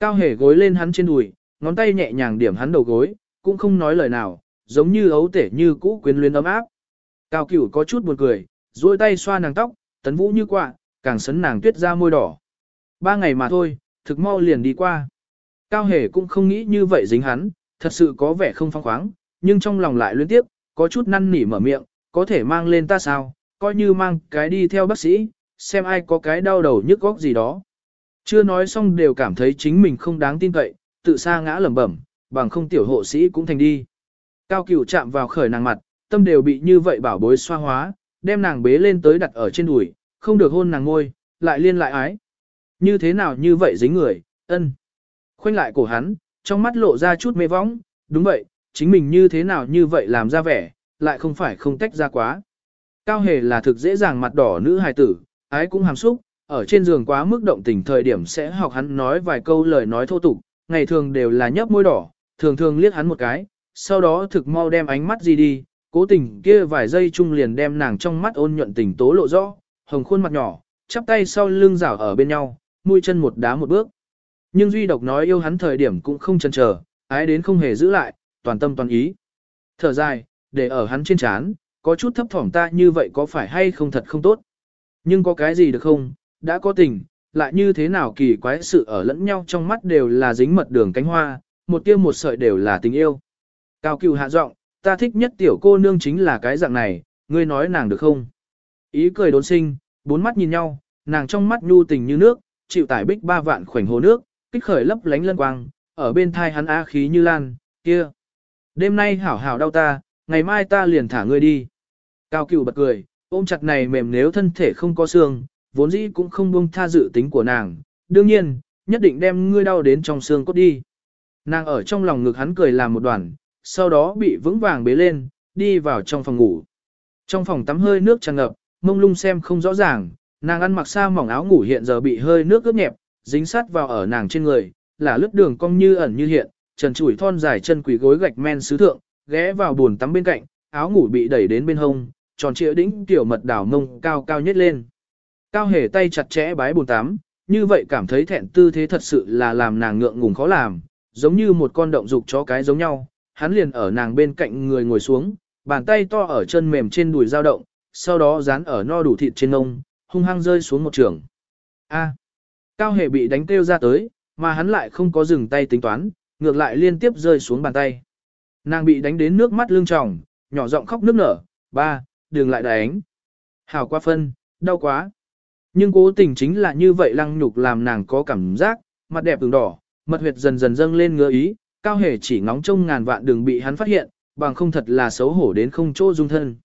Cao hề gối lên hắn trên đùi, ngón tay nhẹ nhàng điểm hắn đầu gối, cũng không nói lời nào, giống như ấu tể như cũ quyến luyến ấm áp. Cao cửu có chút buồn cười, duỗi tay xoa nàng tóc, tấn vũ như quạ, càng sấn nàng tuyết ra môi đỏ. Ba ngày mà thôi, thực mau liền đi qua. Cao hề cũng không nghĩ như vậy dính hắn, thật sự có vẻ không phong khoáng, nhưng trong lòng lại luyến tiếp, có chút năn nỉ mở miệng, có thể mang lên ta sao, coi như mang cái đi theo bác sĩ, xem ai có cái đau đầu nhức góc gì đó. Chưa nói xong đều cảm thấy chính mình không đáng tin cậy, tự sa ngã lẩm bẩm, bằng không tiểu hộ sĩ cũng thành đi. Cao cửu chạm vào khởi nàng mặt, tâm đều bị như vậy bảo bối xoa hóa, đem nàng bế lên tới đặt ở trên đùi, không được hôn nàng ngôi, lại liên lại ái. Như thế nào như vậy dính người, ân. Khoanh lại cổ hắn, trong mắt lộ ra chút mê võng, đúng vậy, chính mình như thế nào như vậy làm ra vẻ, lại không phải không tách ra quá. Cao hề là thực dễ dàng mặt đỏ nữ hài tử, ái cũng hàm xúc, ở trên giường quá mức động tình thời điểm sẽ học hắn nói vài câu lời nói thô tục, ngày thường đều là nhấp môi đỏ, thường thường liếc hắn một cái, sau đó thực mau đem ánh mắt gì đi, cố tình kia vài giây chung liền đem nàng trong mắt ôn nhuận tình tố lộ rõ, hồng khuôn mặt nhỏ, chắp tay sau lưng rảo ở bên nhau, mũi chân một đá một bước. Nhưng duy độc nói yêu hắn thời điểm cũng không chần chờ, ái đến không hề giữ lại, toàn tâm toàn ý. Thở dài, để ở hắn trên chán, có chút thấp thỏm ta như vậy có phải hay không thật không tốt. Nhưng có cái gì được không, đã có tình, lại như thế nào kỳ quái sự ở lẫn nhau trong mắt đều là dính mật đường cánh hoa, một tiêu một sợi đều là tình yêu. Cao cửu hạ giọng, ta thích nhất tiểu cô nương chính là cái dạng này, ngươi nói nàng được không? Ý cười đốn sinh, bốn mắt nhìn nhau, nàng trong mắt nhu tình như nước, chịu tải bích ba vạn khoảnh hồ nước, kích khởi lấp lánh lân quang, ở bên thai hắn a khí như lan, kia. Đêm nay hảo hảo đau ta, ngày mai ta liền thả ngươi đi. Cao cửu bật cười, ôm chặt này mềm nếu thân thể không có xương, vốn dĩ cũng không buông tha dự tính của nàng, đương nhiên, nhất định đem ngươi đau đến trong xương cốt đi. Nàng ở trong lòng ngực hắn cười làm một đoàn, sau đó bị vững vàng bế lên, đi vào trong phòng ngủ. Trong phòng tắm hơi nước tràn ngập, mông lung xem không rõ ràng, nàng ăn mặc xa mỏng áo ngủ hiện giờ bị hơi nước ướt nhẹp, dính sát vào ở nàng trên người, là lướt đường cong như ẩn như hiện, trần trụi thon dài chân quỷ gối gạch men sứ thượng, ghé vào buồn tắm bên cạnh, áo ngủ bị đẩy đến bên hông, tròn trịa đĩnh tiểu mật đảo mông cao cao nhất lên. Cao hề tay chặt chẽ bái bồn tắm, như vậy cảm thấy thẹn tư thế thật sự là làm nàng ngượng ngùng khó làm, giống như một con động dục chó cái giống nhau, hắn liền ở nàng bên cạnh người ngồi xuống, bàn tay to ở chân mềm trên đùi dao động, sau đó dán ở no đủ thịt trên ngông, hung hăng rơi xuống một trường. A. Cao hề bị đánh kêu ra tới, mà hắn lại không có dừng tay tính toán, ngược lại liên tiếp rơi xuống bàn tay. Nàng bị đánh đến nước mắt lưng tròng, nhỏ giọng khóc nước nở, ba, đừng lại đánh. Hảo qua phân, đau quá. Nhưng cố tình chính là như vậy lăng nhục làm nàng có cảm giác, mặt đẹp ửng đỏ, mật huyệt dần dần dâng lên ngứa ý, cao hề chỉ ngóng trông ngàn vạn đường bị hắn phát hiện, bằng không thật là xấu hổ đến không chỗ dung thân.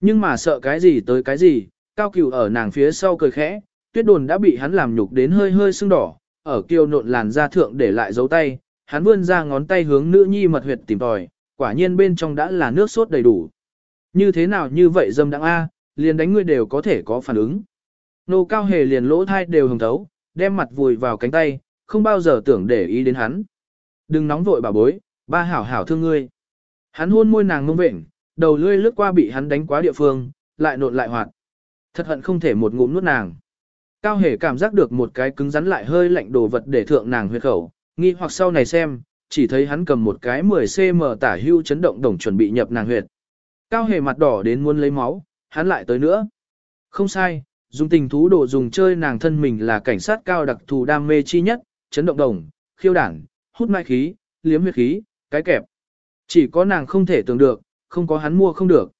Nhưng mà sợ cái gì tới cái gì, cao cửu ở nàng phía sau cười khẽ, tuyết đồn đã bị hắn làm nhục đến hơi hơi sưng đỏ, ở kiêu nộn làn da thượng để lại dấu tay, hắn vươn ra ngón tay hướng nữ nhi mật huyệt tìm tòi, quả nhiên bên trong đã là nước sốt đầy đủ. Như thế nào như vậy dâm đặng A, liền đánh ngươi đều có thể có phản ứng. Nô cao hề liền lỗ thai đều hồng thấu, đem mặt vùi vào cánh tay, không bao giờ tưởng để ý đến hắn. Đừng nóng vội bà bối, ba hảo hảo thương ngươi. Hắn hôn môi nàng mông vệnh, đầu lươi lướt qua bị hắn đánh quá địa phương, lại nộn lại hoạt. Thật hận không thể một ngụm nuốt nàng. Cao hề cảm giác được một cái cứng rắn lại hơi lạnh đồ vật để thượng nàng huyệt khẩu, nghi hoặc sau này xem, chỉ thấy hắn cầm một cái 10cm tả hưu chấn động đồng chuẩn bị nhập nàng huyệt. Cao hề mặt đỏ đến muốn lấy máu, hắn lại tới nữa. Không sai, dùng tình thú đồ dùng chơi nàng thân mình là cảnh sát cao đặc thù đam mê chi nhất, chấn động đồng, khiêu đảng, hút mai khí, liếm huyết khí, cái kẹp. Chỉ có nàng không thể tưởng được, không có hắn mua không được.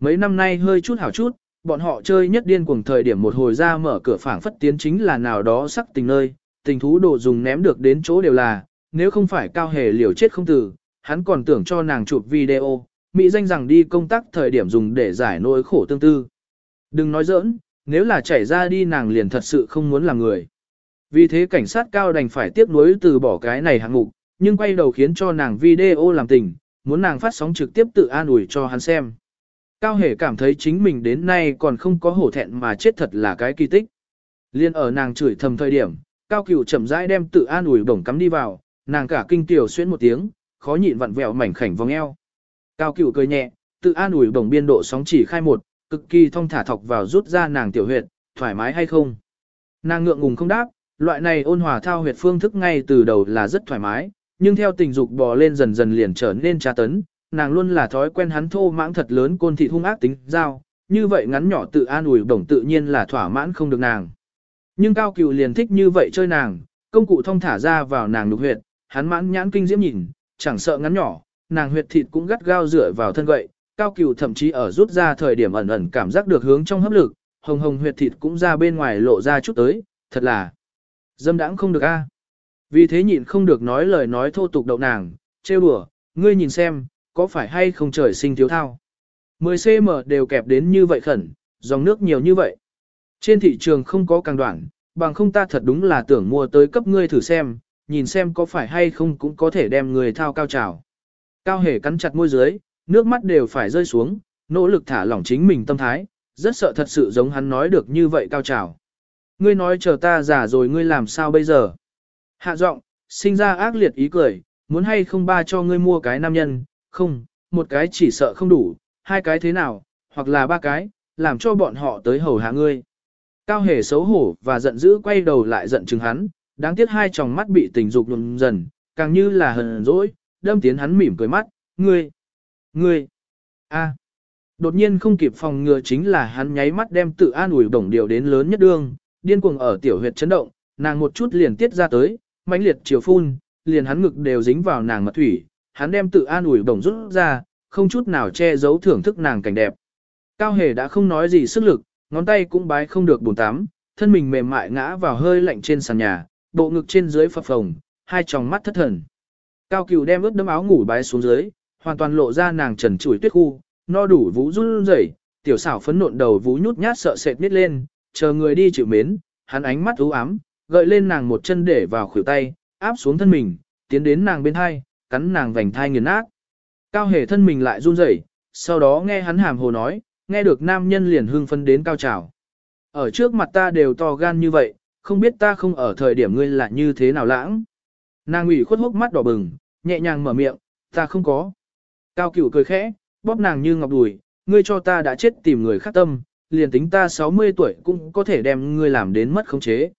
Mấy năm nay hơi chút hảo chút, bọn họ chơi nhất điên cuồng thời điểm một hồi ra mở cửa phảng phất tiến chính là nào đó sắc tình nơi, tình thú đồ dùng ném được đến chỗ đều là, nếu không phải cao hề liều chết không tử, hắn còn tưởng cho nàng chụp video, mỹ danh rằng đi công tác thời điểm dùng để giải nỗi khổ tương tư. Đừng nói giỡn, nếu là chảy ra đi nàng liền thật sự không muốn làm người. Vì thế cảnh sát cao đành phải tiếp nối từ bỏ cái này hạng mục, nhưng quay đầu khiến cho nàng video làm tình, muốn nàng phát sóng trực tiếp tự an ủi cho hắn xem. Cao hề cảm thấy chính mình đến nay còn không có hổ thẹn mà chết thật là cái kỳ tích. Liên ở nàng chửi thầm thời điểm, cao cửu chậm rãi đem tự an ủi bổng cắm đi vào, nàng cả kinh tiểu xuyên một tiếng, khó nhịn vặn vẹo mảnh khảnh vòng eo. Cao cửu cười nhẹ, tự an ủi bổng biên độ sóng chỉ khai một, cực kỳ thông thả thọc vào rút ra nàng tiểu huyệt, thoải mái hay không. Nàng ngượng ngùng không đáp, Loại này ôn hòa thao huyệt phương thức ngay từ đầu là rất thoải mái, nhưng theo tình dục bò lên dần dần liền trở nên tra tấn, nàng luôn là thói quen hắn thô mãng thật lớn côn thị hung ác tính giao, như vậy ngắn nhỏ tự an ủi bổng tự nhiên là thỏa mãn không được nàng. Nhưng cao cửu liền thích như vậy chơi nàng, công cụ thông thả ra vào nàng lục huyệt, hắn mãn nhãn kinh diễm nhìn, chẳng sợ ngắn nhỏ, nàng huyệt thịt cũng gắt gao dựa vào thân gậy, cao cửu thậm chí ở rút ra thời điểm ẩn ẩn cảm giác được hướng trong hấp lực, hồng hồng huyệt thịt cũng ra bên ngoài lộ ra chút tới, thật là dâm đãng không được a. Vì thế nhịn không được nói lời nói thô tục đậu nàng, trêu đùa, ngươi nhìn xem, có phải hay không trời sinh thiếu thao. 10cm đều kẹp đến như vậy khẩn, dòng nước nhiều như vậy. Trên thị trường không có càng đoạn, bằng không ta thật đúng là tưởng mua tới cấp ngươi thử xem, nhìn xem có phải hay không cũng có thể đem người thao cao trào. Cao hề cắn chặt môi dưới, nước mắt đều phải rơi xuống, nỗ lực thả lỏng chính mình tâm thái, rất sợ thật sự giống hắn nói được như vậy cao trào. Ngươi nói chờ ta già rồi ngươi làm sao bây giờ? Hạ giọng, sinh ra ác liệt ý cười, muốn hay không ba cho ngươi mua cái nam nhân, không, một cái chỉ sợ không đủ, hai cái thế nào, hoặc là ba cái, làm cho bọn họ tới hầu hạ ngươi. Cao hề xấu hổ và giận dữ quay đầu lại giận chừng hắn, đáng tiếc hai tròng mắt bị tình dục nhuộm dần, càng như là hờn dỗi, đâm tiến hắn mỉm cười mắt, ngươi, ngươi, a. Đột nhiên không kịp phòng ngừa chính là hắn nháy mắt đem tự an ủi đồng điều đến lớn nhất đương, điên cuồng ở tiểu huyệt chấn động, nàng một chút liền tiết ra tới, mãnh liệt chiều phun, liền hắn ngực đều dính vào nàng mật thủy, hắn đem tự an ủi đồng rút ra, không chút nào che giấu thưởng thức nàng cảnh đẹp. Cao hề đã không nói gì sức lực, ngón tay cũng bái không được bùn tắm, thân mình mềm mại ngã vào hơi lạnh trên sàn nhà, bộ ngực trên dưới phập phồng, hai tròng mắt thất thần. Cao cửu đem ướt đấm áo ngủ bái xuống dưới, hoàn toàn lộ ra nàng trần trụi tuyết khu, no đủ vũ run rẩy, tiểu xảo phấn nộn đầu vũ nhút nhát sợ sệt nít lên, chờ người đi chịu mến, hắn ánh mắt u ám, gợi lên nàng một chân để vào khuỷu tay, áp xuống thân mình, tiến đến nàng bên hai, cắn nàng vành thai nghiền nát. Cao hề thân mình lại run rẩy, sau đó nghe hắn hàm hồ nói, nghe được nam nhân liền hưng phấn đến cao trào. Ở trước mặt ta đều to gan như vậy, không biết ta không ở thời điểm ngươi là như thế nào lãng. Nàng ủy khuất hốc mắt đỏ bừng, nhẹ nhàng mở miệng, ta không có. Cao cửu cười khẽ, bóp nàng như ngọc đùi, ngươi cho ta đã chết tìm người khác tâm, liền tính ta 60 tuổi cũng có thể đem ngươi làm đến mất khống chế.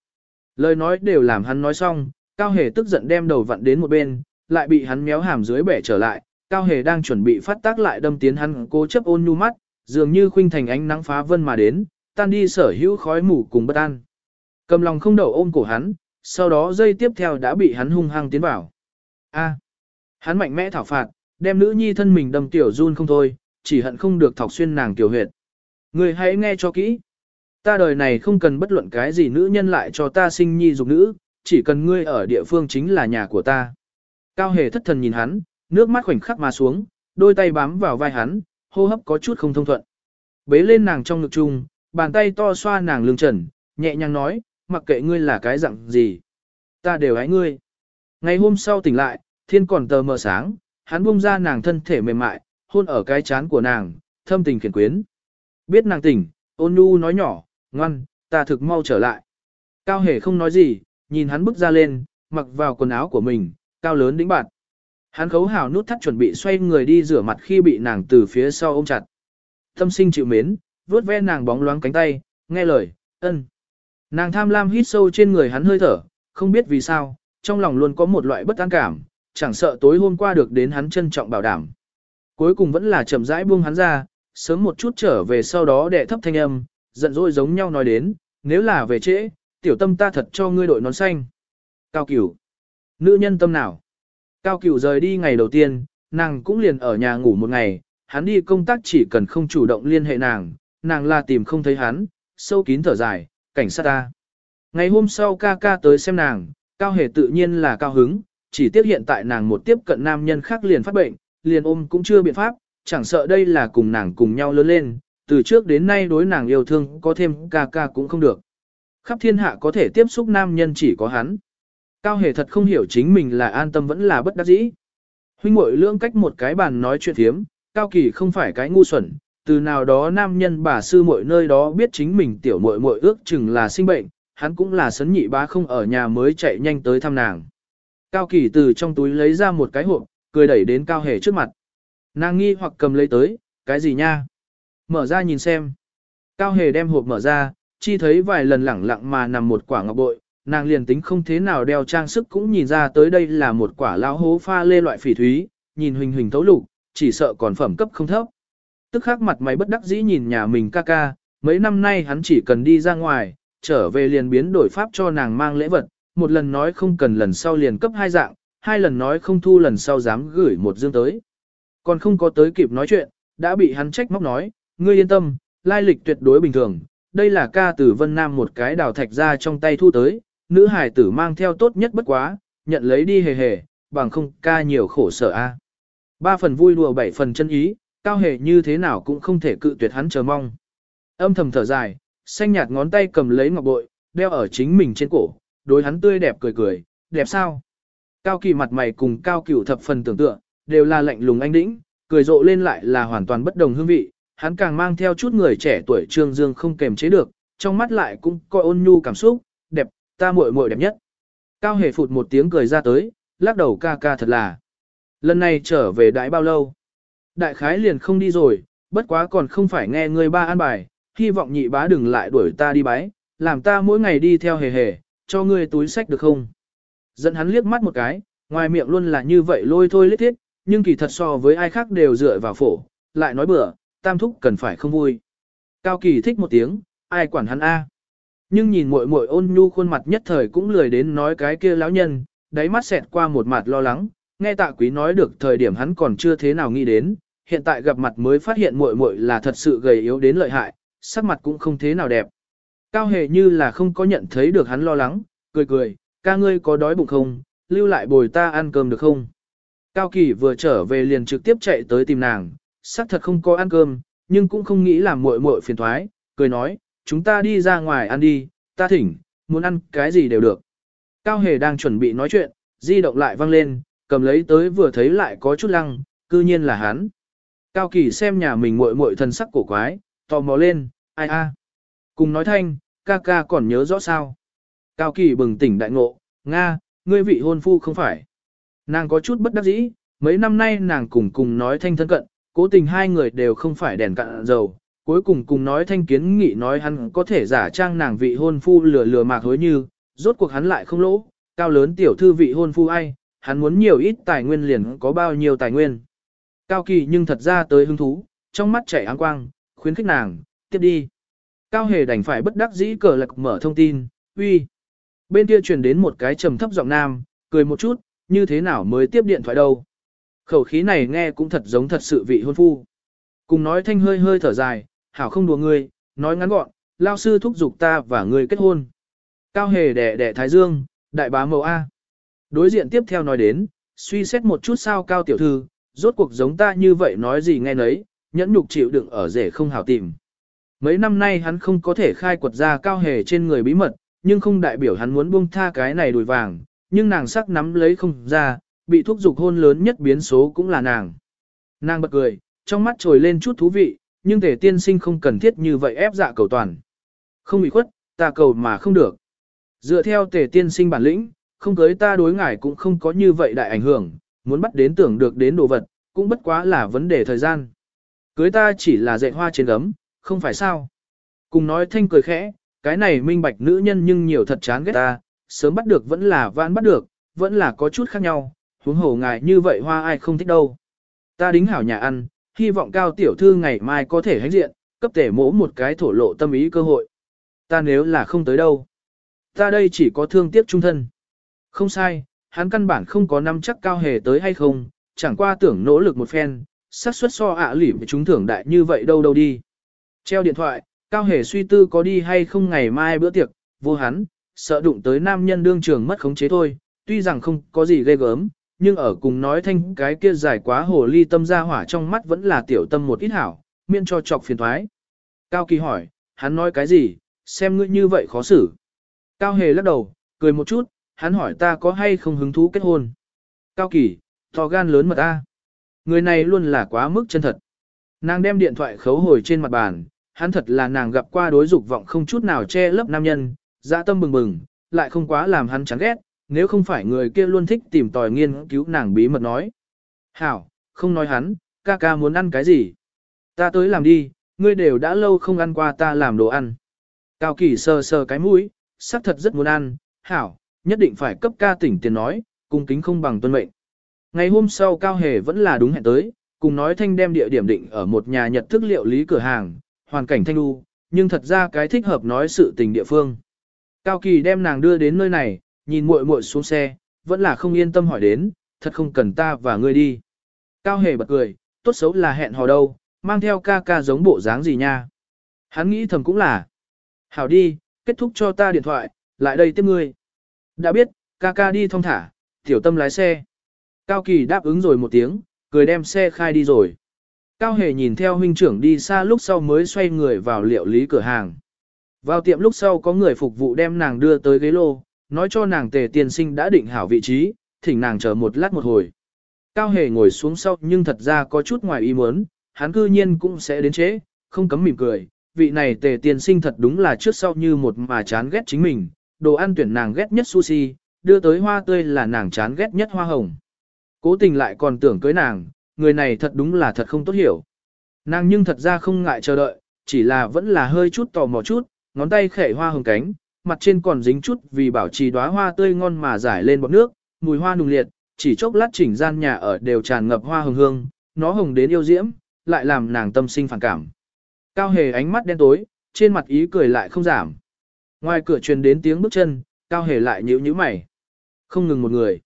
Lời nói đều làm hắn nói xong, Cao Hề tức giận đem đầu vặn đến một bên, lại bị hắn méo hàm dưới bẻ trở lại, Cao Hề đang chuẩn bị phát tác lại đâm tiến hắn cố chấp ôn nhu mắt, dường như khuynh thành ánh nắng phá vân mà đến, tan đi sở hữu khói mù cùng bất an. Cầm lòng không đậu ôm cổ hắn, sau đó dây tiếp theo đã bị hắn hung hăng tiến vào. A. hắn mạnh mẽ thảo phạt, đem nữ nhi thân mình đâm tiểu run không thôi, chỉ hận không được thọc xuyên nàng tiểu huyệt. Người hãy nghe cho kỹ. Ta đời này không cần bất luận cái gì nữ nhân lại cho ta sinh nhi dục nữ, chỉ cần ngươi ở địa phương chính là nhà của ta. Cao hề thất thần nhìn hắn, nước mắt khoảnh khắc mà xuống, đôi tay bám vào vai hắn, hô hấp có chút không thông thuận. Bế lên nàng trong ngực chung, bàn tay to xoa nàng lưng trần, nhẹ nhàng nói, mặc kệ ngươi là cái dạng gì. Ta đều hãy ngươi. Ngày hôm sau tỉnh lại, thiên còn tờ mờ sáng, hắn buông ra nàng thân thể mềm mại, hôn ở cái chán của nàng, thâm tình khiển quyến. Biết nàng tỉnh, ôn nhu nói nhỏ, ngoan, ta thực mau trở lại. Cao hề không nói gì, nhìn hắn bước ra lên, mặc vào quần áo của mình, cao lớn đĩnh bạn. Hắn khấu hào nút thắt chuẩn bị xoay người đi rửa mặt khi bị nàng từ phía sau ôm chặt. Tâm sinh chịu mến, vuốt ve nàng bóng loáng cánh tay, nghe lời, ân. Nàng tham lam hít sâu trên người hắn hơi thở, không biết vì sao, trong lòng luôn có một loại bất an cảm, chẳng sợ tối hôm qua được đến hắn trân trọng bảo đảm. Cuối cùng vẫn là chậm rãi buông hắn ra, sớm một chút trở về sau đó đệ thấp thanh âm, giận dỗi giống nhau nói đến, nếu là về trễ, tiểu tâm ta thật cho ngươi đội nón xanh. Cao cửu. Nữ nhân tâm nào? Cao cửu rời đi ngày đầu tiên, nàng cũng liền ở nhà ngủ một ngày, hắn đi công tác chỉ cần không chủ động liên hệ nàng, nàng là tìm không thấy hắn, sâu kín thở dài, cảnh sát ta. Ngày hôm sau ca ca tới xem nàng, cao hề tự nhiên là cao hứng, chỉ tiếc hiện tại nàng một tiếp cận nam nhân khác liền phát bệnh, liền ôm cũng chưa biện pháp, chẳng sợ đây là cùng nàng cùng nhau lớn lên, từ trước đến nay đối nàng yêu thương có thêm ca ca cũng không được. Khắp thiên hạ có thể tiếp xúc nam nhân chỉ có hắn. Cao hề thật không hiểu chính mình là an tâm vẫn là bất đắc dĩ. Huynh muội lưỡng cách một cái bàn nói chuyện thiếm, Cao Kỳ không phải cái ngu xuẩn, từ nào đó nam nhân bà sư muội nơi đó biết chính mình tiểu muội muội ước chừng là sinh bệnh, hắn cũng là sấn nhị bá không ở nhà mới chạy nhanh tới thăm nàng. Cao Kỳ từ trong túi lấy ra một cái hộp, cười đẩy đến Cao Hề trước mặt. Nàng nghi hoặc cầm lấy tới, cái gì nha? Mở ra nhìn xem. Cao Hề đem hộp mở ra, chi thấy vài lần lẳng lặng mà nằm một quả ngọc bội, nàng liền tính không thế nào đeo trang sức cũng nhìn ra tới đây là một quả lão hố pha lê loại phỉ thúy, nhìn huỳnh huỳnh thấu lục, chỉ sợ còn phẩm cấp không thấp. Tức khắc mặt mày bất đắc dĩ nhìn nhà mình ca ca, mấy năm nay hắn chỉ cần đi ra ngoài, trở về liền biến đổi pháp cho nàng mang lễ vật, một lần nói không cần lần sau liền cấp hai dạng, hai lần nói không thu lần sau dám gửi một dương tới. Còn không có tới kịp nói chuyện, đã bị hắn trách móc nói, ngươi yên tâm, lai lịch tuyệt đối bình thường, đây là ca từ Vân Nam một cái đào thạch ra trong tay thu tới, nữ hải tử mang theo tốt nhất bất quá, nhận lấy đi hề hề, bằng không ca nhiều khổ sở a. Ba phần vui đùa bảy phần chân ý, cao hề như thế nào cũng không thể cự tuyệt hắn chờ mong. Âm thầm thở dài, xanh nhạt ngón tay cầm lấy ngọc bội, đeo ở chính mình trên cổ, đối hắn tươi đẹp cười cười, đẹp sao? Cao kỳ mặt mày cùng cao cửu thập phần tưởng tượng, đều là lạnh lùng anh đĩnh, cười rộ lên lại là hoàn toàn bất đồng hương vị, hắn càng mang theo chút người trẻ tuổi trương dương không kềm chế được, trong mắt lại cũng coi ôn nhu cảm xúc, đẹp, ta muội muội đẹp nhất. Cao hề phụt một tiếng cười ra tới, lắc đầu ca ca thật là. Lần này trở về đại bao lâu? Đại khái liền không đi rồi, bất quá còn không phải nghe người ba an bài, hy vọng nhị bá đừng lại đuổi ta đi bái, làm ta mỗi ngày đi theo hề hề, cho ngươi túi sách được không? Dẫn hắn liếc mắt một cái, ngoài miệng luôn là như vậy lôi thôi lít thiết, nhưng kỳ thật so với ai khác đều dựa vào phổ, lại nói bừa, tam thúc cần phải không vui. Cao kỳ thích một tiếng, ai quản hắn a? Nhưng nhìn muội muội ôn nhu khuôn mặt nhất thời cũng lười đến nói cái kia lão nhân, đáy mắt xẹt qua một mặt lo lắng, nghe tạ quý nói được thời điểm hắn còn chưa thế nào nghĩ đến, hiện tại gặp mặt mới phát hiện muội muội là thật sự gầy yếu đến lợi hại, sắc mặt cũng không thế nào đẹp. Cao hề như là không có nhận thấy được hắn lo lắng, cười cười, ca ngươi có đói bụng không, lưu lại bồi ta ăn cơm được không? Cao kỳ vừa trở về liền trực tiếp chạy tới tìm nàng, xác thật không có ăn cơm, nhưng cũng không nghĩ làm muội muội phiền thoái, cười nói, chúng ta đi ra ngoài ăn đi, ta thỉnh, muốn ăn cái gì đều được. Cao hề đang chuẩn bị nói chuyện, di động lại văng lên, cầm lấy tới vừa thấy lại có chút lăng, cư nhiên là hắn. Cao kỳ xem nhà mình muội muội thần sắc cổ quái, tò mò lên, ai a. Cùng nói thanh, ca ca còn nhớ rõ sao. Cao kỳ bừng tỉnh đại ngộ, Nga, ngươi vị hôn phu không phải. Nàng có chút bất đắc dĩ, mấy năm nay nàng cùng cùng nói thanh thân cận, cố tình hai người đều không phải đèn cạn dầu, cuối cùng cùng nói thanh kiến nghị nói hắn có thể giả trang nàng vị hôn phu lừa lừa mạc hối như, rốt cuộc hắn lại không lỗ, cao lớn tiểu thư vị hôn phu ai, hắn muốn nhiều ít tài nguyên liền có bao nhiêu tài nguyên. Cao kỳ nhưng thật ra tới hứng thú, trong mắt chảy áng quang, khuyến khích nàng, tiếp đi. Cao hề đành phải bất đắc dĩ cờ lạc mở thông tin, uy. Bên kia truyền đến một cái trầm thấp giọng nam, cười một chút, như thế nào mới tiếp điện thoại đâu. Khẩu khí này nghe cũng thật giống thật sự vị hôn phu. Cùng nói thanh hơi hơi thở dài, hảo không đùa ngươi, nói ngắn gọn, lao sư thúc giục ta và ngươi kết hôn. Cao hề đẻ đẻ thái dương, đại bá mẫu A. Đối diện tiếp theo nói đến, suy xét một chút sao cao tiểu thư, rốt cuộc giống ta như vậy nói gì nghe nấy, nhẫn nhục chịu đựng ở rể không hảo tìm. Mấy năm nay hắn không có thể khai quật ra cao hề trên người bí mật, nhưng không đại biểu hắn muốn buông tha cái này đùi vàng, nhưng nàng sắc nắm lấy không ra, bị thúc dục hôn lớn nhất biến số cũng là nàng. Nàng bật cười, trong mắt trồi lên chút thú vị, nhưng thể tiên sinh không cần thiết như vậy ép dạ cầu toàn. Không bị khuất, ta cầu mà không được. Dựa theo tề tiên sinh bản lĩnh, không cưới ta đối ngải cũng không có như vậy đại ảnh hưởng, muốn bắt đến tưởng được đến đồ vật, cũng bất quá là vấn đề thời gian. Cưới ta chỉ là dạy hoa trên gấm, không phải sao. Cùng nói thanh cười khẽ, cái này minh bạch nữ nhân nhưng nhiều thật chán ghét ta, sớm bắt được vẫn là vãn bắt được, vẫn là có chút khác nhau, huống hồ ngài như vậy hoa ai không thích đâu. Ta đính hảo nhà ăn, hy vọng cao tiểu thư ngày mai có thể hãnh diện, cấp tể mỗ một cái thổ lộ tâm ý cơ hội. Ta nếu là không tới đâu. Ta đây chỉ có thương tiếc trung thân. Không sai, hắn căn bản không có năm chắc cao hề tới hay không, chẳng qua tưởng nỗ lực một phen, xác suất so ạ à lỉ với chúng thưởng đại như vậy đâu đâu đi. Treo điện thoại, cao hề suy tư có đi hay không ngày mai bữa tiệc, vô hắn, sợ đụng tới nam nhân đương trường mất khống chế thôi, tuy rằng không có gì ghê gớm, nhưng ở cùng nói thanh cái kia dài quá hồ ly tâm ra hỏa trong mắt vẫn là tiểu tâm một ít hảo, miễn cho chọc phiền thoái. Cao Kỳ hỏi, hắn nói cái gì, xem ngươi như vậy khó xử. Cao Hề lắc đầu, cười một chút, hắn hỏi ta có hay không hứng thú kết hôn. Cao Kỳ, to gan lớn mật ta. Người này luôn là quá mức chân thật. Nàng đem điện thoại khấu hồi trên mặt bàn, hắn thật là nàng gặp qua đối dục vọng không chút nào che lấp nam nhân, dạ tâm bừng bừng, lại không quá làm hắn chán ghét, nếu không phải người kia luôn thích tìm tòi nghiên cứu nàng bí mật nói. Hảo, không nói hắn, ca ca muốn ăn cái gì? Ta tới làm đi, ngươi đều đã lâu không ăn qua ta làm đồ ăn. Cao kỳ sờ sờ cái mũi, sắc thật rất muốn ăn, hảo, nhất định phải cấp ca tỉnh tiền nói, cung kính không bằng tuân mệnh. Ngày hôm sau Cao Hề vẫn là đúng hẹn tới, cùng nói thanh đem địa điểm định ở một nhà nhật thức liệu lý cửa hàng, hoàn cảnh thanh lưu, nhưng thật ra cái thích hợp nói sự tình địa phương. Cao Kỳ đem nàng đưa đến nơi này, nhìn muội muội xuống xe, vẫn là không yên tâm hỏi đến, thật không cần ta và ngươi đi. Cao Hề bật cười, tốt xấu là hẹn hò đâu, mang theo ca ca giống bộ dáng gì nha. Hắn nghĩ thầm cũng là. Hảo đi, kết thúc cho ta điện thoại, lại đây tiếp ngươi. Đã biết, ca ca đi thong thả, tiểu tâm lái xe. Cao Kỳ đáp ứng rồi một tiếng, cười đem xe khai đi rồi. Cao Hề nhìn theo huynh trưởng đi xa lúc sau mới xoay người vào liệu lý cửa hàng. Vào tiệm lúc sau có người phục vụ đem nàng đưa tới ghế lô, nói cho nàng tề tiền sinh đã định hảo vị trí, thỉnh nàng chờ một lát một hồi. Cao Hề ngồi xuống sau nhưng thật ra có chút ngoài ý muốn, hắn cư nhiên cũng sẽ đến chế, không cấm mỉm cười. Vị này tề tiền sinh thật đúng là trước sau như một mà chán ghét chính mình, đồ ăn tuyển nàng ghét nhất sushi, đưa tới hoa tươi là nàng chán ghét nhất hoa hồng. Cố tình lại còn tưởng cưới nàng, người này thật đúng là thật không tốt hiểu. Nàng nhưng thật ra không ngại chờ đợi, chỉ là vẫn là hơi chút tò mò chút, ngón tay khẽ hoa hồng cánh, mặt trên còn dính chút vì bảo trì đóa hoa tươi ngon mà giải lên bọt nước, mùi hoa nùng liệt, chỉ chốc lát chỉnh gian nhà ở đều tràn ngập hoa hồng hương, nó hồng đến yêu diễm, lại làm nàng tâm sinh phản cảm. Cao hề ánh mắt đen tối, trên mặt ý cười lại không giảm. Ngoài cửa truyền đến tiếng bước chân, cao hề lại nhíu nhíu mày. Không ngừng một người.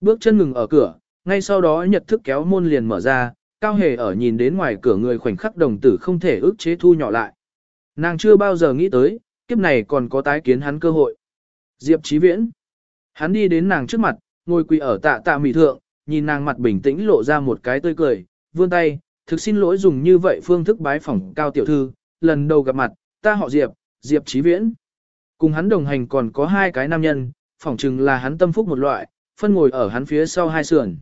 Bước chân ngừng ở cửa, ngay sau đó nhật thức kéo môn liền mở ra, cao hề ở nhìn đến ngoài cửa người khoảnh khắc đồng tử không thể ức chế thu nhỏ lại. Nàng chưa bao giờ nghĩ tới, kiếp này còn có tái kiến hắn cơ hội. Diệp Chí Viễn. Hắn đi đến nàng trước mặt, ngồi quỳ ở tạ tạ mị thượng, nhìn nàng mặt bình tĩnh lộ ra một cái tươi cười, vươn tay, thực xin lỗi dùng như vậy phương thức bái phỏng cao tiểu thư, lần đầu gặp mặt, ta họ Diệp, Diệp Chí Viễn. Cùng hắn đồng hành còn có hai cái nam nhân, phỏng chừng là hắn tâm phúc một loại, phân ngồi ở hắn phía sau hai sườn.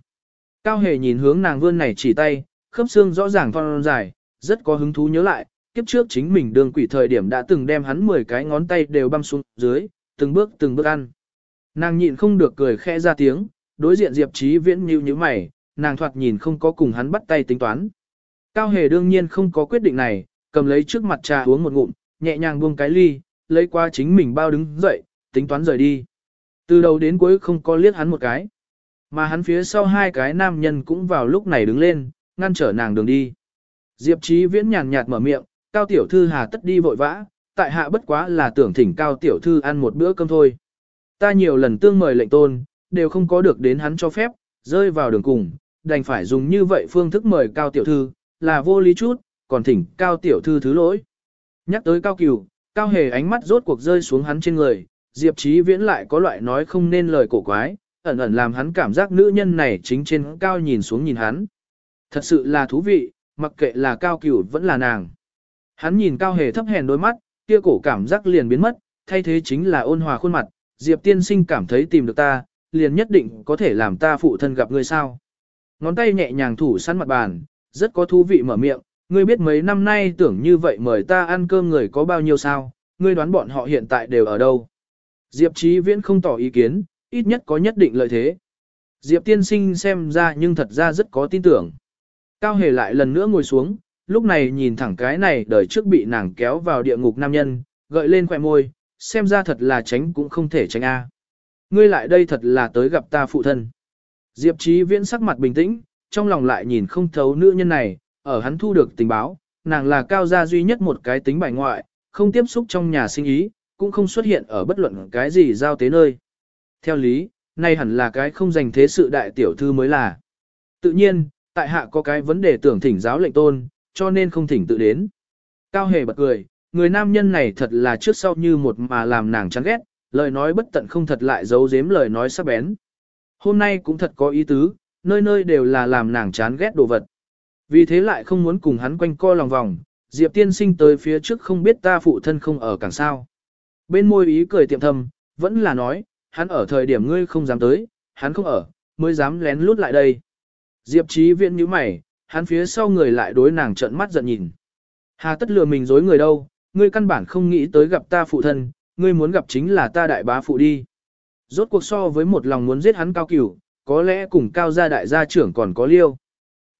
Cao hề nhìn hướng nàng vươn này chỉ tay, khớp xương rõ ràng thon dài, rất có hứng thú nhớ lại, kiếp trước chính mình đường quỷ thời điểm đã từng đem hắn 10 cái ngón tay đều băm xuống dưới, từng bước từng bước ăn. Nàng nhịn không được cười khẽ ra tiếng, đối diện Diệp Chí Viễn nhíu nhíu mày, nàng thoạt nhìn không có cùng hắn bắt tay tính toán. Cao Hề đương nhiên không có quyết định này, cầm lấy trước mặt trà uống một ngụm, nhẹ nhàng buông cái ly, lấy qua chính mình bao đứng dậy, tính toán rời đi. Từ đầu đến cuối không có liếc hắn một cái. Mà hắn phía sau hai cái nam nhân cũng vào lúc này đứng lên, ngăn trở nàng đường đi. Diệp Chí Viễn nhàn nhạt mở miệng, Cao Tiểu Thư hà tất đi vội vã, tại hạ bất quá là tưởng thỉnh Cao Tiểu Thư ăn một bữa cơm thôi. Ta nhiều lần tương mời lệnh tôn, đều không có được đến hắn cho phép, rơi vào đường cùng, đành phải dùng như vậy phương thức mời Cao Tiểu Thư, là vô lý chút, còn thỉnh Cao Tiểu Thư thứ lỗi. Nhắc tới Cao Cửu, Cao Hề ánh mắt rốt cuộc rơi xuống hắn trên người, Diệp Chí Viễn lại có loại nói không nên lời cổ quái, ẩn ẩn làm hắn cảm giác nữ nhân này chính trên cao nhìn xuống nhìn hắn. Thật sự là thú vị, mặc kệ là Cao Cửu vẫn là nàng. Hắn nhìn Cao Hề thấp hèn đôi mắt, kia cổ cảm giác liền biến mất, thay thế chính là ôn hòa khuôn mặt, Diệp tiên sinh cảm thấy tìm được ta, liền nhất định có thể làm ta phụ thân gặp ngươi sao. Ngón tay nhẹ nhàng thủ săn mặt bàn, rất có thú vị mở miệng, ngươi biết mấy năm nay tưởng như vậy mời ta ăn cơm người có bao nhiêu sao, ngươi đoán bọn họ hiện tại đều ở đâu. Diệp Chí Viễn không tỏ ý kiến, ít nhất có nhất định lợi thế. Diệp tiên sinh xem ra nhưng thật ra rất có tin tưởng. Cao hề lại lần nữa ngồi xuống, lúc này nhìn thẳng cái này đời trước bị nàng kéo vào địa ngục nam nhân, gợi lên khỏe môi, xem ra thật là tránh cũng không thể tránh a. Ngươi lại đây thật là tới gặp ta phụ thân. Diệp Chí Viễn sắc mặt bình tĩnh, trong lòng lại nhìn không thấu nữ nhân này, ở hắn thu được tình báo, nàng là cao gia duy nhất một cái tính bài ngoại, không tiếp xúc trong nhà sinh ý, cũng không xuất hiện ở bất luận cái gì giao tế nơi. Theo lý, nay hẳn là cái không dành thế sự đại tiểu thư mới là. Tự nhiên, tại hạ có cái vấn đề tưởng thỉnh giáo lệnh tôn, cho nên không thỉnh tự đến. Cao hề bật cười, người nam nhân này thật là trước sau như một mà làm nàng chán ghét, lời nói bất tận không thật lại giấu giếm lời nói sắc bén. Hôm nay cũng thật có ý tứ, nơi nơi đều là làm nàng chán ghét đồ vật. Vì thế lại không muốn cùng hắn quanh co lòng vòng, Diệp tiên sinh tới phía trước không biết ta phụ thân không ở càng sao. Bên môi ý cười tiệm thầm, vẫn là nói, hắn ở thời điểm ngươi không dám tới, hắn không ở, mới dám lén lút lại đây. Diệp Chí viện như mày, hắn phía sau người lại đối nàng trợn mắt giận nhìn. Hà tất lừa mình dối người đâu, ngươi căn bản không nghĩ tới gặp ta phụ thân, ngươi muốn gặp chính là ta đại bá phụ đi. Rốt cuộc so với một lòng muốn giết hắn cao cửu, có lẽ cùng cao gia đại gia trưởng còn có liêu.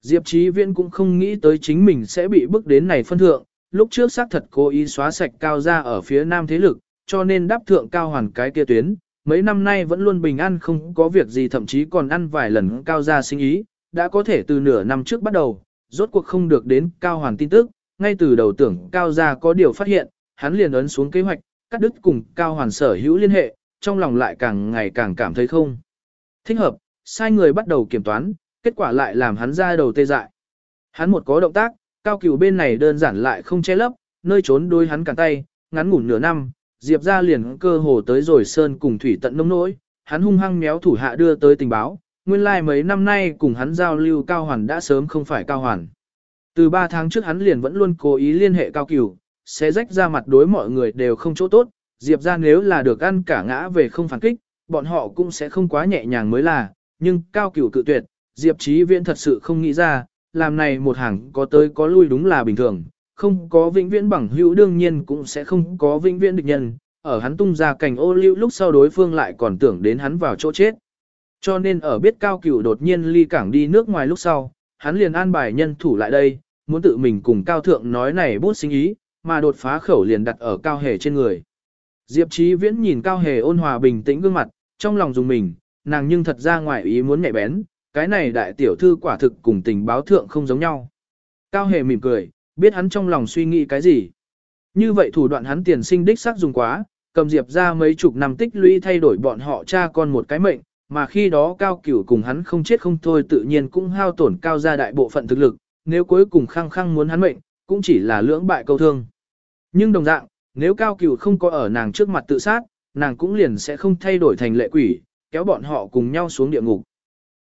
Diệp Chí Viễn cũng không nghĩ tới chính mình sẽ bị bức đến này phân thượng, lúc trước xác thật cố ý xóa sạch cao gia ở phía nam thế lực, cho nên đáp thượng cao hoàn cái kia tuyến, mấy năm nay vẫn luôn bình an không có việc gì thậm chí còn ăn vài lần cao gia sinh ý, đã có thể từ nửa năm trước bắt đầu, rốt cuộc không được đến cao hoàn tin tức, ngay từ đầu tưởng cao gia có điều phát hiện, hắn liền ấn xuống kế hoạch, cắt đứt cùng cao hoàn sở hữu liên hệ, trong lòng lại càng ngày càng cảm thấy không. Thích hợp, sai người bắt đầu kiểm toán, kết quả lại làm hắn ra đầu tê dại. Hắn một có động tác, cao cửu bên này đơn giản lại không che lấp, nơi trốn đôi hắn cản tay, ngắn ngủn nửa năm, Diệp ra liền cơ hồ tới rồi sơn cùng thủy tận nông nỗi, hắn hung hăng méo thủ hạ đưa tới tình báo, nguyên lai like mấy năm nay cùng hắn giao lưu cao hoàn đã sớm không phải cao hoàn. Từ 3 tháng trước hắn liền vẫn luôn cố ý liên hệ cao cửu, sẽ rách ra mặt đối mọi người đều không chỗ tốt, Diệp ra nếu là được ăn cả ngã về không phản kích, bọn họ cũng sẽ không quá nhẹ nhàng mới là, nhưng cao cửu cự tuyệt, Diệp Chí Viễn thật sự không nghĩ ra, làm này một hàng có tới có lui đúng là bình thường, không có vĩnh viễn bằng hữu đương nhiên cũng sẽ không có vĩnh viễn địch nhân, ở hắn tung ra cảnh ô lưu lúc sau đối phương lại còn tưởng đến hắn vào chỗ chết. Cho nên ở biết cao cửu đột nhiên ly cảng đi nước ngoài lúc sau, hắn liền an bài nhân thủ lại đây, muốn tự mình cùng cao thượng nói này bút sinh ý, mà đột phá khẩu liền đặt ở cao hề trên người. Diệp Chí Viễn nhìn cao hề ôn hòa bình tĩnh gương mặt, trong lòng dùng mình, nàng nhưng thật ra ngoài ý muốn nhạy bén, cái này đại tiểu thư quả thực cùng tình báo thượng không giống nhau. Cao hề mỉm cười, biết hắn trong lòng suy nghĩ cái gì. Như vậy thủ đoạn hắn tiền sinh đích xác dùng quá, cầm diệp ra mấy chục năm tích lũy thay đổi bọn họ cha con một cái mệnh, mà khi đó cao cửu cùng hắn không chết không thôi tự nhiên cũng hao tổn cao ra đại bộ phận thực lực, nếu cuối cùng khăng khăng muốn hắn mệnh, cũng chỉ là lưỡng bại câu thương. Nhưng đồng dạng, nếu cao cửu không có ở nàng trước mặt tự sát, nàng cũng liền sẽ không thay đổi thành lệ quỷ, kéo bọn họ cùng nhau xuống địa ngục.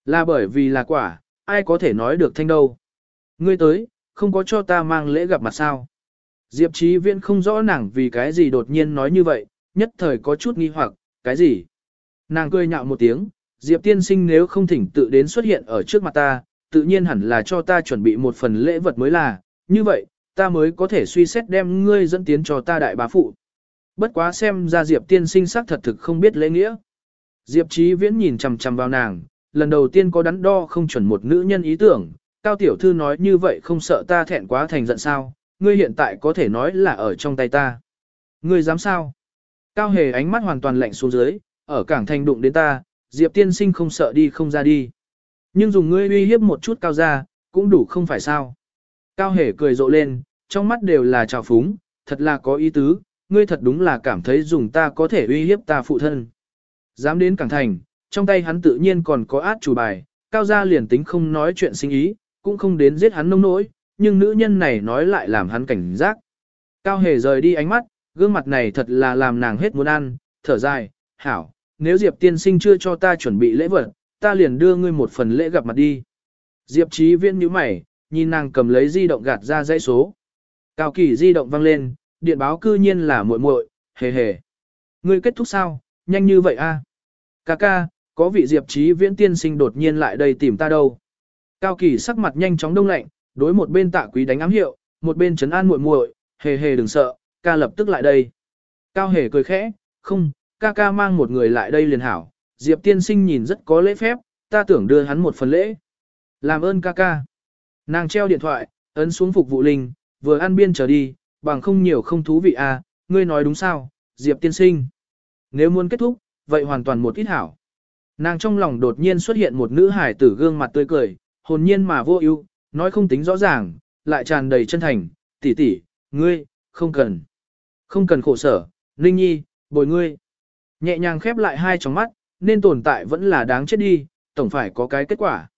Là bởi vì là quả, ai có thể nói được thanh đâu. Ngươi tới, không có cho ta mang lễ gặp mặt sao. Diệp Chí Viễn không rõ nàng vì cái gì đột nhiên nói như vậy, nhất thời có chút nghi hoặc, cái gì? Nàng cười nhạo một tiếng, Diệp tiên sinh nếu không thỉnh tự đến xuất hiện ở trước mặt ta, tự nhiên hẳn là cho ta chuẩn bị một phần lễ vật mới là, như vậy, ta mới có thể suy xét đem ngươi dẫn tiến cho ta đại bá phụ. Bất quá xem ra Diệp tiên sinh xác thật thực không biết lễ nghĩa. Diệp Chí Viễn nhìn chằm chằm vào nàng, lần đầu tiên có đắn đo không chuẩn một nữ nhân ý tưởng, Cao Tiểu Thư nói như vậy không sợ ta thẹn quá thành giận sao, ngươi hiện tại có thể nói là ở trong tay ta. Ngươi dám sao? Cao Hề ánh mắt hoàn toàn lạnh xuống dưới, ở cảng thành đụng đến ta, Diệp tiên sinh không sợ đi không ra đi. Nhưng dùng ngươi uy hiếp một chút cao ra, cũng đủ không phải sao. Cao Hề cười rộ lên, trong mắt đều là trào phúng, thật là có ý tứ, ngươi thật đúng là cảm thấy dùng ta có thể uy hiếp ta phụ thân. Dám đến cảng thành, trong tay hắn tự nhiên còn có át chủ bài, cao gia liền tính không nói chuyện sinh ý, cũng không đến giết hắn nông nỗi, nhưng nữ nhân này nói lại làm hắn cảnh giác. Cao hề rời đi ánh mắt, gương mặt này thật là làm nàng hết muốn ăn, thở dài, hảo, nếu Diệp tiên sinh chưa cho ta chuẩn bị lễ vật, ta liền đưa ngươi một phần lễ gặp mặt đi. Diệp trí viên nhíu mày, nhìn nàng cầm lấy di động gạt ra dãy số. Cao kỳ di động vang lên, điện báo cư nhiên là muội muội, hề hề. Ngươi kết thúc sao, nhanh như vậy a? À? Ca ca, có vị Diệp Chí Viễn tiên sinh đột nhiên lại đây tìm ta đâu. Cao Kỳ sắc mặt nhanh chóng đông lạnh, đối một bên tạ quý đánh ám hiệu, một bên trấn an muội muội, hề hề đừng sợ, ca lập tức lại đây. Cao hề cười khẽ, không, ca ca mang một người lại đây liền hảo, Diệp tiên sinh nhìn rất có lễ phép, ta tưởng đưa hắn một phần lễ. Làm ơn ca ca. Nàng treo điện thoại, ấn xuống phục vụ linh, vừa ăn biên trở đi, bằng không nhiều không thú vị à, ngươi nói đúng sao, Diệp tiên sinh. Nếu muốn kết thúc, vậy hoàn toàn một ít hảo. Nàng trong lòng đột nhiên xuất hiện một nữ hải tử gương mặt tươi cười, hồn nhiên mà vô ưu, nói không tính rõ ràng, lại tràn đầy chân thành, tỷ tỷ, ngươi, không cần. Không cần khổ sở, Ninh Nhi, bồi ngươi. Nhẹ nhàng khép lại hai tròng mắt, nên tồn tại vẫn là đáng chết đi, tổng phải có cái kết quả.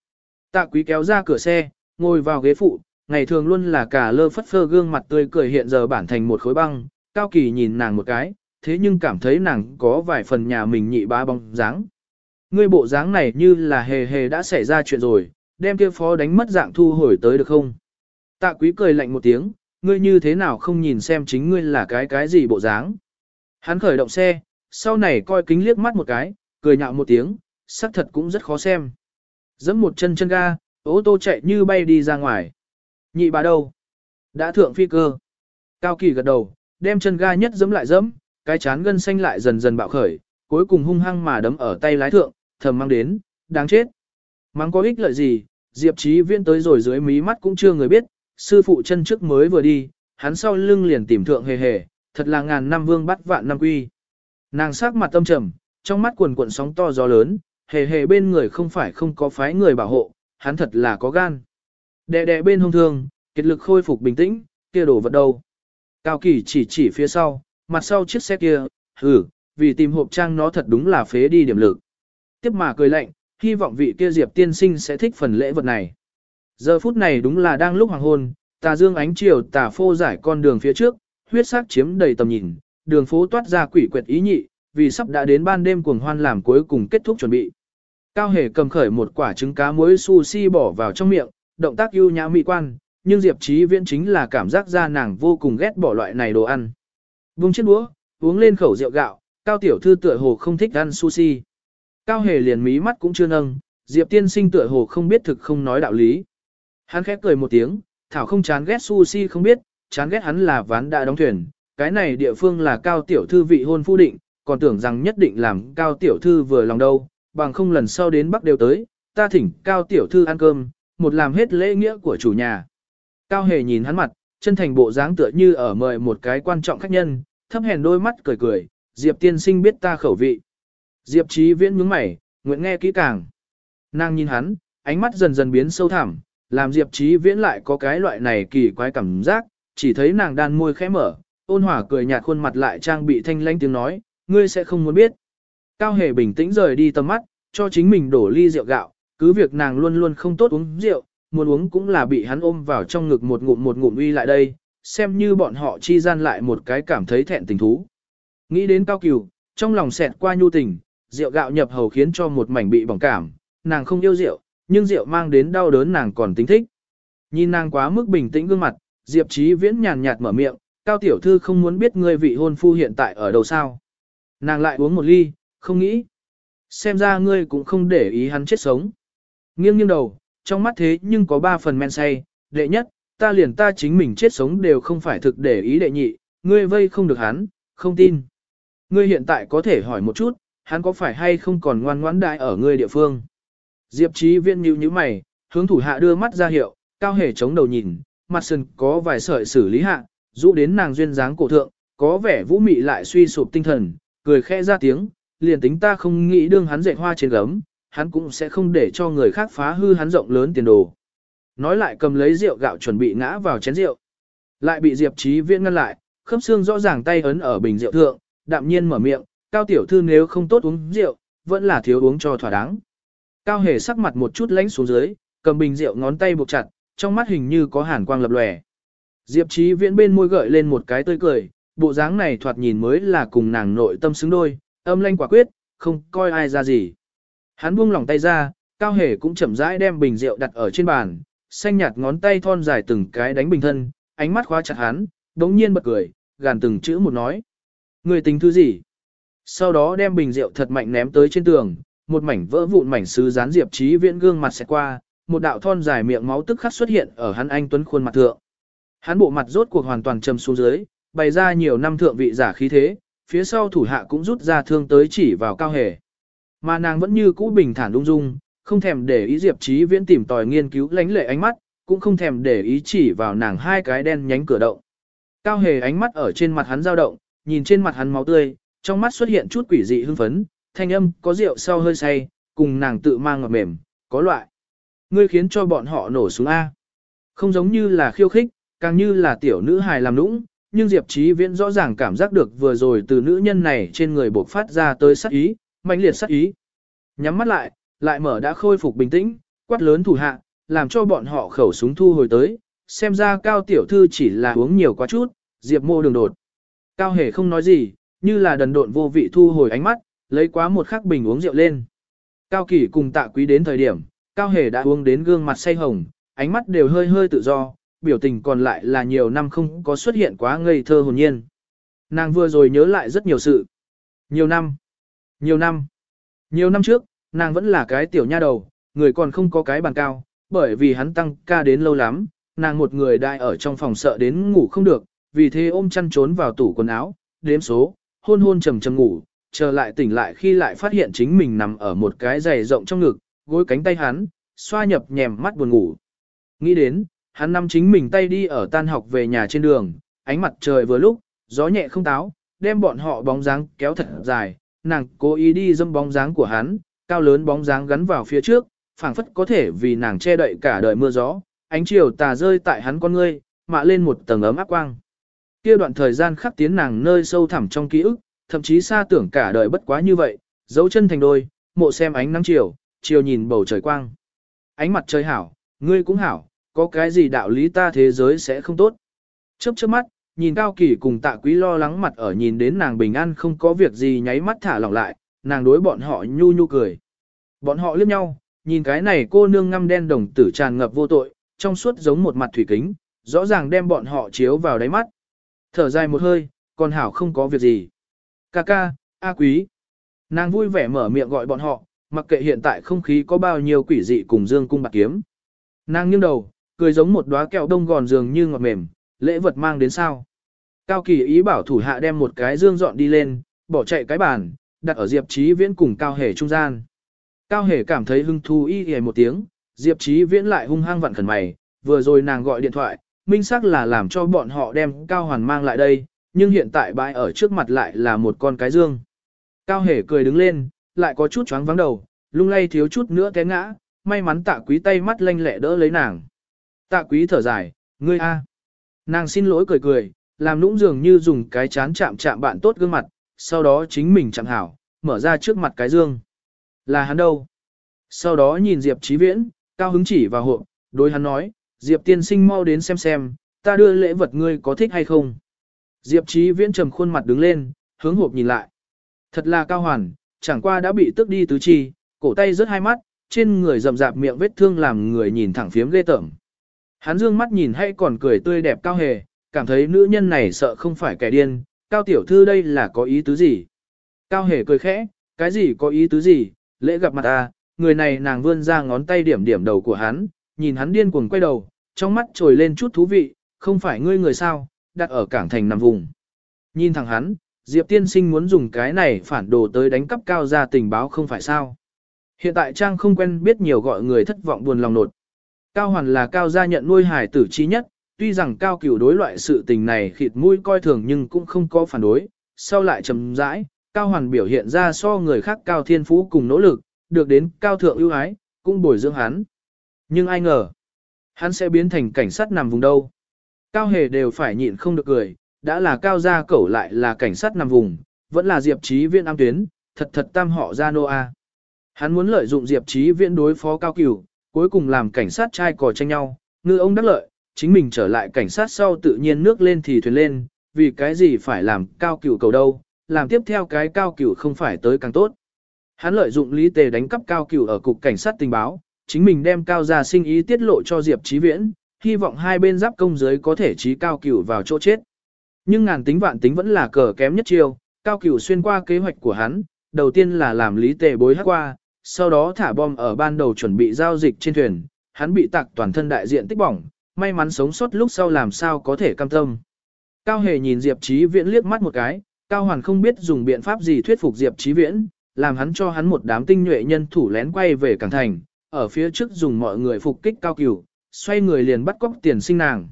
Tạ quý kéo ra cửa xe, ngồi vào ghế phụ, ngày thường luôn là cả lơ phất phơ gương mặt tươi cười hiện giờ bản thành một khối băng, cao kỳ nhìn nàng một cái, thế nhưng cảm thấy nàng có vài phần nhà mình nhị ba bóng dáng. Ngươi bộ dáng này như là hề hề đã xảy ra chuyện rồi, đem kia phó đánh mất dạng thu hồi tới được không? Tạ quý cười lạnh một tiếng, ngươi như thế nào không nhìn xem chính ngươi là cái cái gì bộ dáng? Hắn khởi động xe, sau này coi kính liếc mắt một cái, cười nhạo một tiếng, sắc thật cũng rất khó xem. Dẫm một chân chân ga, ô tô chạy như bay đi ra ngoài. Nhị bà đâu? Đã thượng phi cơ. Cao kỳ gật đầu, đem chân ga nhất dẫm lại dẫm, cái chán gân xanh lại dần dần bạo khởi, cuối cùng hung hăng mà đấm ở tay lái thượng, thầm mang đến, đáng chết. Mắng có ích lợi gì, Diệp Chí Viễn tới rồi dưới mí mắt cũng chưa người biết, sư phụ chân trước mới vừa đi, hắn sau lưng liền tìm thượng hề hề, thật là ngàn năm vương bắt vạn năm quy. Nàng sắc mặt tâm trầm, trong mắt quần cuộn sóng to gió lớn, hề hề bên người không phải không có phái người bảo hộ, hắn thật là có gan. Đè đè bên hông thương, kết lực khôi phục bình tĩnh, kia đổ vật đâu. Cao Kỳ chỉ chỉ phía sau, mặt sau chiếc xe kia, ừ, vì tìm hộp trang nó thật đúng là phế đi điểm lực. Tiếp mà cười lạnh, hy vọng vị kia Diệp tiên sinh sẽ thích phần lễ vật này. Giờ phút này đúng là đang lúc hoàng hôn, tà dương ánh chiều tà phô giải con đường phía trước, huyết sắc chiếm đầy tầm nhìn, đường phố toát ra quỷ quyệt ý nhị, vì sắp đã đến ban đêm cuồng hoan làm cuối cùng kết thúc chuẩn bị. Cao hề cầm khởi một quả trứng cá muối sushi bỏ vào trong miệng, động tác ưu nhã mỹ quan, nhưng Diệp Chí Viễn chính là cảm giác ra nàng vô cùng ghét bỏ loại này đồ ăn. Vung chiếc đũa, uống lên khẩu rượu gạo, Cao tiểu thư tựa hồ không thích ăn sushi. Cao hề liền mí mắt cũng chưa nâng, Diệp tiên sinh tựa hồ không biết thực không nói đạo lý. Hắn khép cười một tiếng, thảo không chán ghét sushi không biết, chán ghét hắn là ván đã đóng thuyền, cái này địa phương là cao tiểu thư vị hôn phu định, còn tưởng rằng nhất định làm cao tiểu thư vừa lòng đâu, bằng không lần sau đến Bắc đều tới, ta thỉnh cao tiểu thư ăn cơm, một làm hết lễ nghĩa của chủ nhà. Cao hề nhìn hắn mặt, chân thành bộ dáng tựa như ở mời một cái quan trọng khách nhân, thấp hèn đôi mắt cười cười, Diệp tiên sinh biết ta khẩu vị. Diệp Chí viễn nhướng mày, nguyện nghe kỹ càng. Nàng nhìn hắn, ánh mắt dần dần biến sâu thẳm, làm Diệp Chí viễn lại có cái loại này kỳ quái cảm giác, chỉ thấy nàng đan môi khẽ mở, ôn hòa cười nhạt khuôn mặt lại trang bị thanh lãnh tiếng nói, ngươi sẽ không muốn biết. Cao hề bình tĩnh rời đi tầm mắt, cho chính mình đổ ly rượu gạo, cứ việc nàng luôn luôn không tốt uống rượu, muốn uống cũng là bị hắn ôm vào trong ngực một ngụm một ngụm uy lại đây, xem như bọn họ chi gian lại một cái cảm thấy thẹn tình thú. Nghĩ đến cao cửu, trong lòng xẹt qua nhu tình, rượu gạo nhập hầu khiến cho một mảnh bị bỏng cảm, nàng không yêu rượu, nhưng rượu mang đến đau đớn nàng còn tính thích. Nhìn nàng quá mức bình tĩnh gương mặt, Diệp Chí Viễn nhàn nhạt mở miệng, cao tiểu thư không muốn biết ngươi vị hôn phu hiện tại ở đâu sao. Nàng lại uống một ly, không nghĩ. Xem ra ngươi cũng không để ý hắn chết sống. Nghiêng nghiêng đầu, trong mắt thế nhưng có ba phần men say, đệ nhất, ta liền ta chính mình chết sống đều không phải thực để ý đệ nhị, ngươi vây không được hắn, không tin. Ngươi hiện tại có thể hỏi một chút, hắn có phải hay không còn ngoan ngoãn đại ở ngươi địa phương. Diệp Chí Viên nhíu nhíu mày, hướng thủ hạ đưa mắt ra hiệu, cao hề chống đầu nhìn, mặt sừng có vài sợi xử lý hạ, dụ đến nàng duyên dáng cổ thượng, có vẻ vũ mị lại suy sụp tinh thần, cười khẽ ra tiếng, liền tính ta không nghĩ đương hắn dệt hoa trên gấm, hắn cũng sẽ không để cho người khác phá hư hắn rộng lớn tiền đồ. Nói lại cầm lấy rượu gạo chuẩn bị ngã vào chén rượu. Lại bị Diệp Chí Viễn ngăn lại, khớp xương rõ ràng tay ấn ở bình rượu thượng, đạm nhiên mở miệng, cao tiểu thư nếu không tốt uống rượu, vẫn là thiếu uống cho thỏa đáng. Cao hề sắc mặt một chút lánh xuống dưới, cầm bình rượu ngón tay buộc chặt, trong mắt hình như có hàn quang lập lòe. Diệp trí Viễn bên môi gợi lên một cái tươi cười, bộ dáng này thoạt nhìn mới là cùng nàng nội tâm xứng đôi, âm lanh quả quyết, không coi ai ra gì. Hắn buông lỏng tay ra, Cao Hề cũng chậm rãi đem bình rượu đặt ở trên bàn, xanh nhạt ngón tay thon dài từng cái đánh bình thân, ánh mắt khóa chặt hắn, đống nhiên bật cười, gàn từng chữ một nói. Người tính thứ gì? Sau đó đem bình rượu thật mạnh ném tới trên tường, một mảnh vỡ vụn mảnh sứ dán diệp trí viễn gương mặt xẹt qua, một đạo thon dài miệng máu tức khắc xuất hiện ở hắn anh tuấn khuôn mặt thượng. Hắn bộ mặt rốt cuộc hoàn toàn trầm xuống dưới, bày ra nhiều năm thượng vị giả khí thế, phía sau thủ hạ cũng rút ra thương tới chỉ vào cao hề. Mà nàng vẫn như cũ bình thản ung dung, không thèm để ý Diệp Chí Viễn tìm tòi nghiên cứu lánh lệ ánh mắt, cũng không thèm để ý chỉ vào nàng hai cái đen nhánh cửa động. Cao hề ánh mắt ở trên mặt hắn dao động, nhìn trên mặt hắn máu tươi, trong mắt xuất hiện chút quỷ dị hưng phấn, thanh âm có rượu sau hơi say, cùng nàng tự mang ngọt mềm, có loại. Ngươi khiến cho bọn họ nổ súng A. Không giống như là khiêu khích, càng như là tiểu nữ hài làm nũng, nhưng Diệp Chí Viễn rõ ràng cảm giác được vừa rồi từ nữ nhân này trên người bộc phát ra tới sát ý, mãnh liệt sát ý. Nhắm mắt lại, lại mở đã khôi phục bình tĩnh, quát lớn thủ hạ, làm cho bọn họ khẩu súng thu hồi tới, xem ra cao tiểu thư chỉ là uống nhiều quá chút, Diệp Mô đường đột. Cao hề không nói gì, như là đần độn vô vị thu hồi ánh mắt, lấy quá một khắc bình uống rượu lên. Cao Kỳ cùng tạ quý đến thời điểm, Cao Hề đã uống đến gương mặt say hồng, ánh mắt đều hơi hơi tự do, biểu tình còn lại là nhiều năm không có xuất hiện quá ngây thơ hồn nhiên. Nàng vừa rồi nhớ lại rất nhiều sự. Nhiều năm. Nhiều năm. Nhiều năm trước, nàng vẫn là cái tiểu nha đầu, người còn không có cái bàn cao, bởi vì hắn tăng ca đến lâu lắm, nàng một người đại ở trong phòng sợ đến ngủ không được, vì thế ôm chăn trốn vào tủ quần áo, đếm số, hôn hôn trầm trầm ngủ, chờ lại tỉnh lại khi lại phát hiện chính mình nằm ở một cái giày rộng trong ngực, gối cánh tay hắn, xoa nhập nhèm mắt buồn ngủ. Nghĩ đến, hắn nằm chính mình tay đi ở tan học về nhà trên đường, ánh mặt trời vừa lúc, gió nhẹ không táo, đem bọn họ bóng dáng kéo thật dài, nàng cố ý đi dâm bóng dáng của hắn, cao lớn bóng dáng gắn vào phía trước, phảng phất có thể vì nàng che đậy cả đời mưa gió, ánh chiều tà rơi tại hắn con ngươi, mạ lên một tầng ấm áp quang. Kia đoạn thời gian khắc tiến nàng nơi sâu thẳm trong ký ức, thậm chí xa tưởng cả đời bất quá như vậy, dấu chân thành đôi, mộ xem ánh nắng chiều, chiều nhìn bầu trời quang. Ánh mặt trời hảo, ngươi cũng hảo, có cái gì đạo lý ta thế giới sẽ không tốt. Chớp chớp mắt, nhìn Cao Kỳ cùng Tạ Quý lo lắng mặt ở nhìn đến nàng bình an không có việc gì nháy mắt thả lỏng lại, nàng đối bọn họ nhu nhu cười. Bọn họ liếc nhau, nhìn cái này cô nương ngăm đen đồng tử tràn ngập vô tội, trong suốt giống một mặt thủy kính, rõ ràng đem bọn họ chiếu vào đáy mắt. Thở dài một hơi, còn hảo không có việc gì. Ca ca, A Quý. Nàng vui vẻ mở miệng gọi bọn họ, mặc kệ hiện tại không khí có bao nhiêu quỷ dị cùng dương cung bạc kiếm. Nàng nghiêng đầu, cười giống một đóa kẹo đông gòn dường như ngọt mềm, lễ vật mang đến sao. Cao kỳ ý bảo thủ hạ đem một cái dương dọn đi lên, bỏ chạy cái bàn, đặt ở Diệp Chí Viễn cùng Cao Hề trung gian. Cao Hề cảm thấy hưng thú y hề một tiếng, Diệp Chí Viễn lại hung hăng vặn khẩn mày, vừa rồi nàng gọi điện thoại, minh xác là làm cho bọn họ đem Cao Hoàn mang lại đây, nhưng hiện tại bãi ở trước mặt lại là một con cái dương. Cao Hề cười đứng lên, lại có chút choáng vắng đầu, lung lay thiếu chút nữa té ngã, may mắn tạ quý tay mắt lanh lẹ đỡ lấy nàng. Tạ quý thở dài, ngươi a. Nàng xin lỗi cười cười, làm nũng dường như dùng cái chán chạm chạm bạn tốt gương mặt, sau đó chính mình chạm hảo, mở ra trước mặt cái dương. Là hắn đâu? Sau đó nhìn Diệp Chí Viễn, cao hứng chỉ vào hộp, đối hắn nói, Diệp tiên sinh mau đến xem xem, ta đưa lễ vật ngươi có thích hay không? Diệp Chí Viễn trầm khuôn mặt đứng lên, hướng hộp nhìn lại. Thật là cao hoàn, chẳng qua đã bị tức đi tứ chi, cổ tay rớt hai mắt, trên người rậm rạp miệng vết thương làm người nhìn thẳng phiếm ghê tởm. Hắn dương mắt nhìn hay còn cười tươi đẹp cao hề, cảm thấy nữ nhân này sợ không phải kẻ điên, cao tiểu thư đây là có ý tứ gì. Cao hề cười khẽ, cái gì có ý tứ gì, lễ gặp mặt ta, người này nàng vươn ra ngón tay điểm điểm đầu của hắn, nhìn hắn điên cuồng quay đầu, trong mắt trồi lên chút thú vị, không phải ngươi người sao, đặt ở cảng thành nằm vùng. Nhìn thẳng hắn, Diệp tiên sinh muốn dùng cái này phản đồ tới đánh cắp cao ra tình báo không phải sao. Hiện tại Trang không quen biết nhiều gọi người thất vọng buồn lòng nột. Cao hoàn là cao gia nhận nuôi hải tử trí nhất, tuy rằng cao cửu đối loại sự tình này khịt mũi coi thường nhưng cũng không có phản đối, sau lại trầm rãi, cao hoàn biểu hiện ra so người khác cao thiên phú cùng nỗ lực, được đến cao thượng ưu ái, cũng bồi dưỡng hắn. Nhưng ai ngờ, hắn sẽ biến thành cảnh sát nằm vùng đâu. Cao hề đều phải nhịn không được cười, đã là cao gia cẩu lại là cảnh sát nằm vùng, vẫn là diệp trí viên am tuyến, thật thật tam họ ra nô a. Hắn muốn lợi dụng diệp trí viên đối phó cao cửu, cuối cùng làm cảnh sát trai cò tranh nhau, ngư ông đắc lợi, chính mình trở lại cảnh sát sau tự nhiên nước lên thì thuyền lên, vì cái gì phải làm cao cửu cầu đâu, làm tiếp theo cái cao cửu không phải tới càng tốt. Hắn lợi dụng lý tề đánh cắp cao cửu ở cục cảnh sát tình báo, chính mình đem cao gia sinh ý tiết lộ cho Diệp Chí Viễn, hy vọng hai bên giáp công giới có thể trí cao cửu vào chỗ chết. Nhưng ngàn tính vạn tính vẫn là cờ kém nhất chiêu, cao cửu xuyên qua kế hoạch của hắn, đầu tiên là làm lý tề bối hát qua, sau đó thả bom ở ban đầu chuẩn bị giao dịch trên thuyền, hắn bị tạc toàn thân đại diện tích bỏng, may mắn sống sót lúc sau làm sao có thể cam tâm. Cao Hề nhìn Diệp Chí Viễn liếc mắt một cái, Cao Hoàn không biết dùng biện pháp gì thuyết phục Diệp Chí Viễn, làm hắn cho hắn một đám tinh nhuệ nhân thủ lén quay về cảng thành, ở phía trước dùng mọi người phục kích Cao Cửu, xoay người liền bắt cóc tiền sinh nàng.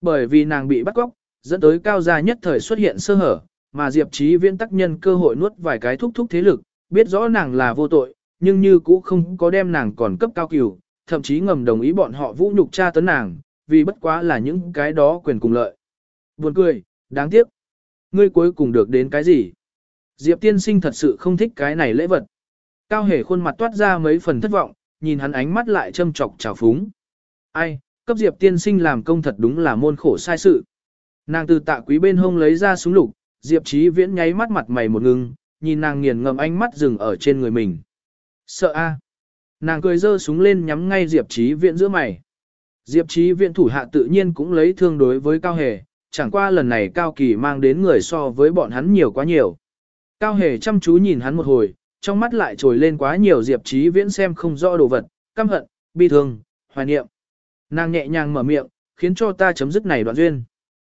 Bởi vì nàng bị bắt cóc, dẫn tới Cao gia nhất thời xuất hiện sơ hở, mà Diệp Chí Viễn tác nhân cơ hội nuốt vài cái thúc thúc thế lực, biết rõ nàng là vô tội, nhưng như cũ không có đem nàng còn cấp Cao Cửu, thậm chí ngầm đồng ý bọn họ vũ nhục tra tấn nàng, vì bất quá là những cái đó quyền cùng lợi. Buồn cười, đáng tiếc. Ngươi cuối cùng được đến cái gì? Diệp tiên sinh thật sự không thích cái này lễ vật. Cao hề khuôn mặt toát ra mấy phần thất vọng, nhìn hắn ánh mắt lại châm chọc trào phúng. Ai, cấp diệp tiên sinh làm công thật đúng là môn khổ sai sự. Nàng từ tạ quý bên hông lấy ra súng lục, diệp trí viễn nháy mắt mặt mày một ngưng, nhìn nàng nghiền ngầm ánh mắt dừng ở trên người mình. Sợ a Nàng cười giơ súng lên nhắm ngay diệp trí viễn giữa mày. Diệp Chí Viễn thủ hạ tự nhiên cũng lấy thương đối với Cao Hề, chẳng qua lần này Cao Kỳ mang đến người so với bọn hắn nhiều quá nhiều. Cao Hề chăm chú nhìn hắn một hồi, trong mắt lại trồi lên quá nhiều Diệp Chí viễn xem không rõ đồ vật, căm hận, bi thương, hoài niệm. Nàng nhẹ nhàng mở miệng, khiến cho ta chấm dứt này đoạn duyên.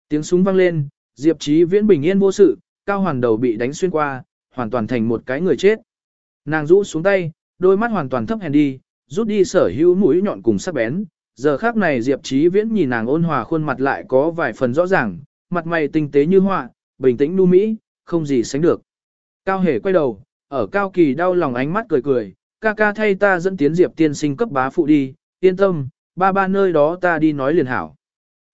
Tiếng súng vang lên, Diệp Chí viễn bình yên vô sự, Cao Hoàn đầu bị đánh xuyên qua, hoàn toàn thành một cái người chết. Nàng rũ xuống tay, đôi mắt hoàn toàn thấp hèn đi, rút đi sở hữu mũi nhọn cùng sắc bén, Giờ khác này Diệp Chí Viễn nhìn nàng ôn hòa khuôn mặt lại có vài phần rõ ràng, mặt mày tinh tế như họa, bình tĩnh nu mỹ, không gì sánh được. Cao hề quay đầu, ở cao kỳ đau lòng ánh mắt cười cười, ca ca thay ta dẫn tiến diệp tiên sinh cấp bá phụ đi, yên tâm, ba ba nơi đó ta đi nói liền hảo.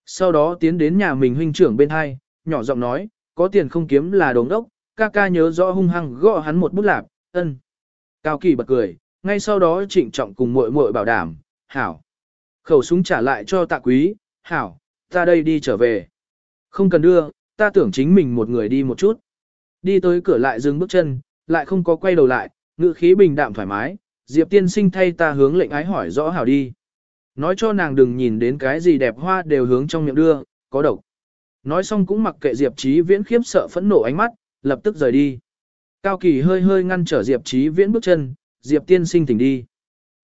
Sau đó tiến đến nhà mình huynh trưởng bên hai, nhỏ giọng nói, có tiền không kiếm là đống đốc, ca ca nhớ rõ hung hăng gõ hắn một bút lạp, ân. Cao kỳ bật cười, ngay sau đó trịnh trọng cùng muội muội bảo đảm, hảo. Khẩu súng trả lại cho tạ quý, hảo, ta đây đi trở về. Không cần đưa, ta tưởng chính mình một người đi một chút. Đi tới cửa lại dừng bước chân, lại không có quay đầu lại, ngữ khí bình đạm thoải mái, Diệp tiên sinh thay ta hướng lệnh ái hỏi rõ hảo đi. Nói cho nàng đừng nhìn đến cái gì đẹp hoa đều hướng trong miệng đưa, có độc. Nói xong cũng mặc kệ Diệp Chí Viễn khiếp sợ phẫn nộ ánh mắt, lập tức rời đi. Cao Kỳ hơi hơi ngăn trở Diệp Chí Viễn bước chân, Diệp tiên sinh tỉnh đi.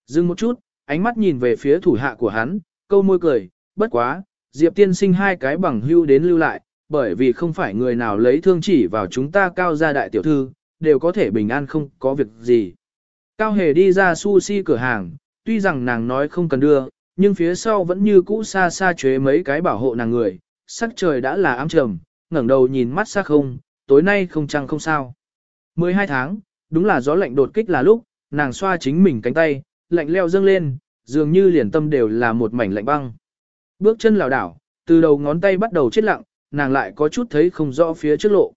Dừng một chút, ánh mắt nhìn về phía thủ hạ của hắn, câu môi cười, bất quá, Diệp tiên sinh hai cái bằng hưu đến lưu lại, bởi vì không phải người nào lấy thương chỉ vào chúng ta cao gia đại tiểu thư, đều có thể bình an không có việc gì. Cao hề đi ra sushi cửa hàng, tuy rằng nàng nói không cần đưa, nhưng phía sau vẫn như cũ xa xa chế mấy cái bảo hộ nàng người, sắc trời đã là ám trầm, ngẩng đầu nhìn mắt xa không, tối nay không trăng không sao. 12 tháng, đúng là gió lạnh đột kích là lúc, nàng xoa chính mình cánh tay, lạnh leo dâng lên, dường như liền tâm đều là một mảnh lạnh băng. Bước chân lảo đảo, từ đầu ngón tay bắt đầu chết lặng, nàng lại có chút thấy không rõ phía trước lộ.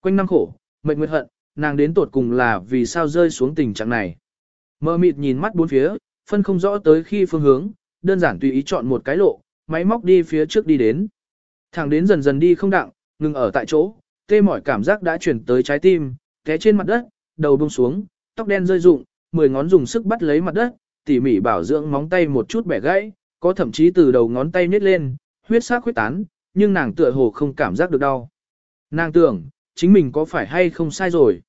Quanh năm khổ, mệt nguyệt hận, nàng đến tột cùng là vì sao rơi xuống tình trạng này. Mơ mịt nhìn mắt bốn phía, phân không rõ tới khi phương hướng, đơn giản tùy ý chọn một cái lộ, máy móc đi phía trước đi đến. Thẳng đến dần dần đi không đặng, ngừng ở tại chỗ, tê mỏi cảm giác đã chuyển tới trái tim, té trên mặt đất, đầu buông xuống, tóc đen rơi rụng, mười ngón dùng sức bắt lấy mặt đất, tỉ mỉ bảo dưỡng móng tay một chút bẻ gãy, có thậm chí từ đầu ngón tay nhét lên, huyết sắc huyết tán, nhưng nàng tựa hồ không cảm giác được đau. Nàng tưởng, chính mình có phải hay không sai rồi.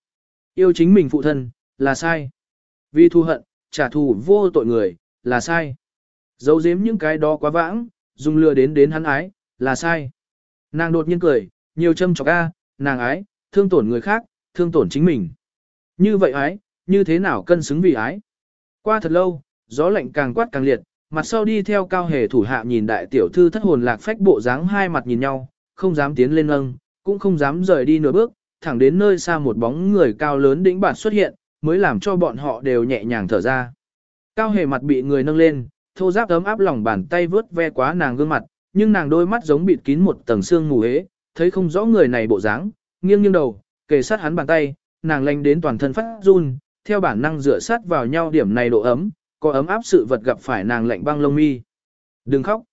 Yêu chính mình phụ thân, là sai. Vì thù hận, trả thù vô tội người, là sai. Giấu giếm những cái đó quá vãng, dùng lừa đến đến hắn ái, là sai. Nàng đột nhiên cười, nhiều châm chọc a, nàng ái, thương tổn người khác, thương tổn chính mình. Như vậy ái, như thế nào cân xứng vì ái? Qua thật lâu, gió lạnh càng quát càng liệt, mặt sau đi theo cao hề thủ hạ nhìn đại tiểu thư thất hồn lạc phách bộ dáng hai mặt nhìn nhau, không dám tiến lên lâng, cũng không dám rời đi nửa bước, thẳng đến nơi xa một bóng người cao lớn đỉnh bản xuất hiện, mới làm cho bọn họ đều nhẹ nhàng thở ra. Cao hề mặt bị người nâng lên, thô giáp ấm áp lòng bàn tay vướt ve quá nàng gương mặt, nhưng nàng đôi mắt giống bịt kín một tầng xương mù hế, thấy không rõ người này bộ dáng, nghiêng nghiêng đầu, kề sát hắn bàn tay, nàng lanh đến toàn thân phát run, theo bản năng dựa sát vào nhau điểm này độ ấm, có ấm áp sự vật gặp phải nàng lạnh băng lông mi. Đừng khóc.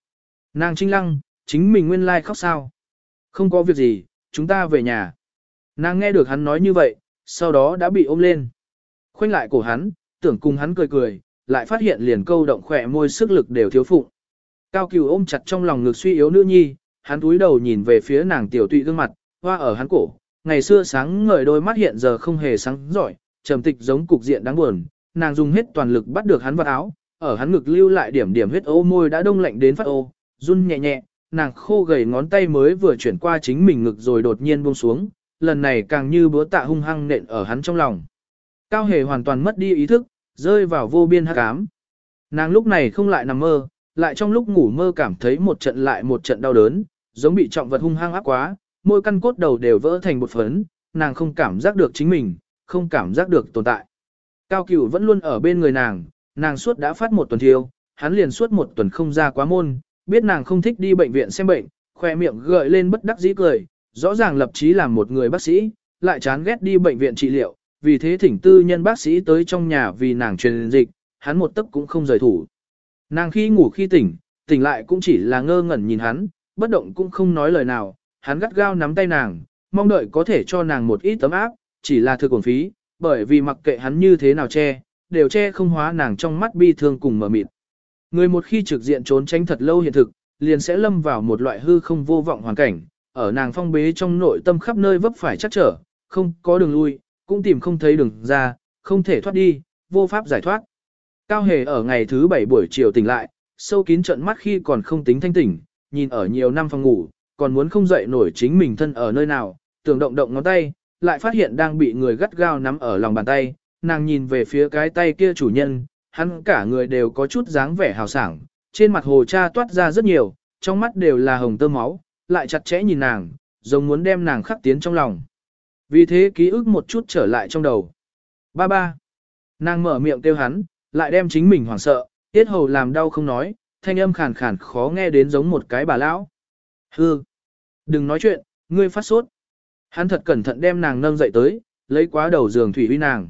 Nàng trinh lăng, chính mình nguyên lai khóc sao. Không có việc gì, chúng ta về nhà. Nàng nghe được hắn nói như vậy, sau đó đã bị ôm lên. Khoanh lại cổ hắn, tưởng cùng hắn cười cười, lại phát hiện liền câu động khỏe môi sức lực đều thiếu phụng. Cao cửu ôm chặt trong lòng ngực suy yếu nữ nhi, hắn túi đầu nhìn về phía nàng tiểu tụy gương mặt, hoa ở hắn cổ. Ngày xưa sáng ngời đôi mắt hiện giờ không hề sáng giỏi, trầm tịch giống cục diện đáng buồn. Nàng dùng hết toàn lực bắt được hắn vào áo, ở hắn ngực lưu lại điểm điểm huyết ô môi đã đông lạnh đến phát ô, run nhẹ nhẹ, nàng khô gầy ngón tay mới vừa chuyển qua chính mình ngực rồi đột nhiên buông xuống, lần này càng như búa tạ hung hăng nện ở hắn trong lòng. Cao hề hoàn toàn mất đi ý thức, rơi vào vô biên hắc ám. Nàng lúc này không lại nằm mơ, lại trong lúc ngủ mơ cảm thấy một trận lại một trận đau đớn, giống bị trọng vật hung hăng áp quá, môi căn cốt đầu đều vỡ thành một phấn, nàng không cảm giác được chính mình, không cảm giác được tồn tại. Cao cửu vẫn luôn ở bên người nàng, nàng suốt đã phát một tuần thiêu, hắn liền suốt một tuần không ra quá môn, biết nàng không thích đi bệnh viện xem bệnh, khoe miệng gợi lên bất đắc dĩ cười, rõ ràng lập chí làm một người bác sĩ, lại chán ghét đi bệnh viện trị liệu, vì thế thỉnh tư nhân bác sĩ tới trong nhà vì nàng truyền dịch, hắn một tấc cũng không rời thủ. Nàng khi ngủ khi tỉnh, tỉnh lại cũng chỉ là ngơ ngẩn nhìn hắn, bất động cũng không nói lời nào, hắn gắt gao nắm tay nàng, mong đợi có thể cho nàng một ít tấm áp, chỉ là thực ổn phí, bởi vì mặc kệ hắn như thế nào che, đều che không hóa nàng trong mắt bi thương cùng mở mịt. Người một khi trực diện trốn tránh thật lâu hiện thực, liền sẽ lâm vào một loại hư không vô vọng hoàn cảnh, ở nàng phong bế trong nội tâm khắp nơi vấp phải chắc trở, không có đường lui, cũng tìm không thấy đường ra, không thể thoát đi, vô pháp giải thoát. Cao hề ở ngày thứ bảy buổi chiều tỉnh lại, sâu kín trận mắt khi còn không tính thanh tỉnh, nhìn ở nhiều năm phòng ngủ, còn muốn không dậy nổi chính mình thân ở nơi nào, tưởng động động ngón tay, lại phát hiện đang bị người gắt gao nắm ở lòng bàn tay, nàng nhìn về phía cái tay kia chủ nhân, hắn cả người đều có chút dáng vẻ hào sảng, trên mặt hồ cha toát ra rất nhiều, trong mắt đều là hồng tơ máu, lại chặt chẽ nhìn nàng, giống muốn đem nàng khắc tiến trong lòng. Vì thế ký ức một chút trở lại trong đầu. Ba ba. Nàng mở miệng kêu hắn, lại đem chính mình hoảng sợ, tiết hầu làm đau không nói, thanh âm khàn khàn khó nghe đến giống một cái bà lão. Hư. Đừng nói chuyện, ngươi phát sốt. Hắn thật cẩn thận đem nàng nâng dậy tới, lấy quá đầu giường thủy uy nàng.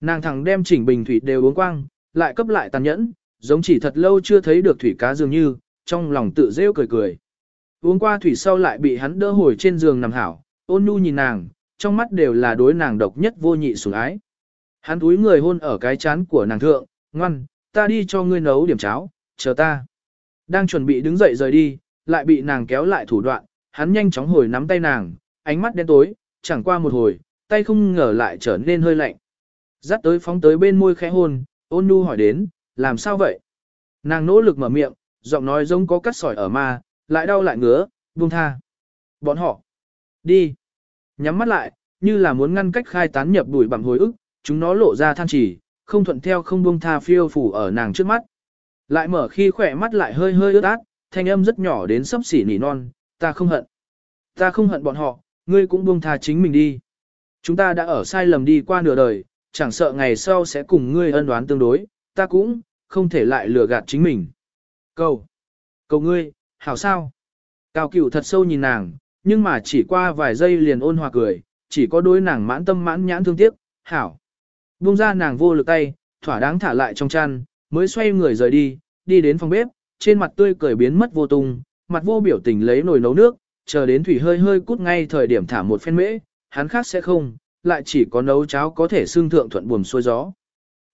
Nàng thẳng đem chỉnh bình thủy đều uống quang, lại cấp lại tàn nhẫn, giống chỉ thật lâu chưa thấy được thủy cá dường như, trong lòng tự rêu cười cười. Uống qua thủy sau lại bị hắn đỡ hồi trên giường nằm hảo, ôn nhu nhìn nàng, trong mắt đều là đối nàng độc nhất vô nhị sủng ái. Hắn túi người hôn ở cái chán của nàng thượng, ngoan, ta đi cho ngươi nấu điểm cháo, chờ ta. Đang chuẩn bị đứng dậy rời đi, lại bị nàng kéo lại thủ đoạn, hắn nhanh chóng hồi nắm tay nàng, ánh mắt đen tối, chẳng qua một hồi, tay không ngờ lại trở nên hơi lạnh. Dắt tới phóng tới bên môi khẽ hôn, ôn nhu hỏi đến, làm sao vậy? Nàng nỗ lực mở miệng, giọng nói giống có cắt sỏi ở ma, lại đau lại ngứa, buông tha. Bọn họ, đi. Nhắm mắt lại, như là muốn ngăn cách khai tán nhập đuổi bằng hồi ức, chúng nó lộ ra than chỉ, không thuận theo không buông tha phiêu phủ ở nàng trước mắt. Lại mở khi khỏe mắt lại hơi hơi ướt át, thanh âm rất nhỏ đến sấp xỉ nỉ non, ta không hận. Ta không hận bọn họ, ngươi cũng buông tha chính mình đi. Chúng ta đã ở sai lầm đi qua nửa đời, chẳng sợ ngày sau sẽ cùng ngươi ân đoán tương đối, ta cũng, không thể lại lừa gạt chính mình. Cầu, cầu ngươi, hảo sao? Cao cửu thật sâu nhìn nàng, nhưng mà chỉ qua vài giây liền ôn hòa cười, chỉ có đối nàng mãn tâm mãn nhãn thương tiếc, hảo. Buông ra nàng vô lực tay, thỏa đáng thả lại trong chăn, mới xoay người rời đi, đi đến phòng bếp, trên mặt tươi cười biến mất vô tung, mặt vô biểu tình lấy nồi nấu nước, chờ đến thủy hơi hơi cút ngay thời điểm thả một phen mễ, hắn khác sẽ không, lại chỉ có nấu cháo có thể xương thượng thuận buồm xuôi gió.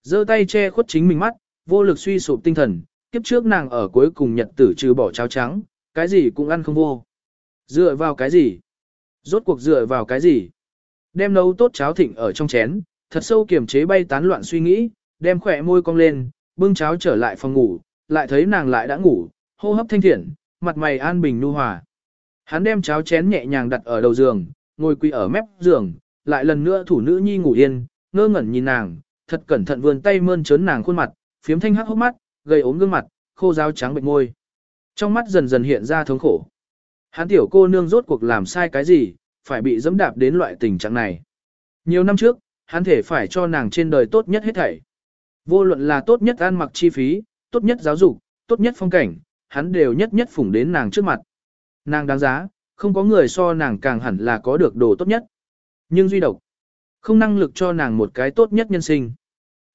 giơ tay che khuất chính mình mắt, vô lực suy sụp tinh thần, kiếp trước nàng ở cuối cùng nhật tử trừ bỏ cháo trắng, cái gì cũng ăn không vô. Dựa vào cái gì? Rốt cuộc dựa vào cái gì? Đem nấu tốt cháo thịnh ở trong chén, thật sâu kiềm chế bay tán loạn suy nghĩ, đem khỏe môi cong lên, bưng cháo trở lại phòng ngủ, lại thấy nàng lại đã ngủ, hô hấp thanh thiện, mặt mày an bình nu hòa. Hắn đem cháo chén nhẹ nhàng đặt ở đầu giường, ngồi quỳ ở mép giường, lại lần nữa thủ nữ nhi ngủ yên, ngơ ngẩn nhìn nàng, thật cẩn thận vươn tay mơn trớn nàng khuôn mặt, phiếm thanh hắc hốc mắt, gầy ốm gương mặt, khô ráo trắng bệnh môi. Trong mắt dần dần hiện ra thống khổ. Hắn tiểu cô nương rốt cuộc làm sai cái gì, phải bị dẫm đạp đến loại tình trạng này. Nhiều năm trước, hắn thể phải cho nàng trên đời tốt nhất hết thảy. Vô luận là tốt nhất ăn mặc chi phí, tốt nhất giáo dục, tốt nhất phong cảnh, hắn đều nhất nhất phủng đến nàng trước mặt. Nàng đáng giá, không có người so nàng càng hẳn là có được đồ tốt nhất. Nhưng duy độc, không năng lực cho nàng một cái tốt nhất nhân sinh.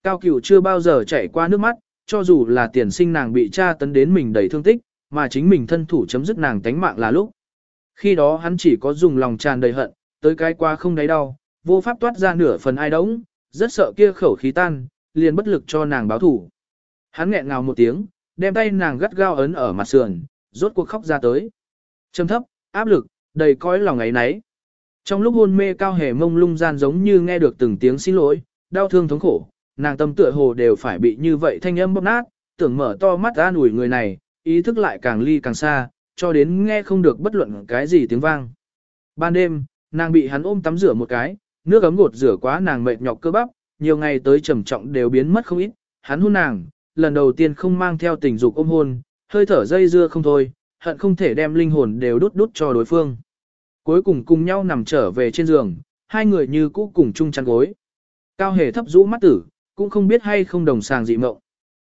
Cao cửu chưa bao giờ chạy qua nước mắt, cho dù là tiền sinh nàng bị cha tấn đến mình đầy thương tích, mà chính mình thân thủ chấm dứt nàng tánh mạng là lúc. Khi đó hắn chỉ có dùng lòng tràn đầy hận, tới cái qua không đáy đau, vô pháp toát ra nửa phần ai đống, rất sợ kia khẩu khí tan, liền bất lực cho nàng báo thủ. Hắn nghẹn ngào một tiếng, đem tay nàng gắt gao ấn ở mặt sườn, rốt cuộc khóc ra tới. Trầm thấp, áp lực, đầy cõi lòng ấy nấy. Trong lúc hôn mê cao hề mông lung gian giống như nghe được từng tiếng xin lỗi, đau thương thống khổ, nàng tâm tựa hồ đều phải bị như vậy thanh âm bóp nát, tưởng mở to mắt ra ủi người này, ý thức lại càng ly càng xa, cho đến nghe không được bất luận cái gì tiếng vang. Ban đêm, nàng bị hắn ôm tắm rửa một cái, nước ấm gột rửa quá nàng mệt nhọc cơ bắp, nhiều ngày tới trầm trọng đều biến mất không ít, hắn hôn nàng, lần đầu tiên không mang theo tình dục ôm hôn, hơi thở dây dưa không thôi, hận không thể đem linh hồn đều đút đút cho đối phương. Cuối cùng cùng nhau nằm trở về trên giường, hai người như cũ cùng chung chăn gối. Cao hề thấp rũ mắt tử, cũng không biết hay không đồng sàng dị mộng.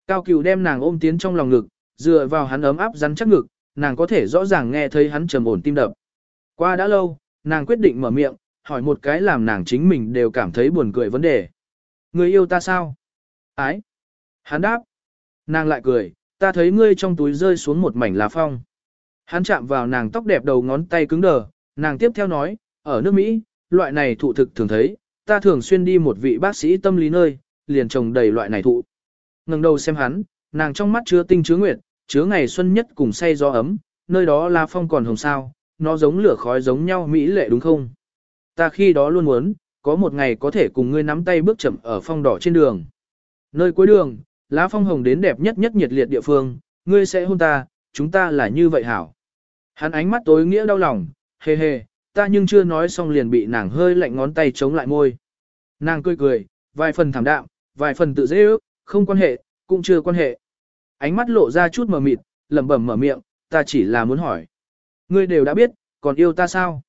Cao cửu đem nàng ôm tiến trong lòng ngực, dựa vào hắn ấm áp rắn chắc ngực, nàng có thể rõ ràng nghe thấy hắn trầm ổn tim đập. Qua đã lâu, nàng quyết định mở miệng, hỏi một cái làm nàng chính mình đều cảm thấy buồn cười vấn đề. Người yêu ta sao? Ái. Hắn đáp. Nàng lại cười, ta thấy ngươi trong túi rơi xuống một mảnh lá phong. Hắn chạm vào nàng tóc đẹp đầu ngón tay cứng đờ, nàng tiếp theo nói, ở nước Mỹ, loại này thụ thực thường thấy, ta thường xuyên đi một vị bác sĩ tâm lý nơi, liền trồng đầy loại này thụ. ngẩng đầu xem hắn, nàng trong mắt chứa tinh chứa nguyệt, chứa ngày xuân nhất cùng say gió ấm, nơi đó là phong còn hồng sao, nó giống lửa khói giống nhau mỹ lệ đúng không? Ta khi đó luôn muốn, có một ngày có thể cùng ngươi nắm tay bước chậm ở phong đỏ trên đường. Nơi cuối đường, lá phong hồng đến đẹp nhất nhất nhiệt liệt địa phương, ngươi sẽ hôn ta, chúng ta là như vậy hảo. Hắn ánh mắt tối nghĩa đau lòng, hề hề, ta nhưng chưa nói xong liền bị nàng hơi lạnh ngón tay chống lại môi. Nàng cười cười, vài phần thảm đạm, vài phần tự dễ ước, không quan hệ, cũng chưa quan hệ. Ánh mắt lộ ra chút mờ mịt, lẩm bẩm mở miệng, ta chỉ là muốn hỏi. Ngươi đều đã biết, còn yêu ta sao?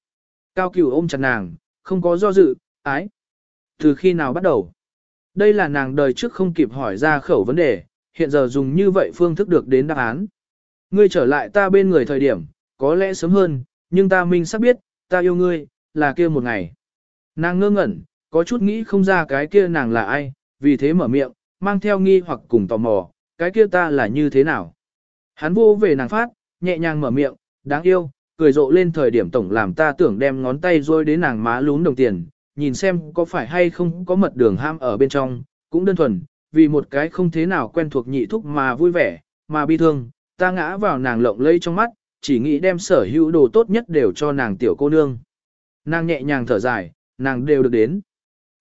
Cao cửu ôm chặt nàng, không có do dự, ái. Từ khi nào bắt đầu? Đây là nàng đời trước không kịp hỏi ra khẩu vấn đề, hiện giờ dùng như vậy phương thức được đến đáp án. Ngươi trở lại ta bên người thời điểm, có lẽ sớm hơn, nhưng ta minh sắp biết, ta yêu ngươi, là kia một ngày. Nàng ngơ ngẩn, có chút nghĩ không ra cái kia nàng là ai, vì thế mở miệng, mang theo nghi hoặc cùng tò mò, cái kia ta là như thế nào. Hắn vô về nàng phát, nhẹ nhàng mở miệng, đáng yêu, cười rộ lên thời điểm tổng làm ta tưởng đem ngón tay rôi đến nàng má lún đồng tiền, nhìn xem có phải hay không có mật đường ham ở bên trong, cũng đơn thuần, vì một cái không thế nào quen thuộc nhị thúc mà vui vẻ, mà bi thương, ta ngã vào nàng lộng lây trong mắt, chỉ nghĩ đem sở hữu đồ tốt nhất đều cho nàng tiểu cô nương. Nàng nhẹ nhàng thở dài, nàng đều được đến.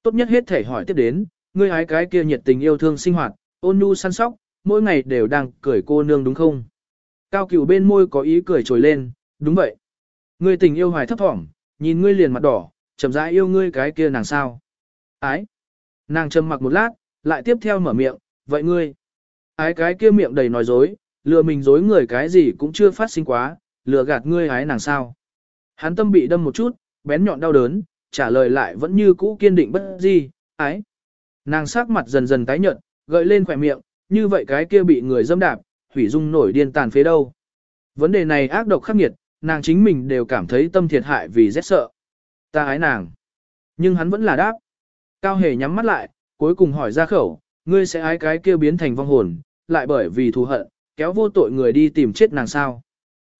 Tốt nhất hết thể hỏi tiếp đến, ngươi hái cái kia nhiệt tình yêu thương sinh hoạt, ôn nhu săn sóc, mỗi ngày đều đang cười cô nương đúng không? Cao cửu bên môi có ý cười trồi lên, đúng vậy. Ngươi tình yêu hoài thấp thỏm, nhìn ngươi liền mặt đỏ, chậm rãi yêu ngươi cái kia nàng sao? Ái. Nàng trầm mặc một lát, lại tiếp theo mở miệng, vậy ngươi? Ái cái kia miệng đầy nói dối, lừa mình dối người cái gì cũng chưa phát sinh quá, lừa gạt ngươi hái nàng sao? Hắn tâm bị đâm một chút, bén nhọn đau đớn, trả lời lại vẫn như cũ kiên định bất di, ái. Nàng sắc mặt dần dần tái nhợt, gợi lên khỏe miệng, như vậy cái kia bị người dâm đạp, hủy dung nổi điên tàn phế đâu. Vấn đề này ác độc khắc nghiệt, nàng chính mình đều cảm thấy tâm thiệt hại vì rét sợ. Ta ái nàng. Nhưng hắn vẫn là đáp. Cao hề nhắm mắt lại, cuối cùng hỏi ra khẩu, ngươi sẽ ái cái kia biến thành vong hồn, lại bởi vì thù hận, kéo vô tội người đi tìm chết nàng sao.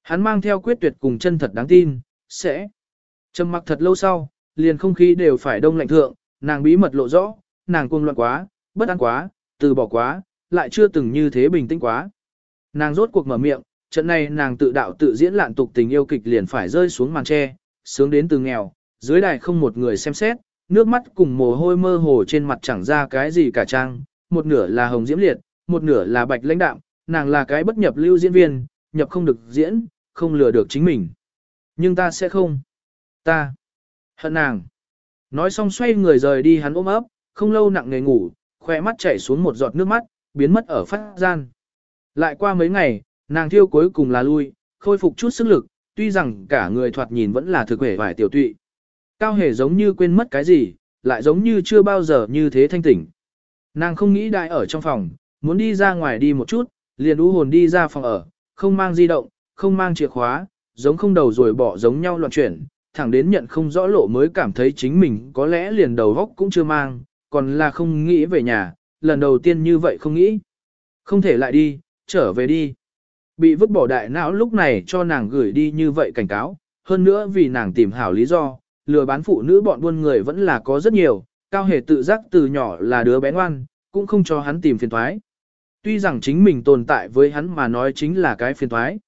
Hắn mang theo quyết tuyệt cùng chân thật đáng tin, sẽ. Trầm mặc thật lâu sau, liền không khí đều phải đông lạnh thượng, nàng bí mật lộ rõ, nàng cuồng loạn quá, bất an quá, từ bỏ quá, lại chưa từng như thế bình tĩnh quá. Nàng rốt cuộc mở miệng, trận này nàng tự đạo tự diễn lạn tục tình yêu kịch liền phải rơi xuống màn tre, sướng đến từ nghèo, dưới đài không một người xem xét, nước mắt cùng mồ hôi mơ hồ trên mặt chẳng ra cái gì cả trang, một nửa là hồng diễm liệt, một nửa là bạch lãnh đạm, nàng là cái bất nhập lưu diễn viên, nhập không được diễn, không lừa được chính mình. Nhưng ta sẽ không. Ta. Hận nàng. Nói xong xoay người rời đi hắn ôm ấp, không lâu nặng nề ngủ, khoe mắt chảy xuống một giọt nước mắt, biến mất ở phát gian. Lại qua mấy ngày, nàng thiêu cuối cùng là lui, khôi phục chút sức lực, tuy rằng cả người thoạt nhìn vẫn là thực vẻ vải tiểu tụy. Cao hề giống như quên mất cái gì, lại giống như chưa bao giờ như thế thanh tỉnh. Nàng không nghĩ đại ở trong phòng, muốn đi ra ngoài đi một chút, liền u hồn đi ra phòng ở, không mang di động, không mang chìa khóa, giống không đầu rồi bỏ giống nhau loạn chuyển, thẳng đến nhận không rõ lộ mới cảm thấy chính mình có lẽ liền đầu góc cũng chưa mang, còn là không nghĩ về nhà, lần đầu tiên như vậy không nghĩ. Không thể lại đi, trở về đi. Bị vứt bỏ đại não lúc này cho nàng gửi đi như vậy cảnh cáo, hơn nữa vì nàng tìm hảo lý do, lừa bán phụ nữ bọn buôn người vẫn là có rất nhiều, cao hề tự giác từ nhỏ là đứa bé ngoan, cũng không cho hắn tìm phiền thoái. Tuy rằng chính mình tồn tại với hắn mà nói chính là cái phiền thoái.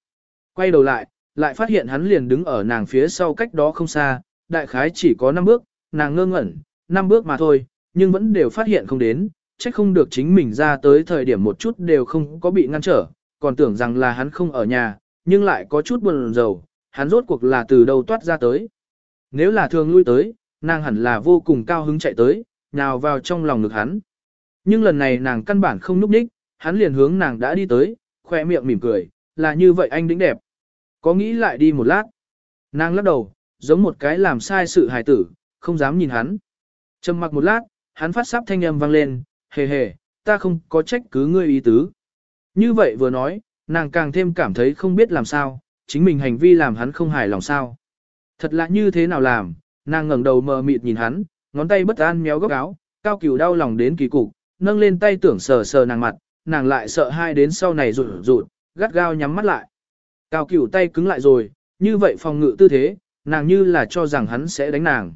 Quay đầu lại, lại phát hiện hắn liền đứng ở nàng phía sau cách đó không xa, đại khái chỉ có 5 bước, nàng ngơ ngẩn, 5 bước mà thôi, nhưng vẫn đều phát hiện không đến, trách không được chính mình ra tới thời điểm một chút đều không có bị ngăn trở, còn tưởng rằng là hắn không ở nhà, nhưng lại có chút buồn rầu, hắn rốt cuộc là từ đâu toát ra tới. Nếu là thường lui tới, nàng hẳn là vô cùng cao hứng chạy tới, nhào vào trong lòng ngực hắn. Nhưng lần này nàng căn bản không núp đích, hắn liền hướng nàng đã đi tới, khoe miệng mỉm cười, là như vậy anh đĩnh đẹp. Có nghĩ lại đi một lát. Nàng lắc đầu, giống một cái làm sai sự hài tử, không dám nhìn hắn. Trầm mặc một lát, hắn phát sắp thanh âm vang lên, hề hề, ta không có trách cứ ngươi ý tứ. Như vậy vừa nói, nàng càng thêm cảm thấy không biết làm sao, chính mình hành vi làm hắn không hài lòng sao. Thật lạ như thế nào làm, nàng ngẩng đầu mờ mịt nhìn hắn, ngón tay bất an méo góc áo, cao cửu đau lòng đến kỳ cục, nâng lên tay tưởng sờ sờ nàng mặt, nàng lại sợ hai đến sau này rụt rụt, gắt gao nhắm mắt lại. Cao cửu tay cứng lại rồi, như vậy phòng ngự tư thế, nàng như là cho rằng hắn sẽ đánh nàng.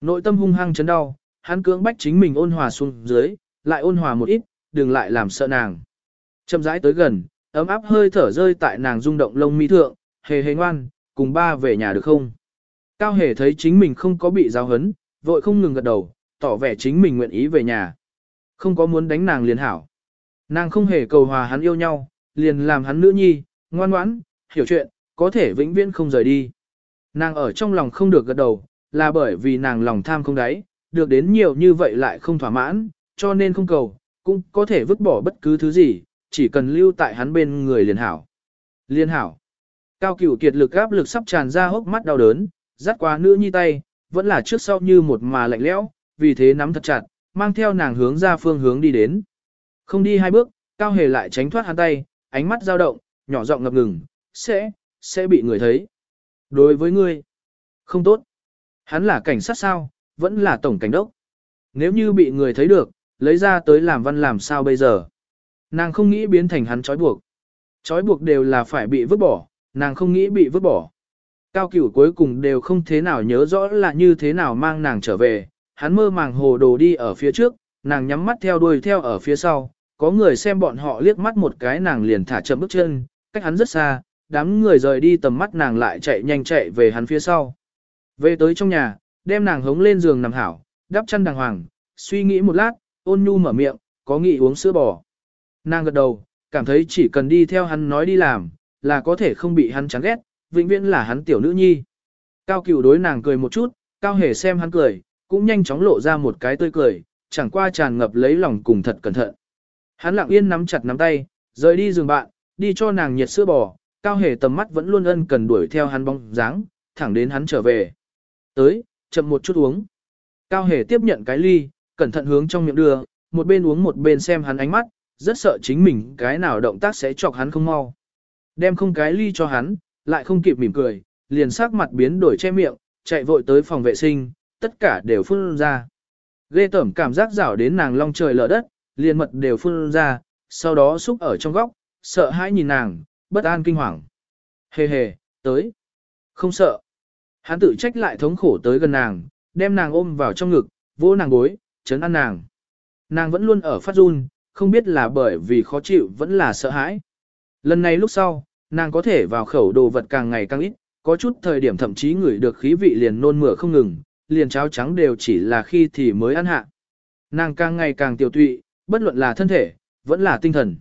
Nội tâm hung hăng chấn đau, hắn cưỡng bách chính mình ôn hòa xuống dưới, lại ôn hòa một ít, đừng lại làm sợ nàng. Chậm rãi tới gần, ấm áp hơi thở rơi tại nàng rung động lông mi thượng, hề hề ngoan, cùng ba về nhà được không? Cao hề thấy chính mình không có bị giáo hấn, vội không ngừng gật đầu, tỏ vẻ chính mình nguyện ý về nhà. Không có muốn đánh nàng liền hảo. Nàng không hề cầu hòa hắn yêu nhau, liền làm hắn nữ nhi, ngoan ngoãn, hiểu chuyện, có thể vĩnh viễn không rời đi. Nàng ở trong lòng không được gật đầu, là bởi vì nàng lòng tham không đáy, được đến nhiều như vậy lại không thỏa mãn, cho nên không cầu, cũng có thể vứt bỏ bất cứ thứ gì, chỉ cần lưu tại hắn bên người liền hảo. Liên hảo. Cao cửu kiệt lực áp lực sắp tràn ra hốc mắt đau đớn, dắt qua nữ nhi tay, vẫn là trước sau như một mà lạnh lẽo, vì thế nắm thật chặt, mang theo nàng hướng ra phương hướng đi đến. Không đi hai bước, Cao Hề lại tránh thoát hắn tay, ánh mắt dao động, nhỏ giọng ngập ngừng, sẽ, sẽ bị người thấy. Đối với ngươi, không tốt. Hắn là cảnh sát sao, vẫn là tổng cảnh đốc. Nếu như bị người thấy được, lấy ra tới làm văn làm sao bây giờ. Nàng không nghĩ biến thành hắn trói buộc. Trói buộc đều là phải bị vứt bỏ, nàng không nghĩ bị vứt bỏ. Cao cửu cuối cùng đều không thế nào nhớ rõ là như thế nào mang nàng trở về, hắn mơ màng hồ đồ đi ở phía trước, nàng nhắm mắt theo đuôi theo ở phía sau, có người xem bọn họ liếc mắt một cái nàng liền thả chậm bước chân, cách hắn rất xa, đám người rời đi tầm mắt nàng lại chạy nhanh chạy về hắn phía sau. Về tới trong nhà, đem nàng hống lên giường nằm hảo, đắp chăn đàng hoàng, suy nghĩ một lát, ôn nhu mở miệng, có nghĩ uống sữa bò. Nàng gật đầu, cảm thấy chỉ cần đi theo hắn nói đi làm, là có thể không bị hắn chán ghét, vĩnh viễn là hắn tiểu nữ nhi. Cao cửu đối nàng cười một chút, cao hề xem hắn cười, cũng nhanh chóng lộ ra một cái tươi cười, chẳng qua tràn ngập lấy lòng cùng thật cẩn thận. Hắn lặng yên nắm chặt nắm tay, rời đi giường bạn, đi cho nàng nhiệt sữa bò, cao hề tầm mắt vẫn luôn ân cần đuổi theo hắn bóng dáng, thẳng đến hắn trở về. Tới, chậm một chút uống. Cao hề tiếp nhận cái ly, cẩn thận hướng trong miệng đưa, một bên uống một bên xem hắn ánh mắt, rất sợ chính mình cái nào động tác sẽ chọc hắn không mau. Đem không cái ly cho hắn, lại không kịp mỉm cười, liền sắc mặt biến đổi che miệng, chạy vội tới phòng vệ sinh, tất cả đều phun ra. Ghê tởm cảm giác rảo đến nàng long trời lở đất, liền mật đều phun ra, sau đó xúc ở trong góc, sợ hãi nhìn nàng, bất an kinh hoàng. Hề hề, tới. Không sợ. Hắn tự trách lại thống khổ tới gần nàng, đem nàng ôm vào trong ngực, vỗ nàng gối, chấn an nàng. Nàng vẫn luôn ở phát run, không biết là bởi vì khó chịu vẫn là sợ hãi. Lần này lúc sau, nàng có thể vào khẩu đồ vật càng ngày càng ít, có chút thời điểm thậm chí ngửi được khí vị liền nôn mửa không ngừng, liền cháo trắng đều chỉ là khi thì mới ăn hạ. Nàng càng ngày càng tiểu tụy, bất luận là thân thể, vẫn là tinh thần.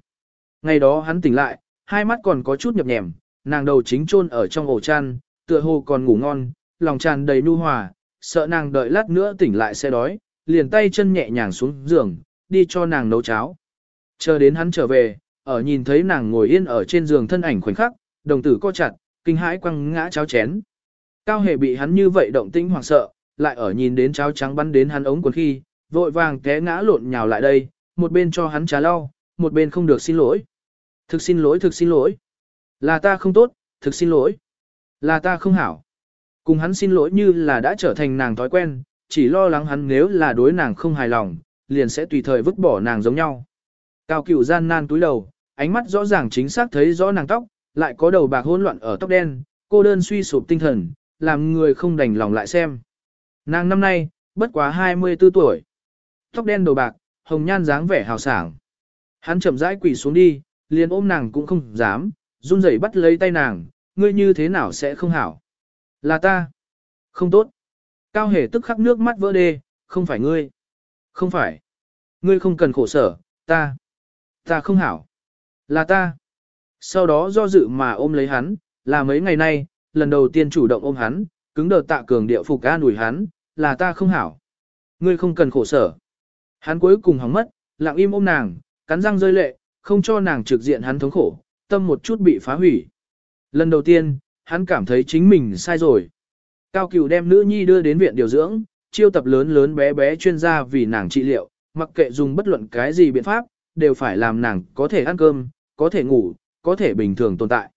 Ngày đó hắn tỉnh lại, hai mắt còn có chút nhập nhèm, nàng đầu chính chôn ở trong ổ chăn, tựa hồ còn ngủ ngon, lòng tràn đầy nhu hòa, sợ nàng đợi lát nữa tỉnh lại sẽ đói, liền tay chân nhẹ nhàng xuống giường, đi cho nàng nấu cháo. Chờ đến hắn trở về, ở nhìn thấy nàng ngồi yên ở trên giường thân ảnh khoảnh khắc, đồng tử co chặt, kinh hãi quăng ngã cháo chén. Cao hề bị hắn như vậy động tĩnh hoảng sợ, lại ở nhìn đến cháo trắng bắn đến hắn ống quần khi, vội vàng té ngã lộn nhào lại đây, một bên cho hắn trà lau, một bên không được xin lỗi. Thực xin lỗi, thực xin lỗi. Là ta không tốt, thực xin lỗi. Là ta không hảo. Cùng hắn xin lỗi như là đã trở thành nàng thói quen, chỉ lo lắng hắn nếu là đối nàng không hài lòng, liền sẽ tùy thời vứt bỏ nàng giống nhau. Cao cửu gian nan túi đầu, ánh mắt rõ ràng chính xác thấy rõ nàng tóc, lại có đầu bạc hỗn loạn ở tóc đen, cô đơn suy sụp tinh thần, làm người không đành lòng lại xem. Nàng năm nay, bất quá 24 tuổi. Tóc đen đầu bạc, hồng nhan dáng vẻ hào sảng. Hắn chậm rãi quỳ xuống đi, liền ôm nàng cũng không dám, run rẩy bắt lấy tay nàng, ngươi như thế nào sẽ không hảo. Là ta. Không tốt. Cao hề tức khắc nước mắt vỡ đê, không phải ngươi. Không phải. Ngươi không cần khổ sở, ta. Ta không hảo. Là ta. Sau đó do dự mà ôm lấy hắn, là mấy ngày nay, lần đầu tiên chủ động ôm hắn, cứng đờ tạ cường địa phục an ủi hắn, là ta không hảo. Ngươi không cần khổ sở. Hắn cuối cùng hóng mất, lặng im ôm nàng, cắn răng rơi lệ, không cho nàng trực diện hắn thống khổ, tâm một chút bị phá hủy. Lần đầu tiên, hắn cảm thấy chính mình sai rồi. Cao Cửu đem nữ nhi đưa đến viện điều dưỡng, chiêu tập lớn lớn bé bé chuyên gia vì nàng trị liệu, mặc kệ dùng bất luận cái gì biện pháp, đều phải làm nàng có thể ăn cơm, có thể ngủ, có thể bình thường tồn tại.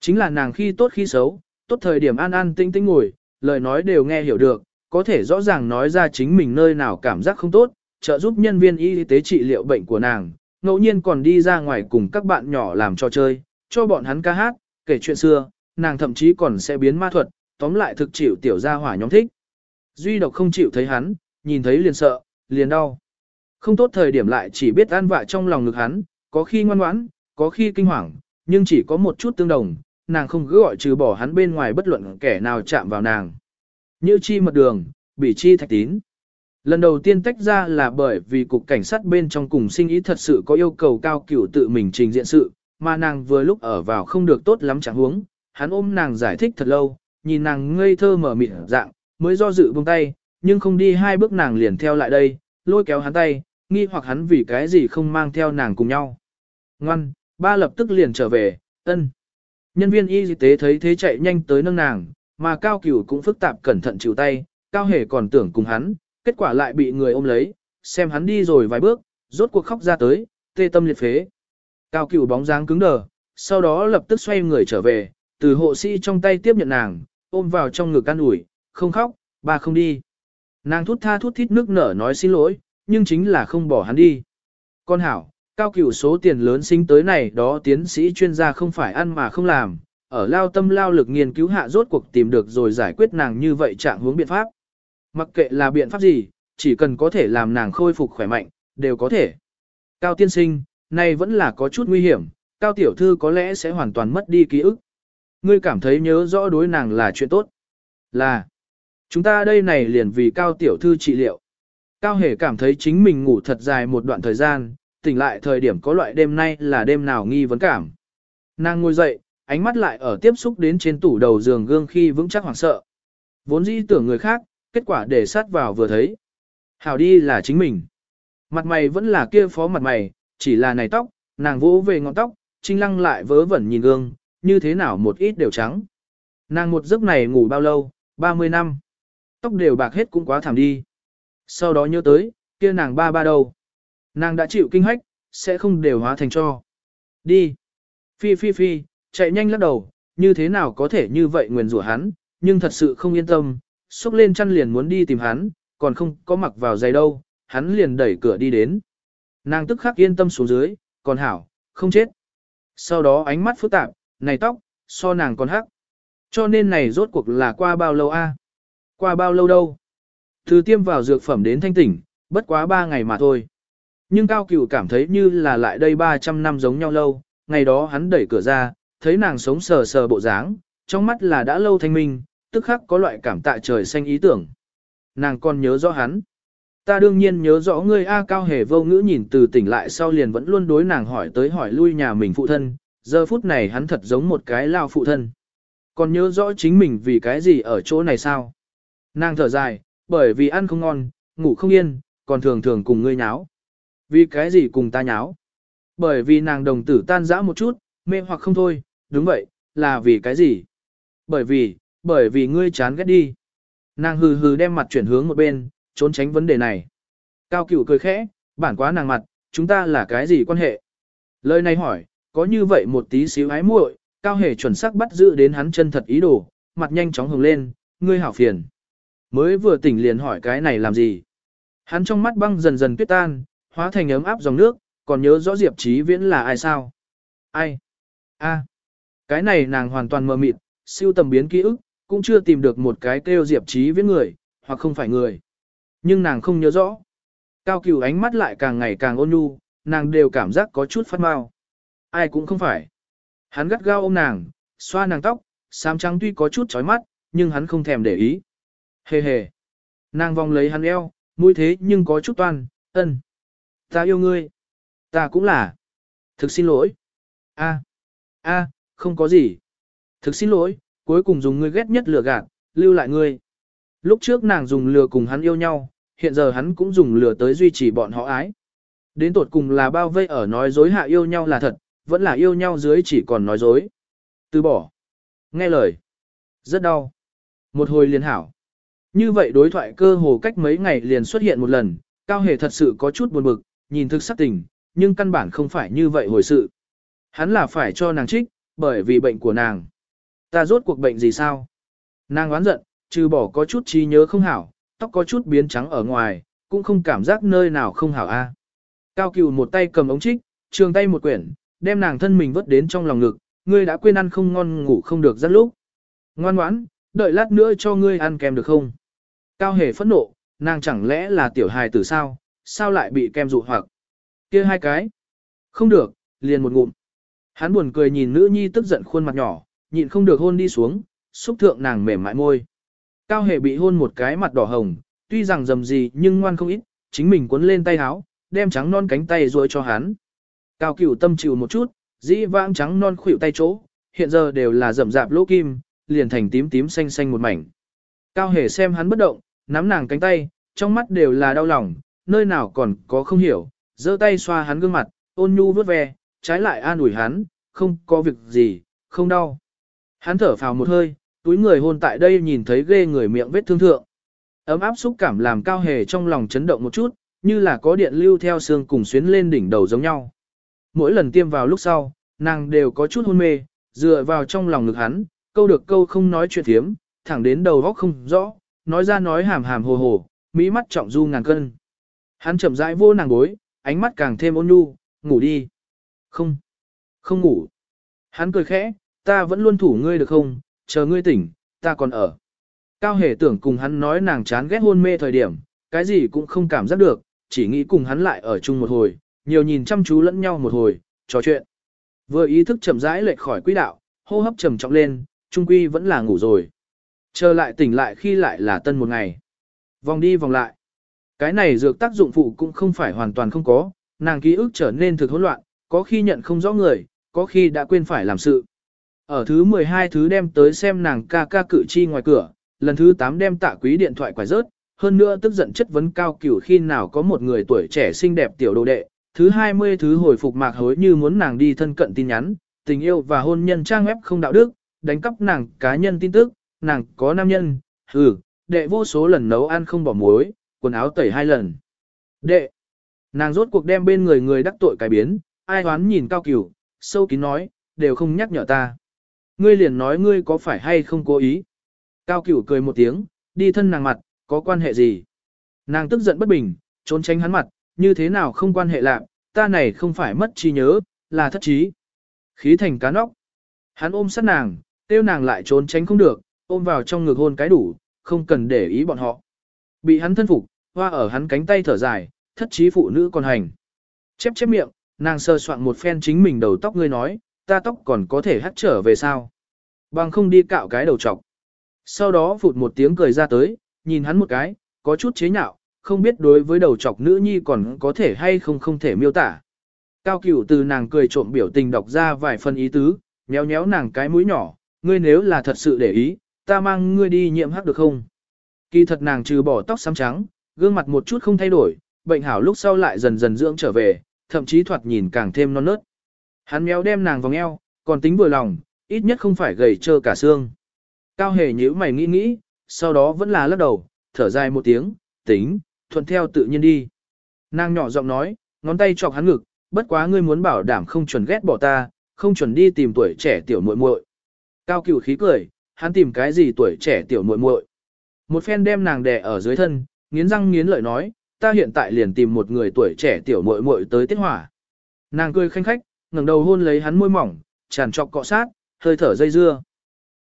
Chính là nàng khi tốt khi xấu, tốt thời điểm an an tinh tinh ngồi, lời nói đều nghe hiểu được, có thể rõ ràng nói ra chính mình nơi nào cảm giác không tốt, trợ giúp nhân viên y tế trị liệu bệnh của nàng, ngẫu nhiên còn đi ra ngoài cùng các bạn nhỏ làm trò chơi, cho bọn hắn ca hát, kể chuyện xưa, nàng thậm chí còn sẽ biến ma thuật, tóm lại thực chịu tiểu gia hỏa nhóm thích. Duy độc không chịu thấy hắn, nhìn thấy liền sợ, liền đau. Không tốt thời điểm lại chỉ biết an vạ trong lòng ngực hắn, có khi ngoan ngoãn, có khi kinh hoàng, nhưng chỉ có một chút tương đồng, nàng không cứ gọi trừ bỏ hắn bên ngoài bất luận kẻ nào chạm vào nàng. Như chi mật đường, bị chi thạch tín. Lần đầu tiên tách ra là bởi vì cục cảnh sát bên trong cùng sinh ý thật sự có yêu cầu cao cửu tự mình trình diện sự, mà nàng vừa lúc ở vào không được tốt lắm chẳng huống, hắn ôm nàng giải thích thật lâu, nhìn nàng ngây thơ mở mịt dạng, mới do dự buông tay, nhưng không đi hai bước nàng liền theo lại đây, lôi kéo hắn tay, nghi hoặc hắn vì cái gì không mang theo nàng cùng nhau. Ngoan, ba lập tức liền trở về, ân. Nhân viên y tế thấy thế chạy nhanh tới nâng nàng, mà cao cửu cũng phức tạp cẩn thận chịu tay, cao hề còn tưởng cùng hắn, kết quả lại bị người ôm lấy, xem hắn đi rồi vài bước, rốt cuộc khóc ra tới, tê tâm liệt phế. Cao cửu bóng dáng cứng đờ, sau đó lập tức xoay người trở về, từ hộ sĩ trong tay tiếp nhận nàng, ôm vào trong ngực an ủi, không khóc, bà không đi. Nàng thút tha thút thít nước nở nói xin lỗi, nhưng chính là không bỏ hắn đi. Con hảo, cao cửu số tiền lớn sinh tới này đó tiến sĩ chuyên gia không phải ăn mà không làm, ở lao tâm lao lực nghiên cứu hạ rốt cuộc tìm được rồi giải quyết nàng như vậy trạng hướng biện pháp. Mặc kệ là biện pháp gì, chỉ cần có thể làm nàng khôi phục khỏe mạnh, đều có thể. Cao tiên sinh, nay vẫn là có chút nguy hiểm, cao tiểu thư có lẽ sẽ hoàn toàn mất đi ký ức. Ngươi cảm thấy nhớ rõ đối nàng là chuyện tốt. Là, chúng ta đây này liền vì cao tiểu thư trị liệu. Cao hề cảm thấy chính mình ngủ thật dài một đoạn thời gian, tỉnh lại thời điểm có loại đêm nay là đêm nào nghi vấn cảm. Nàng ngồi dậy, ánh mắt lại ở tiếp xúc đến trên tủ đầu giường gương khi vững chắc hoảng sợ. Vốn dĩ tưởng người khác, kết quả để sát vào vừa thấy. Hảo đi là chính mình. Mặt mày vẫn là kia phó mặt mày, chỉ là này tóc, nàng vỗ về ngọn tóc, trinh lăng lại vớ vẩn nhìn gương, như thế nào một ít đều trắng. Nàng một giấc này ngủ bao lâu, 30 năm. Tóc đều bạc hết cũng quá thảm đi. Sau đó nhớ tới, kia nàng ba ba đầu, Nàng đã chịu kinh hách, sẽ không đều hóa thành cho. Đi. Phi phi phi, chạy nhanh lắc đầu, như thế nào có thể như vậy nguyền rủa hắn, nhưng thật sự không yên tâm, xúc lên chăn liền muốn đi tìm hắn, còn không có mặc vào giày đâu, hắn liền đẩy cửa đi đến. Nàng tức khắc yên tâm xuống dưới, còn hảo, không chết. Sau đó ánh mắt phức tạp, này tóc, so nàng còn hắc. Cho nên này rốt cuộc là qua bao lâu a? À? Qua bao lâu đâu? Từ tiêm vào dược phẩm đến thanh tỉnh, bất quá 3 ngày mà thôi. Nhưng Cao Cửu cảm thấy như là lại đây 300 năm giống nhau lâu, ngày đó hắn đẩy cửa ra, thấy nàng sống sờ sờ bộ dáng, trong mắt là đã lâu thanh minh, tức khắc có loại cảm tạ trời xanh ý tưởng. Nàng còn nhớ rõ hắn. Ta đương nhiên nhớ rõ ngươi A Cao hề vô ngữ nhìn từ tỉnh lại sau liền vẫn luôn đối nàng hỏi tới hỏi lui nhà mình phụ thân, giờ phút này hắn thật giống một cái lao phụ thân. Còn nhớ rõ chính mình vì cái gì ở chỗ này sao? Nàng thở dài, bởi vì ăn không ngon, ngủ không yên, còn thường thường cùng ngươi nháo. Vì cái gì cùng ta nháo? Bởi vì nàng đồng tử tan rã một chút, mê hoặc không thôi, đúng vậy, là vì cái gì? Bởi vì, bởi vì ngươi chán ghét đi. Nàng hừ hừ đem mặt chuyển hướng một bên, trốn tránh vấn đề này. Cao cửu cười khẽ, bản quá nàng mặt, chúng ta là cái gì quan hệ? Lời này hỏi, có như vậy một tí xíu ái muội, cao hề chuẩn xác bắt giữ đến hắn chân thật ý đồ, mặt nhanh chóng hồng lên, ngươi hảo phiền. Mới vừa tỉnh liền hỏi cái này làm gì? Hắn trong mắt băng dần dần tuyết tan, hóa thành ấm áp dòng nước, còn nhớ rõ Diệp Chí Viễn là ai sao? Ai? A. Cái này nàng hoàn toàn mờ mịt, siêu tầm biến ký ức, cũng chưa tìm được một cái kêu Diệp trí Viễn người, hoặc không phải người. Nhưng nàng không nhớ rõ. Cao cửu ánh mắt lại càng ngày càng ôn nhu, nàng đều cảm giác có chút phát mau. Ai cũng không phải. Hắn gắt gao ôm nàng, xoa nàng tóc, xám trắng tuy có chút chói mắt, nhưng hắn không thèm để ý. Hề hề. Nàng vòng lấy hắn eo, mũi thế nhưng có chút toan, ân. Ta yêu ngươi. Ta cũng là. Thực xin lỗi. A. A, không có gì. Thực xin lỗi, cuối cùng dùng ngươi ghét nhất lừa gạt, lưu lại ngươi. Lúc trước nàng dùng lừa cùng hắn yêu nhau, hiện giờ hắn cũng dùng lừa tới duy trì bọn họ ái. Đến tột cùng là bao vây ở nói dối hạ yêu nhau là thật, vẫn là yêu nhau dưới chỉ còn nói dối. Từ bỏ. Nghe lời. Rất đau. Một hồi liền hảo. Như vậy đối thoại cơ hồ cách mấy ngày liền xuất hiện một lần, Cao Hề thật sự có chút buồn bực, nhìn thực sắc tình, nhưng căn bản không phải như vậy hồi sự. Hắn là phải cho nàng trích, bởi vì bệnh của nàng. Ta rốt cuộc bệnh gì sao? Nàng oán giận, trừ bỏ có chút trí nhớ không hảo, tóc có chút biến trắng ở ngoài, cũng không cảm giác nơi nào không hảo a. Cao cừu một tay cầm ống trích, trường tay một quyển, đem nàng thân mình vớt đến trong lòng ngực, ngươi đã quên ăn không ngon ngủ không được rất lúc. Ngoan ngoãn, đợi lát nữa cho ngươi ăn kem được không? Cao hề phẫn nộ, nàng chẳng lẽ là tiểu hài tử sao, sao lại bị kem dụ hoặc? kia hai cái. Không được, liền một ngụm. Hắn buồn cười nhìn nữ nhi tức giận khuôn mặt nhỏ, nhịn không được hôn đi xuống, xúc thượng nàng mềm mại môi. Cao hề bị hôn một cái mặt đỏ hồng, tuy rằng dầm gì nhưng ngoan không ít, chính mình cuốn lên tay háo, đem trắng non cánh tay rồi cho hắn. Cao cửu tâm chịu một chút, dĩ vãng trắng non khuỷu tay chỗ, hiện giờ đều là rậm rạp lỗ kim, liền thành tím tím xanh xanh một mảnh. Cao hề xem hắn bất động, nắm nàng cánh tay, trong mắt đều là đau lòng, nơi nào còn có không hiểu, giơ tay xoa hắn gương mặt, ôn nhu vớt ve, trái lại an ủi hắn, không có việc gì, không đau. Hắn thở phào một hơi, túi người hôn tại đây nhìn thấy ghê người miệng vết thương thượng. Ấm áp xúc cảm làm cao hề trong lòng chấn động một chút, như là có điện lưu theo xương cùng xuyến lên đỉnh đầu giống nhau. Mỗi lần tiêm vào lúc sau, nàng đều có chút hôn mê, dựa vào trong lòng ngực hắn, câu được câu không nói chuyện thiếm, thẳng đến đầu góc không rõ, nói ra nói hàm hàm hồ hồ, mỹ mắt trọng du ngàn cân. Hắn chậm rãi vô nàng gối, ánh mắt càng thêm ôn nhu, ngủ đi. Không, không ngủ. Hắn cười khẽ, ta vẫn luôn thủ ngươi được không, chờ ngươi tỉnh, ta còn ở. Cao hề tưởng cùng hắn nói nàng chán ghét hôn mê thời điểm, cái gì cũng không cảm giác được, chỉ nghĩ cùng hắn lại ở chung một hồi, nhiều nhìn chăm chú lẫn nhau một hồi, trò chuyện. Vừa ý thức chậm rãi lệch khỏi quỹ đạo, hô hấp trầm trọng lên, trung quy vẫn là ngủ rồi. Chờ lại tỉnh lại khi lại là tân một ngày. Vòng đi vòng lại. Cái này dược tác dụng phụ cũng không phải hoàn toàn không có, nàng ký ức trở nên thực hỗn loạn, có khi nhận không rõ người, có khi đã quên phải làm sự. Ở thứ 12 thứ đem tới xem nàng ca ca cự chi ngoài cửa, lần thứ 8 đem tạ quý điện thoại quải rớt, hơn nữa tức giận chất vấn cao cửu khi nào có một người tuổi trẻ xinh đẹp tiểu đồ đệ, thứ 20 thứ hồi phục mạc hối như muốn nàng đi thân cận tin nhắn, tình yêu và hôn nhân trang web không đạo đức, đánh cắp nàng cá nhân tin tức, nàng có nam nhân, hừ, đệ vô số lần nấu ăn không bỏ muối, quần áo tẩy hai lần. Đệ, nàng rốt cuộc đem bên người người đắc tội cải biến, ai hoán nhìn cao cửu, sâu kín nói, đều không nhắc nhở ta. Ngươi liền nói ngươi có phải hay không cố ý. Cao cửu cười một tiếng, đi thân nàng mặt, có quan hệ gì? Nàng tức giận bất bình, trốn tránh hắn mặt, như thế nào không quan hệ lạc, ta này không phải mất trí nhớ, là thất trí. Khí thành cá nóc. Hắn ôm sát nàng, tiêu nàng lại trốn tránh không được, ôm vào trong ngực hôn cái đủ, không cần để ý bọn họ. Bị hắn thân phục, hoa ở hắn cánh tay thở dài, thất trí phụ nữ còn hành. Chép chép miệng, nàng sơ soạn một phen chính mình đầu tóc ngươi nói, ta tóc còn có thể hắt trở về sao. Bằng không đi cạo cái đầu trọc. Sau đó phụt một tiếng cười ra tới, nhìn hắn một cái, có chút chế nhạo, không biết đối với đầu trọc nữ nhi còn có thể hay không không thể miêu tả. Cao cửu từ nàng cười trộm biểu tình đọc ra vài phần ý tứ, nhéo nhéo nàng cái mũi nhỏ, ngươi nếu là thật sự để ý, ta mang ngươi đi nhiệm hắc được không? Kỳ thật nàng trừ bỏ tóc xám trắng, gương mặt một chút không thay đổi, bệnh hảo lúc sau lại dần dần dưỡng trở về, thậm chí thoạt nhìn càng thêm non nớt. Hắn méo đem nàng vòng eo, còn tính vừa lòng, ít nhất không phải gầy trơ cả xương. Cao hề nhíu mày nghĩ nghĩ, sau đó vẫn là lắc đầu, thở dài một tiếng, tính, thuận theo tự nhiên đi. Nàng nhỏ giọng nói, ngón tay chọc hắn ngực, bất quá ngươi muốn bảo đảm không chuẩn ghét bỏ ta, không chuẩn đi tìm tuổi trẻ tiểu muội muội. Cao cửu khí cười, hắn tìm cái gì tuổi trẻ tiểu muội muội? Một phen đem nàng đè ở dưới thân, nghiến răng nghiến lợi nói, ta hiện tại liền tìm một người tuổi trẻ tiểu muội muội tới tiết hỏa. Nàng cười khanh khách, ngẩng đầu hôn lấy hắn môi mỏng, tràn trọc cọ sát, hơi thở dây dưa.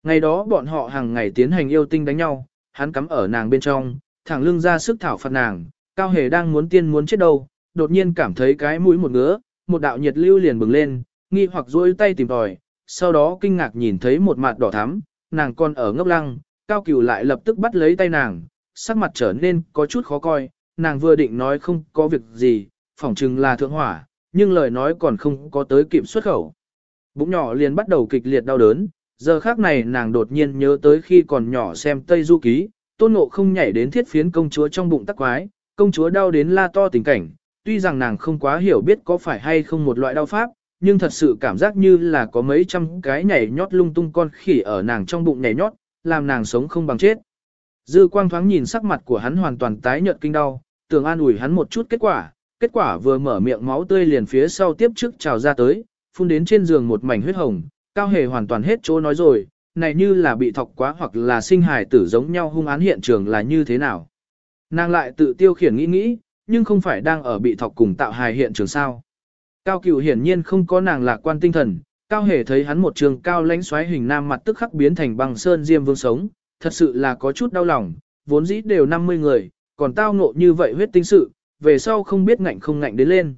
Ngày đó bọn họ hàng ngày tiến hành yêu tinh đánh nhau, hắn cắm ở nàng bên trong, thẳng lưng ra sức thảo phạt nàng, cao hề đang muốn tiên muốn chết đâu, đột nhiên cảm thấy cái mũi một ngứa, một đạo nhiệt lưu liền bừng lên, nghi hoặc duỗi tay tìm tòi, sau đó kinh ngạc nhìn thấy một mặt đỏ thắm, nàng còn ở ngốc lăng, cao cửu lại lập tức bắt lấy tay nàng, sắc mặt trở nên có chút khó coi, nàng vừa định nói không có việc gì, phỏng chừng là thượng hỏa, nhưng lời nói còn không có tới kịp xuất khẩu. Bụng nhỏ liền bắt đầu kịch liệt đau đớn, giờ khác này nàng đột nhiên nhớ tới khi còn nhỏ xem Tây Du Ký, tôn ngộ không nhảy đến thiết phiến công chúa trong bụng tắc quái, công chúa đau đến la to tình cảnh, tuy rằng nàng không quá hiểu biết có phải hay không một loại đau pháp, nhưng thật sự cảm giác như là có mấy trăm cái nhảy nhót lung tung con khỉ ở nàng trong bụng nhảy nhót, làm nàng sống không bằng chết. Dư quang thoáng nhìn sắc mặt của hắn hoàn toàn tái nhợt kinh đau, tưởng an ủi hắn một chút kết quả, kết quả vừa mở miệng máu tươi liền phía sau tiếp trước trào ra tới, phun đến trên giường một mảnh huyết hồng, cao hề hoàn toàn hết chỗ nói rồi, này như là bị thọc quá hoặc là sinh hài tử giống nhau hung án hiện trường là như thế nào. Nàng lại tự tiêu khiển nghĩ nghĩ, nhưng không phải đang ở bị thọc cùng tạo hài hiện trường sao. Cao cửu hiển nhiên không có nàng lạc quan tinh thần, cao hề thấy hắn một trường cao lãnh xoáy hình nam mặt tức khắc biến thành băng sơn diêm vương sống, thật sự là có chút đau lòng, vốn dĩ đều 50 người, còn tao ngộ như vậy huyết tinh sự, về sau không biết ngạnh không ngạnh đến lên.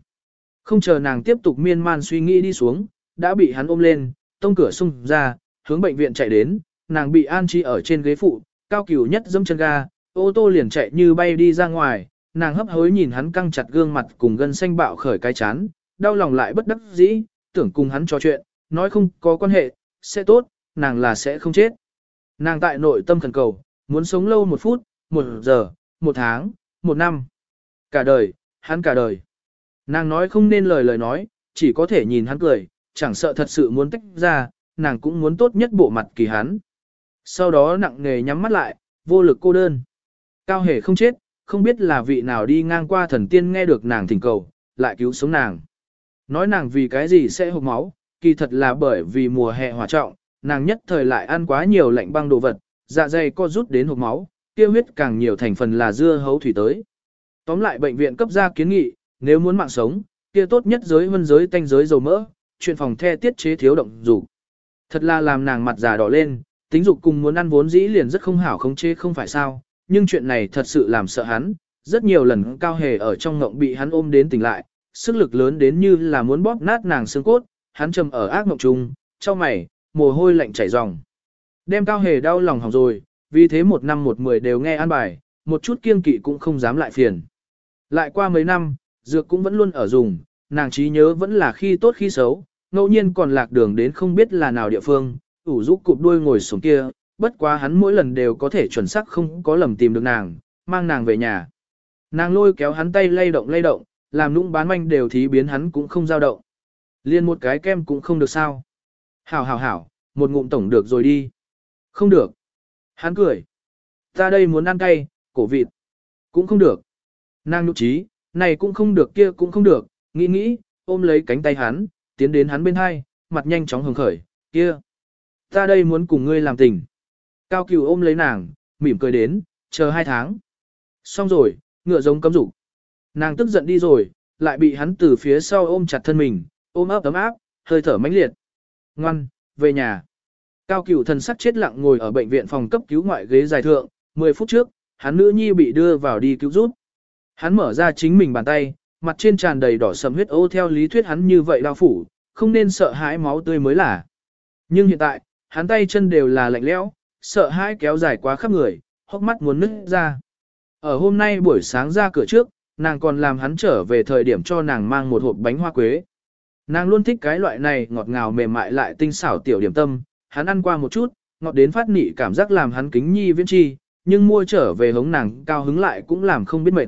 Không chờ nàng tiếp tục miên man suy nghĩ đi xuống, đã bị hắn ôm lên, tông cửa xung ra, hướng bệnh viện chạy đến, nàng bị an chi ở trên ghế phụ, cao cửu nhất dâm chân ga, ô tô liền chạy như bay đi ra ngoài, nàng hấp hối nhìn hắn căng chặt gương mặt cùng gân xanh bạo khởi cái chán, đau lòng lại bất đắc dĩ, tưởng cùng hắn trò chuyện, nói không có quan hệ, sẽ tốt, nàng là sẽ không chết. Nàng tại nội tâm khẩn cầu, muốn sống lâu một phút, một giờ, một tháng, một năm. Cả đời, hắn cả đời. Nàng nói không nên lời lời nói, chỉ có thể nhìn hắn cười, chẳng sợ thật sự muốn tách ra, nàng cũng muốn tốt nhất bộ mặt kỳ hắn. Sau đó nặng nề nhắm mắt lại, vô lực cô đơn. Cao hề không chết, không biết là vị nào đi ngang qua thần tiên nghe được nàng thỉnh cầu, lại cứu sống nàng. Nói nàng vì cái gì sẽ hộp máu, kỳ thật là bởi vì mùa hè hòa trọng, nàng nhất thời lại ăn quá nhiều lạnh băng đồ vật, dạ dày co rút đến hộp máu, tiêu huyết càng nhiều thành phần là dưa hấu thủy tới. Tóm lại bệnh viện cấp ra kiến nghị, nếu muốn mạng sống, kia tốt nhất giới vân giới tanh giới dầu mỡ, chuyện phòng the tiết chế thiếu động dục. Thật là làm nàng mặt già đỏ lên, tính dục cùng muốn ăn vốn dĩ liền rất không hảo không chế không phải sao, nhưng chuyện này thật sự làm sợ hắn, rất nhiều lần cao hề ở trong ngộng bị hắn ôm đến tỉnh lại, sức lực lớn đến như là muốn bóp nát nàng xương cốt, hắn trầm ở ác ngộng chung, trong mày, mồ hôi lạnh chảy ròng. Đem cao hề đau lòng hỏng rồi, vì thế một năm một mười đều nghe an bài, một chút kiêng kỵ cũng không dám lại phiền. Lại qua mấy năm, dược cũng vẫn luôn ở dùng, nàng trí nhớ vẫn là khi tốt khi xấu, ngẫu nhiên còn lạc đường đến không biết là nào địa phương, ủ rũ cụp đuôi ngồi xuống kia, bất quá hắn mỗi lần đều có thể chuẩn xác không có lầm tìm được nàng, mang nàng về nhà. Nàng lôi kéo hắn tay lay động lay động, làm nũng bán manh đều thí biến hắn cũng không dao động. Liên một cái kem cũng không được sao. Hảo hảo hảo, một ngụm tổng được rồi đi. Không được. Hắn cười. Ta đây muốn ăn cay, cổ vịt. Cũng không được. Nàng nhục trí, này cũng không được kia cũng không được, nghĩ nghĩ, ôm lấy cánh tay hắn, tiến đến hắn bên hai, mặt nhanh chóng hứng khởi, kia. Ta đây muốn cùng ngươi làm tình. Cao cửu ôm lấy nàng, mỉm cười đến, chờ hai tháng. Xong rồi, ngựa giống cấm dục Nàng tức giận đi rồi, lại bị hắn từ phía sau ôm chặt thân mình, ôm ấp ấm áp, hơi thở mãnh liệt. Ngoan, về nhà. Cao cửu thần sắc chết lặng ngồi ở bệnh viện phòng cấp cứu ngoại ghế dài thượng, 10 phút trước, hắn nữ nhi bị đưa vào đi cứu giúp. Hắn mở ra chính mình bàn tay, mặt trên tràn đầy đỏ sầm huyết ô theo lý thuyết hắn như vậy đau phủ, không nên sợ hãi máu tươi mới là. Nhưng hiện tại, hắn tay chân đều là lạnh lẽo, sợ hãi kéo dài quá khắp người, hốc mắt muốn nứt ra. Ở hôm nay buổi sáng ra cửa trước, nàng còn làm hắn trở về thời điểm cho nàng mang một hộp bánh hoa quế. Nàng luôn thích cái loại này ngọt ngào mềm mại lại tinh xảo tiểu điểm tâm, hắn ăn qua một chút, ngọt đến phát nị cảm giác làm hắn kính nhi viễn chi, nhưng mua trở về hống nàng cao hứng lại cũng làm không biết mệt.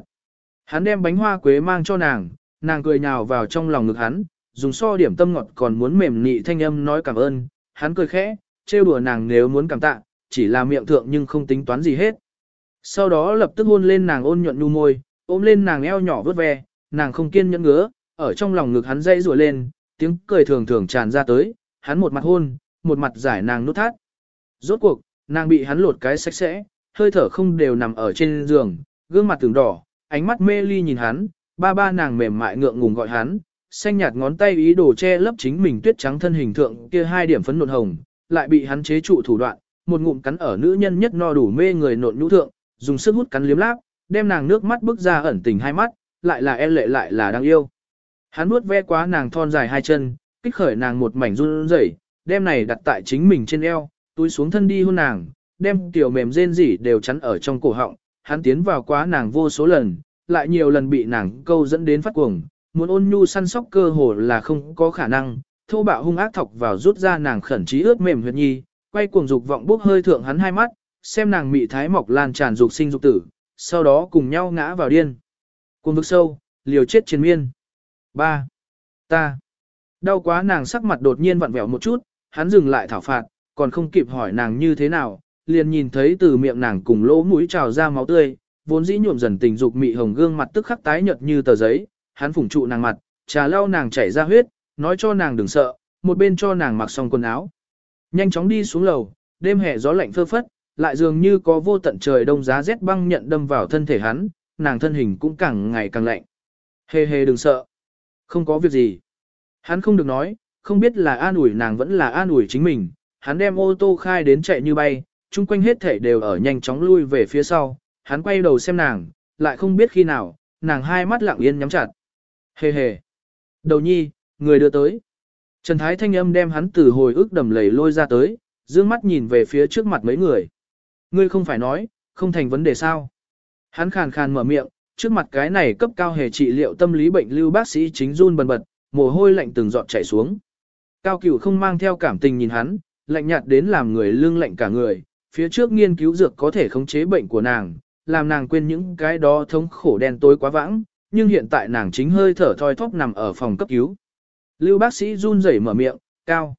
Hắn đem bánh hoa quế mang cho nàng, nàng cười nhào vào trong lòng ngực hắn, dùng so điểm tâm ngọt còn muốn mềm nị thanh âm nói cảm ơn, hắn cười khẽ, trêu đùa nàng nếu muốn cảm tạ, chỉ là miệng thượng nhưng không tính toán gì hết. Sau đó lập tức hôn lên nàng ôn nhuận nu môi, ôm lên nàng eo nhỏ vớt ve, nàng không kiên nhẫn ngứa, ở trong lòng ngực hắn dây rùa lên, tiếng cười thường thường tràn ra tới, hắn một mặt hôn, một mặt giải nàng nút thắt. Rốt cuộc, nàng bị hắn lột cái sạch sẽ, hơi thở không đều nằm ở trên giường, gương mặt từng đỏ, ánh mắt mê ly nhìn hắn, ba ba nàng mềm mại ngượng ngùng gọi hắn, xanh nhạt ngón tay ý đồ che lấp chính mình tuyết trắng thân hình thượng kia hai điểm phấn nộn hồng, lại bị hắn chế trụ thủ đoạn, một ngụm cắn ở nữ nhân nhất no đủ mê người nộn nhũ thượng, dùng sức hút cắn liếm láp, đem nàng nước mắt bước ra ẩn tình hai mắt, lại là e lệ lại là đáng yêu. Hắn nuốt ve quá nàng thon dài hai chân, kích khởi nàng một mảnh run rẩy, đem này đặt tại chính mình trên eo, túi xuống thân đi hôn nàng, đem tiểu mềm rên rỉ đều chắn ở trong cổ họng, hắn tiến vào quá nàng vô số lần, lại nhiều lần bị nàng câu dẫn đến phát cuồng, muốn ôn nhu săn sóc cơ hồ là không có khả năng, thô bạo hung ác thọc vào rút ra nàng khẩn trí ướt mềm huyệt nhi, quay cuồng dục vọng bốc hơi thượng hắn hai mắt, xem nàng mị thái mọc lan tràn dục sinh dục tử, sau đó cùng nhau ngã vào điên. Cuồng vực sâu, liều chết chiến miên. 3. Ta. Đau quá nàng sắc mặt đột nhiên vặn vẹo một chút, hắn dừng lại thảo phạt, còn không kịp hỏi nàng như thế nào, liền nhìn thấy từ miệng nàng cùng lỗ mũi trào ra máu tươi, vốn dĩ nhuộm dần tình dục mị hồng gương mặt tức khắc tái nhợt như tờ giấy, hắn phủng trụ nàng mặt, trà lau nàng chảy ra huyết, nói cho nàng đừng sợ, một bên cho nàng mặc xong quần áo. Nhanh chóng đi xuống lầu, đêm hè gió lạnh phơ phất, lại dường như có vô tận trời đông giá rét băng nhận đâm vào thân thể hắn, nàng thân hình cũng càng ngày càng lạnh. Hề hề đừng sợ. Không có việc gì. Hắn không được nói, không biết là an ủi nàng vẫn là an ủi chính mình. Hắn đem ô tô khai đến chạy như bay, chung quanh hết thể đều ở nhanh chóng lui về phía sau. Hắn quay đầu xem nàng, lại không biết khi nào, nàng hai mắt lặng yên nhắm chặt. Hề hề. Đầu nhi, người đưa tới. Trần Thái thanh âm đem hắn từ hồi ức đầm lầy lôi ra tới, dương mắt nhìn về phía trước mặt mấy người. Ngươi không phải nói, không thành vấn đề sao. Hắn khàn khàn mở miệng, trước mặt cái này cấp cao hề trị liệu tâm lý bệnh lưu bác sĩ chính run bần bật, mồ hôi lạnh từng giọt chảy xuống. Cao cửu không mang theo cảm tình nhìn hắn, lạnh nhạt đến làm người lương lạnh cả người, phía trước nghiên cứu dược có thể khống chế bệnh của nàng, làm nàng quên những cái đó thống khổ đen tối quá vãng, nhưng hiện tại nàng chính hơi thở thoi thóp nằm ở phòng cấp cứu. Lưu bác sĩ run rẩy mở miệng, cao.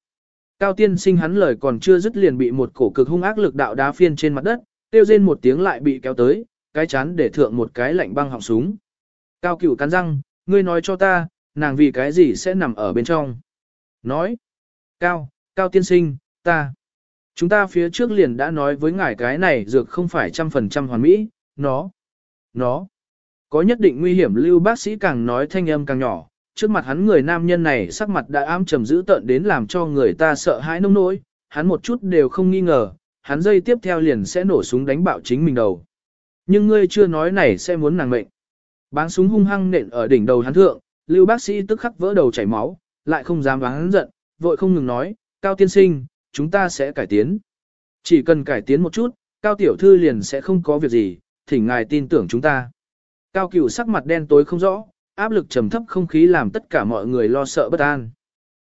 Cao tiên sinh hắn lời còn chưa dứt liền bị một cổ cực hung ác lực đạo đá phiên trên mặt đất, tiêu rên một tiếng lại bị kéo tới, cái chán để thượng một cái lạnh băng họng súng. Cao cửu cắn răng, ngươi nói cho ta, nàng vì cái gì sẽ nằm ở bên trong. Nói, Cao, Cao tiên sinh, ta. Chúng ta phía trước liền đã nói với ngài cái này dược không phải trăm phần trăm hoàn mỹ, nó, nó, có nhất định nguy hiểm lưu bác sĩ càng nói thanh âm càng nhỏ, trước mặt hắn người nam nhân này sắc mặt đã ám trầm dữ tợn đến làm cho người ta sợ hãi nông nỗi, hắn một chút đều không nghi ngờ, hắn dây tiếp theo liền sẽ nổ súng đánh bạo chính mình đầu. Nhưng ngươi chưa nói này sẽ muốn nàng mệnh. Báng súng hung hăng nện ở đỉnh đầu hắn thượng, lưu bác sĩ tức khắc vỡ đầu chảy máu, lại không dám báng hắn giận, vội không ngừng nói, cao tiên sinh, chúng ta sẽ cải tiến. Chỉ cần cải tiến một chút, cao tiểu thư liền sẽ không có việc gì, thỉnh ngài tin tưởng chúng ta. Cao cửu sắc mặt đen tối không rõ, áp lực trầm thấp không khí làm tất cả mọi người lo sợ bất an.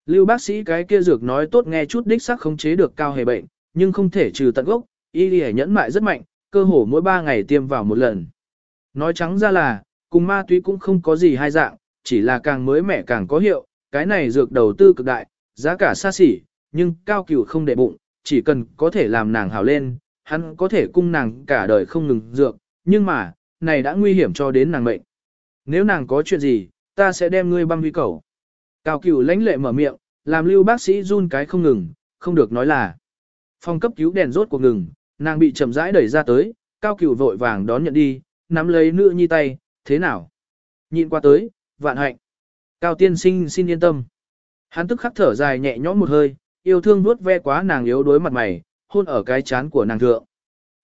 Lưu bác sĩ cái kia dược nói tốt nghe chút đích sắc khống chế được cao hề bệnh, nhưng không thể trừ tận gốc, y lì nhẫn mại rất mạnh, cơ hồ mỗi 3 ngày tiêm vào một lần. Nói trắng ra là, cùng ma túy cũng không có gì hai dạng, chỉ là càng mới mẻ càng có hiệu, cái này dược đầu tư cực đại, giá cả xa xỉ, nhưng cao cửu không để bụng, chỉ cần có thể làm nàng hào lên, hắn có thể cung nàng cả đời không ngừng dược, nhưng mà, này đã nguy hiểm cho đến nàng mệnh. Nếu nàng có chuyện gì, ta sẽ đem ngươi băm huy cầu. Cao cửu lãnh lệ mở miệng, làm lưu bác sĩ run cái không ngừng, không được nói là. Phòng cấp cứu đèn rốt cuộc ngừng, nàng bị chậm rãi đẩy ra tới, cao cửu vội vàng đón nhận đi, nắm lấy nữ nhi tay, thế nào? Nhìn qua tới, vạn hạnh. Cao tiên sinh xin yên tâm. Hắn tức khắc thở dài nhẹ nhõm một hơi, yêu thương nuốt ve quá nàng yếu đối mặt mày, hôn ở cái chán của nàng thượng.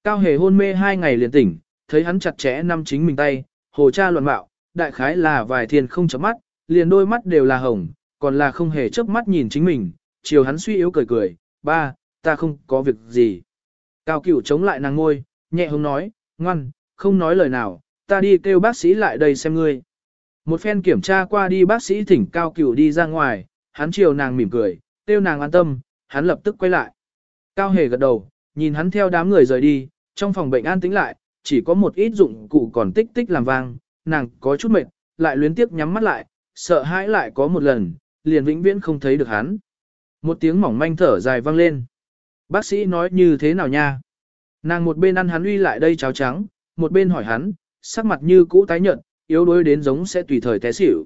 Cao hề hôn mê hai ngày liền tỉnh, thấy hắn chặt chẽ nắm chính mình tay, hồ cha luận bạo, đại khái là vài thiên không chớp mắt, liền đôi mắt đều là hồng, còn là không hề chớp mắt nhìn chính mình, chiều hắn suy yếu cười cười, ba, ta không có việc gì. Cao cửu chống lại nàng ngôi, nhẹ hông nói, ngoan, không nói lời nào, ta đi kêu bác sĩ lại đây xem ngươi. Một phen kiểm tra qua đi bác sĩ thỉnh cao cửu đi ra ngoài, hắn chiều nàng mỉm cười, kêu nàng an tâm, hắn lập tức quay lại. Cao hề gật đầu, nhìn hắn theo đám người rời đi, trong phòng bệnh an tĩnh lại, chỉ có một ít dụng cụ còn tích tích làm vang, nàng có chút mệt, lại luyến tiếp nhắm mắt lại, sợ hãi lại có một lần, liền vĩnh viễn không thấy được hắn. Một tiếng mỏng manh thở dài vang lên. Bác sĩ nói như thế nào nha? Nàng một bên ăn hắn uy lại đây cháo trắng, một bên hỏi hắn, sắc mặt như cũ tái nhợt, yếu đuối đến giống sẽ tùy thời té xỉu.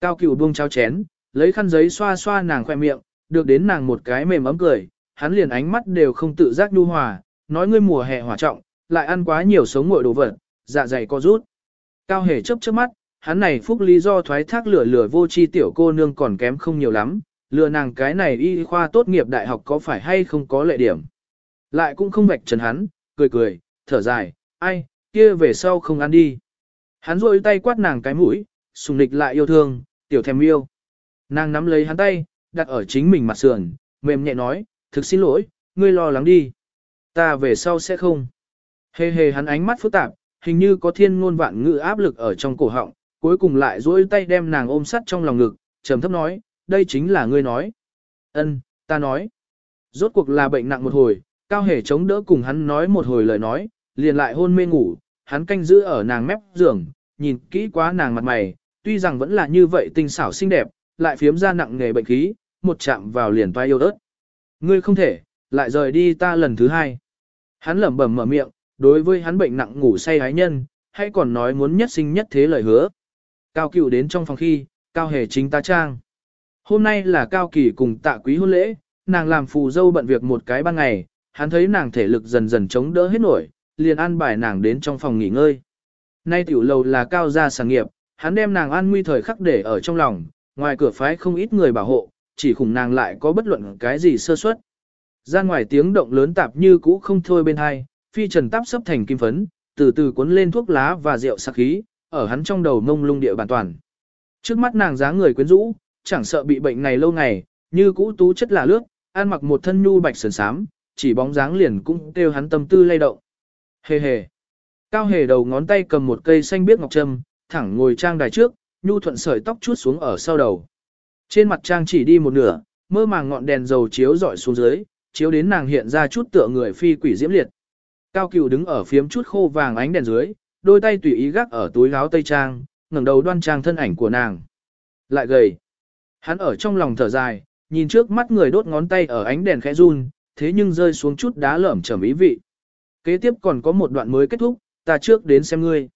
Cao cửu buông cháo chén, lấy khăn giấy xoa xoa nàng khoe miệng, được đến nàng một cái mềm ấm cười, hắn liền ánh mắt đều không tự giác nhu hòa, nói ngươi mùa hè hỏa trọng, lại ăn quá nhiều sống nguội đồ vật, dạ dày co rút. Cao hề chấp chớp mắt, hắn này phúc lý do thoái thác lửa lửa vô chi tiểu cô nương còn kém không nhiều lắm, lừa nàng cái này y khoa tốt nghiệp đại học có phải hay không có lệ điểm. Lại cũng không vạch trần hắn, cười cười, thở dài, ai, kia về sau không ăn đi. Hắn rôi tay quát nàng cái mũi, sùng nịch lại yêu thương, tiểu thèm yêu. Nàng nắm lấy hắn tay, đặt ở chính mình mặt sườn, mềm nhẹ nói, thực xin lỗi, ngươi lo lắng đi. Ta về sau sẽ không. Hề hề hắn ánh mắt phức tạp, hình như có thiên ngôn vạn ngữ áp lực ở trong cổ họng, cuối cùng lại duỗi tay đem nàng ôm sắt trong lòng ngực, trầm thấp nói, đây chính là ngươi nói. Ân, ta nói. Rốt cuộc là bệnh nặng một hồi, cao hề chống đỡ cùng hắn nói một hồi lời nói, liền lại hôn mê ngủ, hắn canh giữ ở nàng mép giường, nhìn kỹ quá nàng mặt mày, tuy rằng vẫn là như vậy tinh xảo xinh đẹp, lại phiếm ra nặng nghề bệnh khí, một chạm vào liền toai yêu ớt. Ngươi không thể, lại rời đi ta lần thứ hai. Hắn lẩm bẩm mở miệng, đối với hắn bệnh nặng ngủ say hái nhân, hay còn nói muốn nhất sinh nhất thế lời hứa. Cao cửu đến trong phòng khi, cao hề chính ta trang. Hôm nay là cao kỳ cùng tạ quý hôn lễ, nàng làm phù dâu bận việc một cái ban ngày, hắn thấy nàng thể lực dần dần chống đỡ hết nổi, liền an bài nàng đến trong phòng nghỉ ngơi. Nay tiểu lầu là cao gia sản nghiệp, hắn đem nàng an nguy thời khắc để ở trong lòng, ngoài cửa phái không ít người bảo hộ, chỉ khủng nàng lại có bất luận cái gì sơ suất. Ra ngoài tiếng động lớn tạp như cũ không thôi bên hai, phi trần táp sấp thành kim phấn, từ từ cuốn lên thuốc lá và rượu sắc khí, ở hắn trong đầu mông lung địa bản toàn. Trước mắt nàng dáng người quyến rũ, chẳng sợ bị bệnh này lâu ngày, như cũ tú chất là lướt, ăn mặc một thân nhu bạch sườn sám, chỉ bóng dáng liền cũng kêu hắn tâm tư lay động. Hề hề. Cao hề đầu ngón tay cầm một cây xanh biếc ngọc trâm, thẳng ngồi trang đài trước, nhu thuận sợi tóc chút xuống ở sau đầu. Trên mặt trang chỉ đi một nửa, mơ màng ngọn đèn dầu chiếu rọi xuống dưới, chiếu đến nàng hiện ra chút tựa người phi quỷ diễm liệt. Cao Cửu đứng ở phiếm chút khô vàng ánh đèn dưới, đôi tay tùy ý gác ở túi áo tây trang, ngẩng đầu đoan trang thân ảnh của nàng. Lại gầy. Hắn ở trong lòng thở dài, nhìn trước mắt người đốt ngón tay ở ánh đèn khẽ run, thế nhưng rơi xuống chút đá lởm chởm ý vị. Kế tiếp còn có một đoạn mới kết thúc, ta trước đến xem ngươi.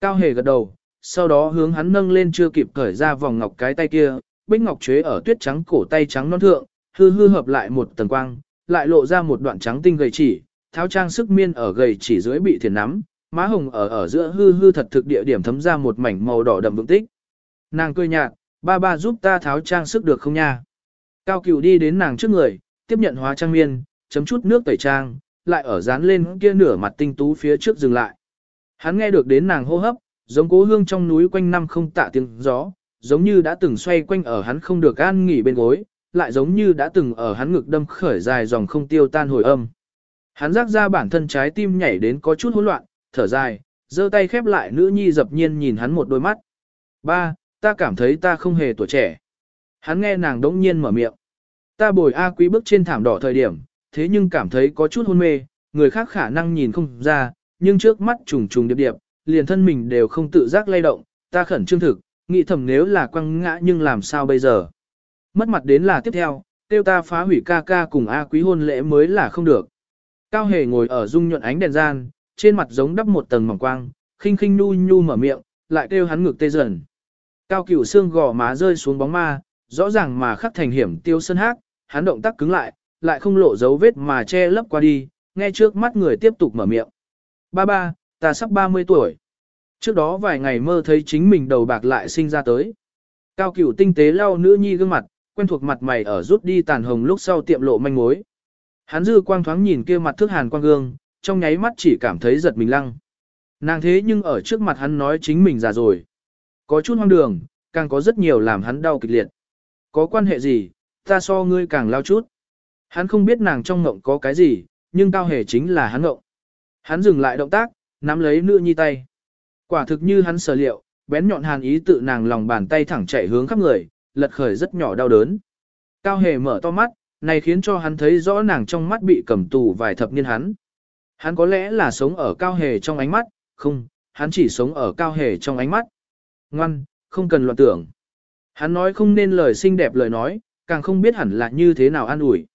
Cao hề gật đầu, sau đó hướng hắn nâng lên chưa kịp cởi ra vòng ngọc cái tay kia, bích ngọc chế ở tuyết trắng cổ tay trắng non thượng, hư hư hợp lại một tầng quang, lại lộ ra một đoạn trắng tinh gầy chỉ, tháo trang sức miên ở gầy chỉ dưới bị thiền nắm, má hồng ở ở giữa hư hư thật thực địa điểm thấm ra một mảnh màu đỏ đậm vững tích. Nàng cười nhạt, ba ba giúp ta tháo trang sức được không nha? Cao cửu đi đến nàng trước người, tiếp nhận hóa trang miên, chấm chút nước tẩy trang, lại ở dán lên kia nửa mặt tinh tú phía trước dừng lại. Hắn nghe được đến nàng hô hấp, giống cố hương trong núi quanh năm không tạ tiếng gió, giống như đã từng xoay quanh ở hắn không được an nghỉ bên gối, lại giống như đã từng ở hắn ngực đâm khởi dài dòng không tiêu tan hồi âm. Hắn rắc ra bản thân trái tim nhảy đến có chút hỗn loạn, thở dài, giơ tay khép lại nữ nhi dập nhiên nhìn hắn một đôi mắt. Ba, ta cảm thấy ta không hề tuổi trẻ. Hắn nghe nàng đống nhiên mở miệng. Ta bồi A quý bước trên thảm đỏ thời điểm, thế nhưng cảm thấy có chút hôn mê, người khác khả năng nhìn không ra, nhưng trước mắt trùng trùng điệp điệp, liền thân mình đều không tự giác lay động, ta khẩn trương thực, nghĩ thầm nếu là quăng ngã nhưng làm sao bây giờ. Mất mặt đến là tiếp theo, tiêu ta phá hủy ca ca cùng A quý hôn lễ mới là không được. Cao hề ngồi ở dung nhuận ánh đèn gian, trên mặt giống đắp một tầng mỏng quang, khinh khinh nu nhu mở miệng, lại kêu hắn ngực tê dần. Cao cửu xương gò má rơi xuống bóng ma, rõ ràng mà khắc thành hiểm tiêu sân hát, hắn động tác cứng lại, lại không lộ dấu vết mà che lấp qua đi, nghe trước mắt người tiếp tục mở miệng. Ba ba, ta sắp 30 tuổi. Trước đó vài ngày mơ thấy chính mình đầu bạc lại sinh ra tới. Cao cửu tinh tế lau nữ nhi gương mặt, quen thuộc mặt mày ở rút đi tàn hồng lúc sau tiệm lộ manh mối. Hắn dư quang thoáng nhìn kia mặt thước hàn quang gương, trong nháy mắt chỉ cảm thấy giật mình lăng. Nàng thế nhưng ở trước mặt hắn nói chính mình già rồi. Có chút hoang đường, càng có rất nhiều làm hắn đau kịch liệt. Có quan hệ gì, ta so ngươi càng lao chút. Hắn không biết nàng trong ngộng có cái gì, nhưng cao hề chính là hắn ngộng. Hắn dừng lại động tác, nắm lấy nữ nhi tay. Quả thực như hắn sở liệu, bén nhọn hàn ý tự nàng lòng bàn tay thẳng chạy hướng khắp người, lật khởi rất nhỏ đau đớn. Cao hề mở to mắt, này khiến cho hắn thấy rõ nàng trong mắt bị cầm tù vài thập niên hắn. Hắn có lẽ là sống ở cao hề trong ánh mắt, không, hắn chỉ sống ở cao hề trong ánh mắt. Ngoan, không cần loạn tưởng. Hắn nói không nên lời xinh đẹp lời nói, càng không biết hẳn là như thế nào an ủi.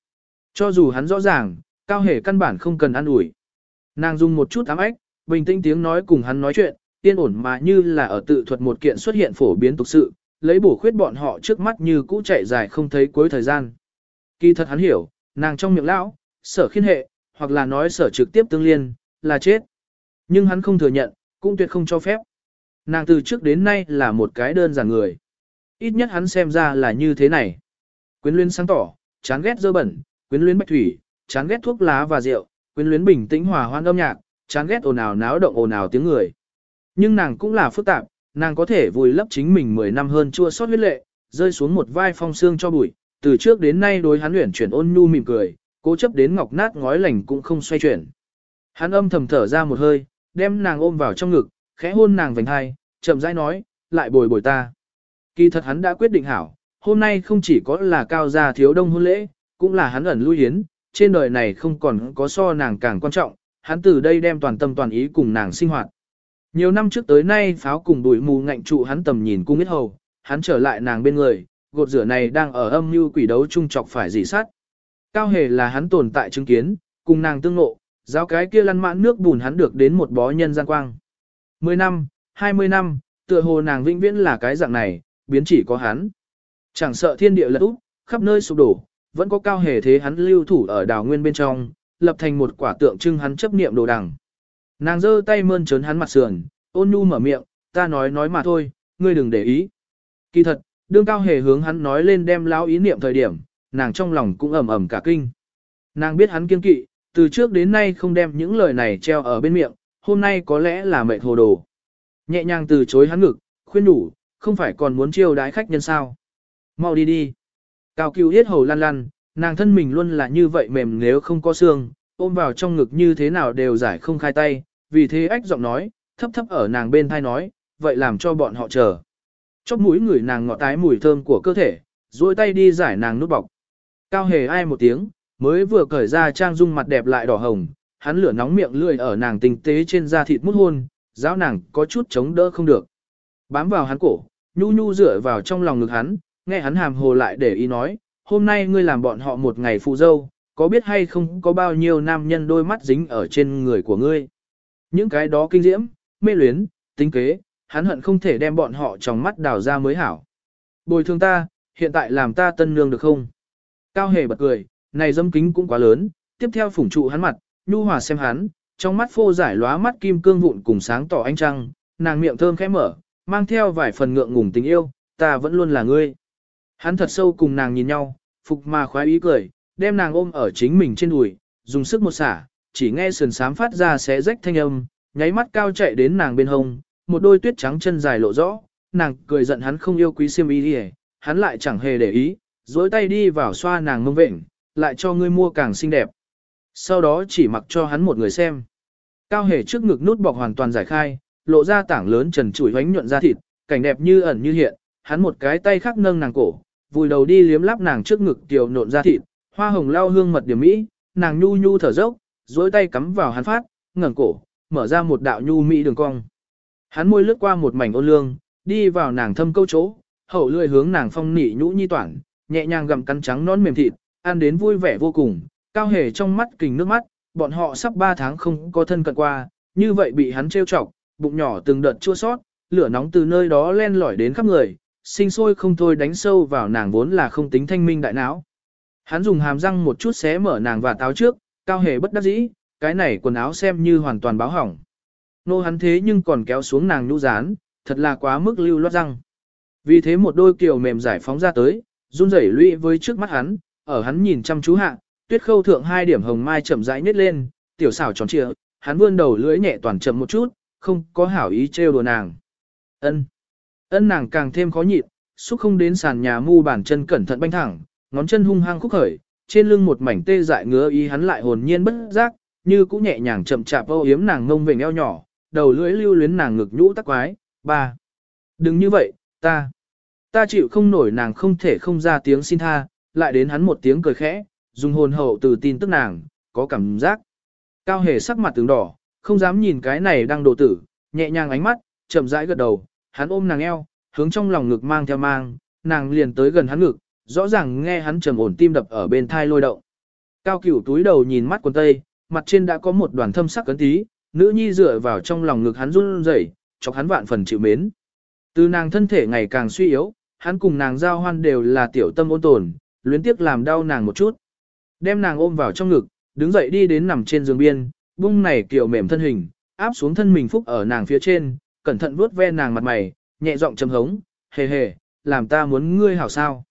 Cho dù hắn rõ ràng, cao hề căn bản không cần an ủi. Nàng dùng một chút ám ách, bình tĩnh tiếng nói cùng hắn nói chuyện, yên ổn mà như là ở tự thuật một kiện xuất hiện phổ biến tục sự, lấy bổ khuyết bọn họ trước mắt như cũ chạy dài không thấy cuối thời gian. Kỳ thật hắn hiểu, nàng trong miệng lão, sở khiên hệ, hoặc là nói sở trực tiếp tương liên, là chết. Nhưng hắn không thừa nhận, cũng tuyệt không cho phép. Nàng từ trước đến nay là một cái đơn giản người. Ít nhất hắn xem ra là như thế này. Quyến luyến sáng tỏ, chán ghét dơ bẩn, quyến luyến bạch thủy, chán ghét thuốc lá và rượu, quyến luyến bình tĩnh hòa hoan âm nhạc, chán ghét ồn ào náo động ồn ào tiếng người. Nhưng nàng cũng là phức tạp, nàng có thể vùi lấp chính mình 10 năm hơn chua sót huyết lệ, rơi xuống một vai phong xương cho bụi, từ trước đến nay đối hắn luyện chuyển ôn nhu mỉm cười, cố chấp đến ngọc nát ngói lành cũng không xoay chuyển. Hắn âm thầm thở ra một hơi, đem nàng ôm vào trong ngực, khẽ hôn nàng vành hai, chậm rãi nói, lại bồi bồi ta. Kỳ thật hắn đã quyết định hảo, hôm nay không chỉ có là cao gia thiếu đông hôn lễ, cũng là hắn ẩn lui hiến, trên đời này không còn có so nàng càng quan trọng, hắn từ đây đem toàn tâm toàn ý cùng nàng sinh hoạt. Nhiều năm trước tới nay pháo cùng bụi mù ngạnh trụ hắn tầm nhìn cung biết hầu, hắn trở lại nàng bên người, gột rửa này đang ở âm mưu quỷ đấu chung chọc phải dị sát. Cao hề là hắn tồn tại chứng kiến, cùng nàng tương ngộ, giáo cái kia lăn mãn nước bùn hắn được đến một bó nhân gian quang. Mười năm, hai mươi năm, tựa hồ nàng vĩnh viễn là cái dạng này, biến chỉ có hắn. Chẳng sợ thiên địa lật úp, khắp nơi sụp đổ, vẫn có cao hề thế hắn lưu thủ ở đào nguyên bên trong, lập thành một quả tượng trưng hắn chấp niệm đồ đằng. Nàng giơ tay mơn trớn hắn mặt sườn, ôn nhu mở miệng, ta nói nói mà thôi, ngươi đừng để ý. Kỳ thật, đương cao hề hướng hắn nói lên đem lao ý niệm thời điểm, nàng trong lòng cũng ẩm ẩm cả kinh. Nàng biết hắn kiên kỵ, từ trước đến nay không đem những lời này treo ở bên miệng, hôm nay có lẽ là mệt hồ đồ. Nhẹ nhàng từ chối hắn ngực, khuyên đủ, không phải còn muốn chiêu đái khách nhân sao. Mau đi đi. Cao cứu yết hầu lăn lăn, nàng thân mình luôn là như vậy mềm nếu không có xương, ôm vào trong ngực như thế nào đều giải không khai tay, vì thế ách giọng nói, thấp thấp ở nàng bên thai nói, vậy làm cho bọn họ chờ. Chóp mũi người nàng ngọt tái mùi thơm của cơ thể, duỗi tay đi giải nàng nút bọc. Cao hề ai một tiếng, mới vừa cởi ra trang dung mặt đẹp lại đỏ hồng, hắn lửa nóng miệng lưỡi ở nàng tinh tế trên da thịt mút hôn, giáo nàng có chút chống đỡ không được. Bám vào hắn cổ, nhu nhu dựa vào trong lòng ngực hắn, nghe hắn hàm hồ lại để ý nói, hôm nay ngươi làm bọn họ một ngày phụ dâu, có biết hay không có bao nhiêu nam nhân đôi mắt dính ở trên người của ngươi. Những cái đó kinh diễm, mê luyến, tính kế, hắn hận không thể đem bọn họ trong mắt đào ra mới hảo. Bồi thường ta, hiện tại làm ta tân nương được không? Cao hề bật cười, này dâm kính cũng quá lớn, tiếp theo phủng trụ hắn mặt, nhu hòa xem hắn, trong mắt phô giải lóa mắt kim cương vụn cùng sáng tỏ ánh trăng, nàng miệng thơm khẽ mở, mang theo vài phần ngượng ngùng tình yêu, ta vẫn luôn là ngươi. Hắn thật sâu cùng nàng nhìn nhau, phục mà khoái ý cười, đem nàng ôm ở chính mình trên đùi, dùng sức một xả, chỉ nghe sườn sám phát ra xé rách thanh âm, nháy mắt cao chạy đến nàng bên hông, một đôi tuyết trắng chân dài lộ rõ, nàng cười giận hắn không yêu quý xiêm y đi hắn lại chẳng hề để ý, dối tay đi vào xoa nàng mông vệnh, lại cho ngươi mua càng xinh đẹp. Sau đó chỉ mặc cho hắn một người xem. Cao hề trước ngực nút bọc hoàn toàn giải khai, lộ ra tảng lớn trần trụi hoánh nhuận ra thịt, cảnh đẹp như ẩn như hiện, hắn một cái tay khác nâng nàng cổ, vùi đầu đi liếm láp nàng trước ngực tiểu nộn ra thịt, hoa hồng lao hương mật điểm mỹ, nàng nhu nhu thở dốc, duỗi tay cắm vào hắn phát, ngẩng cổ, mở ra một đạo nhu mỹ đường cong. Hắn môi lướt qua một mảnh ôn lương, đi vào nàng thâm câu chỗ, hậu lưỡi hướng nàng phong nỉ nhũ nhi toản, nhẹ nhàng gặm cắn trắng non mềm thịt, ăn đến vui vẻ vô cùng, cao hề trong mắt kình nước mắt, bọn họ sắp 3 tháng không có thân cận qua, như vậy bị hắn trêu chọc, bụng nhỏ từng đợt chua sót, lửa nóng từ nơi đó len lỏi đến khắp người, sinh sôi không thôi đánh sâu vào nàng vốn là không tính thanh minh đại não. Hắn dùng hàm răng một chút xé mở nàng và táo trước, cao hề bất đắc dĩ, cái này quần áo xem như hoàn toàn báo hỏng. Nô hắn thế nhưng còn kéo xuống nàng nhũ rán, thật là quá mức lưu loát răng. Vì thế một đôi kiều mềm giải phóng ra tới, run rẩy lụy với trước mắt hắn, ở hắn nhìn chăm chú hạ, tuyết khâu thượng hai điểm hồng mai chậm rãi nhếch lên, tiểu xảo tròn trịa, hắn vươn đầu lưỡi nhẹ toàn chậm một chút, không có hảo ý trêu đùa nàng. Ân, ân nàng càng thêm khó nhịn, xúc không đến sàn nhà mu bàn chân cẩn thận banh thẳng, ngón chân hung hăng khúc khởi, trên lưng một mảnh tê dại ngứa ý hắn lại hồn nhiên bất giác, như cũng nhẹ nhàng chậm chạp âu yếm nàng ngông vểnh eo nhỏ, đầu lưỡi lưu luyến nàng ngực nhũ tắc quái, ba. Đừng như vậy, ta, ta chịu không nổi nàng không thể không ra tiếng xin tha, lại đến hắn một tiếng cười khẽ, dùng hồn hậu từ tin tức nàng, có cảm giác. Cao hề sắc mặt tướng đỏ, không dám nhìn cái này đang đồ tử, nhẹ nhàng ánh mắt, chậm rãi gật đầu, hắn ôm nàng eo, hướng trong lòng ngực mang theo mang, nàng liền tới gần hắn ngực, rõ ràng nghe hắn trầm ổn tim đập ở bên thai lôi động. Cao cửu túi đầu nhìn mắt quần tây, mặt trên đã có một đoàn thâm sắc cấn tí, nữ nhi dựa vào trong lòng ngực hắn run rẩy, chọc hắn vạn phần chịu mến. Từ nàng thân thể ngày càng suy yếu, hắn cùng nàng giao hoan đều là tiểu tâm ôn tồn, luyến tiếc làm đau nàng một chút. Đem nàng ôm vào trong ngực, đứng dậy đi đến nằm trên giường biên, bung này kiểu mềm thân hình, áp xuống thân mình phúc ở nàng phía trên, cẩn thận vuốt ve nàng mặt mày, nhẹ giọng trầm hống, hề hề, làm ta muốn ngươi hảo sao.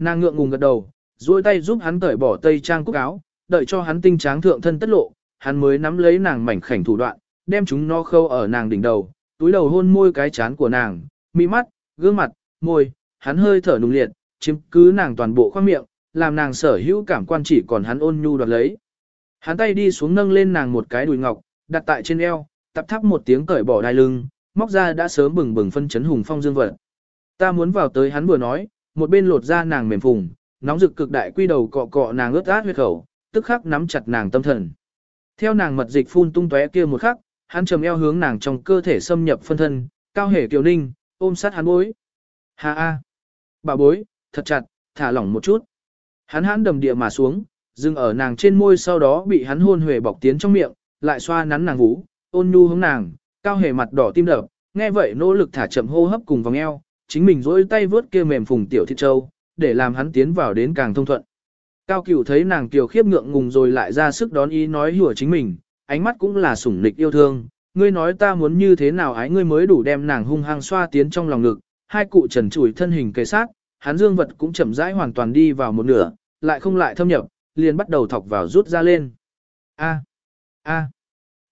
Nàng ngượng ngùng gật đầu, duỗi tay giúp hắn cởi bỏ tây trang cúc áo, đợi cho hắn tinh tráng thượng thân tất lộ, hắn mới nắm lấy nàng mảnh khảnh thủ đoạn, đem chúng nó khâu ở nàng đỉnh đầu, túi đầu hôn môi cái chán của nàng, mi mắt, gương mặt, môi, hắn hơi thở nùng liệt, chiếm cứ nàng toàn bộ khoang miệng, làm nàng sở hữu cảm quan chỉ còn hắn ôn nhu đoạt lấy. Hắn tay đi xuống nâng lên nàng một cái đùi ngọc, đặt tại trên eo, tập thắp một tiếng cởi bỏ đai lưng, móc ra đã sớm bừng bừng phân chấn hùng phong dương vật. Ta muốn vào tới hắn vừa nói, một bên lột ra nàng mềm phùng, nóng rực cực đại quy đầu cọ cọ nàng ướt át huyết khẩu, tức khắc nắm chặt nàng tâm thần. Theo nàng mật dịch phun tung tóe kia một khắc, hắn trầm eo hướng nàng trong cơ thể xâm nhập phân thân, cao hề kiều ninh, ôm sát hắn bối. Ha a, bà bối, thật chặt, thả lỏng một chút. Hắn hắn đầm địa mà xuống, dừng ở nàng trên môi sau đó bị hắn hôn huề bọc tiến trong miệng, lại xoa nắn nàng vú, ôn nhu hướng nàng, cao hề mặt đỏ tim đập, nghe vậy nỗ lực thả chậm hô hấp cùng vòng eo, chính mình dỗi tay vớt kia mềm phùng tiểu thịt châu, để làm hắn tiến vào đến càng thông thuận. Cao cửu thấy nàng kiều khiếp ngượng ngùng rồi lại ra sức đón ý nói hùa chính mình, ánh mắt cũng là sủng nịch yêu thương, ngươi nói ta muốn như thế nào ái ngươi mới đủ đem nàng hung hăng xoa tiến trong lòng ngực, hai cụ trần chủi thân hình kề sát, hắn dương vật cũng chậm rãi hoàn toàn đi vào một nửa, lại không lại thâm nhập, liền bắt đầu thọc vào rút ra lên. A, a,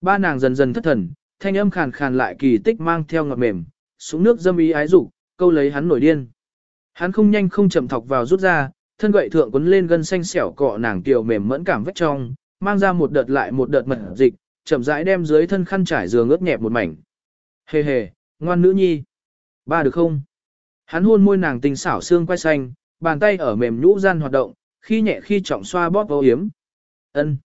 ba nàng dần dần thất thần, thanh âm khàn khàn lại kỳ tích mang theo ngọt mềm, xuống nước dâm ý ái dục, câu lấy hắn nổi điên. Hắn không nhanh không chậm thọc vào rút ra, thân gậy thượng quấn lên gân xanh xẻo cọ nàng tiểu mềm mẫn cảm vách trong, mang ra một đợt lại một đợt mật dịch, chậm rãi đem dưới thân khăn trải giường ướt nhẹp một mảnh. Hề hề, ngoan nữ nhi. Ba được không? Hắn hôn môi nàng tình xảo xương quay xanh, bàn tay ở mềm nhũ gian hoạt động, khi nhẹ khi trọng xoa bóp vô yếm. Ân.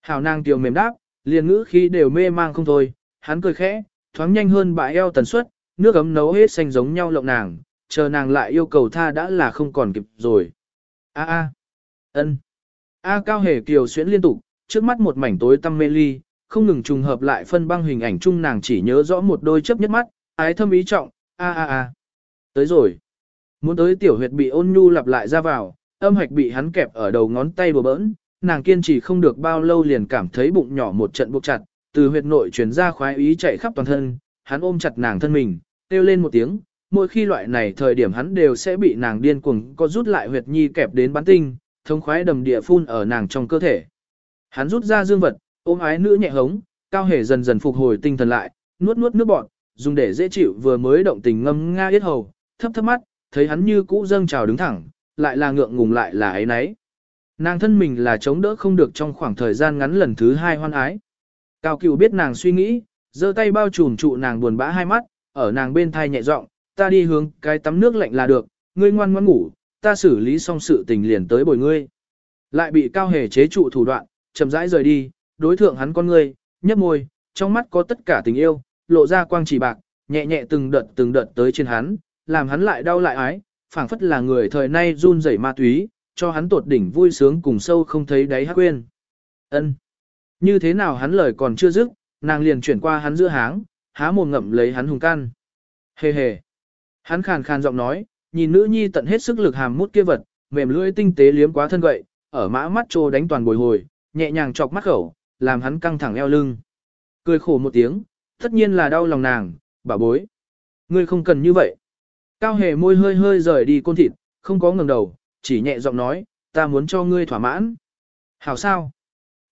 Hảo nàng tiểu mềm đáp, liền ngữ khí đều mê mang không thôi, hắn cười khẽ, thoáng nhanh hơn bãi eo tần suất, nước ấm nấu hết xanh giống nhau lộng nàng, chờ nàng lại yêu cầu tha đã là không còn kịp rồi. A a. Ân. A cao hề kiều xuyễn liên tục, trước mắt một mảnh tối tăm mê ly, không ngừng trùng hợp lại phân băng hình ảnh chung nàng chỉ nhớ rõ một đôi chấp nhất mắt, ái thâm ý trọng, a a a. Tới rồi. Muốn tới tiểu huyệt bị ôn nhu lặp lại ra vào, âm hạch bị hắn kẹp ở đầu ngón tay bừa bỡn, nàng kiên trì không được bao lâu liền cảm thấy bụng nhỏ một trận buộc chặt, từ huyệt nội truyền ra khoái ý chạy khắp toàn thân, hắn ôm chặt nàng thân mình, kêu lên một tiếng, mỗi khi loại này thời điểm hắn đều sẽ bị nàng điên cuồng có rút lại huyệt nhi kẹp đến bắn tinh, thông khoái đầm địa phun ở nàng trong cơ thể. Hắn rút ra dương vật, ôm ái nữ nhẹ hống, cao hề dần dần phục hồi tinh thần lại, nuốt nuốt nước bọt, dùng để dễ chịu vừa mới động tình ngâm nga yết hầu, thấp thấp mắt, thấy hắn như cũ dâng trào đứng thẳng, lại là ngượng ngùng lại là ấy nấy. Nàng thân mình là chống đỡ không được trong khoảng thời gian ngắn lần thứ hai hoan ái. Cao cựu biết nàng suy nghĩ, giơ tay bao trùm trụ nàng buồn bã hai mắt, ở nàng bên thai nhẹ giọng, ta đi hướng cái tắm nước lạnh là được, ngươi ngoan ngoãn ngủ, ta xử lý xong sự tình liền tới bồi ngươi. Lại bị cao hề chế trụ thủ đoạn, chậm rãi rời đi, đối thượng hắn con ngươi, nhấp môi, trong mắt có tất cả tình yêu, lộ ra quang chỉ bạc, nhẹ nhẹ từng đợt từng đợt tới trên hắn, làm hắn lại đau lại ái, phảng phất là người thời nay run rẩy ma túy, cho hắn tột đỉnh vui sướng cùng sâu không thấy đáy hắc quên. Ân. Như thế nào hắn lời còn chưa dứt, nàng liền chuyển qua hắn giữa háng, há mồm ngậm lấy hắn hùng can. Hề hề. Hắn khàn khàn giọng nói, nhìn nữ nhi tận hết sức lực hàm mút kia vật, mềm lưỡi tinh tế liếm quá thân gậy, ở mã mắt trô đánh toàn bồi hồi, nhẹ nhàng chọc mắt khẩu, làm hắn căng thẳng eo lưng. Cười khổ một tiếng, tất nhiên là đau lòng nàng, bà bối. Ngươi không cần như vậy. Cao hề môi hơi hơi rời đi côn thịt, không có ngừng đầu, chỉ nhẹ giọng nói, ta muốn cho ngươi thỏa mãn. Hảo sao?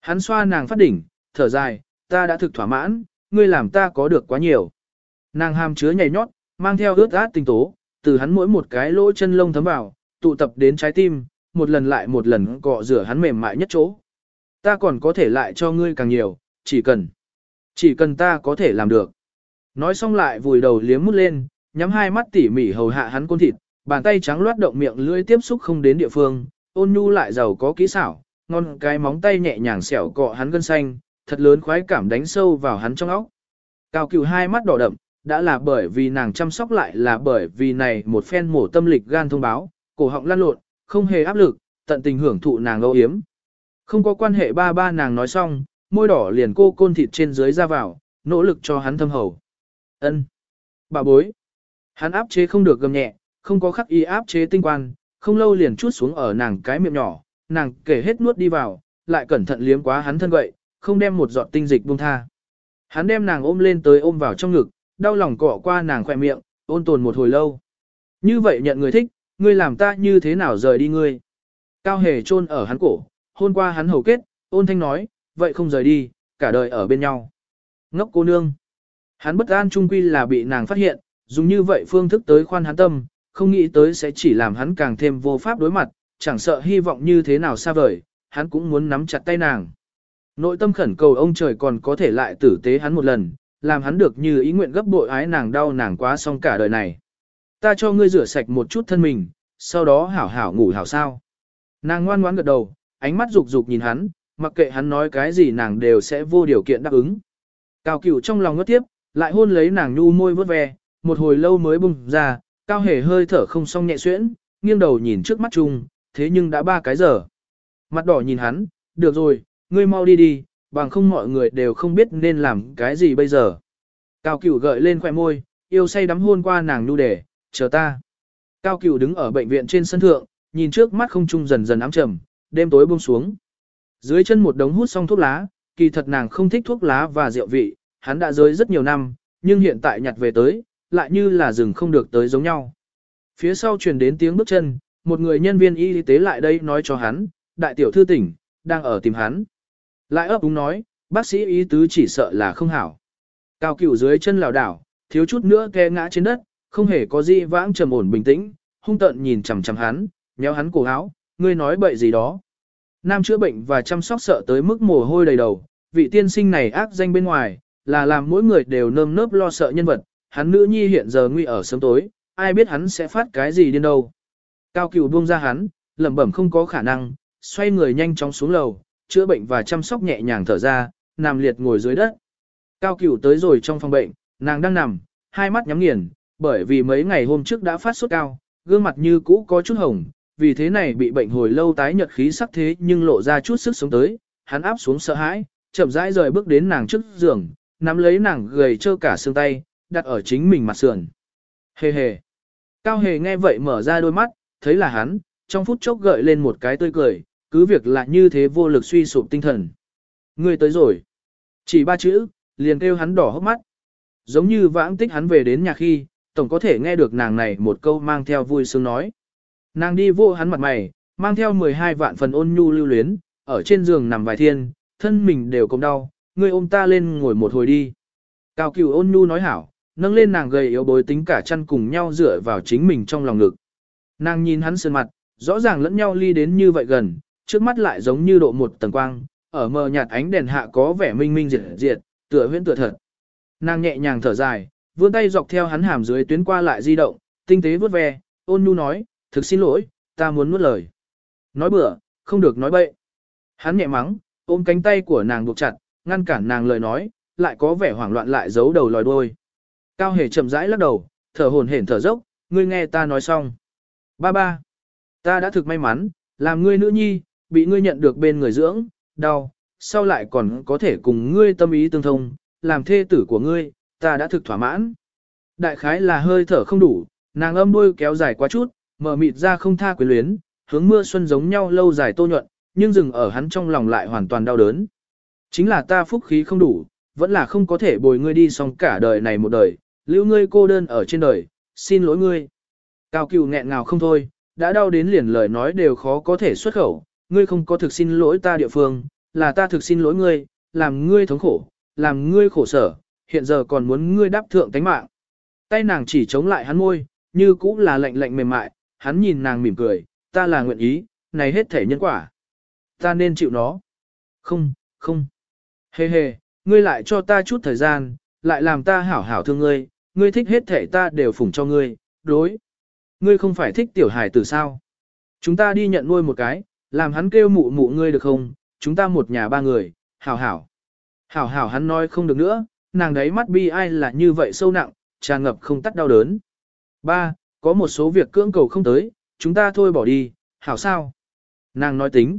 Hắn xoa nàng phát đỉnh, thở dài, ta đã thực thỏa mãn, ngươi làm ta có được quá nhiều. Nàng hàm chứa nhảy nhót, mang theo ướt át tinh tố, từ hắn mỗi một cái lỗ chân lông thấm vào, tụ tập đến trái tim, một lần lại một lần cọ rửa hắn mềm mại nhất chỗ. Ta còn có thể lại cho ngươi càng nhiều, chỉ cần, chỉ cần ta có thể làm được. Nói xong lại vùi đầu liếm mút lên, nhắm hai mắt tỉ mỉ hầu hạ hắn côn thịt, bàn tay trắng loát động miệng lưỡi tiếp xúc không đến địa phương, ôn nhu lại giàu có kỹ xảo, ngon cái móng tay nhẹ nhàng xẻo cọ hắn gân xanh, thật lớn khoái cảm đánh sâu vào hắn trong óc. Cao cửu hai mắt đỏ đậm, đã là bởi vì nàng chăm sóc lại là bởi vì này một phen mổ tâm lịch gan thông báo, cổ họng lăn lộn, không hề áp lực, tận tình hưởng thụ nàng âu yếm. Không có quan hệ ba ba nàng nói xong, môi đỏ liền cô côn thịt trên dưới ra vào, nỗ lực cho hắn thâm hầu. Ân, Bà bối. Hắn áp chế không được gầm nhẹ, không có khắc y áp chế tinh quan, không lâu liền chút xuống ở nàng cái miệng nhỏ, nàng kể hết nuốt đi vào, lại cẩn thận liếm quá hắn thân vậy, không đem một giọt tinh dịch buông tha. Hắn đem nàng ôm lên tới ôm vào trong ngực, đau lòng cọ qua nàng khỏe miệng, ôn tồn một hồi lâu. Như vậy nhận người thích, ngươi làm ta như thế nào rời đi ngươi. Cao hề chôn ở hắn cổ, hôn qua hắn hầu kết, ôn thanh nói, vậy không rời đi, cả đời ở bên nhau. Ngốc cô nương. Hắn bất an trung quy là bị nàng phát hiện, dùng như vậy phương thức tới khoan hắn tâm, không nghĩ tới sẽ chỉ làm hắn càng thêm vô pháp đối mặt, chẳng sợ hy vọng như thế nào xa vời, hắn cũng muốn nắm chặt tay nàng. Nội tâm khẩn cầu ông trời còn có thể lại tử tế hắn một lần, làm hắn được như ý nguyện gấp bội ái nàng đau nàng quá xong cả đời này. Ta cho ngươi rửa sạch một chút thân mình, sau đó hảo hảo ngủ hảo sao. Nàng ngoan ngoãn gật đầu, ánh mắt rục rục nhìn hắn, mặc kệ hắn nói cái gì nàng đều sẽ vô điều kiện đáp ứng. Cao cửu trong lòng ngất tiếp, lại hôn lấy nàng nhu môi vớt ve, một hồi lâu mới bung ra, cao hề hơi thở không xong nhẹ xuyễn, nghiêng đầu nhìn trước mắt chung, thế nhưng đã ba cái giờ. Mặt đỏ nhìn hắn, được rồi, ngươi mau đi đi, bằng không mọi người đều không biết nên làm cái gì bây giờ. Cao cửu gợi lên khoẻ môi, yêu say đắm hôn qua nàng nu để, chờ ta. Cao cửu đứng ở bệnh viện trên sân thượng, nhìn trước mắt không trung dần dần ám trầm, đêm tối buông xuống. Dưới chân một đống hút xong thuốc lá, kỳ thật nàng không thích thuốc lá và rượu vị, hắn đã rơi rất nhiều năm, nhưng hiện tại nhặt về tới, lại như là rừng không được tới giống nhau. Phía sau truyền đến tiếng bước chân, một người nhân viên y tế lại đây nói cho hắn, đại tiểu thư tỉnh, đang ở tìm hắn. Lại ấp úng nói, bác sĩ ý tứ chỉ sợ là không hảo. Cao cửu dưới chân lảo đảo, thiếu chút nữa té ngã trên đất, không hề có gì vãng trầm ổn bình tĩnh, hung tợn nhìn chằm chằm hắn, nhéo hắn cổ áo, ngươi nói bậy gì đó. Nam chữa bệnh và chăm sóc sợ tới mức mồ hôi đầy đầu, vị tiên sinh này ác danh bên ngoài, là làm mỗi người đều nơm nớp lo sợ nhân vật, hắn nữ nhi hiện giờ nguy ở sớm tối, ai biết hắn sẽ phát cái gì điên đâu. Cao cửu buông ra hắn, lẩm bẩm không có khả năng, xoay người nhanh chóng xuống lầu, chữa bệnh và chăm sóc nhẹ nhàng thở ra, nằm liệt ngồi dưới đất. Cao cửu tới rồi trong phòng bệnh, nàng đang nằm, hai mắt nhắm nghiền, bởi vì mấy ngày hôm trước đã phát sốt cao, gương mặt như cũ có chút hồng, vì thế này bị bệnh hồi lâu tái nhợt khí sắc thế nhưng lộ ra chút sức sống tới, hắn áp xuống sợ hãi, chậm rãi rời bước đến nàng trước giường, nắm lấy nàng gầy trơ cả xương tay, đặt ở chính mình mặt sườn. Hề hề. Cao hề nghe vậy mở ra đôi mắt, thấy là hắn, trong phút chốc gợi lên một cái tươi cười, cứ việc là như thế vô lực suy sụp tinh thần. Ngươi tới rồi. Chỉ ba chữ, liền kêu hắn đỏ hốc mắt. Giống như vãng tích hắn về đến nhà khi, tổng có thể nghe được nàng này một câu mang theo vui sướng nói. Nàng đi vô hắn mặt mày, mang theo 12 vạn phần ôn nhu lưu luyến, ở trên giường nằm vài thiên, thân mình đều cống đau, ngươi ôm ta lên ngồi một hồi đi. Cao cửu ôn nhu nói hảo, nâng lên nàng gầy yếu bối tính cả chăn cùng nhau dựa vào chính mình trong lòng ngực. Nàng nhìn hắn sơn mặt, rõ ràng lẫn nhau ly đến như vậy gần, trước mắt lại giống như độ một tầng quang, ở mờ nhạt ánh đèn hạ có vẻ minh minh diệt diệt, tựa huyễn tựa thật. Nàng nhẹ nhàng thở dài, vươn tay dọc theo hắn hàm dưới tuyến qua lại di động, tinh tế vuốt ve, ôn nhu nói, thực xin lỗi, ta muốn nuốt lời. Nói bừa, không được nói bậy. Hắn nhẹ mắng, ôm cánh tay của nàng buộc chặt, ngăn cản nàng lời nói, lại có vẻ hoảng loạn lại giấu đầu lòi đuôi. Cao hề chậm rãi lắc đầu, thở hổn hển thở dốc, ngươi nghe ta nói xong. Ba ba, ta đã thực may mắn, làm ngươi nữ nhi, bị ngươi nhận được bên người dưỡng, đau, sau lại còn có thể cùng ngươi tâm ý tương thông, làm thê tử của ngươi, ta đã thực thỏa mãn. Đại khái là hơi thở không đủ, nàng âm đuôi kéo dài quá chút, mở mịt ra không tha quyến luyến, hướng mưa xuân giống nhau lâu dài tô nhuận, nhưng dừng ở hắn trong lòng lại hoàn toàn đau đớn. Chính là ta phúc khí không đủ, vẫn là không có thể bồi ngươi đi xong cả đời này một đời, lưu ngươi cô đơn ở trên đời, xin lỗi ngươi. Cao cựu nghẹn ngào không thôi, đã đau đến liền lời nói đều khó có thể xuất khẩu, ngươi không có thực xin lỗi ta địa phương, là ta thực xin lỗi ngươi, làm ngươi thống khổ, làm ngươi khổ sở, hiện giờ còn muốn ngươi đáp thượng tánh mạng. Tay nàng chỉ chống lại hắn môi, như cũng là lạnh lạnh mềm mại, hắn nhìn nàng mỉm cười, ta là nguyện ý, này hết thể nhân quả. Ta nên chịu nó. Không, không. Hề hề, ngươi lại cho ta chút thời gian, lại làm ta hảo hảo thương ngươi, ngươi thích hết thể ta đều phủng cho ngươi, đối. Ngươi không phải thích tiểu hải tử sao? Chúng ta đi nhận nuôi một cái, làm hắn kêu mụ mụ ngươi được không? Chúng ta một nhà ba người, hảo hảo. Hảo hảo hắn nói không được nữa, nàng đấy mắt bi ai là như vậy sâu nặng, tràn ngập không tắt đau đớn. Ba, có một số việc cưỡng cầu không tới, chúng ta thôi bỏ đi, hảo sao? Nàng nói tính.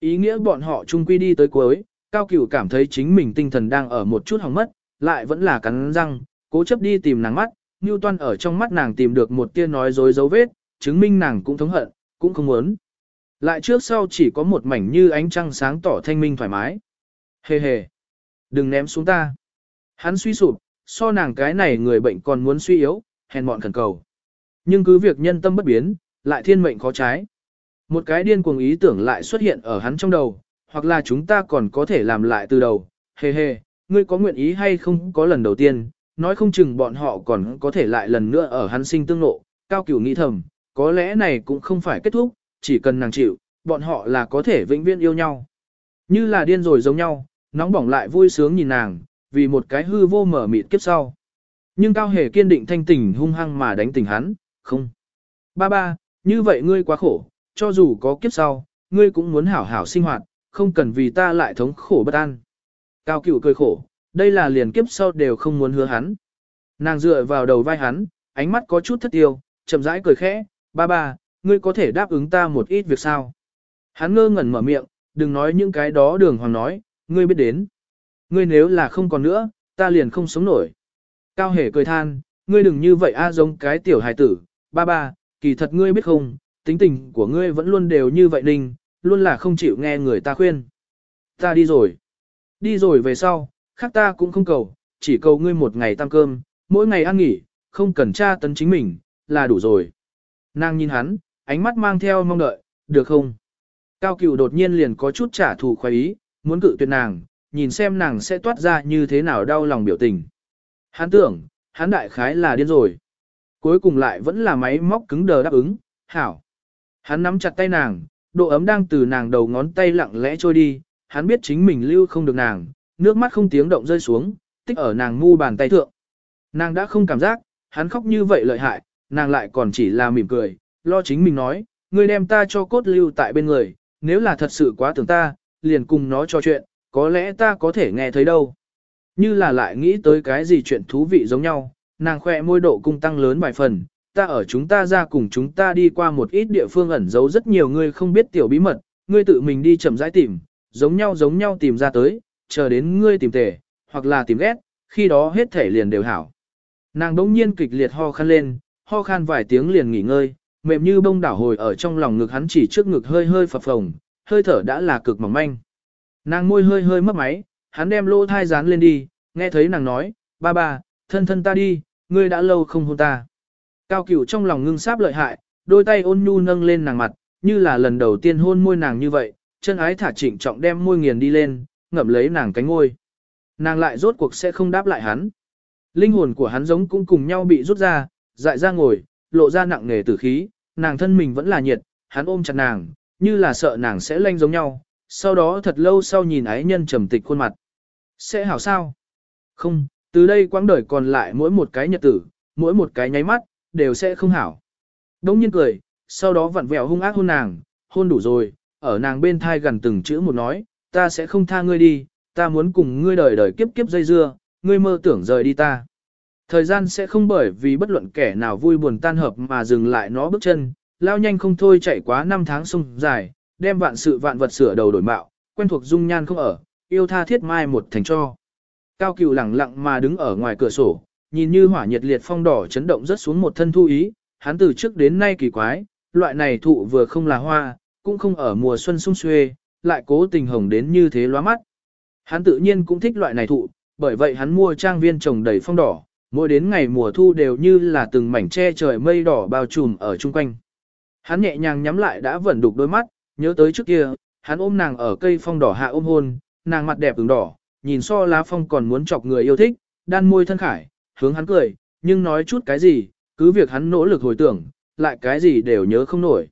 Ý nghĩa bọn họ chung quy đi tới cuối, Cao Cửu cảm thấy chính mình tinh thần đang ở một chút hỏng mất, lại vẫn là cắn răng, cố chấp đi tìm nàng mắt, Newton ở trong mắt nàng tìm được một tia nói dối dấu vết, chứng minh nàng cũng thống hận, cũng không muốn. Lại trước sau chỉ có một mảnh như ánh trăng sáng tỏ thanh minh thoải mái. Hề hề, đừng ném xuống ta. Hắn suy sụp, so nàng cái này người bệnh còn muốn suy yếu, hèn mọn khẩn cầu. Nhưng cứ việc nhân tâm bất biến, lại thiên mệnh khó trái. Một cái điên cuồng ý tưởng lại xuất hiện ở hắn trong đầu, hoặc là chúng ta còn có thể làm lại từ đầu. Hề hề, ngươi có nguyện ý hay không có lần đầu tiên, nói không chừng bọn họ còn có thể lại lần nữa ở hắn sinh tương nộ. Cao cửu nghĩ thầm, có lẽ này cũng không phải kết thúc, chỉ cần nàng chịu, bọn họ là có thể vĩnh viễn yêu nhau. Như là điên rồi giống nhau, nóng bỏng lại vui sướng nhìn nàng, vì một cái hư vô mở mịt kiếp sau. Nhưng Cao Hề kiên định thanh tỉnh hung hăng mà đánh tỉnh hắn, không. Ba ba, như vậy ngươi quá khổ, cho dù có kiếp sau, ngươi cũng muốn hảo hảo sinh hoạt, không cần vì ta lại thống khổ bất an. Cao cửu cười khổ, đây là liền kiếp sau đều không muốn hứa hắn. Nàng dựa vào đầu vai hắn, ánh mắt có chút thất tiêu, chậm rãi cười khẽ, ba ba, ngươi có thể đáp ứng ta một ít việc sao. Hắn ngơ ngẩn mở miệng, đừng nói những cái đó đường hoàng nói, ngươi biết đến. Ngươi nếu là không còn nữa, ta liền không sống nổi. Cao hề cười than, ngươi đừng như vậy a à giống cái tiểu hài tử, ba ba, kỳ thật ngươi biết không, tính tình của ngươi vẫn luôn đều như vậy ninh, luôn là không chịu nghe người ta khuyên. Ta đi rồi. Đi rồi về sau, khác ta cũng không cầu, chỉ cầu ngươi một ngày tăng cơm, mỗi ngày ăn nghỉ, không cần tra tấn chính mình, là đủ rồi. Nàng nhìn hắn, ánh mắt mang theo mong đợi, được không? Cao cửu đột nhiên liền có chút trả thù khoái ý, muốn cự tuyệt nàng, nhìn xem nàng sẽ toát ra như thế nào đau lòng biểu tình. Hắn tưởng, hắn đại khái là điên rồi. Cuối cùng lại vẫn là máy móc cứng đờ đáp ứng, hảo. Hắn nắm chặt tay nàng, độ ấm đang từ nàng đầu ngón tay lặng lẽ trôi đi, hắn biết chính mình lưu không được nàng, nước mắt không tiếng động rơi xuống, tích ở nàng mu bàn tay thượng. Nàng đã không cảm giác, hắn khóc như vậy lợi hại, nàng lại còn chỉ là mỉm cười, lo chính mình nói, ngươi đem ta cho cốt lưu tại bên người, nếu là thật sự quá tưởng ta, liền cùng nó trò chuyện, có lẽ ta có thể nghe thấy đâu. Như là lại nghĩ tới cái gì chuyện thú vị giống nhau, nàng khoe môi độ cung tăng lớn vài phần, ta ở chúng ta ra cùng chúng ta đi qua một ít địa phương ẩn giấu rất nhiều người không biết tiểu bí mật, ngươi tự mình đi chậm rãi tìm, giống nhau giống nhau tìm ra tới, chờ đến ngươi tìm tề, hoặc là tìm ghét, khi đó hết thể liền đều hảo. Nàng đống nhiên kịch liệt ho khan lên, ho khan vài tiếng liền nghỉ ngơi, mềm như bông đảo hồi ở trong lòng ngực hắn chỉ trước ngực hơi hơi phập phồng, hơi thở đã là cực mỏng manh. Nàng môi hơi hơi mất máy, hắn đem lỗ thai dán lên đi, nghe thấy nàng nói, ba ba, thân thân ta đi, ngươi đã lâu không hôn ta. Cao cửu trong lòng ngưng sáp lợi hại, đôi tay ôn nhu nâng lên nàng mặt, như là lần đầu tiên hôn môi nàng như vậy, chân ái thả trịnh trọng đem môi nghiền đi lên, ngậm lấy nàng cánh môi. Nàng lại rốt cuộc sẽ không đáp lại hắn. Linh hồn của hắn giống cũng cùng nhau bị rút ra, dại ra ngồi, lộ ra nặng nề tử khí, nàng thân mình vẫn là nhiệt, hắn ôm chặt nàng, như là sợ nàng sẽ lanh giống nhau, sau đó thật lâu sau nhìn ái nhân trầm tịch khuôn mặt. Sẽ hảo sao? Không, từ đây quãng đời còn lại mỗi một cái nhật tử, mỗi một cái nháy mắt, đều sẽ không hảo. Đông nhiên cười, sau đó vặn vẹo hung ác hôn nàng, hôn đủ rồi, ở nàng bên thai gần từng chữ một nói, ta sẽ không tha ngươi đi, ta muốn cùng ngươi đời đời kiếp kiếp dây dưa, ngươi mơ tưởng rời đi ta. Thời gian sẽ không bởi vì bất luận kẻ nào vui buồn tan hợp mà dừng lại nó bước chân, lao nhanh không thôi chạy quá năm tháng sông dài, đem vạn sự vạn vật sửa đầu đổi mạo, quen thuộc dung nhan không ở, yêu tha thiết mai một thành cho. Cao cửu lẳng lặng mà đứng ở ngoài cửa sổ, nhìn như hỏa nhiệt liệt phong đỏ chấn động rất xuống một thân thu ý, hắn từ trước đến nay kỳ quái, loại này thụ vừa không là hoa, cũng không ở mùa xuân sung xuê, lại cố tình hồng đến như thế lóa mắt. Hắn tự nhiên cũng thích loại này thụ, bởi vậy hắn mua trang viên trồng đầy phong đỏ, mỗi đến ngày mùa thu đều như là từng mảnh che trời mây đỏ bao trùm ở chung quanh. Hắn nhẹ nhàng nhắm lại đã vẫn đục đôi mắt, nhớ tới trước kia, hắn ôm nàng ở cây phong đỏ hạ ôm hôn, nàng mặt đẹp ửng đỏ, nhìn so lá phong còn muốn chọc người yêu thích, đan môi thân khải, hướng hắn cười, nhưng nói chút cái gì, cứ việc hắn nỗ lực hồi tưởng, lại cái gì đều nhớ không nổi.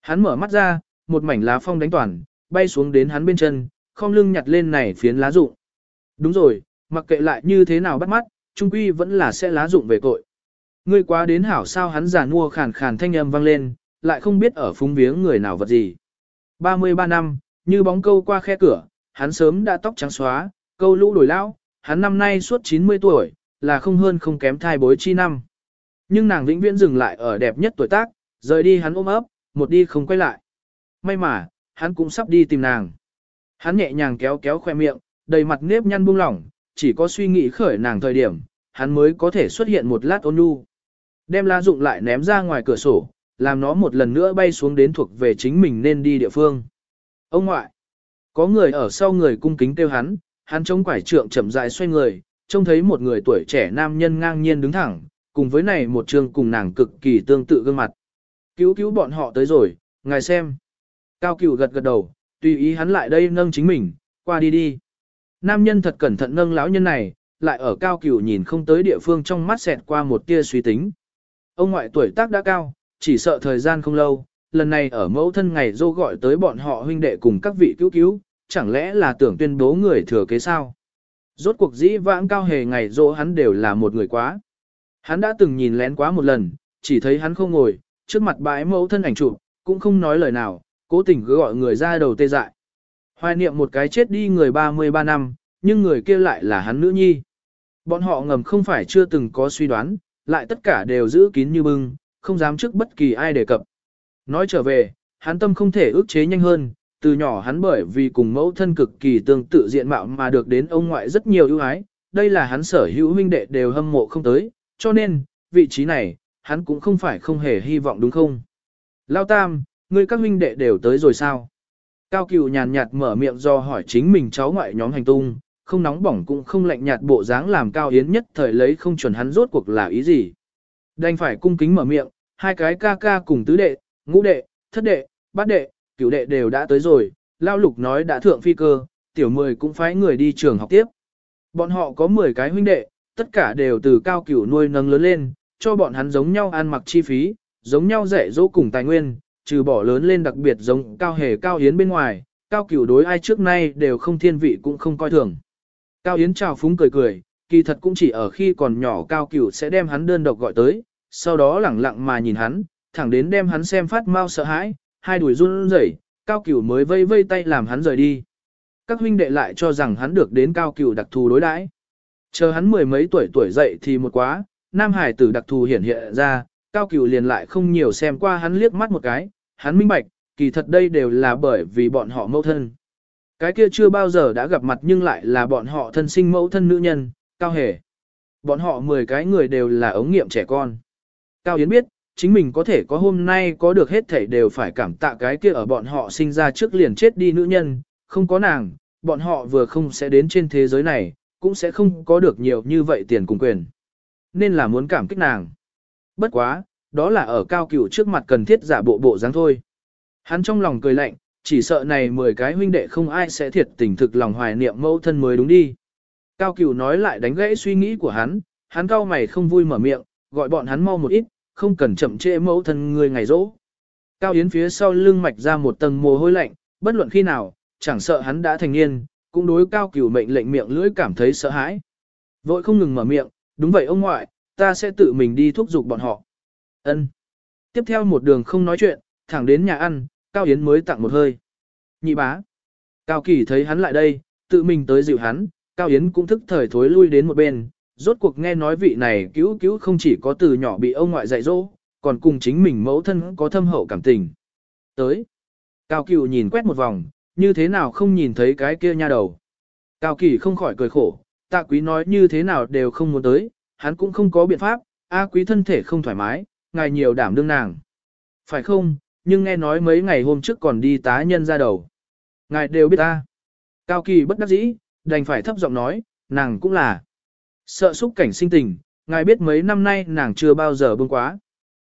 Hắn mở mắt ra, một mảnh lá phong đánh toàn, bay xuống đến hắn bên chân, không lưng nhặt lên này phiến lá rụng. Đúng rồi, mặc kệ lại như thế nào bắt mắt, trung quy vẫn là sẽ lá dụng về tội. Ngươi quá đến hảo sao hắn giả mua khàn khàn thanh âm vang lên, lại không biết ở phúng viếng người nào vật gì. 33 năm, như bóng câu qua khe cửa, hắn sớm đã tóc trắng xóa, câu lũ đổi lão, hắn năm nay suốt 90 tuổi, là không hơn không kém thai bối chi năm. Nhưng nàng vĩnh viễn dừng lại ở đẹp nhất tuổi tác, rời đi hắn ôm ấp, một đi không quay lại. May mà, hắn cũng sắp đi tìm nàng. Hắn nhẹ nhàng kéo kéo khoe miệng, đầy mặt nếp nhăn buông lỏng, chỉ có suy nghĩ khởi nàng thời điểm, hắn mới có thể xuất hiện một lát ôn nhu. Đem lá dụng lại ném ra ngoài cửa sổ, làm nó một lần nữa bay xuống đến thuộc về chính mình nên đi địa phương. Ông ngoại, có người ở sau người cung kính kêu hắn, hắn chống quải trượng chậm rãi xoay người, trông thấy một người tuổi trẻ nam nhân ngang nhiên đứng thẳng, cùng với này một trường cùng nàng cực kỳ tương tự gương mặt. Cứu cứu bọn họ tới rồi, ngài xem. Cao cửu gật gật đầu, tùy ý hắn lại đây nâng chính mình, qua đi đi. Nam nhân thật cẩn thận nâng lão nhân này, lại ở cao cửu nhìn không tới địa phương trong mắt xẹt qua một tia suy tính. Ông ngoại tuổi tác đã cao, chỉ sợ thời gian không lâu, lần này ở mẫu thân ngày dô gọi tới bọn họ huynh đệ cùng các vị cứu cứu, chẳng lẽ là tưởng tuyên bố người thừa kế sao? Rốt cuộc dĩ vãng cao hề ngày dỗ hắn đều là một người quá. Hắn đã từng nhìn lén quá một lần, chỉ thấy hắn không ngồi, trước mặt bãi mẫu thân ảnh chụp, cũng không nói lời nào, cố tình cứ gọi người ra đầu tê dại. Hoài niệm một cái chết đi người 33 năm, nhưng người kia lại là hắn nữ nhi. Bọn họ ngầm không phải chưa từng có suy đoán, lại tất cả đều giữ kín như bưng, không dám trước bất kỳ ai đề cập. Nói trở về, hắn tâm không thể ước chế nhanh hơn, từ nhỏ hắn bởi vì cùng mẫu thân cực kỳ tương tự diện mạo mà được đến ông ngoại rất nhiều ưu ái, đây là hắn sở hữu huynh đệ đều hâm mộ không tới, cho nên, vị trí này, hắn cũng không phải không hề hy vọng đúng không? Lao Tam, ngươi các huynh đệ đều tới rồi sao? Cao Cửu nhàn nhạt mở miệng do hỏi chính mình cháu ngoại nhóm hành tung, không nóng bỏng cũng không lạnh nhạt bộ dáng làm Cao Yến nhất thời lấy không chuẩn hắn rốt cuộc là ý gì. Đành phải cung kính mở miệng, hai cái ca ca cùng tứ đệ, ngũ đệ, thất đệ, bát đệ, cửu đệ đều đã tới rồi, Lao Lục nói đã thượng phi cơ, tiểu mười cũng phái người đi trường học tiếp. Bọn họ có 10 cái huynh đệ, tất cả đều từ cao cửu nuôi nâng lớn lên, cho bọn hắn giống nhau ăn mặc chi phí, giống nhau dạy dỗ cùng tài nguyên, trừ bỏ lớn lên đặc biệt giống cao hề cao yến bên ngoài, cao cửu đối ai trước nay đều không thiên vị cũng không coi thường. Cao yến chào phúng cười cười, kỳ thật cũng chỉ ở khi còn nhỏ cao cửu sẽ đem hắn đơn độc gọi tới, sau đó lẳng lặng mà nhìn hắn, thẳng đến đem hắn xem phát mau sợ hãi, hai đuổi run rẩy, cao cửu mới vây vây tay làm hắn rời đi. Các huynh đệ lại cho rằng hắn được đến cao cửu đặc thù đối đãi. Chờ hắn mười mấy tuổi tuổi dậy thì một quá, nam hải tử đặc thù hiển hiện ra, cao cửu liền lại không nhiều xem qua hắn liếc mắt một cái, hắn minh bạch, kỳ thật đây đều là bởi vì bọn họ mẫu thân. Cái kia chưa bao giờ đã gặp mặt nhưng lại là bọn họ thân sinh mẫu thân nữ nhân, Cao Hề. Bọn họ 10 cái người đều là ống nghiệm trẻ con. Cao Yến biết, chính mình có thể có hôm nay có được hết thảy đều phải cảm tạ cái kia ở bọn họ sinh ra trước liền chết đi nữ nhân, không có nàng, bọn họ vừa không sẽ đến trên thế giới này, cũng sẽ không có được nhiều như vậy tiền cùng quyền. Nên là muốn cảm kích nàng. Bất quá, đó là ở cao cửu trước mặt cần thiết giả bộ bộ dáng thôi. Hắn trong lòng cười lạnh, chỉ sợ này 10 cái huynh đệ không ai sẽ thiệt tình thực lòng hoài niệm mẫu thân mới đúng đi. Cao cửu nói lại đánh gãy suy nghĩ của hắn, hắn cao mày không vui mở miệng, gọi bọn hắn mau một ít, không cần chậm trễ mẫu thân người ngày rỗ. Cao Yến phía sau lưng mạch ra một tầng mồ hôi lạnh, bất luận khi nào, chẳng sợ hắn đã thành niên, cũng đối cao cửu mệnh lệnh miệng lưỡi cảm thấy sợ hãi. Vội không ngừng mở miệng, đúng vậy ông ngoại, ta sẽ tự mình đi thúc giục bọn họ. Ân. Tiếp theo một đường không nói chuyện, thẳng đến nhà ăn, Cao Yến mới tặng một hơi. Nhị bá. Cao Kỳ thấy hắn lại đây, tự mình tới dịu hắn, Cao Yến cũng thức thời thối lui đến một bên. Rốt cuộc nghe nói vị này cứu cứu không chỉ có từ nhỏ bị ông ngoại dạy dỗ, còn cùng chính mình mẫu thân có thâm hậu cảm tình. Tới. Cao Cửu nhìn quét một vòng, như thế nào không nhìn thấy cái kia nha đầu. Cao Kỳ không khỏi cười khổ, tạ quý nói như thế nào đều không muốn tới, hắn cũng không có biện pháp, A quý thân thể không thoải mái, ngài nhiều đảm đương nàng. Phải không, nhưng nghe nói mấy ngày hôm trước còn đi tá nhân ra đầu. Ngài đều biết ta. Cao Kỳ bất đắc dĩ, đành phải thấp giọng nói, nàng cũng là. Sợ xúc cảnh sinh tình, ngài biết mấy năm nay nàng chưa bao giờ bưng quá.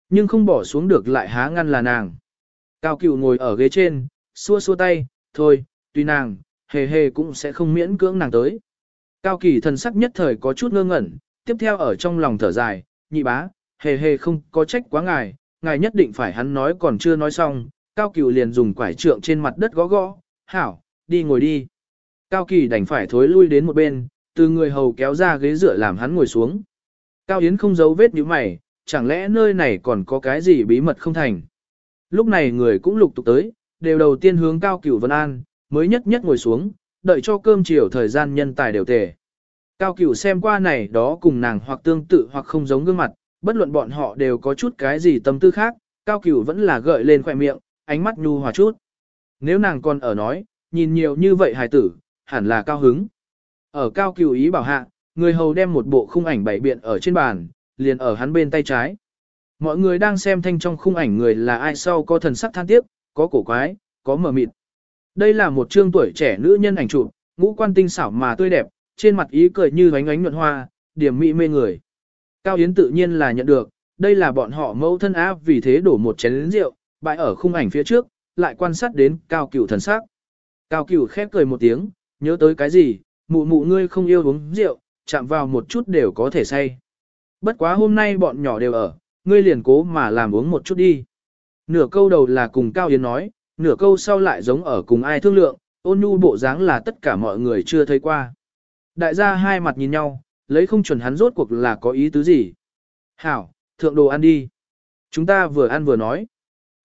Nhưng không bỏ xuống được lại há ngăn là nàng. Cao cựu ngồi ở ghế trên, xua xua tay, thôi, tùy nàng, hề hề cũng sẽ không miễn cưỡng nàng tới. Cao Kỳ thần sắc nhất thời có chút ngơ ngẩn, tiếp theo ở trong lòng thở dài, nhị bá, hề hề không có trách quá ngài, ngài nhất định phải hắn nói còn chưa nói xong, Cao Cửu liền dùng quải trượng trên mặt đất gõ gõ, hảo, đi ngồi đi. Cao Kỳ đành phải thối lui đến một bên, từ người hầu kéo ra ghế dựa làm hắn ngồi xuống. Cao Yến không giấu vết như mày, chẳng lẽ nơi này còn có cái gì bí mật không thành. Lúc này người cũng lục tục tới, đều đầu tiên hướng Cao Cửu Vân An, mới nhất nhất ngồi xuống, đợi cho cơm chiều thời gian nhân tài đều tề. Cao Cửu xem qua này đó cùng nàng hoặc tương tự hoặc không giống gương mặt, bất luận bọn họ đều có chút cái gì tâm tư khác, Cao Cửu vẫn là gợi lên khỏe miệng, ánh mắt nhu hòa chút. Nếu nàng còn ở nói, nhìn nhiều như vậy hài tử, hẳn là cao hứng. Ở Cao Cửu ý bảo hạ, người hầu đem một bộ khung ảnh bảy biện ở trên bàn, liền ở hắn bên tay trái. Mọi người đang xem thanh trong khung ảnh người là ai sau có thần sắc than tiếc, có cổ quái, có mờ mịt. Đây là một trương tuổi trẻ nữ nhân ảnh chụp, ngũ quan tinh xảo mà tươi đẹp, trên mặt ý cười như ánh ánh nhuận hoa, điểm mỹ mê người. Cao Yến tự nhiên là nhận được, đây là bọn họ mẫu thân áp vì thế đổ một chén rượu, bại ở khung ảnh phía trước, lại quan sát đến Cao Cửu thần sắc. Cao Cửu khép cười một tiếng, nhớ tới cái gì, mụ mụ ngươi không yêu uống rượu, chạm vào một chút đều có thể say. Bất quá hôm nay bọn nhỏ đều ở, ngươi liền cố mà làm uống một chút đi. Nửa câu đầu là cùng Cao Yến nói, nửa câu sau lại giống ở cùng ai thương lượng, ôn nhu bộ dáng là tất cả mọi người chưa thấy qua. Đại gia hai mặt nhìn nhau, lấy không chuẩn hắn rốt cuộc là có ý tứ gì. Hảo, thượng đồ ăn đi. Chúng ta vừa ăn vừa nói.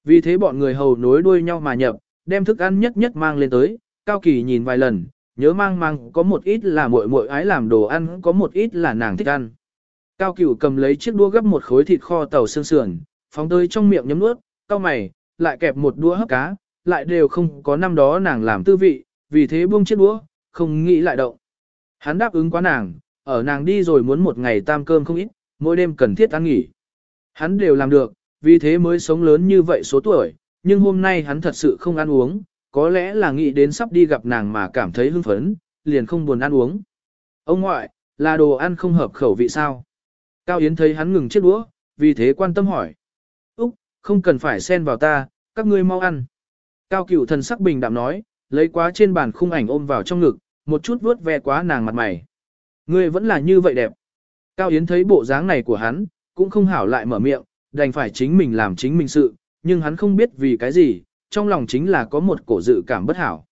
Vì thế bọn người hầu nối đuôi nhau mà nhập, đem thức ăn nhất nhất mang lên tới, Cao Kỳ nhìn vài lần, nhớ mang mang có một ít là muội muội ái làm đồ ăn, có một ít là nàng thích ăn. Cao Cửu cầm lấy chiếc đũa gấp một khối thịt kho tàu xương sườn, phóng tới trong miệng nhấm nuốt, cao mày, lại kẹp một đũa hấp cá, lại đều không có năm đó nàng làm tư vị, vì thế buông chiếc đũa, không nghĩ lại động. Hắn đáp ứng quá nàng, ở nàng đi rồi muốn một ngày tam cơm không ít, mỗi đêm cần thiết ăn nghỉ. Hắn đều làm được, vì thế mới sống lớn như vậy số tuổi, nhưng hôm nay hắn thật sự không ăn uống, có lẽ là nghĩ đến sắp đi gặp nàng mà cảm thấy hưng phấn, liền không buồn ăn uống. Ông ngoại, là đồ ăn không hợp khẩu vị sao? Cao Yến thấy hắn ngừng chiếc đũa, vì thế quan tâm hỏi. Úc, không cần phải xen vào ta, các ngươi mau ăn. Cao cửu thần sắc bình đạm nói, lấy quá trên bàn khung ảnh ôm vào trong ngực, một chút vuốt ve quá nàng mặt mày. Ngươi vẫn là như vậy đẹp. Cao Yến thấy bộ dáng này của hắn, cũng không hảo lại mở miệng, đành phải chính mình làm chính mình sự, nhưng hắn không biết vì cái gì, trong lòng chính là có một cổ dự cảm bất hảo.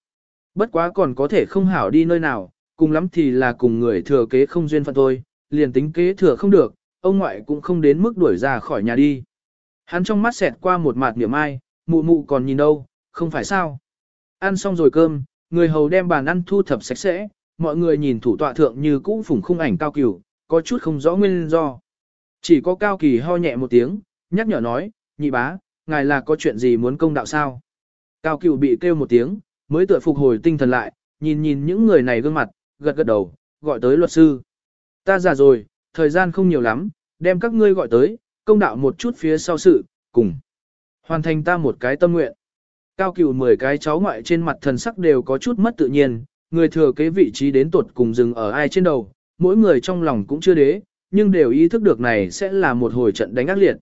Bất quá còn có thể không hảo đi nơi nào, cùng lắm thì là cùng người thừa kế không duyên phận thôi, liền tính kế thừa không được, ông ngoại cũng không đến mức đuổi ra khỏi nhà đi. Hắn trong mắt xẹt qua một mặt niệm ai, mụ mụ còn nhìn đâu, không phải sao. Ăn xong rồi cơm, người hầu đem bàn ăn thu thập sạch sẽ, mọi người nhìn thủ tọa thượng như cũ phủng khung ảnh cao cửu, có chút không rõ nguyên do. Chỉ có cao kỳ ho nhẹ một tiếng, nhắc nhở nói, nhị bá, ngài là có chuyện gì muốn công đạo sao? Cao cửu bị kêu một tiếng, mới tựa phục hồi tinh thần lại, nhìn nhìn những người này gương mặt, gật gật đầu, gọi tới luật sư. Ta già rồi, thời gian không nhiều lắm, đem các ngươi gọi tới, công đạo một chút phía sau sự, cùng. Hoàn thành ta một cái tâm nguyện. Cao cửu 10 cái cháu ngoại trên mặt thần sắc đều có chút mất tự nhiên, người thừa kế vị trí đến tuột cùng dừng ở ai trên đầu, mỗi người trong lòng cũng chưa đế, nhưng đều ý thức được này sẽ là một hồi trận đánh ác liệt.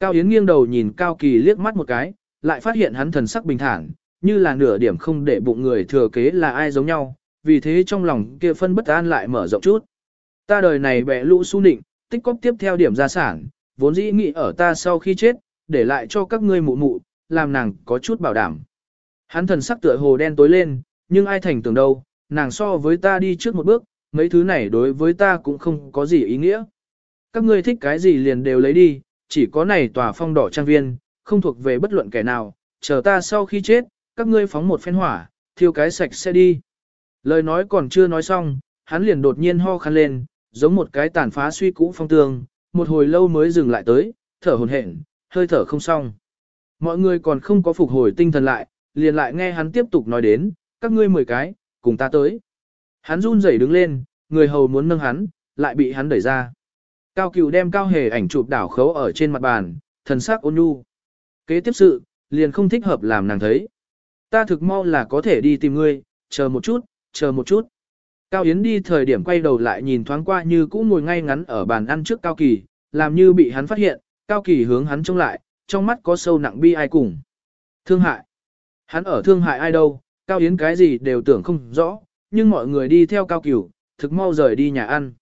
Cao Yến nghiêng đầu nhìn Cao Kỳ liếc mắt một cái, lại phát hiện hắn thần sắc bình thản, như là nửa điểm không để bụng người thừa kế là ai giống nhau, vì thế trong lòng kia phân bất an lại mở rộng chút. Ta đời này bẻ lũ su nịnh, tích cóp tiếp theo điểm gia sản, vốn dĩ nghĩ ở ta sau khi chết, để lại cho các ngươi mụ mụ, làm nàng có chút bảo đảm. Hắn thần sắc tựa hồ đen tối lên, nhưng ai thành tưởng đâu, nàng so với ta đi trước một bước, mấy thứ này đối với ta cũng không có gì ý nghĩa. Các ngươi thích cái gì liền đều lấy đi, chỉ có này tòa phong đỏ trang viên, không thuộc về bất luận kẻ nào, chờ ta sau khi chết, các ngươi phóng một phen hỏa, thiêu cái sạch sẽ đi. Lời nói còn chưa nói xong, hắn liền đột nhiên ho khăn lên, giống một cái tàn phá suy cũ phong tường, một hồi lâu mới dừng lại tới, thở hồn hển, hơi thở không xong. Mọi người còn không có phục hồi tinh thần lại, liền lại nghe hắn tiếp tục nói đến, các ngươi mười cái, cùng ta tới. Hắn run rẩy đứng lên, người hầu muốn nâng hắn, lại bị hắn đẩy ra. Cao cửu đem cao hề ảnh chụp đảo khấu ở trên mặt bàn, thần sắc ôn nhu. Kế tiếp sự, liền không thích hợp làm nàng thấy. Ta thực mau là có thể đi tìm ngươi, chờ một chút, chờ một chút. Cao Yến đi thời điểm quay đầu lại nhìn thoáng qua như cũ ngồi ngay ngắn ở bàn ăn trước Cao Kỳ, làm như bị hắn phát hiện, Cao Kỳ hướng hắn trông lại, trong mắt có sâu nặng bi ai cùng. Thương hại. Hắn ở thương hại ai đâu, Cao Yến cái gì đều tưởng không rõ, nhưng mọi người đi theo Cao Cửu, thực mau rời đi nhà ăn.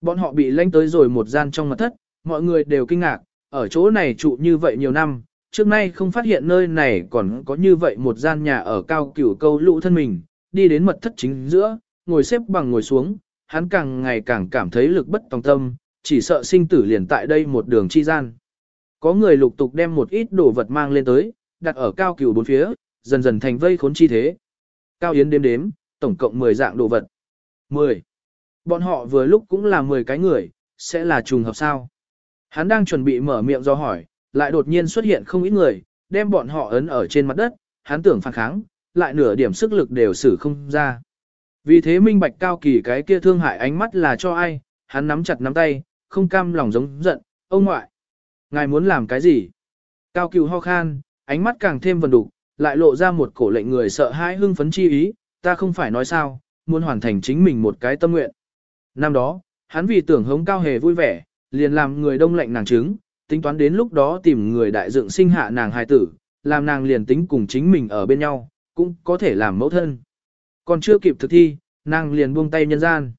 Bọn họ bị lanh tới rồi một gian trong mật thất, mọi người đều kinh ngạc, ở chỗ này trụ như vậy nhiều năm, trước nay không phát hiện nơi này còn có như vậy một gian nhà ở Cao Cửu câu lũ thân mình, đi đến mật thất chính giữa, ngồi xếp bằng ngồi xuống, hắn càng ngày càng cảm thấy lực bất tòng tâm, chỉ sợ sinh tử liền tại đây một đường chi gian. Có người lục tục đem một ít đồ vật mang lên tới, đặt ở cao cửu bốn phía, dần dần thành vây khốn chi thế. Cao Yến đếm đếm, tổng cộng 10 dạng đồ vật. 10. Bọn họ vừa lúc cũng là 10 cái người, sẽ là trùng hợp sao? Hắn đang chuẩn bị mở miệng do hỏi, lại đột nhiên xuất hiện không ít người, đem bọn họ ấn ở trên mặt đất, hắn tưởng phản kháng, lại nửa điểm sức lực đều xử không ra. Vì thế minh bạch cao kỳ cái kia thương hại ánh mắt là cho ai, hắn nắm chặt nắm tay, không cam lòng giống giận, ông ngoại. Ngài muốn làm cái gì? Cao cửu ho khan, ánh mắt càng thêm vần đục, lại lộ ra một cổ lệnh người sợ hãi hưng phấn chi ý, ta không phải nói sao, muốn hoàn thành chính mình một cái tâm nguyện. Năm đó, hắn vì tưởng hống cao hề vui vẻ, liền làm người đông lệnh nàng trứng, tính toán đến lúc đó tìm người đại dựng sinh hạ nàng hài tử, làm nàng liền tính cùng chính mình ở bên nhau, cũng có thể làm mẫu thân. Còn chưa kịp thực thi, nàng liền buông tay nhân gian.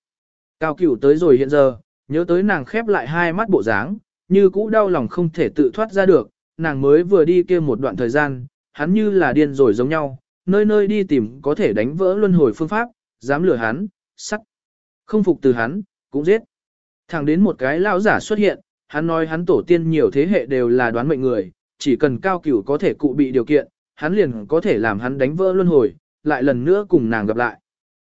Cao cửu tới rồi hiện giờ, nhớ tới nàng khép lại hai mắt bộ dáng, như cũ đau lòng không thể tự thoát ra được, nàng mới vừa đi kia một đoạn thời gian, hắn như là điên rồi giống nhau, nơi nơi đi tìm có thể đánh vỡ luân hồi phương pháp, dám lừa hắn, sắc. Không phục từ hắn, cũng giết. Thẳng đến một cái lão giả xuất hiện, hắn nói hắn tổ tiên nhiều thế hệ đều là đoán mệnh người, chỉ cần cao cửu có thể cụ bị điều kiện, hắn liền có thể làm hắn đánh vỡ luân hồi, lại lần nữa cùng nàng gặp lại.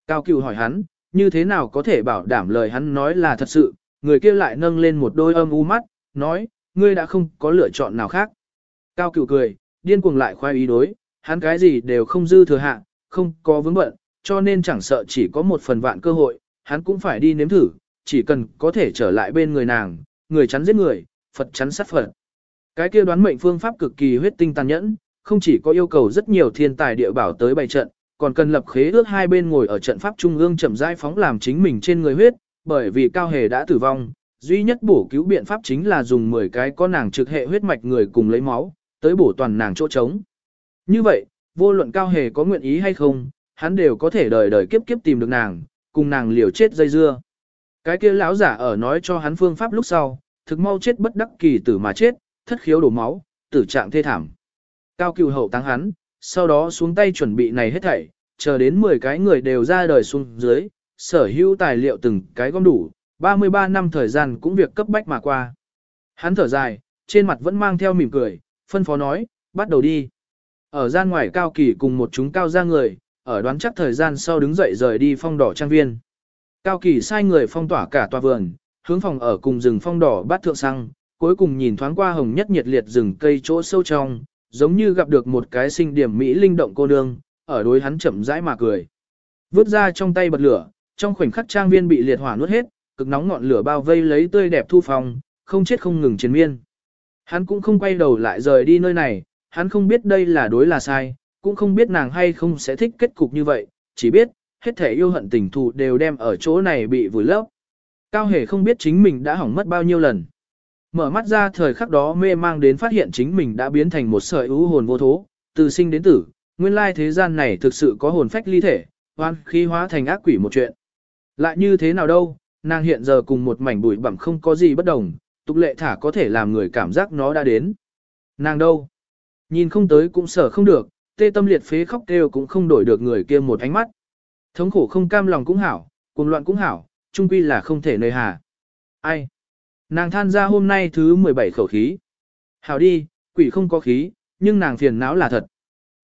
Cao cửu hỏi hắn, như thế nào có thể bảo đảm lời hắn nói là thật sự, người kia lại nâng lên một đôi âm u mắt, nói, ngươi đã không có lựa chọn nào khác. Cao cửu cười, điên cuồng lại khoái ý đối, hắn cái gì đều không dư thừa hạ, không có vướng bận, cho nên chẳng sợ chỉ có một phần vạn cơ hội, hắn cũng phải đi nếm thử, chỉ cần có thể trở lại bên người nàng, người chắn giết người, Phật chắn sát Phật. Cái kia đoán mệnh phương pháp cực kỳ huyết tinh tàn nhẫn, không chỉ có yêu cầu rất nhiều thiên tài địa bảo tới bày trận, còn cần lập khế ước hai bên ngồi ở trận pháp trung ương chậm rãi phóng làm chính mình trên người huyết, bởi vì cao hề đã tử vong, duy nhất bổ cứu biện pháp chính là dùng 10 cái có nàng trực hệ huyết mạch người cùng lấy máu, tới bổ toàn nàng chỗ trống. Như vậy, vô luận cao hề có nguyện ý hay không, hắn đều có thể đời đời kiếp kiếp tìm được nàng, cùng nàng liều chết dây dưa. Cái kia lão giả ở nói cho hắn phương pháp lúc sau, thực mau chết bất đắc kỳ tử mà chết, thất khiếu đổ máu, tử trạng thê thảm. Cao cửu hậu tăng hắn, sau đó xuống tay chuẩn bị này hết thảy, chờ đến 10 cái người đều ra đời xuống dưới, sở hữu tài liệu từng cái gom đủ, 33 năm thời gian cũng việc cấp bách mà qua. Hắn thở dài, trên mặt vẫn mang theo mỉm cười, phân phó nói, bắt đầu đi. Ở gian ngoài cao kỳ cùng một chúng cao ra người, ở đoán chắc thời gian sau đứng dậy rời đi phong đỏ trang viên. Cao kỳ sai người phong tỏa cả tòa vườn, hướng phòng ở cùng rừng phong đỏ bát thượng xăng, cuối cùng nhìn thoáng qua hồng nhất nhiệt liệt rừng cây chỗ sâu trong, giống như gặp được một cái sinh điểm mỹ linh động cô nương, ở đối hắn chậm rãi mà cười. Vứt ra trong tay bật lửa, trong khoảnh khắc trang viên bị liệt hỏa nuốt hết, cực nóng ngọn lửa bao vây lấy tươi đẹp thu phòng, không chết không ngừng chiến miên. Hắn cũng không quay đầu lại rời đi nơi này, hắn không biết đây là đối là sai, cũng không biết nàng hay không sẽ thích kết cục như vậy, chỉ biết, hết thể yêu hận tình thù đều đem ở chỗ này bị vùi lấp. Cao hề không biết chính mình đã hỏng mất bao nhiêu lần. Mở mắt ra thời khắc đó mê mang đến phát hiện chính mình đã biến thành một sợi ưu hồn vô thố, từ sinh đến tử, nguyên lai thế gian này thực sự có hồn phách ly thể, hoan khí hóa thành ác quỷ một chuyện. Lại như thế nào đâu, nàng hiện giờ cùng một mảnh bụi bặm không có gì bất đồng, tục lệ thả có thể làm người cảm giác nó đã đến. Nàng đâu? Nhìn không tới cũng sợ không được, tê tâm liệt phế khóc kêu cũng không đổi được người kia một ánh mắt. Thống khổ không cam lòng cũng hảo, cuồng loạn cũng hảo, chung quy là không thể nơi hà. Ai? Nàng than ra hôm nay thứ 17 khẩu khí. Hảo đi, quỷ không có khí, nhưng nàng phiền não là thật.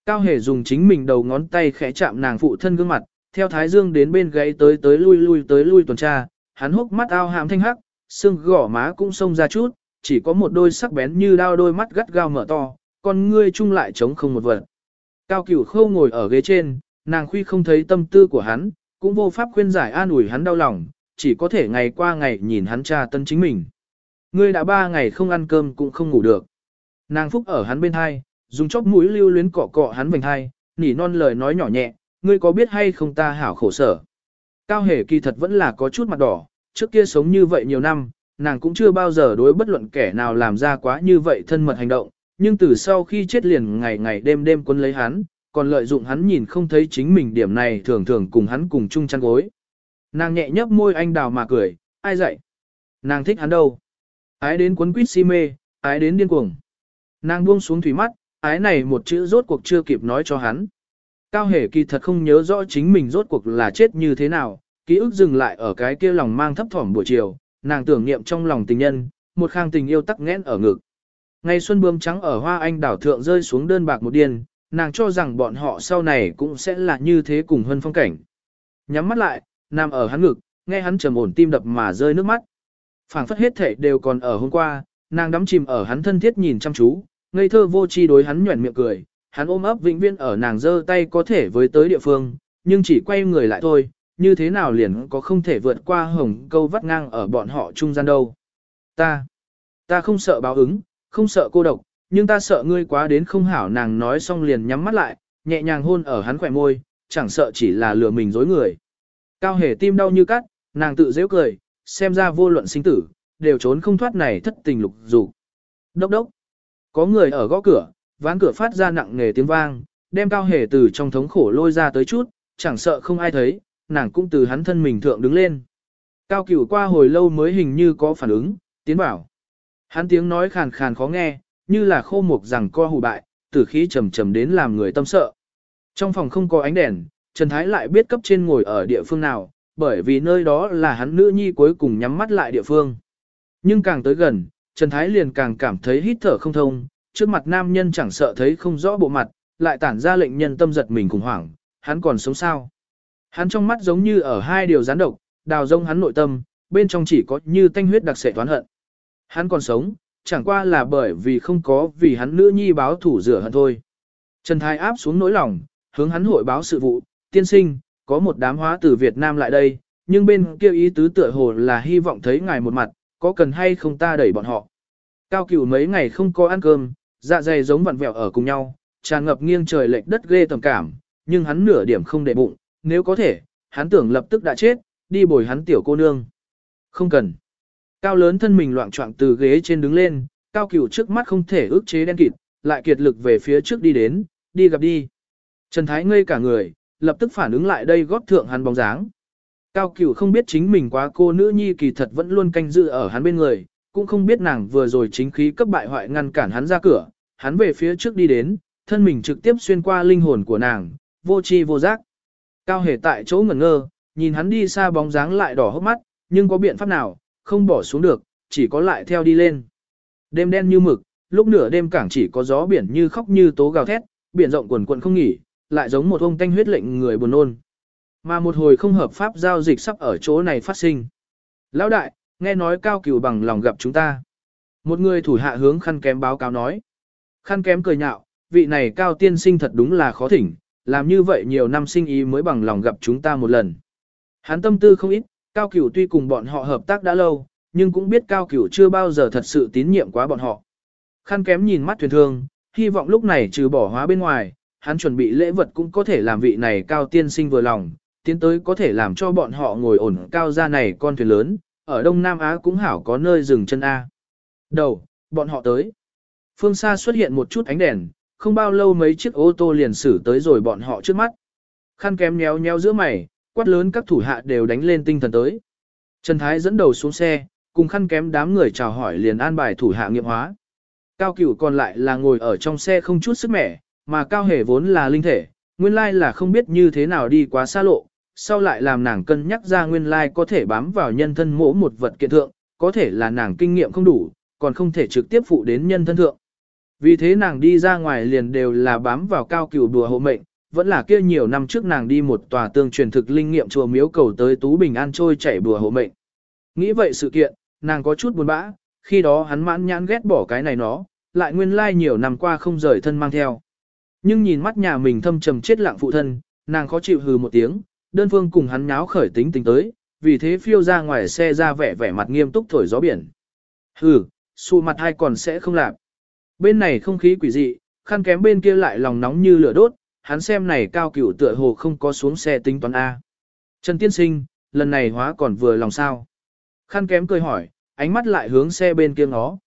Cao hề dùng chính mình đầu ngón tay khẽ chạm nàng phụ thân gương mặt, theo thái dương đến bên gáy tới tới lui lui tới lui tuần tra, hắn hốc mắt ao hàm thanh hắc, xương gỏ má cũng sông ra chút, chỉ có một đôi sắc bén như đao đôi mắt gắt gao mở to, con ngươi chung lại trống không một vật. Cao cửu khâu ngồi ở ghế trên, nàng khuy không thấy tâm tư của hắn, cũng vô pháp khuyên giải an ủi hắn đau lòng, chỉ có thể ngày qua ngày nhìn hắn tra tân chính mình. Ngươi đã ba ngày không ăn cơm cũng không ngủ được. Nàng phúc ở hắn bên hai, dùng chóp mũi lưu luyến cọ cọ hắn vành hai, nỉ non lời nói nhỏ nhẹ, ngươi có biết hay không ta hảo khổ sở. Cao hề kỳ thật vẫn là có chút mặt đỏ, trước kia sống như vậy nhiều năm, nàng cũng chưa bao giờ đối bất luận kẻ nào làm ra quá như vậy thân mật hành động, nhưng từ sau khi chết liền ngày ngày đêm đêm quân lấy hắn, còn lợi dụng hắn nhìn không thấy chính mình điểm này thường thường cùng hắn cùng chung chăn gối. Nàng nhẹ nhấp môi anh đào mà cười, ai dạy? Nàng thích hắn đâu? Ái đến quấn quýt si mê, ái đến điên cuồng. Nàng buông xuống thủy mắt, ái này một chữ rốt cuộc chưa kịp nói cho hắn. Cao hề kỳ thật không nhớ rõ chính mình rốt cuộc là chết như thế nào, ký ức dừng lại ở cái kia lòng mang thấp thỏm buổi chiều, nàng tưởng niệm trong lòng tình nhân, một khang tình yêu tắc nghẽn ở ngực. Ngày xuân bươm trắng ở hoa anh đảo thượng rơi xuống đơn bạc một điên, nàng cho rằng bọn họ sau này cũng sẽ là như thế cùng hơn phong cảnh. Nhắm mắt lại, nằm ở hắn ngực, nghe hắn trầm ổn tim đập mà rơi nước mắt. phảng phất hết thể đều còn ở hôm qua, nàng đắm chìm ở hắn thân thiết nhìn chăm chú, ngây thơ vô chi đối hắn nhuẩn miệng cười, hắn ôm ấp vĩnh viễn ở nàng giơ tay có thể với tới địa phương, nhưng chỉ quay người lại thôi, như thế nào liền có không thể vượt qua hồng câu vắt ngang ở bọn họ trung gian đâu. Ta, ta không sợ báo ứng, không sợ cô độc, nhưng ta sợ ngươi quá đến không hảo nàng nói xong liền nhắm mắt lại, nhẹ nhàng hôn ở hắn khỏe môi, chẳng sợ chỉ là lừa mình dối người. Cao hề tim đau như cắt, nàng tự dễ cười, xem ra vô luận sinh tử, đều trốn không thoát này thất tình lục dục. Đốc đốc. Có người ở gõ cửa, ván cửa phát ra nặng nề tiếng vang, đem cao hề từ trong thống khổ lôi ra tới chút, chẳng sợ không ai thấy, nàng cũng từ hắn thân mình thượng đứng lên. Cao cửu qua hồi lâu mới hình như có phản ứng, tiến bảo. Hắn tiếng nói khàn khàn khó nghe, như là khô mục rằng co hù bại, tử khí trầm trầm đến làm người tâm sợ. Trong phòng không có ánh đèn, Trần Thái lại biết cấp trên ngồi ở địa phương nào, bởi vì nơi đó là hắn nữ nhi cuối cùng nhắm mắt lại địa phương. Nhưng càng tới gần, Trần Thái liền càng cảm thấy hít thở không thông, trước mặt nam nhân chẳng sợ thấy không rõ bộ mặt, lại tản ra lệnh nhân tâm giật mình khủng hoảng, hắn còn sống sao. Hắn trong mắt giống như ở hai điều gián độc, đào rông hắn nội tâm, bên trong chỉ có như tanh huyết đặc sệ toán hận. Hắn còn sống, chẳng qua là bởi vì không có vì hắn nữ nhi báo thủ rửa hận thôi. Trần Thái áp xuống nỗi lòng, hướng hắn hội báo sự vụ, tiên sinh, có một đám hóa từ Việt Nam lại đây, nhưng bên kia ý tứ tựa hồ là hy vọng thấy ngài một mặt, có cần hay không ta đẩy bọn họ. Cao cửu mấy ngày không có ăn cơm, dạ dày giống vặn vẹo ở cùng nhau, tràn ngập nghiêng trời lệch đất ghê tầm cảm, nhưng hắn nửa điểm không để bụng, nếu có thể, hắn tưởng lập tức đã chết, đi bồi hắn tiểu cô nương. Không cần. Cao lớn thân mình loạn trọng từ ghế trên đứng lên, cao cửu trước mắt không thể ước chế đen kịt, lại kiệt lực về phía trước đi đến, đi gặp đi. Trần Thái ngây cả người, lập tức phản ứng lại đây góp thượng hắn bóng dáng. Cao cửu không biết chính mình quá cô nữ nhi kỳ thật vẫn luôn canh giữ ở hắn bên người, cũng không biết nàng vừa rồi chính khí cấp bại hoại ngăn cản hắn ra cửa, hắn về phía trước đi đến, thân mình trực tiếp xuyên qua linh hồn của nàng, vô chi vô giác. Cao hề tại chỗ ngẩn ngơ, nhìn hắn đi xa bóng dáng lại đỏ hốc mắt, nhưng có biện pháp nào, không bỏ xuống được, chỉ có lại theo đi lên. Đêm đen như mực, lúc nửa đêm cảng chỉ có gió biển như khóc như tố gào thét, biển rộng quần quần không nghỉ, lại giống một ông tanh huyết lệnh người buồn nôn. Mà một hồi không hợp pháp giao dịch sắp ở chỗ này phát sinh. Lão đại, nghe nói cao cửu bằng lòng gặp chúng ta. Một người thủ hạ hướng khăn kém báo cáo nói. Khăn kém cười nhạo, vị này cao tiên sinh thật đúng là khó thỉnh, làm như vậy nhiều năm sinh ý mới bằng lòng gặp chúng ta một lần. Hắn tâm tư không ít, Cao Cửu tuy cùng bọn họ hợp tác đã lâu, nhưng cũng biết Cao Cửu chưa bao giờ thật sự tín nhiệm quá bọn họ. Khăn kém nhìn mắt thuyền thương, hy vọng lúc này trừ bỏ hóa bên ngoài, hắn chuẩn bị lễ vật cũng có thể làm vị này Cao tiên sinh vừa lòng, tiến tới có thể làm cho bọn họ ngồi ổn cao ra này con thuyền lớn, ở Đông Nam Á cũng hảo có nơi dừng chân A. Đầu, bọn họ tới. Phương xa xuất hiện một chút ánh đèn, không bao lâu mấy chiếc ô tô liền xử tới rồi bọn họ trước mắt. Khăn kém nhéo nhéo giữa mày, quát lớn các thủ hạ đều đánh lên tinh thần tới. Trần Thái dẫn đầu xuống xe, cùng khăn kém đám người chào hỏi liền an bài thủ hạ nghiệm hóa. Cao cửu còn lại là ngồi ở trong xe không chút sức mẻ, mà cao hề vốn là linh thể, nguyên lai là không biết như thế nào đi quá xa lộ, sau lại làm nàng cân nhắc ra nguyên lai có thể bám vào nhân thân mỗ một vật kiện thượng, có thể là nàng kinh nghiệm không đủ, còn không thể trực tiếp phụ đến nhân thân thượng. Vì thế nàng đi ra ngoài liền đều là bám vào cao cửu đùa hộ mệnh, vẫn là kia nhiều năm trước nàng đi một tòa tương truyền thực linh nghiệm chùa miếu cầu tới Tú Bình An trôi chảy bùa hộ mệnh. Nghĩ vậy sự kiện, nàng có chút buồn bã, khi đó hắn mãn nhãn ghét bỏ cái này nó, lại nguyên lai nhiều năm qua không rời thân mang theo. Nhưng nhìn mắt nhà mình thâm trầm chết lặng phụ thân, nàng khó chịu hừ một tiếng, đơn phương cùng hắn nháo khởi tính tình tới, vì thế phiêu ra ngoài xe ra vẻ vẻ mặt nghiêm túc thổi gió biển. Hừ, xù mặt hai còn sẽ không làm. Bên này không khí quỷ dị, khăn kém bên kia lại lòng nóng như lửa đốt, hắn xem này cao cửu tựa hồ không có xuống xe tính toán A. Trần Tiên Sinh, lần này hóa còn vừa lòng sao. Khăn kém cười hỏi, ánh mắt lại hướng xe bên kia ngó.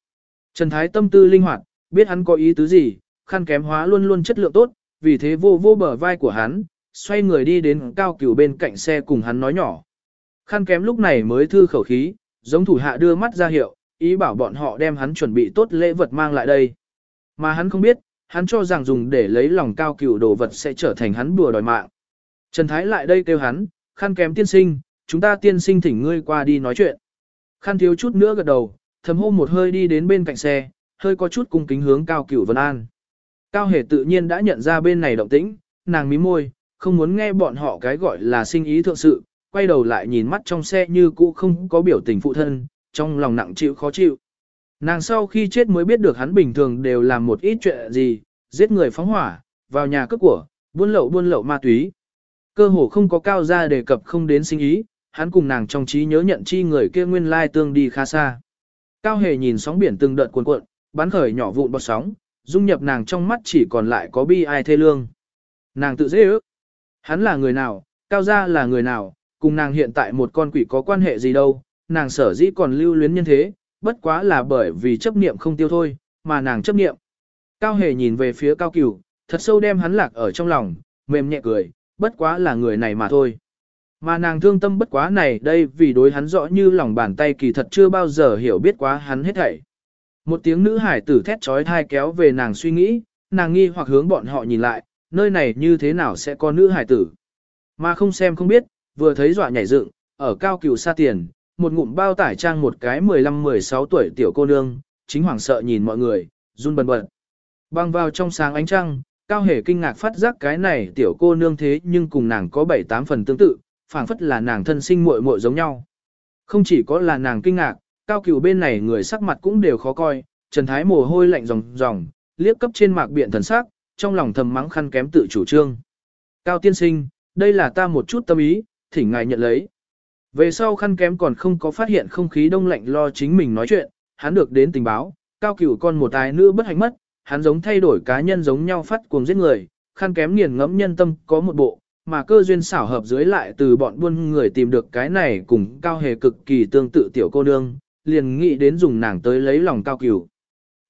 Trần Thái tâm tư linh hoạt, biết hắn có ý tứ gì, khăn kém hóa luôn luôn chất lượng tốt, vì thế vô vô bờ vai của hắn, xoay người đi đến cao cửu bên cạnh xe cùng hắn nói nhỏ. Khăn kém lúc này mới thư khẩu khí, giống thủ hạ đưa mắt ra hiệu, ý bảo bọn họ đem hắn chuẩn bị tốt lễ vật mang lại đây. Mà hắn không biết, hắn cho rằng dùng để lấy lòng cao cửu đồ vật sẽ trở thành hắn bùa đòi mạng. Trần Thái lại đây kêu hắn, khăn kém tiên sinh, chúng ta tiên sinh thỉnh ngươi qua đi nói chuyện. Khăn thiếu chút nữa gật đầu, thầm hô một hơi đi đến bên cạnh xe, hơi có chút cung kính hướng cao cửu vân an. Cao hề tự nhiên đã nhận ra bên này động tĩnh, nàng mí môi, không muốn nghe bọn họ cái gọi là sinh ý thượng sự, quay đầu lại nhìn mắt trong xe như cũ không có biểu tình phụ thân, trong lòng nặng chịu khó chịu. Nàng sau khi chết mới biết được hắn bình thường đều làm một ít chuyện gì, giết người phóng hỏa, vào nhà cướp của, buôn lậu buôn lậu ma túy. Cơ hồ không có cao gia đề cập không đến sinh ý, hắn cùng nàng trong trí nhớ nhận chi người kia nguyên lai tương đi khá xa. Cao hề nhìn sóng biển từng đợt cuộn cuộn, bắn khởi nhỏ vụn bọt sóng, dung nhập nàng trong mắt chỉ còn lại có bi ai thê lương. Nàng tự dễ ước. Hắn là người nào, cao gia là người nào, cùng nàng hiện tại một con quỷ có quan hệ gì đâu, nàng sở dĩ còn lưu luyến nhân thế, bất quá là bởi vì chấp niệm không tiêu thôi, mà nàng chấp niệm. Cao hề nhìn về phía cao cửu, thật sâu đem hắn lạc ở trong lòng, mềm nhẹ cười, bất quá là người này mà thôi. Mà nàng thương tâm bất quá này đây vì đối hắn rõ như lòng bàn tay kỳ thật chưa bao giờ hiểu biết quá hắn hết thảy. Một tiếng nữ hải tử thét trói thai kéo về nàng suy nghĩ, nàng nghi hoặc hướng bọn họ nhìn lại, nơi này như thế nào sẽ có nữ hải tử. Mà không xem không biết, vừa thấy dọa nhảy dựng, ở cao cửu xa tiền, một ngụm bao tải trang một cái 15-16 tuổi tiểu cô nương, chính hoảng sợ nhìn mọi người, run bần bật. Băng vào trong sáng ánh trăng, cao hề kinh ngạc phát giác cái này tiểu cô nương thế nhưng cùng nàng có 7-8 phần tương tự, phảng phất là nàng thân sinh muội muội giống nhau. Không chỉ có là nàng kinh ngạc, cao cửu bên này người sắc mặt cũng đều khó coi, Trần Thái mồ hôi lạnh ròng ròng, liếc cấp trên mạc biện thần sắc, trong lòng thầm mắng khăn kém tự chủ trương. Cao tiên sinh, đây là ta một chút tâm ý, thỉnh ngài nhận lấy. Về sau khăn kém còn không có phát hiện không khí đông lạnh lo chính mình nói chuyện, hắn được đến tình báo, cao cửu con một tài nữ bất hạnh mất, hắn giống thay đổi cá nhân giống nhau phát cuồng giết người, khăn kém nghiền ngẫm nhân tâm có một bộ, mà cơ duyên xảo hợp dưới lại từ bọn buôn người tìm được cái này cùng cao hề cực kỳ tương tự tiểu cô nương, liền nghĩ đến dùng nàng tới lấy lòng cao cửu.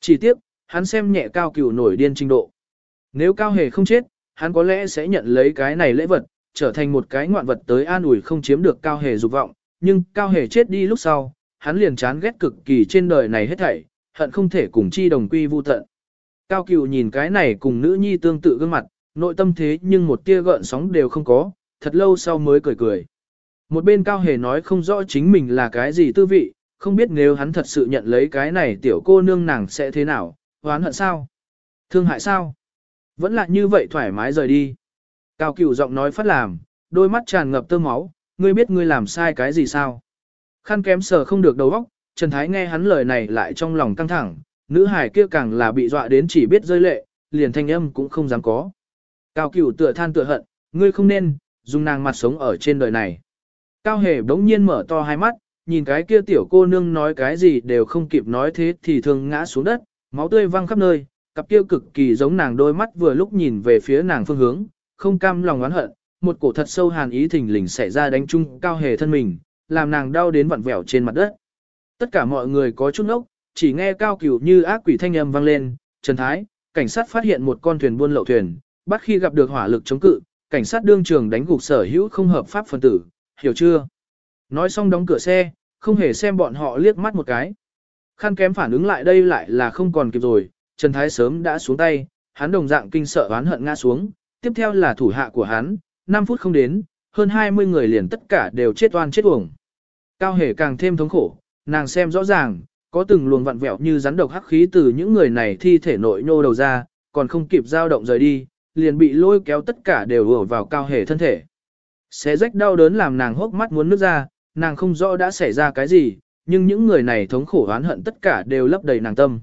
Chỉ tiếc, hắn xem nhẹ cao cửu nổi điên trình độ. Nếu cao hề không chết, hắn có lẽ sẽ nhận lấy cái này lễ vật, trở thành một cái ngoạn vật tới an ủi không chiếm được cao hề dục vọng, nhưng cao hề chết đi lúc sau, hắn liền chán ghét cực kỳ trên đời này hết thảy, hận không thể cùng chi đồng quy vu tận. Cao cửu nhìn cái này cùng nữ nhi tương tự gương mặt, nội tâm thế nhưng một tia gợn sóng đều không có, thật lâu sau mới cười cười. Một bên cao hề nói không rõ chính mình là cái gì tư vị, không biết nếu hắn thật sự nhận lấy cái này tiểu cô nương nàng sẽ thế nào, hoán hận sao, thương hại sao, vẫn là như vậy thoải mái rời đi. Cao cửu giọng nói phát làm, đôi mắt tràn ngập tơ máu, ngươi biết ngươi làm sai cái gì sao? Khăn kém sờ không được đầu óc, Trần Thái nghe hắn lời này lại trong lòng căng thẳng, nữ hải kia càng là bị dọa đến chỉ biết rơi lệ, liền thanh âm cũng không dám có. Cao cửu tựa than tựa hận, ngươi không nên, dùng nàng mặt sống ở trên đời này. Cao hề bỗng nhiên mở to hai mắt, nhìn cái kia tiểu cô nương nói cái gì đều không kịp nói thế thì thường ngã xuống đất, máu tươi văng khắp nơi, cặp kia cực kỳ giống nàng đôi mắt vừa lúc nhìn về phía nàng phương hướng, không cam lòng oán hận, một cổ thật sâu hàn ý thình lình xảy ra đánh chung cao hề thân mình, làm nàng đau đến vặn vẹo trên mặt đất. Tất cả mọi người có chút nốc, chỉ nghe cao cửu như ác quỷ thanh âm vang lên, Trần Thái, cảnh sát phát hiện một con thuyền buôn lậu thuyền, bắt khi gặp được hỏa lực chống cự, cảnh sát đương trường đánh gục sở hữu không hợp pháp phân tử, hiểu chưa? Nói xong đóng cửa xe, không hề xem bọn họ liếc mắt một cái. Khăn kém phản ứng lại đây lại là không còn kịp rồi, Trần Thái sớm đã xuống tay, hắn đồng dạng kinh sợ oán hận ngã xuống, tiếp theo là thủ hạ của hắn, 5 phút không đến, hơn 20 người liền tất cả đều chết oan chết uổng. Cao hề càng thêm thống khổ, nàng xem rõ ràng, có từng luồng vặn vẹo như rắn độc hắc khí từ những người này thi thể nội nhô đầu ra, còn không kịp dao động rời đi, liền bị lôi kéo tất cả đều ùa vào cao hề thân thể. Xé rách đau đớn làm nàng hốc mắt muốn nước ra, nàng không rõ đã xảy ra cái gì, nhưng những người này thống khổ oán hận tất cả đều lấp đầy nàng tâm.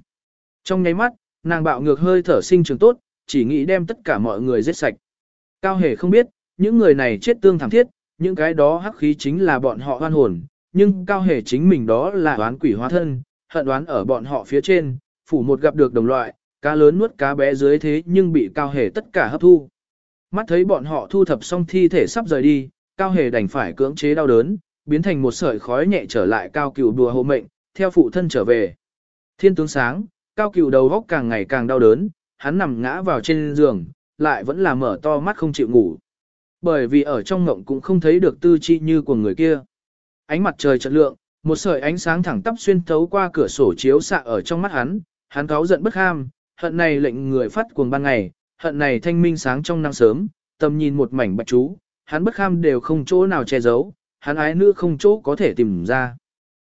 Trong nháy mắt, nàng bạo ngược hơi thở sinh trường tốt, chỉ nghĩ đem tất cả mọi người giết sạch. Cao hề không biết, những người này chết tương thảm thiết, những cái đó hắc khí chính là bọn họ hoan hồn, nhưng cao hề chính mình đó là oán quỷ hóa thân, hận đoán ở bọn họ phía trên, phủ một gặp được đồng loại, cá lớn nuốt cá bé dưới thế nhưng bị cao hề tất cả hấp thu. Mắt thấy bọn họ thu thập xong thi thể sắp rời đi, cao hề đành phải cưỡng chế đau đớn, biến thành một sợi khói nhẹ trở lại cao cửu đùa hộ mệnh, theo phụ thân trở về. Thiên tướng sáng, cao cửu đầu góc càng ngày càng đau đớn, hắn nằm ngã vào trên giường, lại vẫn là mở to mắt không chịu ngủ. Bởi vì ở trong ngộng cũng không thấy được tư chi như của người kia. Ánh mặt trời chợt lượng, một sợi ánh sáng thẳng tắp xuyên thấu qua cửa sổ chiếu xạ ở trong mắt hắn, hắn cáu giận bất ham, hận này lệnh người phát cuồng ban ngày, hận này thanh minh sáng trong năng sớm, tầm nhìn một mảnh bạch chú, hắn bất ham đều không chỗ nào che giấu, hắn ái nữ không chỗ có thể tìm ra.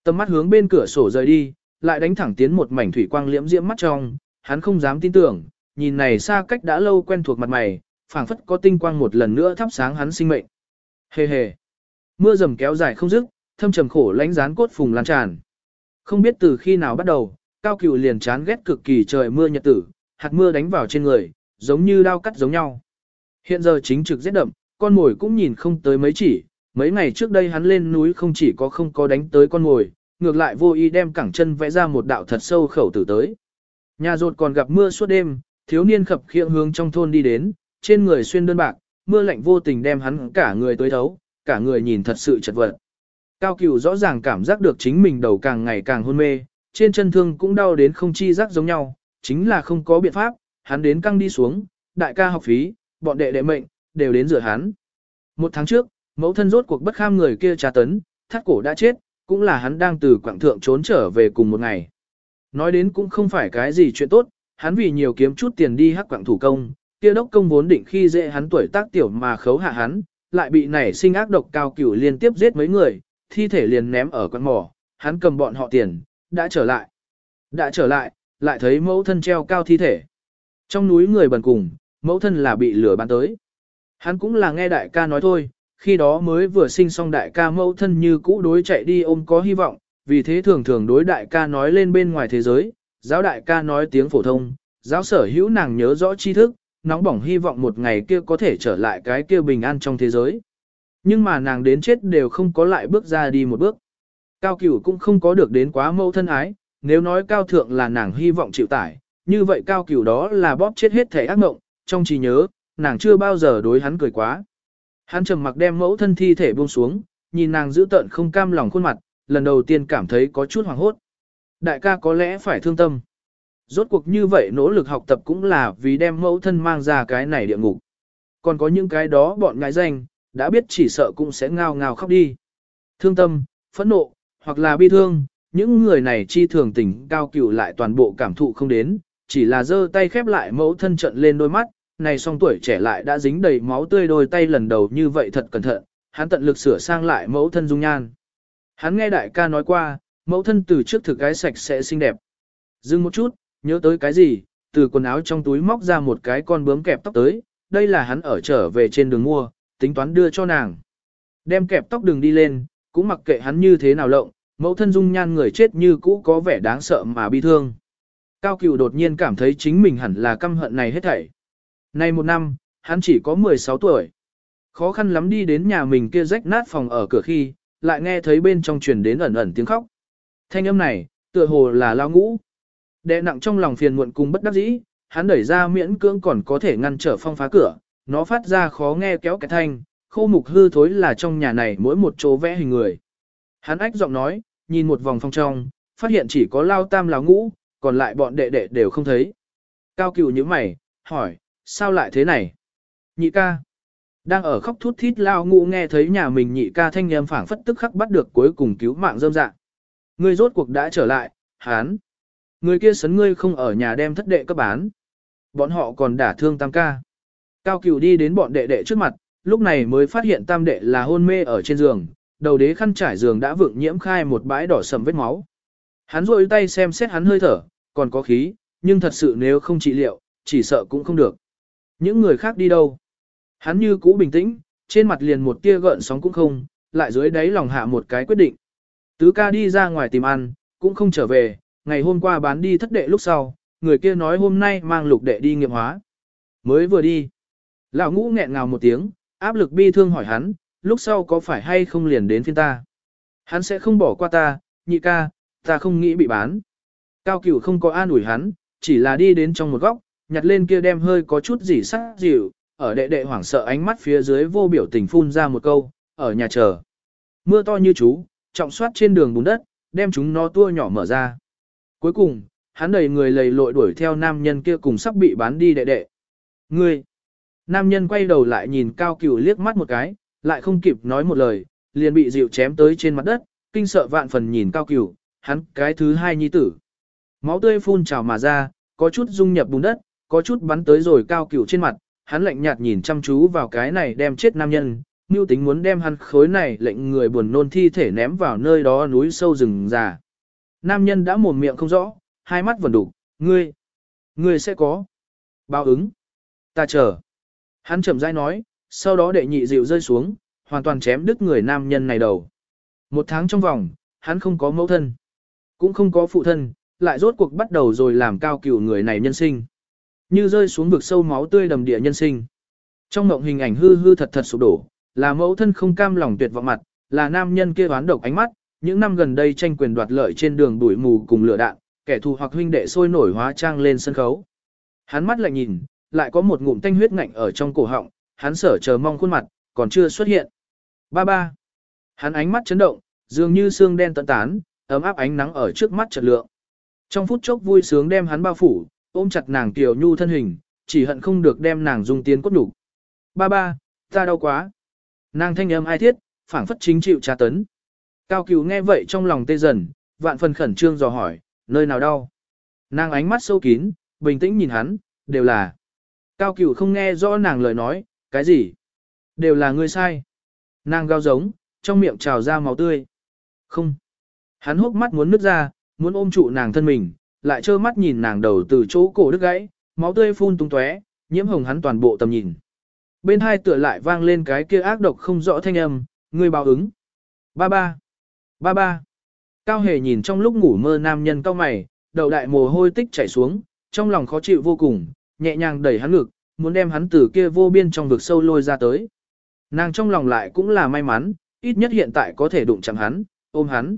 Tầm mắt hướng bên cửa sổ rời đi, lại đánh thẳng tiến một mảnh thủy quang liễm diễm mắt trong, hắn không dám tin tưởng, nhìn này xa cách đã lâu quen thuộc mặt mày, phảng phất có tinh quang một lần nữa thắp sáng hắn sinh mệnh. Hề hề. Mưa rầm kéo dài không dứt, thâm trầm khổ lãnh rán cốt phùng lan tràn. Không biết từ khi nào bắt đầu, cao cửu liền chán ghét cực kỳ trời mưa nhật tử, hạt mưa đánh vào trên người, giống như đao cắt giống nhau. Hiện giờ chính trực rét đậm, con mồi cũng nhìn không tới mấy chỉ, mấy ngày trước đây hắn lên núi không chỉ có không có đánh tới con mồi, ngược lại vô ý đem cẳng chân vẽ ra một đạo thật sâu khẩu tử tới. Nhà rột còn gặp mưa suốt đêm, thiếu niên khập khiễng hướng trong thôn đi đến, trên người xuyên đơn bạc, mưa lạnh vô tình đem hắn cả người tới thấu, cả người nhìn thật sự chật vật. Cao cửu rõ ràng cảm giác được chính mình đầu càng ngày càng hôn mê, trên chân thương cũng đau đến không chi giác giống nhau, chính là không có biện pháp, hắn đến căng đi xuống, đại ca học phí, bọn đệ đệ mệnh, đều đến rửa hắn. Một tháng trước, mẫu thân rốt cuộc bất kham người kia trà tấn, thắt cổ đã chết, cũng là hắn đang từ quảng thượng trốn trở về cùng một ngày. Nói đến cũng không phải cái gì chuyện tốt, hắn vì nhiều kiếm chút tiền đi hắc quạng thủ công, kia đốc công vốn định khi dễ hắn tuổi tác tiểu mà khấu hạ hắn, lại bị nảy sinh ác độc cao cửu liên tiếp giết mấy người, thi thể liền ném ở quán mỏ, hắn cầm bọn họ tiền, đã trở lại. Đã trở lại, lại thấy mẫu thân treo cao thi thể. Trong núi người bần cùng, mẫu thân là bị lửa bắn tới. Hắn cũng là nghe đại ca nói thôi, khi đó mới vừa sinh xong đại ca mẫu thân như cũ đối chạy đi ôm có hy vọng, vì thế thường thường đối đại ca nói lên bên ngoài thế giới, giáo đại ca nói tiếng phổ thông, giáo sở hữu nàng nhớ rõ tri thức, nóng bỏng hy vọng một ngày kia có thể trở lại cái kia bình an trong thế giới. Nhưng mà nàng đến chết đều không có lại bước ra đi một bước. Cao cửu cũng không có được đến quá mâu thân ái, nếu nói cao thượng là nàng hy vọng chịu tải, như vậy cao cửu đó là bóp chết hết thể ác mộng, trong trí nhớ, nàng chưa bao giờ đối hắn cười quá. Hắn trầm mặc đem mẫu thân thi thể buông xuống, nhìn nàng giữ tợn không cam lòng khuôn mặt, lần đầu tiên cảm thấy có chút hoảng hốt. Đại ca có lẽ phải thương tâm. Rốt cuộc như vậy nỗ lực học tập cũng là vì đem mẫu thân mang ra cái này địa ngục. Còn có những cái đó bọn ngại danh, đã biết chỉ sợ cũng sẽ ngao ngao khóc đi. Thương tâm, phẫn nộ, hoặc là bi thương, những người này chi thường tình cao cửu lại toàn bộ cảm thụ không đến, chỉ là giơ tay khép lại mẫu thân trận lên đôi mắt, này song tuổi trẻ lại đã dính đầy máu tươi đôi tay lần đầu như vậy thật cẩn thận, hắn tận lực sửa sang lại mẫu thân dung nhan. Hắn nghe đại ca nói qua, mẫu thân từ trước thực cái sạch sẽ xinh đẹp. Dừng một chút, nhớ tới cái gì, từ quần áo trong túi móc ra một cái con bướm kẹp tóc tới, đây là hắn ở trở về trên đường mua, tính toán đưa cho nàng. Đem kẹp tóc đường đi lên, cũng mặc kệ hắn như thế nào lộng, mẫu thân dung nhan người chết như cũ có vẻ đáng sợ mà bi thương. Cao cửu đột nhiên cảm thấy chính mình hẳn là căm hận này hết thảy. Nay một năm, hắn chỉ có 16 tuổi. Khó khăn lắm đi đến nhà mình kia rách nát phòng ở cửa khi, lại nghe thấy bên trong truyền đến ẩn ẩn tiếng khóc. Thanh âm này, tựa hồ là lao ngũ. Đệ nặng trong lòng phiền muộn cùng bất đắc dĩ, hắn đẩy ra miễn cưỡng còn có thể ngăn trở phong phá cửa, nó phát ra khó nghe kéo cái thanh, khô mục hư thối là trong nhà này mỗi một chỗ vẽ hình người. Hắn ách giọng nói, nhìn một vòng phong trong, phát hiện chỉ có lao tam lao ngũ, còn lại bọn đệ đệ đều không thấy. Cao cửu như mày, hỏi, sao lại thế này? Nhị ca. Đang ở khóc thút thít lao ngũ nghe thấy nhà mình nhị ca thanh em phảng phất tức khắc bắt được cuối cùng cứu mạng dâm dạng. Ngươi rốt cuộc đã trở lại, hán. Người kia sấn ngươi không ở nhà đem thất đệ cấp bán. Bọn họ còn đả thương tam ca. Cao cửu đi đến bọn đệ đệ trước mặt, lúc này mới phát hiện tam đệ là hôn mê ở trên giường, đầu đế khăn trải giường đã vượng nhiễm khai một bãi đỏ sầm vết máu. Hắn rôi tay xem xét hắn hơi thở, còn có khí, nhưng thật sự nếu không trị liệu, chỉ sợ cũng không được. Những người khác đi đâu? Hắn như cũ bình tĩnh, trên mặt liền một tia gợn sóng cũng không, lại dưới đáy lòng hạ một cái quyết định. Tứ ca đi ra ngoài tìm ăn, cũng không trở về, ngày hôm qua bán đi thất đệ lúc sau, người kia nói hôm nay mang lục đệ đi nghiệm hóa. Mới vừa đi. Lão ngũ nghẹn ngào một tiếng, áp lực bi thương hỏi hắn, lúc sau có phải hay không liền đến phiên ta. Hắn sẽ không bỏ qua ta, nhị ca, ta không nghĩ bị bán. Cao cửu không có an ủi hắn, chỉ là đi đến trong một góc, nhặt lên kia đem hơi có chút gì sắc dịu, ở đệ đệ hoảng sợ ánh mắt phía dưới vô biểu tình phun ra một câu, ở nhà chờ. Mưa to như chú, trọng soát trên đường bùn đất, đem chúng nó tua nhỏ mở ra. Cuối cùng, hắn đầy người lầy lội đuổi theo nam nhân kia cùng sắp bị bán đi đệ đệ. Ngươi! Nam nhân quay đầu lại nhìn cao cửu liếc mắt một cái, lại không kịp nói một lời, liền bị dịu chém tới trên mặt đất, kinh sợ vạn phần nhìn cao cửu, hắn cái thứ hai nhi tử. Máu tươi phun trào mà ra, có chút dung nhập bùn đất, có chút bắn tới rồi cao cửu trên mặt, hắn lạnh nhạt nhìn chăm chú vào cái này đem chết nam nhân, mưu tính muốn đem hắn khối này lệnh người buồn nôn thi thể ném vào nơi đó núi sâu rừng già. Nam nhân đã mồm miệng không rõ, hai mắt vẫn đủ, ngươi, ngươi sẽ có báo ứng. Ta chờ. Hắn chậm rãi nói, sau đó đệ nhị dịu rơi xuống, hoàn toàn chém đứt người nam nhân này đầu. Một tháng trong vòng, hắn không có mẫu thân, cũng không có phụ thân, lại rốt cuộc bắt đầu rồi làm cao cửu người này nhân sinh. Như rơi xuống vực sâu máu tươi đầm địa nhân sinh. Trong mộng hình ảnh hư hư thật thật sụp đổ, là mẫu thân không cam lòng tuyệt vọng mặt, là nam nhân kia oán độc ánh mắt, những năm gần đây tranh quyền đoạt lợi trên đường đuổi mù cùng lửa đạn, kẻ thù hoặc huynh đệ sôi nổi hóa trang lên sân khấu. Hắn mắt lại nhìn, lại có một ngụm tanh huyết ngạnh ở trong cổ họng, hắn sở chờ mong khuôn mặt, còn chưa xuất hiện. Ba ba. Hắn ánh mắt chấn động, dường như xương đen tận tán, ấm áp ánh nắng ở trước mắt chợt lượng. Trong phút chốc vui sướng đem hắn bao phủ, ôm chặt nàng tiểu nhu thân hình, chỉ hận không được đem nàng dung tiến cốt đủ. Ba ba, ta đau quá. Nàng thanh âm ai thiết, phảng phất chính chịu tra tấn. Cao cửu nghe vậy trong lòng tê dần, vạn phần khẩn trương dò hỏi, nơi nào đau. Nàng ánh mắt sâu kín, bình tĩnh nhìn hắn, đều là. Cao cửu không nghe rõ nàng lời nói, cái gì? Đều là ngươi sai. Nàng gao giống, trong miệng trào ra máu tươi. Không. Hắn hốc mắt muốn nứt ra, muốn ôm trụ nàng thân mình, lại trơ mắt nhìn nàng đầu từ chỗ cổ đứt gãy, máu tươi phun tung tóe, nhiễm hồng hắn toàn bộ tầm nhìn. Bên hai tựa lại vang lên cái kia ác độc không rõ thanh âm, người báo ứng. Ba ba. Ba ba. Cao hề nhìn trong lúc ngủ mơ nam nhân cao mày, đầu đại mồ hôi tích chảy xuống, trong lòng khó chịu vô cùng, nhẹ nhàng đẩy hắn ngực, muốn đem hắn từ kia vô biên trong vực sâu lôi ra tới. Nàng trong lòng lại cũng là may mắn, ít nhất hiện tại có thể đụng chạm hắn, ôm hắn.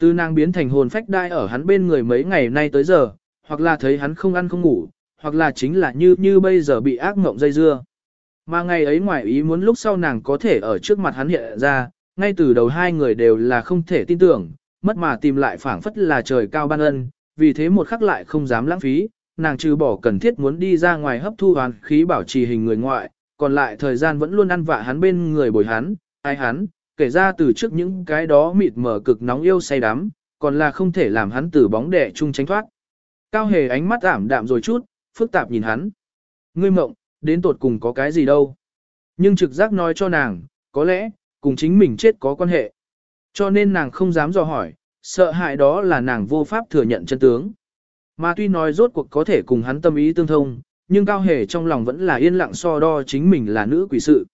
Từ nàng biến thành hồn phách đai ở hắn bên người mấy ngày nay tới giờ, hoặc là thấy hắn không ăn không ngủ, hoặc là chính là như như bây giờ bị ác mộng dây dưa. Mà ngày ấy ngoài ý muốn lúc sau nàng có thể ở trước mặt hắn hiện ra, ngay từ đầu hai người đều là không thể tin tưởng, mất mà tìm lại phảng phất là trời cao ban ân, vì thế một khắc lại không dám lãng phí, nàng trừ bỏ cần thiết muốn đi ra ngoài hấp thu hoàn khí bảo trì hình người ngoại, còn lại thời gian vẫn luôn ăn vạ hắn bên người bồi hắn, ai hắn, kể ra từ trước những cái đó mịt mờ cực nóng yêu say đắm, còn là không thể làm hắn từ bóng đẻ chung tránh thoát. Cao hề ánh mắt ảm đạm rồi chút, phức tạp nhìn hắn. Ngươi mộng, đến tột cùng có cái gì đâu. Nhưng trực giác nói cho nàng, có lẽ, cùng chính mình chết có quan hệ. Cho nên nàng không dám dò hỏi, sợ hại đó là nàng vô pháp thừa nhận chân tướng. Mà tuy nói rốt cuộc có thể cùng hắn tâm ý tương thông, nhưng cao hề trong lòng vẫn là yên lặng so đo chính mình là nữ quỷ sự.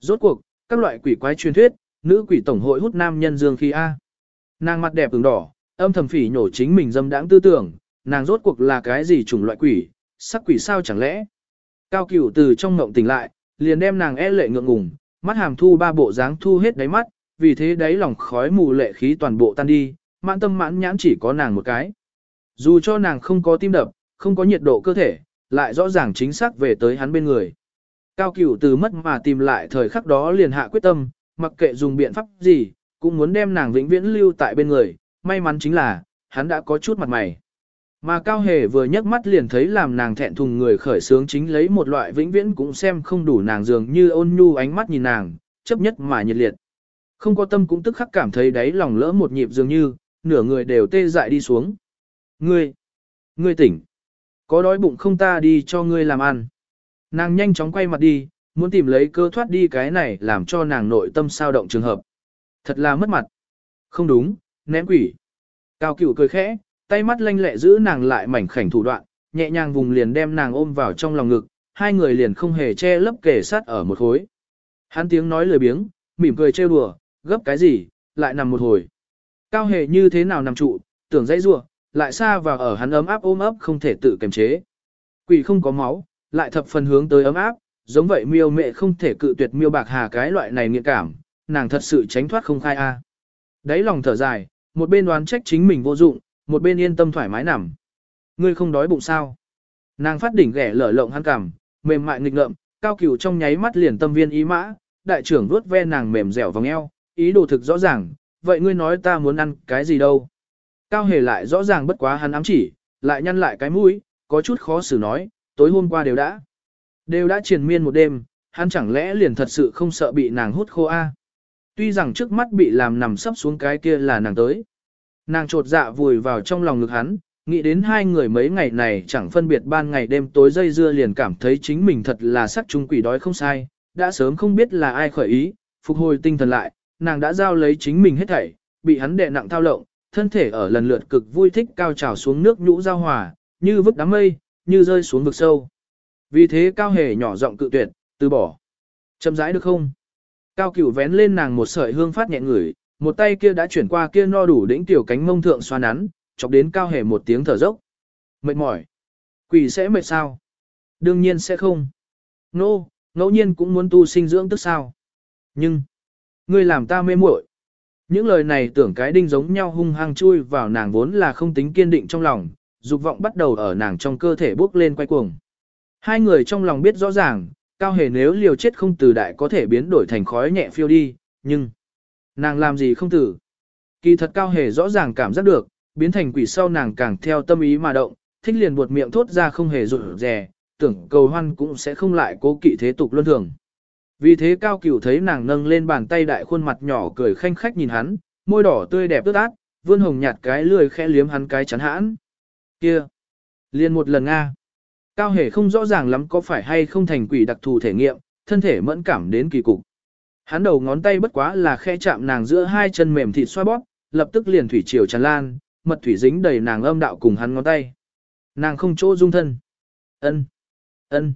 Rốt cuộc, các loại quỷ quái truyền thuyết, nữ quỷ tổng hội hút nam nhân dương khí A. Nàng mặt đẹp ửng đỏ, âm thầm phỉ nhổ chính mình dâm đãng tư tưởng, nàng rốt cuộc là cái gì chủng loại quỷ, sắc quỷ sao chẳng lẽ. Cao cửu từ trong ngộng tỉnh lại, liền đem nàng e lệ ngượng ngùng, mắt hàm thu ba bộ dáng thu hết đáy mắt, vì thế đáy lòng khói mù lệ khí toàn bộ tan đi, mãn tâm mãn nhãn chỉ có nàng một cái. Dù cho nàng không có tim đập, không có nhiệt độ cơ thể, lại rõ ràng chính xác về tới hắn bên người. Cao cửu từ mất mà tìm lại thời khắc đó liền hạ quyết tâm, mặc kệ dùng biện pháp gì, cũng muốn đem nàng vĩnh viễn lưu tại bên người, may mắn chính là, hắn đã có chút mặt mày. Mà Cao Hề vừa nhấc mắt liền thấy làm nàng thẹn thùng người khởi sướng chính lấy một loại vĩnh viễn cũng xem không đủ nàng dường như ôn nhu ánh mắt nhìn nàng, chấp nhất mà nhiệt liệt. Không có tâm cũng tức khắc cảm thấy đáy lòng lỡ một nhịp dường như, nửa người đều tê dại đi xuống. Ngươi, ngươi tỉnh. Có đói bụng không ta đi cho ngươi làm ăn. Nàng nhanh chóng quay mặt đi, muốn tìm lấy cơ thoát đi cái này làm cho nàng nội tâm sao động trường hợp. Thật là mất mặt. Không đúng, ném quỷ. Cao cửu cười khẽ, tay mắt lanh lẹ giữ nàng lại mảnh khảnh thủ đoạn, nhẹ nhàng vùng liền đem nàng ôm vào trong lòng ngực, hai người liền không hề che lấp kề sát ở một khối. Hắn tiếng nói lười biếng, mỉm cười trêu đùa, gấp cái gì, lại nằm một hồi. Cao hề như thế nào nằm trụ, tưởng dãy rua, lại xa vào ở hắn ấm áp ôm ấp không thể tự kiềm chế. Quỷ không có máu, lại thập phần hướng tới ấm áp, giống vậy miêu mẹ không thể cự tuyệt miêu bạc hà cái loại này nghiện cảm, nàng thật sự tránh thoát không khai a. Đấy lòng thở dài, một bên đoán trách chính mình vô dụng, một bên yên tâm thoải mái nằm. Ngươi không đói bụng sao? Nàng phát đỉnh ghẻ lở lộng hắn cảm, mềm mại nghịch ngợm, cao cửu trong nháy mắt liền tâm viên ý mã, đại trưởng vuốt ve nàng mềm dẻo vòng eo, ý đồ thực rõ ràng, vậy ngươi nói ta muốn ăn cái gì đâu? Cao hề lại rõ ràng bất quá hắn ám chỉ, lại nhăn lại cái mũi, có chút khó xử nói, tối hôm qua đều đã. Đều đã triền miên một đêm, hắn chẳng lẽ liền thật sự không sợ bị nàng hút khô a? Tuy rằng trước mắt bị làm nằm sấp xuống cái kia là nàng tới. Nàng trột dạ vùi vào trong lòng ngực hắn, nghĩ đến hai người mấy ngày này chẳng phân biệt ban ngày đêm tối dây dưa liền cảm thấy chính mình thật là sắc trung quỷ đói không sai, đã sớm không biết là ai khởi ý, phục hồi tinh thần lại, nàng đã giao lấy chính mình hết thảy, bị hắn đè nặng thao lộng, thân thể ở lần lượt cực vui thích cao trào xuống nước nhũ giao hòa, như vứt đám mây, như rơi xuống vực sâu. Vì thế cao hề nhỏ giọng cự tuyệt, từ bỏ. Chậm rãi được không? Cao cửu vén lên nàng một sợi hương phát nhẹ ngửi, một tay kia đã chuyển qua kia no đủ đỉnh tiểu cánh mông thượng xoa nắn, chọc đến cao hề một tiếng thở dốc. Mệt mỏi. Quỷ sẽ mệt sao? Đương nhiên sẽ không. Nô, no, ngẫu nhiên cũng muốn tu sinh dưỡng tức sao. Nhưng, ngươi làm ta mê muội. Những lời này tưởng cái đinh giống nhau hung hăng chui vào nàng vốn là không tính kiên định trong lòng, dục vọng bắt đầu ở nàng trong cơ thể bốc lên quay cuồng. Hai người trong lòng biết rõ ràng, cao hề nếu liều chết không từ đại có thể biến đổi thành khói nhẹ phiêu đi, nhưng nàng làm gì không tử. Kỳ thật cao hề rõ ràng cảm giác được, biến thành quỷ sau nàng càng theo tâm ý mà động, thích liền buột miệng thốt ra không hề rụt rè, tưởng cầu hoan cũng sẽ không lại cố kỵ thế tục luân thường. Vì thế cao cửu thấy nàng nâng lên bàn tay đại khuôn mặt nhỏ cười khanh khách nhìn hắn, môi đỏ tươi đẹp ướt át, vươn hồng nhạt cái lười khẽ liếm hắn cái chắn hãn. Kia! Liên một lần Nga! Cao hề không rõ ràng lắm có phải hay không thành quỷ đặc thù thể nghiệm, thân thể mẫn cảm đến kỳ cục. Hắn đầu ngón tay bất quá là khe chạm nàng giữa hai chân mềm thịt xoa bóp, lập tức liền thủy triều tràn lan, mật thủy dính đầy nàng âm đạo cùng hắn ngón tay. Nàng không chỗ dung thân. Ân, ân.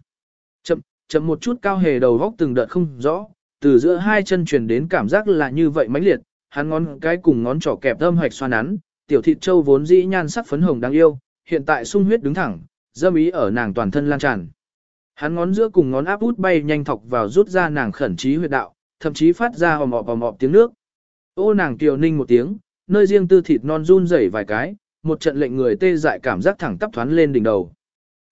Chậm, chậm một chút cao hề đầu góc từng đợt không rõ, từ giữa hai chân truyền đến cảm giác là như vậy mãnh liệt, hắn ngón cái cùng ngón trỏ kẹp âm hoạch xoa nắn, tiểu thịt châu vốn dĩ nhan sắc phấn hồng đáng yêu, hiện tại sung huyết đứng thẳng, dâm ý ở nàng toàn thân lan tràn. Hắn ngón giữa cùng ngón áp út bay nhanh thọc vào rút ra nàng khẩn trí huyệt đạo, thậm chí phát ra ồm ọp ồm ọp tiếng nước. Ô nàng kiều ninh một tiếng, nơi riêng tư thịt non run rẩy vài cái, một trận lệnh người tê dại cảm giác thẳng tắp thoán lên đỉnh đầu.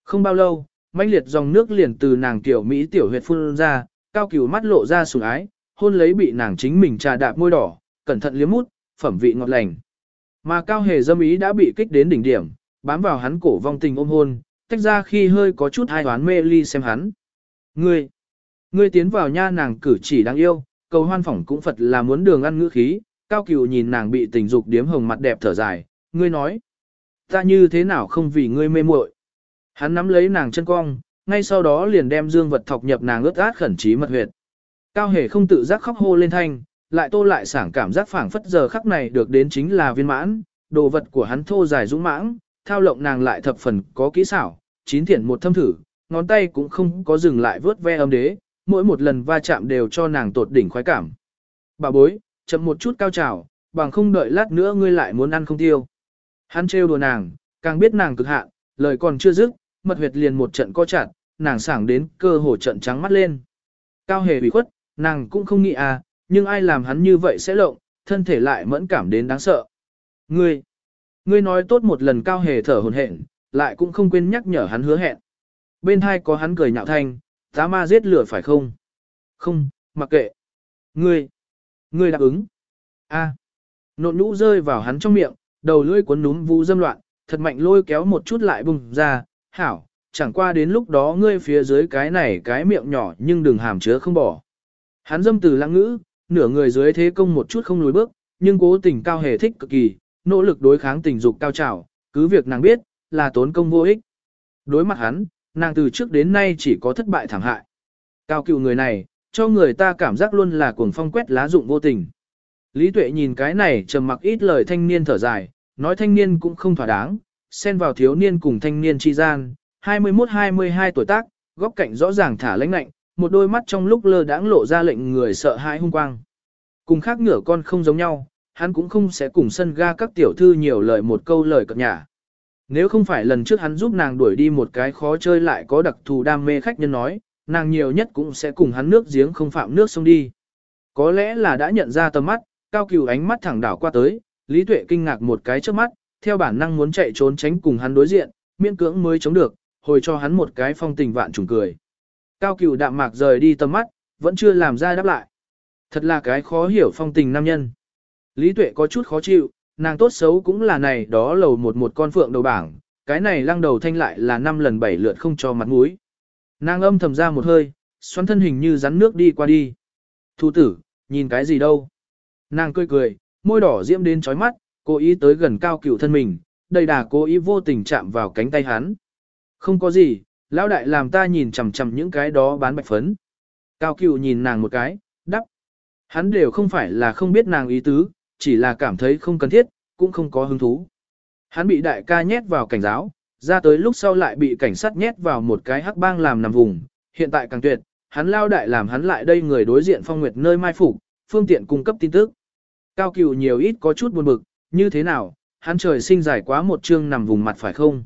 Không bao lâu, mãnh liệt dòng nước liền từ nàng tiểu mỹ tiểu huyệt phun ra, cao cửu mắt lộ ra sủng ái, hôn lấy bị nàng chính mình trà đạp môi đỏ, cẩn thận liếm mút, phẩm vị ngọt lành. Mà cao hề dâm ý đã bị kích đến đỉnh điểm, bám vào hắn cổ vong tình ôm hôn, tách ra khi hơi có chút hai toán mê ly xem hắn. Ngươi, ngươi tiến vào nha nàng cử chỉ đáng yêu, cầu hoan phỏng cũng Phật là muốn đường ăn ngữ khí, cao cửu nhìn nàng bị tình dục điếm hồng mặt đẹp thở dài, ngươi nói, ta như thế nào không vì ngươi mê muội. Hắn nắm lấy nàng chân cong, ngay sau đó liền đem dương vật thọc nhập nàng ướt át khẩn trí mật huyệt. Cao hề không tự giác khóc hô lên thanh, lại tô lại sảng cảm giác phảng phất giờ khắc này được đến chính là viên mãn, đồ vật của hắn thô dài dũng mãng, thao lộng nàng lại thập phần có kỹ xảo, chín thiện một thâm thử, ngón tay cũng không có dừng lại vớt ve âm đế, mỗi một lần va chạm đều cho nàng tột đỉnh khoái cảm. Bà bối, chậm một chút cao trào, bằng không đợi lát nữa ngươi lại muốn ăn không tiêu. Hắn trêu đùa nàng, càng biết nàng cực hạn, lời còn chưa dứt, mật huyệt liền một trận co chặt, nàng sảng đến cơ hồ trận trắng mắt lên. Cao hề bị khuất, nàng cũng không nghĩ à, nhưng ai làm hắn như vậy sẽ lộng, thân thể lại mẫn cảm đến đáng sợ. Ngươi, ngươi nói tốt một lần cao hề thở hồn hển, lại cũng không quên nhắc nhở hắn hứa hẹn. Bên hai có hắn cười nhạo thanh, tá ma giết lửa phải không? Không, mặc kệ. Ngươi, ngươi đáp ứng. A. Nộn nhũ rơi vào hắn trong miệng, đầu lưỡi cuốn núm vũ dâm loạn, thật mạnh lôi kéo một chút lại bùng ra, hảo, chẳng qua đến lúc đó ngươi phía dưới cái này cái miệng nhỏ nhưng đừng hàm chứa không bỏ. Hắn dâm từ lãng ngữ, nửa người dưới thế công một chút không lùi bước, nhưng cố tình cao hề thích cực kỳ, nỗ lực đối kháng tình dục cao trào, cứ việc nàng biết, là tốn công vô ích. Đối mặt hắn, nàng từ trước đến nay chỉ có thất bại thảm hại. Cao cựu người này, cho người ta cảm giác luôn là cuồng phong quét lá dụng vô tình. Lý Tuệ nhìn cái này trầm mặc ít lời thanh niên thở dài, nói thanh niên cũng không thỏa đáng, xen vào thiếu niên cùng thanh niên chi gian, 21-22 tuổi tác, góc cạnh rõ ràng thả lãnh lạnh, một đôi mắt trong lúc lơ đãng lộ ra lệnh người sợ hãi hung quang. Cùng khác ngửa con không giống nhau, hắn cũng không sẽ cùng sân ga các tiểu thư nhiều lời một câu lời cập nhả. Nếu không phải lần trước hắn giúp nàng đuổi đi một cái khó chơi lại có đặc thù đam mê khách nhân nói, nàng nhiều nhất cũng sẽ cùng hắn nước giếng không phạm nước sông đi. Có lẽ là đã nhận ra tầm mắt, cao cửu ánh mắt thẳng đảo qua tới, Lý Tuệ kinh ngạc một cái trước mắt, theo bản năng muốn chạy trốn tránh cùng hắn đối diện, miễn cưỡng mới chống được, hồi cho hắn một cái phong tình vạn trùng cười. Cao cửu đạm mạc rời đi tầm mắt, vẫn chưa làm ra đáp lại. Thật là cái khó hiểu phong tình nam nhân. Lý Tuệ có chút khó chịu, nàng tốt xấu cũng là này đó lầu một một con phượng đầu bảng, cái này lăng đầu thanh lại là năm lần bảy lượt không cho mặt mũi. Nàng âm thầm ra một hơi, xoắn thân hình như rắn nước đi qua đi. Thu tử, nhìn cái gì đâu? Nàng cười cười, môi đỏ diễm đến chói mắt, cố ý tới gần cao cửu thân mình, đầy đà cố ý vô tình chạm vào cánh tay hắn. Không có gì, lão đại làm ta nhìn chằm chằm những cái đó bán bạch phấn. Cao cửu nhìn nàng một cái, đắp. Hắn đều không phải là không biết nàng ý tứ, chỉ là cảm thấy không cần thiết, cũng không có hứng thú. Hắn bị đại ca nhét vào cảnh giáo, ra tới lúc sau lại bị cảnh sát nhét vào một cái hắc bang làm nằm vùng, hiện tại càng tuyệt, hắn lao đại làm hắn lại đây người đối diện phong nguyệt nơi mai phục, phương tiện cung cấp tin tức. Cao cửu nhiều ít có chút buồn bực, như thế nào, hắn trời sinh dài quá một chương nằm vùng mặt phải không?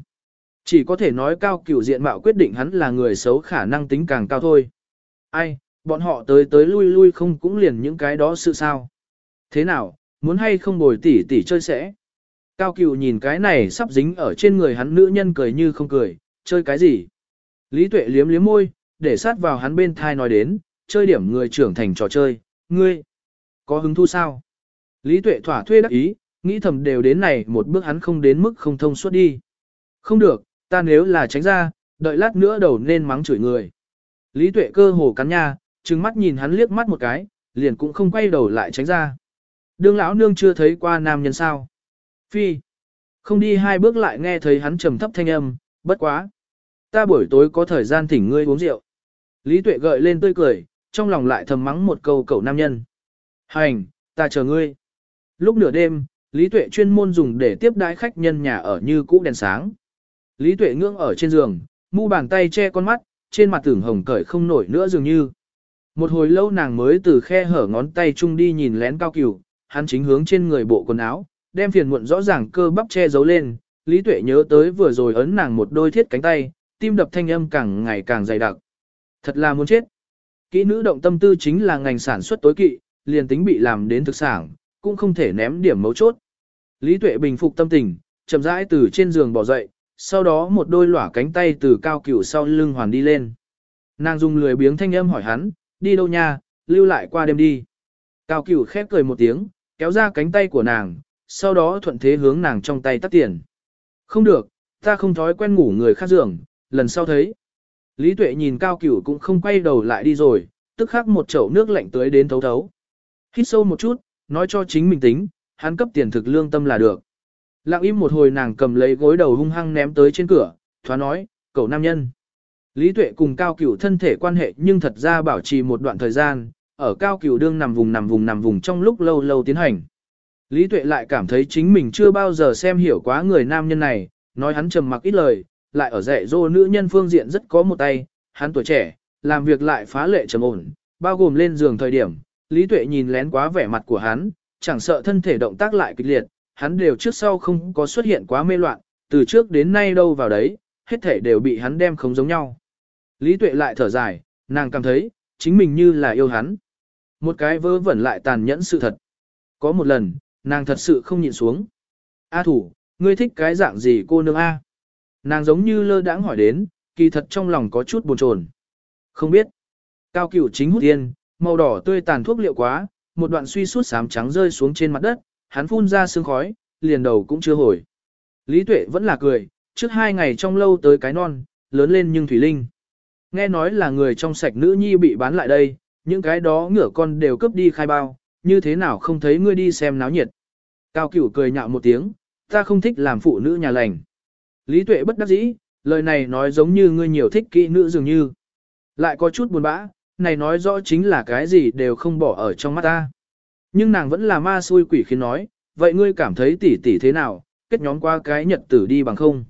Chỉ có thể nói cao cửu diện mạo quyết định hắn là người xấu khả năng tính càng cao thôi. Ai, bọn họ tới tới lui lui không cũng liền những cái đó sự sao? Thế nào, muốn hay không bồi tỉ tỉ chơi sẽ? Cao cửu nhìn cái này sắp dính ở trên người hắn nữ nhân cười như không cười, chơi cái gì? Lý tuệ liếm liếm môi, để sát vào hắn bên thai nói đến, chơi điểm người trưởng thành trò chơi, ngươi, có hứng thu sao? Lý tuệ thỏa thuê đắc ý, nghĩ thầm đều đến này một bước hắn không đến mức không thông suốt đi. Không được, ta nếu là tránh ra, đợi lát nữa đầu nên mắng chửi người. Lý tuệ cơ hồ cắn nha, trừng mắt nhìn hắn liếc mắt một cái, liền cũng không quay đầu lại tránh ra. Đương lão nương chưa thấy qua nam nhân sao. Phi. Không đi hai bước lại nghe thấy hắn trầm thấp thanh âm, bất quá. Ta buổi tối có thời gian thỉnh ngươi uống rượu. Lý tuệ gợi lên tươi cười, trong lòng lại thầm mắng một câu cậu nam nhân. Hành, ta chờ ngươi. Lúc nửa đêm, Lý Tuệ chuyên môn dùng để tiếp đái khách nhân nhà ở như cũ đèn sáng. Lý Tuệ ngưỡng ở trên giường, mu bàn tay che con mắt, trên mặt tưởng hồng cởi không nổi nữa dường như. Một hồi lâu nàng mới từ khe hở ngón tay chung đi nhìn lén cao cửu, hắn chính hướng trên người bộ quần áo, đem phiền muộn rõ ràng cơ bắp che giấu lên. Lý Tuệ nhớ tới vừa rồi ấn nàng một đôi thiết cánh tay, tim đập thanh âm càng ngày càng dày đặc. Thật là muốn chết. Kỹ nữ động tâm tư chính là ngành sản xuất tối kỵ, liền tính bị làm đến thực sản, cũng không thể ném điểm mấu chốt. Lý Tuệ bình phục tâm tình, chậm rãi từ trên giường bỏ dậy, sau đó một đôi lỏa cánh tay từ cao cửu sau lưng hoàn đi lên. Nàng dùng lười biếng thanh âm hỏi hắn, đi đâu nha, lưu lại qua đêm đi. Cao cửu khép cười một tiếng, kéo ra cánh tay của nàng, sau đó thuận thế hướng nàng trong tay tắt tiền. Không được, ta không thói quen ngủ người khác giường, lần sau thấy. Lý Tuệ nhìn cao cửu cũng không quay đầu lại đi rồi, tức khắc một chậu nước lạnh tới đến thấu thấu. Hít sâu một chút, nói cho chính mình tính, hắn cấp tiền thực lương tâm là được. Lặng im một hồi nàng cầm lấy gối đầu hung hăng ném tới trên cửa, thoá nói, cậu nam nhân. Lý Tuệ cùng Cao Cửu thân thể quan hệ nhưng thật ra bảo trì một đoạn thời gian, ở Cao Cửu đương nằm vùng nằm vùng nằm vùng trong lúc lâu lâu tiến hành. Lý Tuệ lại cảm thấy chính mình chưa bao giờ xem hiểu quá người nam nhân này, nói hắn trầm mặc ít lời, lại ở dạy dỗ nữ nhân phương diện rất có một tay, hắn tuổi trẻ, làm việc lại phá lệ trầm ổn, bao gồm lên giường thời điểm, Lý Tuệ nhìn lén quá vẻ mặt của hắn, chẳng sợ thân thể động tác lại kịch liệt, hắn đều trước sau không có xuất hiện quá mê loạn, từ trước đến nay đâu vào đấy, hết thể đều bị hắn đem không giống nhau. Lý tuệ lại thở dài, nàng cảm thấy, chính mình như là yêu hắn. Một cái vớ vẩn lại tàn nhẫn sự thật. Có một lần, nàng thật sự không nhịn xuống. A thủ, ngươi thích cái dạng gì cô nương A? Nàng giống như lơ đãng hỏi đến, kỳ thật trong lòng có chút buồn chồn. Không biết. Cao cửu chính hút tiên, màu đỏ tươi tàn thuốc liệu quá, một đoạn suy suốt sám trắng rơi xuống trên mặt đất, hắn phun ra sương khói, liền đầu cũng chưa hồi. Lý tuệ vẫn là cười, trước hai ngày trong lâu tới cái non, lớn lên nhưng thủy linh. Nghe nói là người trong sạch nữ nhi bị bán lại đây, những cái đó ngửa con đều cướp đi khai bao, như thế nào không thấy ngươi đi xem náo nhiệt. Cao cửu cười nhạo một tiếng, ta không thích làm phụ nữ nhà lành. Lý tuệ bất đắc dĩ, lời này nói giống như ngươi nhiều thích kỹ nữ dường như. Lại có chút buồn bã, này nói rõ chính là cái gì đều không bỏ ở trong mắt ta. Nhưng nàng vẫn là ma xui quỷ khiến nói, vậy ngươi cảm thấy tỷ tỷ thế nào, kết nhóm qua cái nhật tử đi bằng không.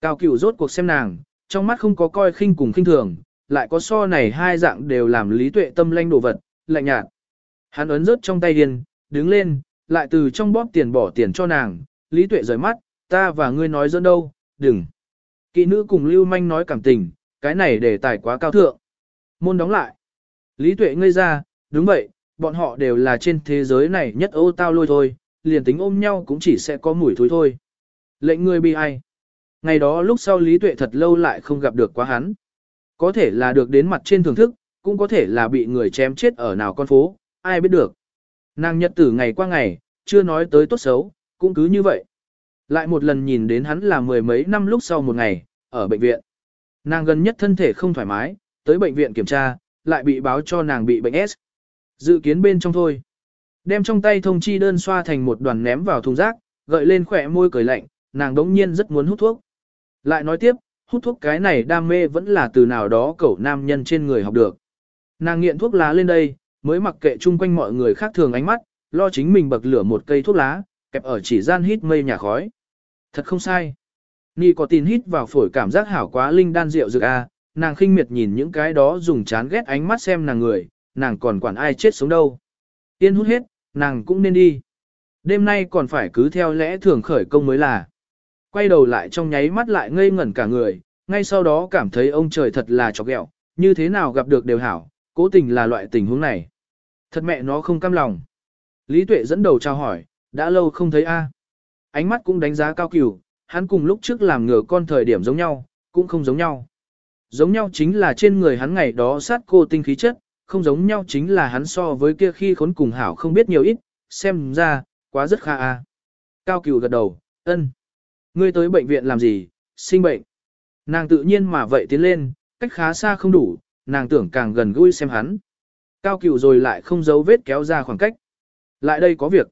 Cao cửu rốt cuộc xem nàng, trong mắt không có coi khinh cùng khinh thường, lại có so này hai dạng đều làm lý tuệ tâm lanh đồ vật, lạnh nhạt. Hắn ấn rớt trong tay điên, đứng lên, lại từ trong bóp tiền bỏ tiền cho nàng, lý tuệ rời mắt, ta và ngươi nói dẫn đâu, đừng. Kỵ nữ cùng lưu manh nói cảm tình, cái này để tài quá cao thượng. Môn đóng lại. Lý tuệ ngây ra, đúng vậy, bọn họ đều là trên thế giới này nhất ô tao lôi thôi, liền tính ôm nhau cũng chỉ sẽ có mùi thối thôi. Lệnh ngươi bị ai? Ngày đó lúc sau Lý Tuệ thật lâu lại không gặp được quá hắn. Có thể là được đến mặt trên thưởng thức, cũng có thể là bị người chém chết ở nào con phố, ai biết được. Nàng nhật tử ngày qua ngày, chưa nói tới tốt xấu, cũng cứ như vậy. Lại một lần nhìn đến hắn là mười mấy năm lúc sau một ngày, ở bệnh viện. Nàng gần nhất thân thể không thoải mái, tới bệnh viện kiểm tra, lại bị báo cho nàng bị bệnh S. Dự kiến bên trong thôi. Đem trong tay thông chi đơn xoa thành một đoàn ném vào thùng rác, gợi lên khỏe môi cười lạnh, nàng đống nhiên rất muốn hút thuốc. Lại nói tiếp, hút thuốc cái này đam mê vẫn là từ nào đó cậu nam nhân trên người học được. Nàng nghiện thuốc lá lên đây, mới mặc kệ chung quanh mọi người khác thường ánh mắt, lo chính mình bậc lửa một cây thuốc lá, kẹp ở chỉ gian hít mây nhà khói. Thật không sai. Nhi có tin hít vào phổi cảm giác hảo quá linh đan rượu dược a, nàng khinh miệt nhìn những cái đó dùng chán ghét ánh mắt xem nàng người, nàng còn quản ai chết sống đâu. Tiên hút hết, nàng cũng nên đi. Đêm nay còn phải cứ theo lẽ thường khởi công mới là. Quay đầu lại trong nháy mắt lại ngây ngẩn cả người, ngay sau đó cảm thấy ông trời thật là chọc ghẹo, như thế nào gặp được đều hảo, cố tình là loại tình huống này. Thật mẹ nó không cam lòng. Lý Tuệ dẫn đầu chào hỏi, đã lâu không thấy a. Ánh mắt cũng đánh giá cao cửu, hắn cùng lúc trước làm ngửa con thời điểm giống nhau, cũng không giống nhau. Giống nhau chính là trên người hắn ngày đó sát cô tinh khí chất, không giống nhau chính là hắn so với kia khi khốn cùng hảo không biết nhiều ít, xem ra, quá rất kha a. Cao cửu gật đầu, ân. Ngươi tới bệnh viện làm gì, sinh bệnh. Nàng tự nhiên mà vậy tiến lên, cách khá xa không đủ, nàng tưởng càng gần gũi xem hắn. Cao cửu rồi lại không giấu vết kéo ra khoảng cách. Lại đây có việc.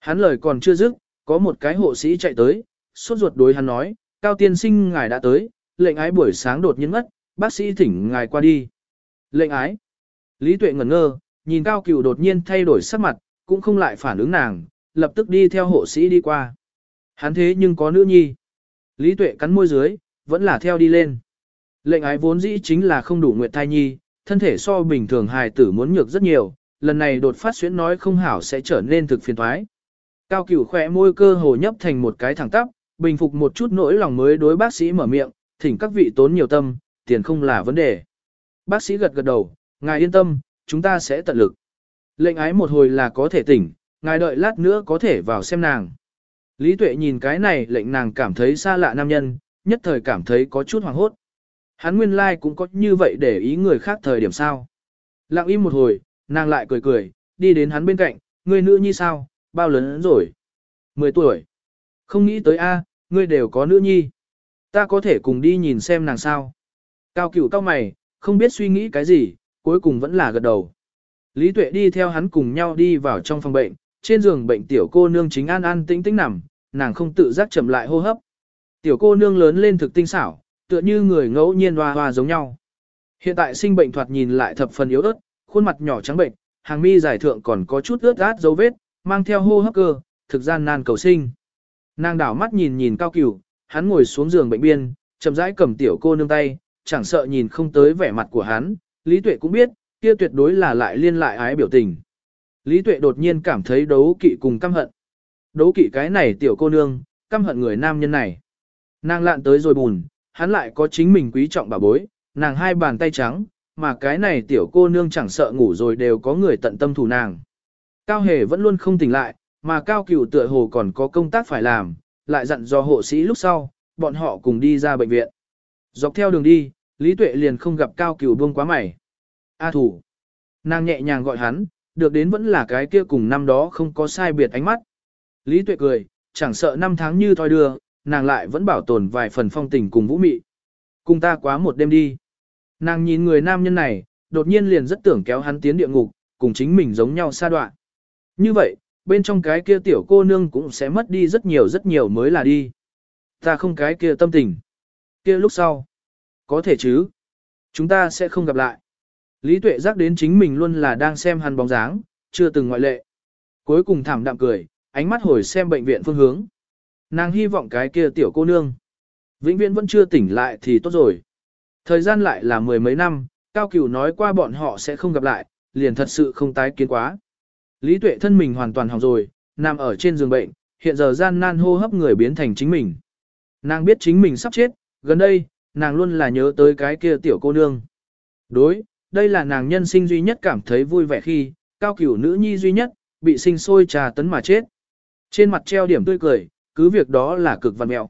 Hắn lời còn chưa dứt, có một cái hộ sĩ chạy tới, sốt ruột đối hắn nói, Cao tiên sinh ngài đã tới, lệnh ái buổi sáng đột nhiên mất, bác sĩ thỉnh ngài qua đi. Lệnh ái. Lý tuệ ngẩn ngơ, nhìn Cao cửu đột nhiên thay đổi sắc mặt, cũng không lại phản ứng nàng, lập tức đi theo hộ sĩ đi qua. Hắn thế nhưng có nữ nhi. Lý tuệ cắn môi dưới, vẫn là theo đi lên. Lệnh ái vốn dĩ chính là không đủ nguyệt thai nhi, thân thể so bình thường hài tử muốn nhược rất nhiều, lần này đột phát xuyến nói không hảo sẽ trở nên thực phiền thoái. Cao cửu khỏe môi cơ hồ nhấp thành một cái thẳng tắp, bình phục một chút nỗi lòng mới đối bác sĩ mở miệng, thỉnh các vị tốn nhiều tâm, tiền không là vấn đề. Bác sĩ gật gật đầu, ngài yên tâm, chúng ta sẽ tận lực. Lệnh ái một hồi là có thể tỉnh, ngài đợi lát nữa có thể vào xem nàng. Lý Tuệ nhìn cái này lệnh nàng cảm thấy xa lạ nam nhân, nhất thời cảm thấy có chút hoàng hốt. Hắn nguyên lai like cũng có như vậy để ý người khác thời điểm sao. Lặng im một hồi, nàng lại cười cười, đi đến hắn bên cạnh, người nữ nhi sao, bao lớn rồi. 10 tuổi. Không nghĩ tới a, ngươi đều có nữ nhi. Ta có thể cùng đi nhìn xem nàng sao. Cao cửu cao mày, không biết suy nghĩ cái gì, cuối cùng vẫn là gật đầu. Lý Tuệ đi theo hắn cùng nhau đi vào trong phòng bệnh, trên giường bệnh tiểu cô nương chính an an tĩnh tĩnh nằm, nàng không tự giác chậm lại hô hấp. Tiểu cô nương lớn lên thực tinh xảo, tựa như người ngẫu nhiên hoa hoa giống nhau. Hiện tại sinh bệnh thoạt nhìn lại thập phần yếu ớt, khuôn mặt nhỏ trắng bệnh, hàng mi giải thượng còn có chút ướt át dấu vết, mang theo hô hấp cơ, thực gian nan cầu sinh. Nàng đảo mắt nhìn nhìn cao cửu, hắn ngồi xuống giường bệnh biên, chậm rãi cầm tiểu cô nương tay, chẳng sợ nhìn không tới vẻ mặt của hắn, Lý Tuệ cũng biết, kia tuyệt đối là lại liên lại ái biểu tình. Lý Tuệ đột nhiên cảm thấy đấu kỵ cùng căm hận. Đấu kỵ cái này tiểu cô nương, căm hận người nam nhân này. Nàng lạn tới rồi bùn, hắn lại có chính mình quý trọng bà bối, nàng hai bàn tay trắng, mà cái này tiểu cô nương chẳng sợ ngủ rồi đều có người tận tâm thủ nàng. Cao hề vẫn luôn không tỉnh lại, mà cao cửu tựa hồ còn có công tác phải làm, lại dặn do hộ sĩ lúc sau, bọn họ cùng đi ra bệnh viện. Dọc theo đường đi, Lý Tuệ liền không gặp cao cửu buông quá mày. A thủ. Nàng nhẹ nhàng gọi hắn, được đến vẫn là cái kia cùng năm đó không có sai biệt ánh mắt. Lý Tuệ cười, chẳng sợ năm tháng như thoi đưa, nàng lại vẫn bảo tồn vài phần phong tình cùng vũ mị. Cùng ta quá một đêm đi. Nàng nhìn người nam nhân này, đột nhiên liền rất tưởng kéo hắn tiến địa ngục, cùng chính mình giống nhau xa đoạn. Như vậy, bên trong cái kia tiểu cô nương cũng sẽ mất đi rất nhiều rất nhiều mới là đi. Ta không cái kia tâm tình. Kia lúc sau. Có thể chứ. Chúng ta sẽ không gặp lại. Lý tuệ giác đến chính mình luôn là đang xem hắn bóng dáng, chưa từng ngoại lệ. Cuối cùng thảm đạm cười, ánh mắt hồi xem bệnh viện phương hướng. Nàng hy vọng cái kia tiểu cô nương. Vĩnh viễn vẫn chưa tỉnh lại thì tốt rồi. Thời gian lại là mười mấy năm, Cao Cửu nói qua bọn họ sẽ không gặp lại, liền thật sự không tái kiến quá. Lý Tuệ thân mình hoàn toàn hỏng rồi, nằm ở trên giường bệnh, hiện giờ gian nan hô hấp người biến thành chính mình. Nàng biết chính mình sắp chết, gần đây, nàng luôn là nhớ tới cái kia tiểu cô nương. Đối, đây là nàng nhân sinh duy nhất cảm thấy vui vẻ khi, cao cửu nữ nhi duy nhất, bị sinh sôi trà tấn mà chết. Trên mặt treo điểm tươi cười, cứ việc đó là cực văn mẹo.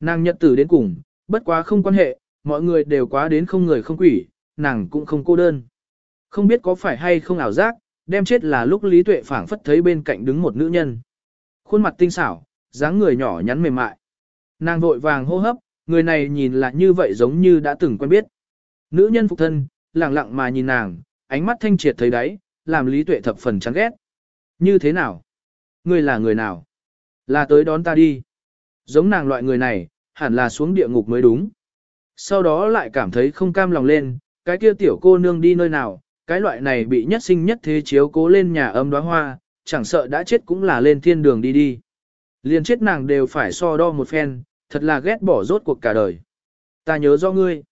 Nàng nhận tử đến cùng, bất quá không quan hệ, mọi người đều quá đến không người không quỷ, nàng cũng không cô đơn. Không biết có phải hay không ảo giác, đem chết là lúc Lý Tuệ phảng phất thấy bên cạnh đứng một nữ nhân. Khuôn mặt tinh xảo, dáng người nhỏ nhắn mềm mại. Nàng vội vàng hô hấp, người này nhìn là như vậy giống như đã từng quen biết. Nữ nhân phục thân, lặng lặng mà nhìn nàng, ánh mắt thanh triệt thấy đáy, làm Lý Tuệ thập phần chán ghét. Như thế nào? Ngươi là người nào? Là tới đón ta đi. Giống nàng loại người này, hẳn là xuống địa ngục mới đúng. Sau đó lại cảm thấy không cam lòng lên, cái kia tiểu cô nương đi nơi nào, cái loại này bị nhất sinh nhất thế chiếu cố lên nhà âm đóa hoa, chẳng sợ đã chết cũng là lên thiên đường đi đi. Liền chết nàng đều phải so đo một phen, thật là ghét bỏ rốt cuộc cả đời. Ta nhớ do ngươi.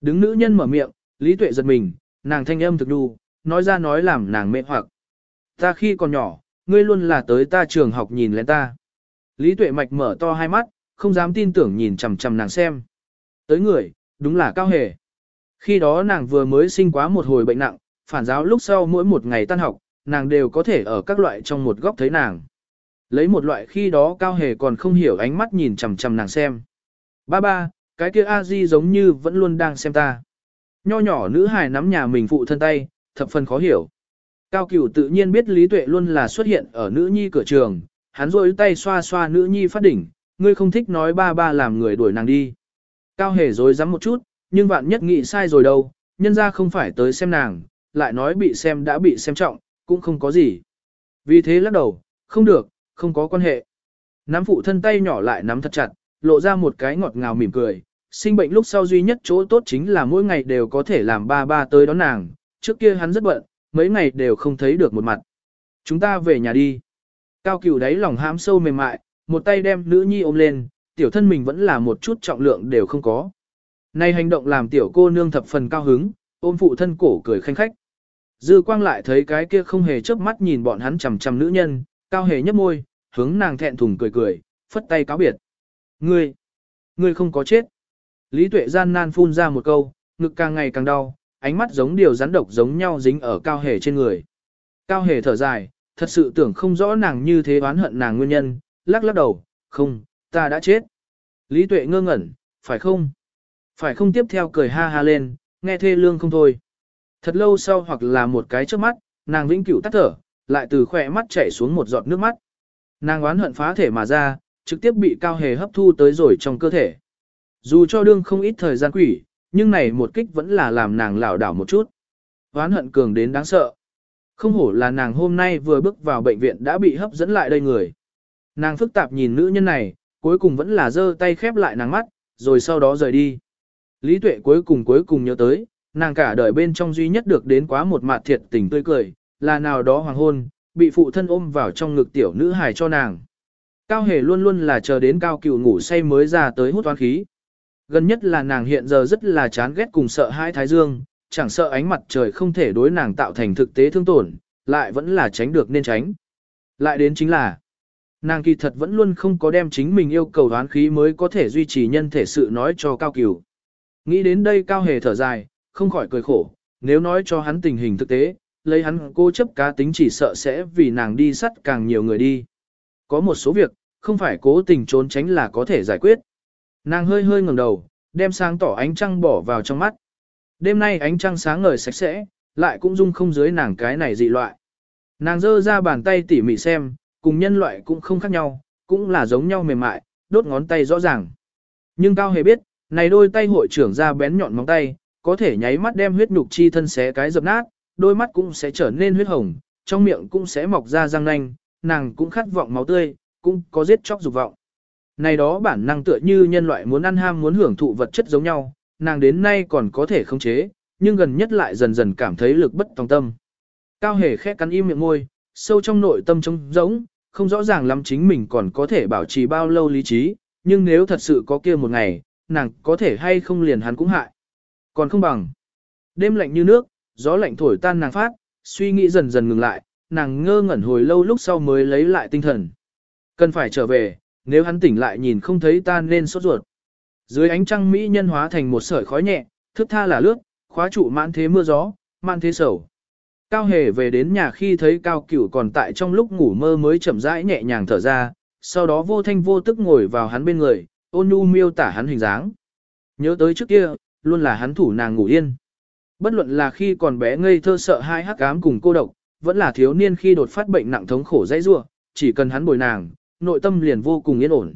Đứng nữ nhân mở miệng, Lý Tuệ giật mình, nàng thanh âm thực đu, nói ra nói làm nàng mê hoặc. Ta khi còn nhỏ, ngươi luôn là tới ta trường học nhìn lên ta. Lý Tuệ mạch mở to hai mắt, không dám tin tưởng nhìn chằm chằm nàng xem. Tới người, đúng là cao hề. Khi đó nàng vừa mới sinh quá một hồi bệnh nặng, phản giáo lúc sau mỗi một ngày tan học, nàng đều có thể ở các loại trong một góc thấy nàng. Lấy một loại khi đó cao hề còn không hiểu ánh mắt nhìn chằm chằm nàng xem. Ba ba, cái kia a di giống như vẫn luôn đang xem ta. Nho nhỏ nữ hài nắm nhà mình phụ thân tay, thập phần khó hiểu. Cao cửu tự nhiên biết Lý Tuệ luôn là xuất hiện ở nữ nhi cửa trường, hắn rôi tay xoa xoa nữ nhi phát đỉnh, ngươi không thích nói ba ba làm người đuổi nàng đi. Cao hề dối rắm một chút, nhưng vạn nhất nghĩ sai rồi đâu, nhân ra không phải tới xem nàng, lại nói bị xem đã bị xem trọng, cũng không có gì. Vì thế lắc đầu, không được, không có quan hệ. Nắm phụ thân tay nhỏ lại nắm thật chặt, lộ ra một cái ngọt ngào mỉm cười. Sinh bệnh lúc sau duy nhất chỗ tốt chính là mỗi ngày đều có thể làm ba ba tới đón nàng, trước kia hắn rất bận, mấy ngày đều không thấy được một mặt. Chúng ta về nhà đi. Cao cửu đáy lòng hãm sâu mềm mại, một tay đem nữ nhi ôm lên, tiểu thân mình vẫn là một chút trọng lượng đều không có. Này hành động làm tiểu cô nương thập phần cao hứng, ôm phụ thân cổ cười khanh khách. Dư quang lại thấy cái kia không hề chớp mắt nhìn bọn hắn chằm chằm nữ nhân, cao hề nhấp môi, hướng nàng thẹn thùng cười cười, phất tay cáo biệt. Ngươi, ngươi không có chết. Lý tuệ gian nan phun ra một câu, ngực càng ngày càng đau, ánh mắt giống điều rắn độc giống nhau dính ở cao hề trên người. Cao hề thở dài, thật sự tưởng không rõ nàng như thế oán hận nàng nguyên nhân, lắc lắc đầu, không, ta đã chết. Lý tuệ ngơ ngẩn, phải không? Phải không tiếp theo cười ha ha lên, nghe thê lương không thôi. Thật lâu sau hoặc là một cái trước mắt, nàng vĩnh cửu tắt thở, lại từ khỏe mắt chảy xuống một giọt nước mắt. Nàng oán hận phá thể mà ra, trực tiếp bị cao hề hấp thu tới rồi trong cơ thể. Dù cho đương không ít thời gian quỷ, nhưng này một kích vẫn là làm nàng lảo đảo một chút. Oán hận cường đến đáng sợ. Không hổ là nàng hôm nay vừa bước vào bệnh viện đã bị hấp dẫn lại đây người. Nàng phức tạp nhìn nữ nhân này, cuối cùng vẫn là giơ tay khép lại nàng mắt, rồi sau đó rời đi. Lý tuệ cuối cùng cuối cùng nhớ tới, nàng cả đời bên trong duy nhất được đến quá một mặt thiệt tình tươi cười, là nào đó hoàng hôn, bị phụ thân ôm vào trong ngực tiểu nữ hài cho nàng. Cao hề luôn luôn là chờ đến cao cựu ngủ say mới ra tới hút toán khí. Gần nhất là nàng hiện giờ rất là chán ghét cùng sợ hai thái dương, chẳng sợ ánh mặt trời không thể đối nàng tạo thành thực tế thương tổn, lại vẫn là tránh được nên tránh. Lại đến chính là, nàng kỳ thật vẫn luôn không có đem chính mình yêu cầu đoán khí mới có thể duy trì nhân thể sự nói cho cao cửu. Nghĩ đến đây cao hề thở dài, không khỏi cười khổ, nếu nói cho hắn tình hình thực tế, lấy hắn cố chấp cá tính chỉ sợ sẽ vì nàng đi sắt càng nhiều người đi. Có một số việc, không phải cố tình trốn tránh là có thể giải quyết. Nàng hơi hơi ngẩng đầu, đem sáng tỏ ánh trăng bỏ vào trong mắt. Đêm nay ánh trăng sáng ngời sạch sẽ, lại cũng dung không dưới nàng cái này dị loại. Nàng giơ ra bàn tay tỉ mỉ xem, cùng nhân loại cũng không khác nhau, cũng là giống nhau mềm mại, đốt ngón tay rõ ràng. Nhưng Cao Hề biết, này đôi tay hội trưởng ra bén nhọn móng tay, có thể nháy mắt đem huyết nhục chi thân xé cái dập nát, đôi mắt cũng sẽ trở nên huyết hồng, trong miệng cũng sẽ mọc ra răng nanh, nàng cũng khát vọng máu tươi, cũng có giết chóc dục vọng. Này đó bản năng tựa như nhân loại muốn ăn ham muốn hưởng thụ vật chất giống nhau, nàng đến nay còn có thể khống chế, nhưng gần nhất lại dần dần cảm thấy lực bất tòng tâm. Cao hề khẽ cắn im miệng môi, sâu trong nội tâm trống rỗng, không rõ ràng lắm chính mình còn có thể bảo trì bao lâu lý trí, nhưng nếu thật sự có kia một ngày, nàng có thể hay không liền hắn cũng hại. Còn không bằng. Đêm lạnh như nước, gió lạnh thổi tan nàng phát, suy nghĩ dần dần ngừng lại, nàng ngơ ngẩn hồi lâu lúc sau mới lấy lại tinh thần. Cần phải trở về, nếu hắn tỉnh lại nhìn không thấy ta nên sốt ruột. Dưới ánh trăng mỹ nhân hóa thành một sợi khói nhẹ, thức tha là lướt, khóa trụ mãn thế mưa gió, mãn thế sầu. Cao hề về đến nhà khi thấy cao cửu còn tại trong lúc ngủ mơ mới chậm rãi nhẹ nhàng thở ra, sau đó vô thanh vô tức ngồi vào hắn bên người, ôn nhu miêu tả hắn hình dáng. Nhớ tới trước kia, luôn là hắn thủ nàng ngủ yên. Bất luận là khi còn bé ngây thơ sợ hai hắc ám cùng cô độc, vẫn là thiếu niên khi đột phát bệnh nặng thống khổ dãy rua, chỉ cần hắn bồi nàng, nội tâm liền vô cùng yên ổn.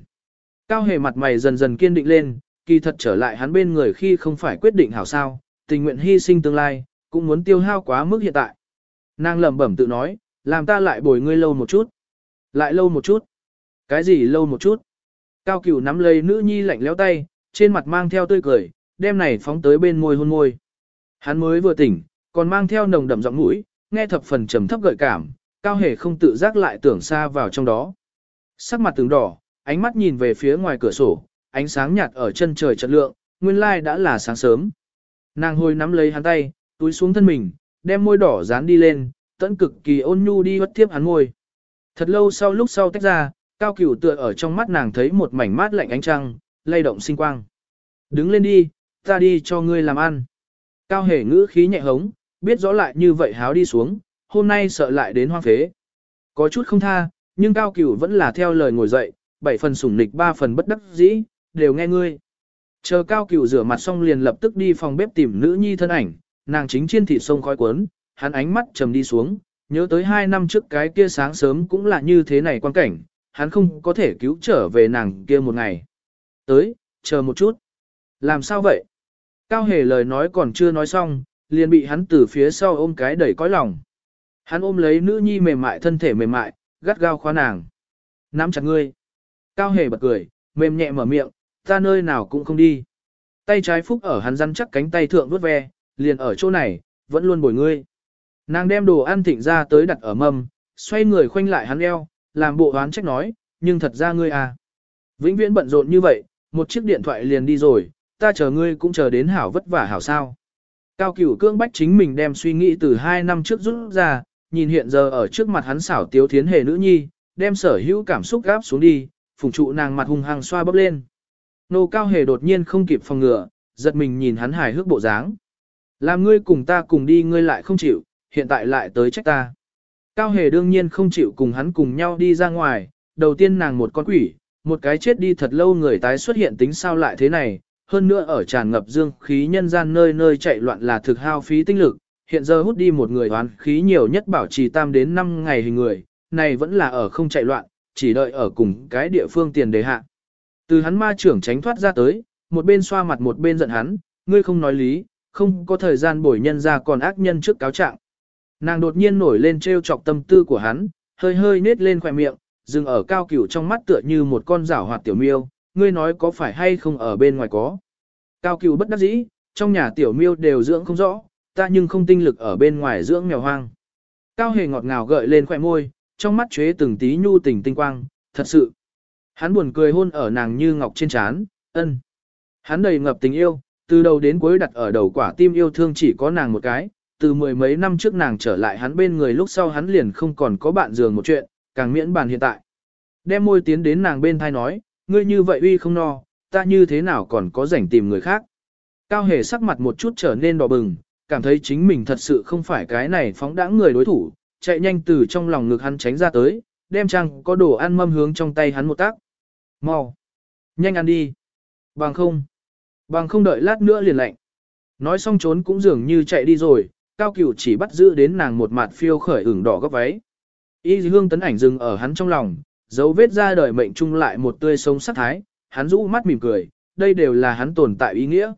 Cao hề mặt mày dần dần kiên định lên, kỳ thật trở lại hắn bên người khi không phải quyết định hảo sao, tình nguyện hy sinh tương lai, cũng muốn tiêu hao quá mức hiện tại. Nàng lẩm bẩm tự nói, làm ta lại bồi ngươi lâu một chút. Lại lâu một chút. Cái gì lâu một chút? Cao cửu nắm lấy nữ nhi lạnh lẽo tay, trên mặt mang theo tươi cười, đem này phóng tới bên môi hôn môi. Hắn mới vừa tỉnh, còn mang theo nồng đậm giọng mũi, nghe thập phần trầm thấp gợi cảm, cao hề không tự giác lại tưởng xa vào trong đó. Sắc mặt từng đỏ, ánh mắt nhìn về phía ngoài cửa sổ, ánh sáng nhạt ở chân trời trận lượng, nguyên lai đã là sáng sớm. Nàng hồi nắm lấy hắn tay, túi xuống thân mình, đem môi đỏ dán đi lên, tận cực kỳ ôn nhu đi bất tiếp hắn môi. Thật lâu sau lúc sau tách ra, cao cửu tựa ở trong mắt nàng thấy một mảnh mát lạnh ánh trăng, lay động sinh quang. Đứng lên đi, ta đi cho ngươi làm ăn. Cao hề ngữ khí nhẹ hống, biết rõ lại như vậy háo đi xuống, hôm nay sợ lại đến hoang phế. Có chút không tha, nhưng cao cửu vẫn là theo lời ngồi dậy, bảy phần sủng nịch ba phần bất đắc dĩ, đều nghe ngươi. Chờ cao cửu rửa mặt xong liền lập tức đi phòng bếp tìm nữ nhi thân ảnh, nàng chính chiên thịt sông khói cuốn, hắn ánh mắt trầm đi xuống, nhớ tới hai năm trước cái kia sáng sớm cũng là như thế này quan cảnh, hắn không có thể cứu trở về nàng kia một ngày. Tới, chờ một chút. Làm sao vậy? Cao hề lời nói còn chưa nói xong, liền bị hắn từ phía sau ôm cái đẩy cõi lòng. Hắn ôm lấy nữ nhi mềm mại thân thể mềm mại, gắt gao khóa nàng. Nắm chặt ngươi. Cao hề bật cười, mềm nhẹ mở miệng, ta nơi nào cũng không đi. Tay trái phúc ở hắn răn chắc cánh tay thượng vuốt ve, liền ở chỗ này, vẫn luôn bồi ngươi. Nàng đem đồ ăn thịnh ra tới đặt ở mâm, xoay người khoanh lại hắn eo, làm bộ oán trách nói, nhưng thật ra ngươi à. Vĩnh viễn bận rộn như vậy, một chiếc điện thoại liền đi rồi, ta chờ ngươi cũng chờ đến hảo vất vả hảo sao. Cao cửu cương bách chính mình đem suy nghĩ từ hai năm trước rút ra, nhìn hiện giờ ở trước mặt hắn xảo tiếu thiến hề nữ nhi, đem sở hữu cảm xúc gáp xuống đi, phùng trụ nàng mặt hung hăng xoa bắp lên. Nô cao hề đột nhiên không kịp phòng ngừa, giật mình nhìn hắn hài hước bộ dáng. Làm ngươi cùng ta cùng đi ngươi lại không chịu, hiện tại lại tới trách ta. Cao hề đương nhiên không chịu cùng hắn cùng nhau đi ra ngoài, đầu tiên nàng một con quỷ, một cái chết đi thật lâu người tái xuất hiện tính sao lại thế này, hơn nữa ở tràn ngập dương khí nhân gian nơi nơi chạy loạn là thực hao phí tinh lực, hiện giờ hút đi một người hoán khí nhiều nhất bảo trì tam đến 5 ngày hình người, này vẫn là ở không chạy loạn, chỉ đợi ở cùng cái địa phương tiền đề hạ. Từ hắn ma trưởng tránh thoát ra tới, một bên xoa mặt một bên giận hắn, ngươi không nói lý, không có thời gian bồi nhân ra còn ác nhân trước cáo trạng. Nàng đột nhiên nổi lên trêu chọc tâm tư của hắn, hơi hơi nết lên khỏe miệng, dừng ở cao cửu trong mắt tựa như một con rảo hoạt tiểu miêu, ngươi nói có phải hay không ở bên ngoài có. Cao cửu bất đắc dĩ, trong nhà tiểu miêu đều dưỡng không rõ, ta nhưng không tinh lực ở bên ngoài dưỡng mèo hoang. Cao hề ngọt ngào gợi lên khỏe môi, trong mắt chế từng tí nhu tình tinh quang, thật sự. Hắn buồn cười hôn ở nàng như ngọc trên trán, ân. Hắn đầy ngập tình yêu, từ đầu đến cuối đặt ở đầu quả tim yêu thương chỉ có nàng một cái, từ mười mấy năm trước nàng trở lại hắn bên người lúc sau hắn liền không còn có bạn giường một chuyện, càng miễn bàn hiện tại. Đem môi tiến đến nàng bên thai nói, ngươi như vậy uy không no, ta như thế nào còn có rảnh tìm người khác. Cao hề sắc mặt một chút trở nên đỏ bừng, cảm thấy chính mình thật sự không phải cái này phóng đãng người đối thủ, chạy nhanh từ trong lòng ngực hắn tránh ra tới, đem trang có đồ ăn mâm hướng trong tay hắn một tác. Mau! Nhanh ăn đi! Bằng không! Bằng không đợi lát nữa liền lạnh. Nói xong trốn cũng dường như chạy đi rồi, cao cửu chỉ bắt giữ đến nàng một mặt phiêu khởi ửng đỏ góc váy. Y hương tấn ảnh dừng ở hắn trong lòng, dấu vết ra đời mệnh chung lại một tươi sống sắc thái, hắn rũ mắt mỉm cười, đây đều là hắn tồn tại ý nghĩa.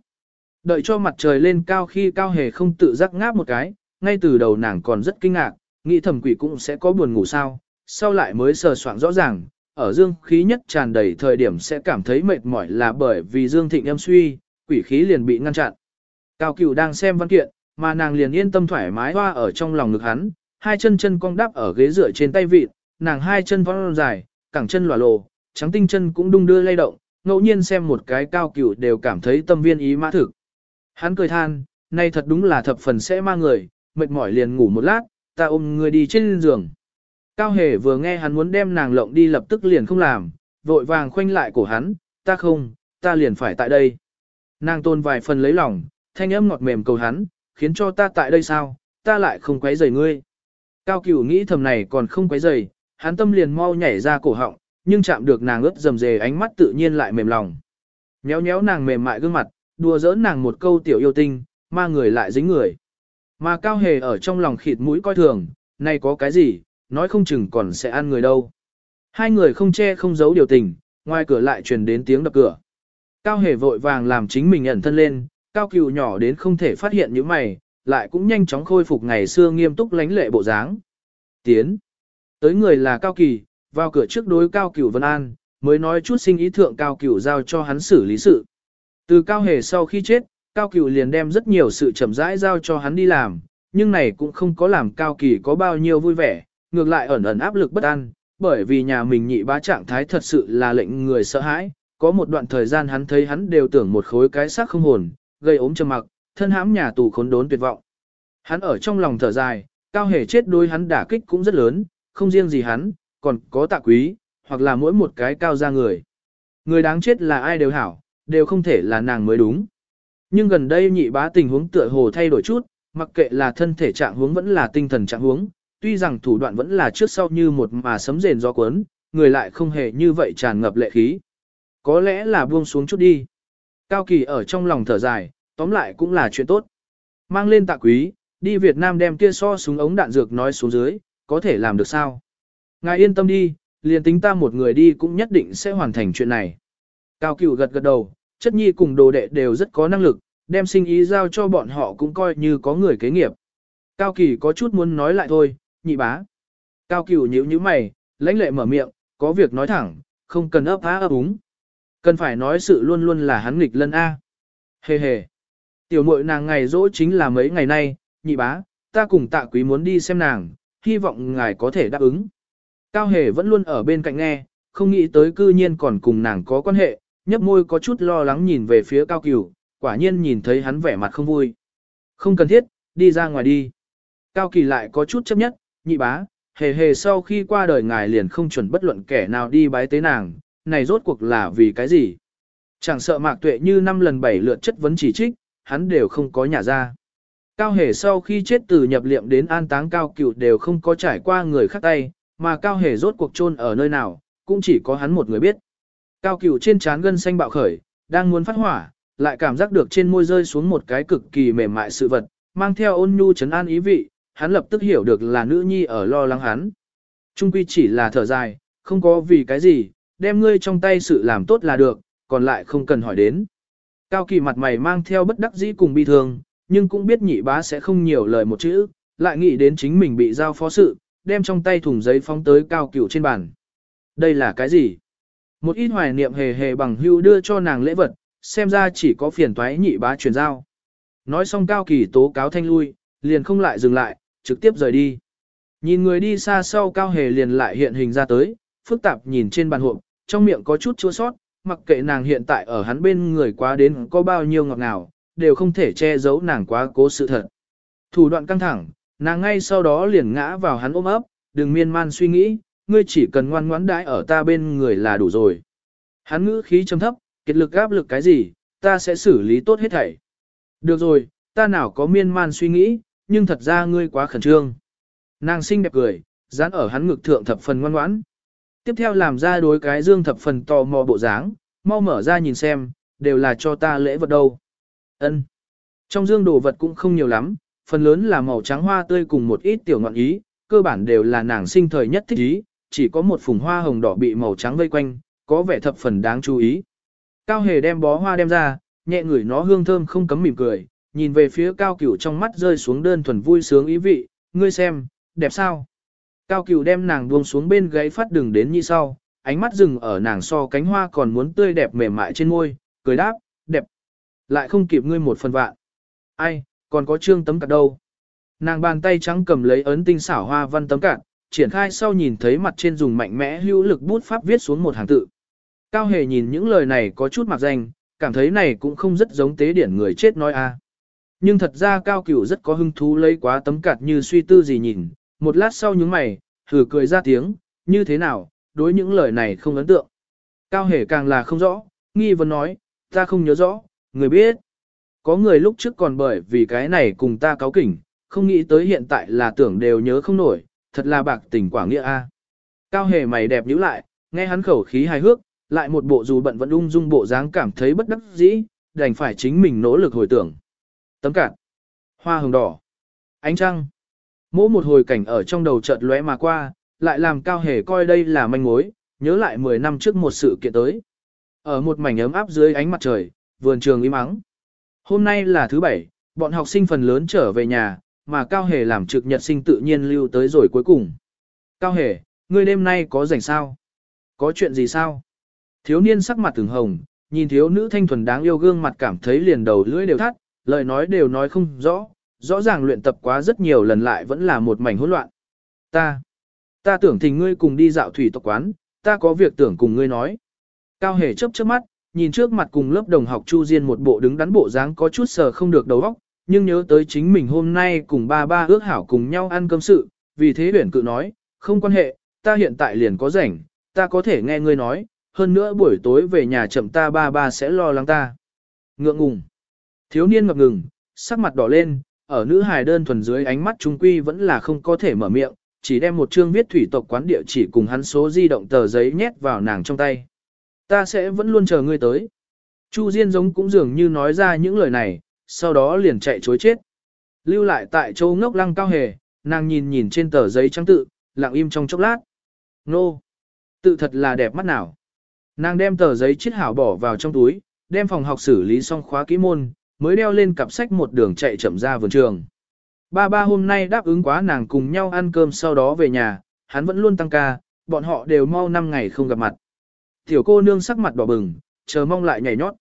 Đợi cho mặt trời lên cao khi cao hề không tự giác ngáp một cái, ngay từ đầu nàng còn rất kinh ngạc, nghĩ thẩm quỷ cũng sẽ có buồn ngủ sao, sau lại mới sờ soạn rõ ràng, ở dương khí nhất tràn đầy thời điểm sẽ cảm thấy mệt mỏi là bởi vì dương thịnh âm suy, quỷ khí liền bị ngăn chặn. Cao cửu đang xem văn kiện, mà nàng liền yên tâm thoải mái hoa ở trong lòng ngực hắn, hai chân chân cong đắp ở ghế dựa trên tay vịt, nàng hai chân vón dài, cẳng chân lòa lồ, trắng tinh chân cũng đung đưa lay động, ngẫu nhiên xem một cái cao cửu đều cảm thấy tâm viên ý mã thực. Hắn cười than, nay thật đúng là thập phần sẽ mang người, mệt mỏi liền ngủ một lát, ta ôm người đi trên giường. Cao hề vừa nghe hắn muốn đem nàng lộng đi lập tức liền không làm, vội vàng khoanh lại cổ hắn, ta không, ta liền phải tại đây. Nàng tôn vài phần lấy lòng, thanh âm ngọt mềm cầu hắn, khiến cho ta tại đây sao, ta lại không quấy rầy ngươi. Cao cửu nghĩ thầm này còn không quấy rầy, hắn tâm liền mau nhảy ra cổ họng, nhưng chạm được nàng ướt dầm dề ánh mắt tự nhiên lại mềm lòng. Nhéo nhéo nàng mềm mại gương mặt, đùa giỡn nàng một câu tiểu yêu tinh, ma người lại dính người. Mà cao hề ở trong lòng khịt mũi coi thường, này có cái gì, nói không chừng còn sẽ ăn người đâu. Hai người không che không giấu điều tình, ngoài cửa lại truyền đến tiếng đập cửa. Cao hề vội vàng làm chính mình ẩn thân lên, cao cừu nhỏ đến không thể phát hiện những mày, lại cũng nhanh chóng khôi phục ngày xưa nghiêm túc lánh lệ bộ dáng. Tiến. Tới người là cao kỳ, vào cửa trước đối cao cửu Vân An, mới nói chút sinh ý thượng cao cửu giao cho hắn xử lý sự. Từ cao hề sau khi chết, cao cửu liền đem rất nhiều sự chậm rãi giao cho hắn đi làm, nhưng này cũng không có làm cao kỳ có bao nhiêu vui vẻ, ngược lại ẩn ẩn áp lực bất an, bởi vì nhà mình nhị bá trạng thái thật sự là lệnh người sợ hãi, có một đoạn thời gian hắn thấy hắn đều tưởng một khối cái xác không hồn, gây ốm trầm mặc, thân hãm nhà tù khốn đốn tuyệt vọng. Hắn ở trong lòng thở dài, cao hề chết đối hắn đả kích cũng rất lớn, không riêng gì hắn, còn có tạ quý, hoặc là mỗi một cái cao ra người. Người đáng chết là ai đều hảo, đều không thể là nàng mới đúng. Nhưng gần đây nhị bá tình huống tựa hồ thay đổi chút, mặc kệ là thân thể trạng huống vẫn là tinh thần trạng huống, tuy rằng thủ đoạn vẫn là trước sau như một mà sấm rền do cuốn, người lại không hề như vậy tràn ngập lệ khí. Có lẽ là buông xuống chút đi. Cao Kỳ ở trong lòng thở dài, tóm lại cũng là chuyện tốt. Mang lên tạ quý, đi Việt Nam đem kia so súng ống đạn dược nói xuống dưới, có thể làm được sao? Ngài yên tâm đi, liền tính ta một người đi cũng nhất định sẽ hoàn thành chuyện này. Cao Cửu gật gật đầu, chất nhi cùng đồ đệ đều rất có năng lực, đem sinh ý giao cho bọn họ cũng coi như có người kế nghiệp. Cao Kỳ có chút muốn nói lại thôi, nhị bá. Cao Cửu nhíu nhíu mày, lãnh lệ mở miệng, có việc nói thẳng, không cần ấp á ấp úng. Cần phải nói sự luôn luôn là hắn nghịch lân A. Hề hề. Tiểu muội nàng ngày dỗ chính là mấy ngày nay, nhị bá, ta cùng tạ quý muốn đi xem nàng, hy vọng ngài có thể đáp ứng. Cao hề vẫn luôn ở bên cạnh nghe, không nghĩ tới cư nhiên còn cùng nàng có quan hệ, nhấp môi có chút lo lắng nhìn về phía cao cửu, quả nhiên nhìn thấy hắn vẻ mặt không vui. Không cần thiết, đi ra ngoài đi. Cao kỳ lại có chút chấp nhất, nhị bá, hề hề sau khi qua đời ngài liền không chuẩn bất luận kẻ nào đi bái tế nàng, này rốt cuộc là vì cái gì? Chẳng sợ mạc tuệ như năm lần bảy lượt chất vấn chỉ trích, hắn đều không có nhà ra. Cao hề sau khi chết từ nhập liệm đến an táng cao cựu đều không có trải qua người khác tay, mà cao hề rốt cuộc chôn ở nơi nào, cũng chỉ có hắn một người biết. Cao cửu trên trán gân xanh bạo khởi, đang muốn phát hỏa, lại cảm giác được trên môi rơi xuống một cái cực kỳ mềm mại sự vật, mang theo ôn nhu chấn an ý vị, hắn lập tức hiểu được là nữ nhi ở lo lắng hắn. Trung quy chỉ là thở dài, không có vì cái gì, đem ngươi trong tay sự làm tốt là được, còn lại không cần hỏi đến. Cao kỳ mặt mày mang theo bất đắc dĩ cùng bi thương, nhưng cũng biết nhị bá sẽ không nhiều lời một chữ, lại nghĩ đến chính mình bị giao phó sự, đem trong tay thùng giấy phóng tới cao cửu trên bàn. Đây là cái gì? Một ít hoài niệm hề hề bằng hưu đưa cho nàng lễ vật, xem ra chỉ có phiền toái nhị bá truyền giao. Nói xong cao kỳ tố cáo thanh lui, liền không lại dừng lại, trực tiếp rời đi. Nhìn người đi xa sau cao hề liền lại hiện hình ra tới, phức tạp nhìn trên bàn hộp, trong miệng có chút chua sót, mặc kệ nàng hiện tại ở hắn bên người quá đến có bao nhiêu ngọt ngào, đều không thể che giấu nàng quá cố sự thật. Thủ đoạn căng thẳng, nàng ngay sau đó liền ngã vào hắn ôm ấp, đừng miên man suy nghĩ, ngươi chỉ cần ngoan ngoãn đãi ở ta bên người là đủ rồi. Hắn ngữ khí trầm thấp, kiệt lực áp lực cái gì, ta sẽ xử lý tốt hết thảy. Được rồi, ta nào có miên man suy nghĩ, nhưng thật ra ngươi quá khẩn trương. Nàng xinh đẹp cười, dán ở hắn ngực thượng thập phần ngoan ngoãn. Tiếp theo làm ra đối cái dương thập phần tò mò bộ dáng, mau mở ra nhìn xem, đều là cho ta lễ vật đâu. Ân. Trong dương đồ vật cũng không nhiều lắm, phần lớn là màu trắng hoa tươi cùng một ít tiểu ngọn ý, cơ bản đều là nàng sinh thời nhất thích ý, chỉ có một phùng hoa hồng đỏ bị màu trắng vây quanh, có vẻ thập phần đáng chú ý. Cao hề đem bó hoa đem ra, nhẹ ngửi nó hương thơm không cấm mỉm cười, nhìn về phía cao cửu trong mắt rơi xuống đơn thuần vui sướng ý vị, ngươi xem, đẹp sao? Cao cửu đem nàng buông xuống bên gáy phát đường đến như sau, ánh mắt dừng ở nàng so cánh hoa còn muốn tươi đẹp mềm mại trên môi, cười đáp, đẹp. Lại không kịp ngươi một phần vạn. Ai, còn có trương tấm cạt đâu. Nàng bàn tay trắng cầm lấy ấn tinh xảo hoa văn tấm cạt, triển khai sau nhìn thấy mặt trên dùng mạnh mẽ hữu lực bút pháp viết xuống một hàng tự. Cao hề nhìn những lời này có chút mặc danh, cảm thấy này cũng không rất giống tế điển người chết nói a. Nhưng thật ra Cao Cửu rất có hứng thú lấy quá tấm cạt như suy tư gì nhìn, một lát sau những mày, thử cười ra tiếng, như thế nào, đối những lời này không ấn tượng. Cao hề càng là không rõ, nghi vấn nói, ta không nhớ rõ, người biết. Có người lúc trước còn bởi vì cái này cùng ta cáo kỉnh, không nghĩ tới hiện tại là tưởng đều nhớ không nổi, thật là bạc tình quả nghĩa a. À. Cao hề mày đẹp nhíu lại, nghe hắn khẩu khí hài hước, lại một bộ dù bận vẫn ung dung bộ dáng cảm thấy bất đắc dĩ, đành phải chính mình nỗ lực hồi tưởng. Tấm cạn, hoa hồng đỏ, ánh trăng. Mỗi một hồi cảnh ở trong đầu chợt lóe mà qua, lại làm cao hề coi đây là manh mối, nhớ lại 10 năm trước một sự kiện tới. Ở một mảnh ấm áp dưới ánh mặt trời, vườn trường im ắng. Hôm nay là thứ bảy, bọn học sinh phần lớn trở về nhà, mà Cao Hề làm trực nhật sinh tự nhiên lưu tới rồi cuối cùng. Cao Hề, ngươi đêm nay có rảnh sao? Có chuyện gì sao? Thiếu niên sắc mặt từng hồng, nhìn thiếu nữ thanh thuần đáng yêu gương mặt cảm thấy liền đầu lưỡi đều thắt, lời nói đều nói không rõ, rõ ràng luyện tập quá rất nhiều lần lại vẫn là một mảnh hỗn loạn. Ta, ta tưởng thình ngươi cùng đi dạo thủy tộc quán, ta có việc tưởng cùng ngươi nói. Cao hề chớp chớp mắt, nhìn trước mặt cùng lớp đồng học Chu Diên một bộ đứng đắn bộ dáng có chút sờ không được đầu óc, nhưng nhớ tới chính mình hôm nay cùng ba ba ước hảo cùng nhau ăn cơm sự, vì thế huyển cự nói, không quan hệ, ta hiện tại liền có rảnh, ta có thể nghe ngươi nói, hơn nữa buổi tối về nhà chậm ta ba ba sẽ lo lắng ta. Ngượng ngùng. Thiếu niên ngập ngừng, sắc mặt đỏ lên, ở nữ hài đơn thuần dưới ánh mắt trung quy vẫn là không có thể mở miệng, chỉ đem một chương viết thủy tộc quán địa chỉ cùng hắn số di động tờ giấy nhét vào nàng trong tay. Ta sẽ vẫn luôn chờ ngươi tới. Chu Diên giống cũng dường như nói ra những lời này, sau đó liền chạy chối chết. Lưu lại tại châu ngốc lăng cao hề, nàng nhìn nhìn trên tờ giấy trắng tự, lặng im trong chốc lát. Nô! Tự thật là đẹp mắt nào. Nàng đem tờ giấy chiết hảo bỏ vào trong túi, đem phòng học xử lý xong khóa kỹ môn, mới đeo lên cặp sách một đường chạy chậm ra vườn trường. Ba ba hôm nay đáp ứng quá nàng cùng nhau ăn cơm sau đó về nhà, hắn vẫn luôn tăng ca, bọn họ đều mau 5 ngày không gặp mặt. Tiểu cô nương sắc mặt đỏ bừng, chờ mong lại nhảy nhót.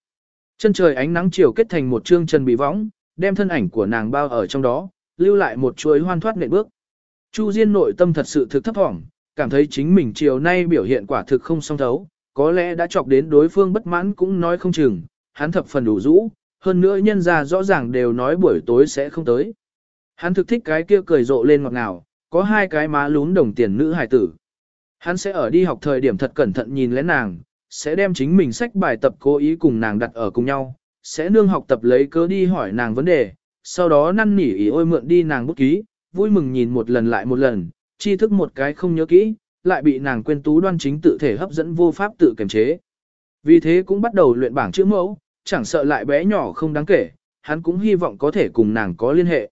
Chân trời ánh nắng chiều kết thành một trương chân bị võng, đem thân ảnh của nàng bao ở trong đó, lưu lại một chuỗi hoan thoát nện bước. Chu Diên nội tâm thật sự thực thấp thỏm, cảm thấy chính mình chiều nay biểu hiện quả thực không song thấu, có lẽ đã chọc đến đối phương bất mãn cũng nói không chừng, hắn thập phần đủ rũ, hơn nữa nhân ra rõ ràng đều nói buổi tối sẽ không tới. Hắn thực thích cái kia cười rộ lên ngọt ngào, có hai cái má lún đồng tiền nữ hài tử. Hắn sẽ ở đi học thời điểm thật cẩn thận nhìn lén nàng, sẽ đem chính mình sách bài tập cố ý cùng nàng đặt ở cùng nhau, sẽ nương học tập lấy cớ đi hỏi nàng vấn đề, sau đó năn nỉ ý ôi mượn đi nàng bút ký, vui mừng nhìn một lần lại một lần, tri thức một cái không nhớ kỹ, lại bị nàng quên tú đoan chính tự thể hấp dẫn vô pháp tự kiềm chế. Vì thế cũng bắt đầu luyện bảng chữ mẫu, chẳng sợ lại bé nhỏ không đáng kể, hắn cũng hy vọng có thể cùng nàng có liên hệ.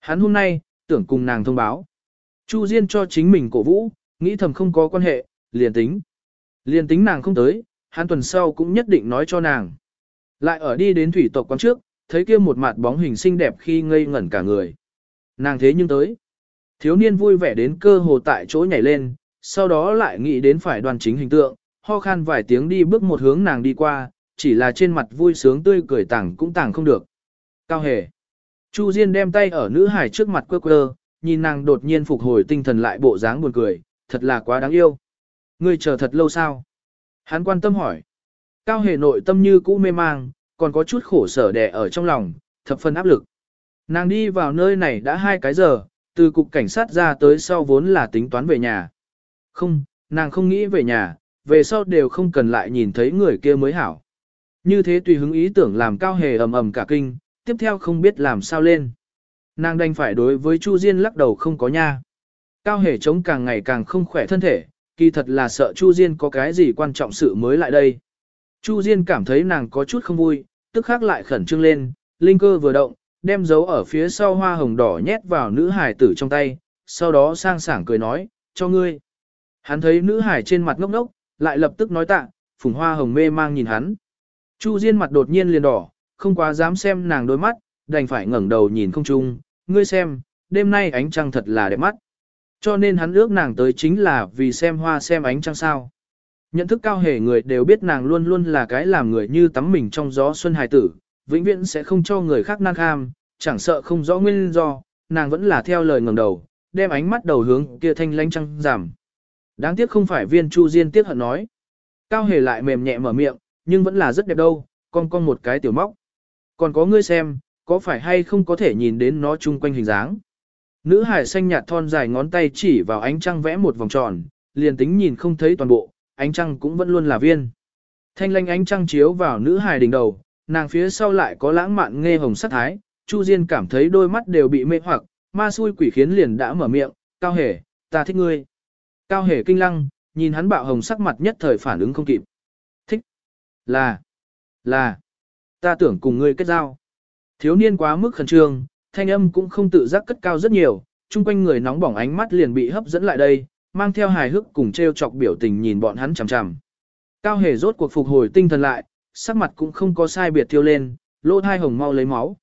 Hắn hôm nay, tưởng cùng nàng thông báo. Chu Diên cho chính mình cổ vũ, nghĩ thầm không có quan hệ, liền tính. Liền tính nàng không tới, hắn tuần sau cũng nhất định nói cho nàng. Lại ở đi đến thủy tộc quán trước, thấy kia một mặt bóng hình xinh đẹp khi ngây ngẩn cả người. Nàng thế nhưng tới. Thiếu niên vui vẻ đến cơ hồ tại chỗ nhảy lên, sau đó lại nghĩ đến phải đoàn chính hình tượng, ho khan vài tiếng đi bước một hướng nàng đi qua, chỉ là trên mặt vui sướng tươi cười tảng cũng tảng không được. Cao hề. Chu Diên đem tay ở nữ hải trước mặt quơ quơ, nhìn nàng đột nhiên phục hồi tinh thần lại bộ dáng buồn cười, thật là quá đáng yêu. Ngươi chờ thật lâu sao? Hắn quan tâm hỏi. Cao hề nội tâm như cũ mê mang, còn có chút khổ sở đè ở trong lòng, thập phần áp lực. Nàng đi vào nơi này đã hai cái giờ, từ cục cảnh sát ra tới sau vốn là tính toán về nhà. Không, nàng không nghĩ về nhà, về sau đều không cần lại nhìn thấy người kia mới hảo. Như thế tùy hứng ý tưởng làm cao hề ầm ầm cả kinh, tiếp theo không biết làm sao lên. Nàng đành phải đối với Chu Diên lắc đầu không có nha. Cao hề chống càng ngày càng không khỏe thân thể, kỳ thật là sợ Chu Diên có cái gì quan trọng sự mới lại đây. Chu Diên cảm thấy nàng có chút không vui, tức khắc lại khẩn trương lên, linh cơ vừa động, đem dấu ở phía sau hoa hồng đỏ nhét vào nữ hải tử trong tay, sau đó sang sảng cười nói, cho ngươi. Hắn thấy nữ hải trên mặt ngốc ngốc, lại lập tức nói tạ, phùng hoa hồng mê mang nhìn hắn. Chu Diên mặt đột nhiên liền đỏ, không quá dám xem nàng đôi mắt, đành phải ngẩng đầu nhìn không chung, ngươi xem, đêm nay ánh trăng thật là đẹp mắt. Cho nên hắn ước nàng tới chính là vì xem hoa xem ánh trăng sao. Nhận thức cao hề người đều biết nàng luôn luôn là cái làm người như tắm mình trong gió xuân hài tử, vĩnh viễn sẽ không cho người khác năng kham, chẳng sợ không rõ nguyên do, nàng vẫn là theo lời ngẩng đầu, đem ánh mắt đầu hướng kia thanh lanh trăng giảm. Đáng tiếc không phải viên chu diên tiếc hận nói. Cao hề lại mềm nhẹ mở miệng, nhưng vẫn là rất đẹp đâu, con con một cái tiểu móc. Còn có ngươi xem, có phải hay không có thể nhìn đến nó chung quanh hình dáng. Nữ hải xanh nhạt thon dài ngón tay chỉ vào ánh trăng vẽ một vòng tròn, liền tính nhìn không thấy toàn bộ, ánh trăng cũng vẫn luôn là viên. Thanh lanh ánh trăng chiếu vào nữ hải đỉnh đầu, nàng phía sau lại có lãng mạn nghe hồng sắc thái, Chu Diên cảm thấy đôi mắt đều bị mê hoặc, ma xui quỷ khiến liền đã mở miệng, cao hề, ta thích ngươi. Cao hề kinh lăng, nhìn hắn bạo hồng sắc mặt nhất thời phản ứng không kịp. Thích. Là. Là. Ta tưởng cùng ngươi kết giao. Thiếu niên quá mức khẩn trương, thanh âm cũng không tự giác cất cao rất nhiều, chung quanh người nóng bỏng ánh mắt liền bị hấp dẫn lại đây, mang theo hài hước cùng treo chọc biểu tình nhìn bọn hắn chằm chằm. Cao hề rốt cuộc phục hồi tinh thần lại, sắc mặt cũng không có sai biệt thiêu lên, lỗ thai hồng mau lấy máu.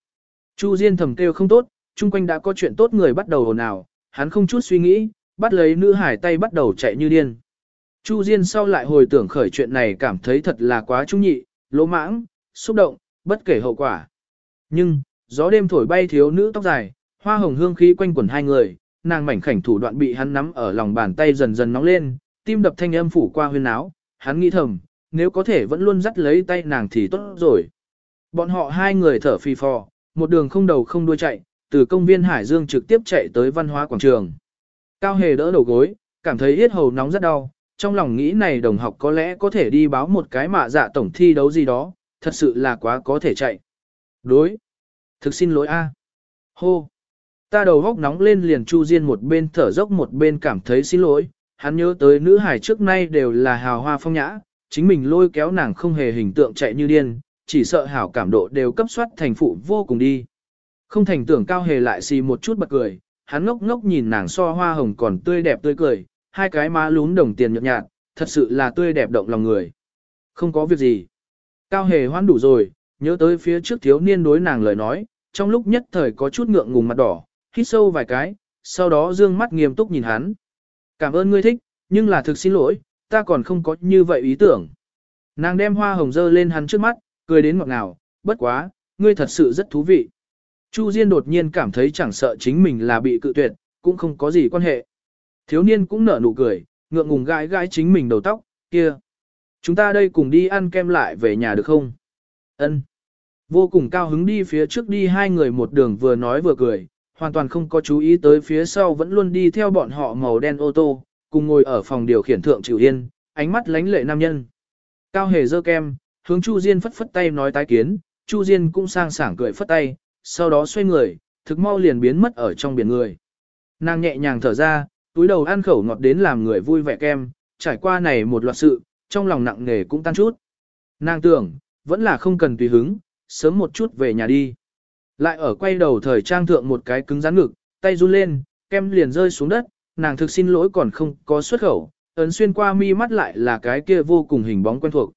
Chu Diên thầm kêu không tốt, chung quanh đã có chuyện tốt người bắt đầu ồn ào, hắn không chút suy nghĩ, bắt lấy nữ hải tay bắt đầu chạy như điên. Chu Diên sau lại hồi tưởng khởi chuyện này cảm thấy thật là quá trung nhị, lỗ mãng, xúc động, bất kể hậu quả. Nhưng, gió đêm thổi bay thiếu nữ tóc dài, hoa hồng hương khí quanh quẩn hai người, nàng mảnh khảnh thủ đoạn bị hắn nắm ở lòng bàn tay dần dần nóng lên, tim đập thanh âm phủ qua huyên áo, hắn nghĩ thầm, nếu có thể vẫn luôn dắt lấy tay nàng thì tốt rồi. Bọn họ hai người thở phì phò, một đường không đầu không đuôi chạy, từ công viên Hải Dương trực tiếp chạy tới văn hóa quảng trường. Cao hề đỡ đầu gối, cảm thấy yết hầu nóng rất đau, trong lòng nghĩ này đồng học có lẽ có thể đi báo một cái mạ dạ tổng thi đấu gì đó, thật sự là quá có thể chạy. Đối. Thực xin lỗi a. Hô. Ta đầu góc nóng lên liền Chu Diên một bên thở dốc một bên cảm thấy xin lỗi, hắn nhớ tới nữ hải trước nay đều là hào hoa phong nhã, chính mình lôi kéo nàng không hề hình tượng chạy như điên, chỉ sợ hảo cảm độ đều cấp soát thành phụ vô cùng đi. Không thành tưởng cao hề lại xì một chút bật cười, hắn ngốc ngốc nhìn nàng so hoa hồng còn tươi đẹp tươi cười, hai cái má lún đồng tiền nhợt nhạt, thật sự là tươi đẹp động lòng người. Không có việc gì. Cao hề hoan đủ rồi, nhớ tới phía trước thiếu niên đối nàng lời nói, trong lúc nhất thời có chút ngượng ngùng mặt đỏ, hít sâu vài cái, sau đó dương mắt nghiêm túc nhìn hắn. Cảm ơn ngươi thích, nhưng là thực xin lỗi, ta còn không có như vậy ý tưởng. Nàng đem hoa hồng dơ lên hắn trước mắt, cười đến ngọt ngào, bất quá, ngươi thật sự rất thú vị. Chu Diên đột nhiên cảm thấy chẳng sợ chính mình là bị cự tuyệt, cũng không có gì quan hệ. Thiếu niên cũng nở nụ cười, ngượng ngùng gãi gãi chính mình đầu tóc, kia. Chúng ta đây cùng đi ăn kem lại về nhà được không? Ân. Vô cùng cao hứng đi phía trước đi hai người một đường vừa nói vừa cười, hoàn toàn không có chú ý tới phía sau vẫn luôn đi theo bọn họ màu đen ô tô, cùng ngồi ở phòng điều khiển thượng chịu yên, ánh mắt lánh lệ nam nhân. Cao hề dơ kem, hướng Chu Diên phất phất tay nói tái kiến, Chu Diên cũng sang sảng cười phất tay, sau đó xoay người, thực mau liền biến mất ở trong biển người. Nàng nhẹ nhàng thở ra, túi đầu ăn khẩu ngọt đến làm người vui vẻ kem, trải qua này một loạt sự, trong lòng nặng nề cũng tan chút. Nàng tưởng, vẫn là không cần tùy hứng, sớm một chút về nhà đi. Lại ở quay đầu thời trang thượng một cái cứng rắn ngực, tay run lên, kem liền rơi xuống đất, nàng thực xin lỗi còn không có xuất khẩu, ấn xuyên qua mi mắt lại là cái kia vô cùng hình bóng quen thuộc.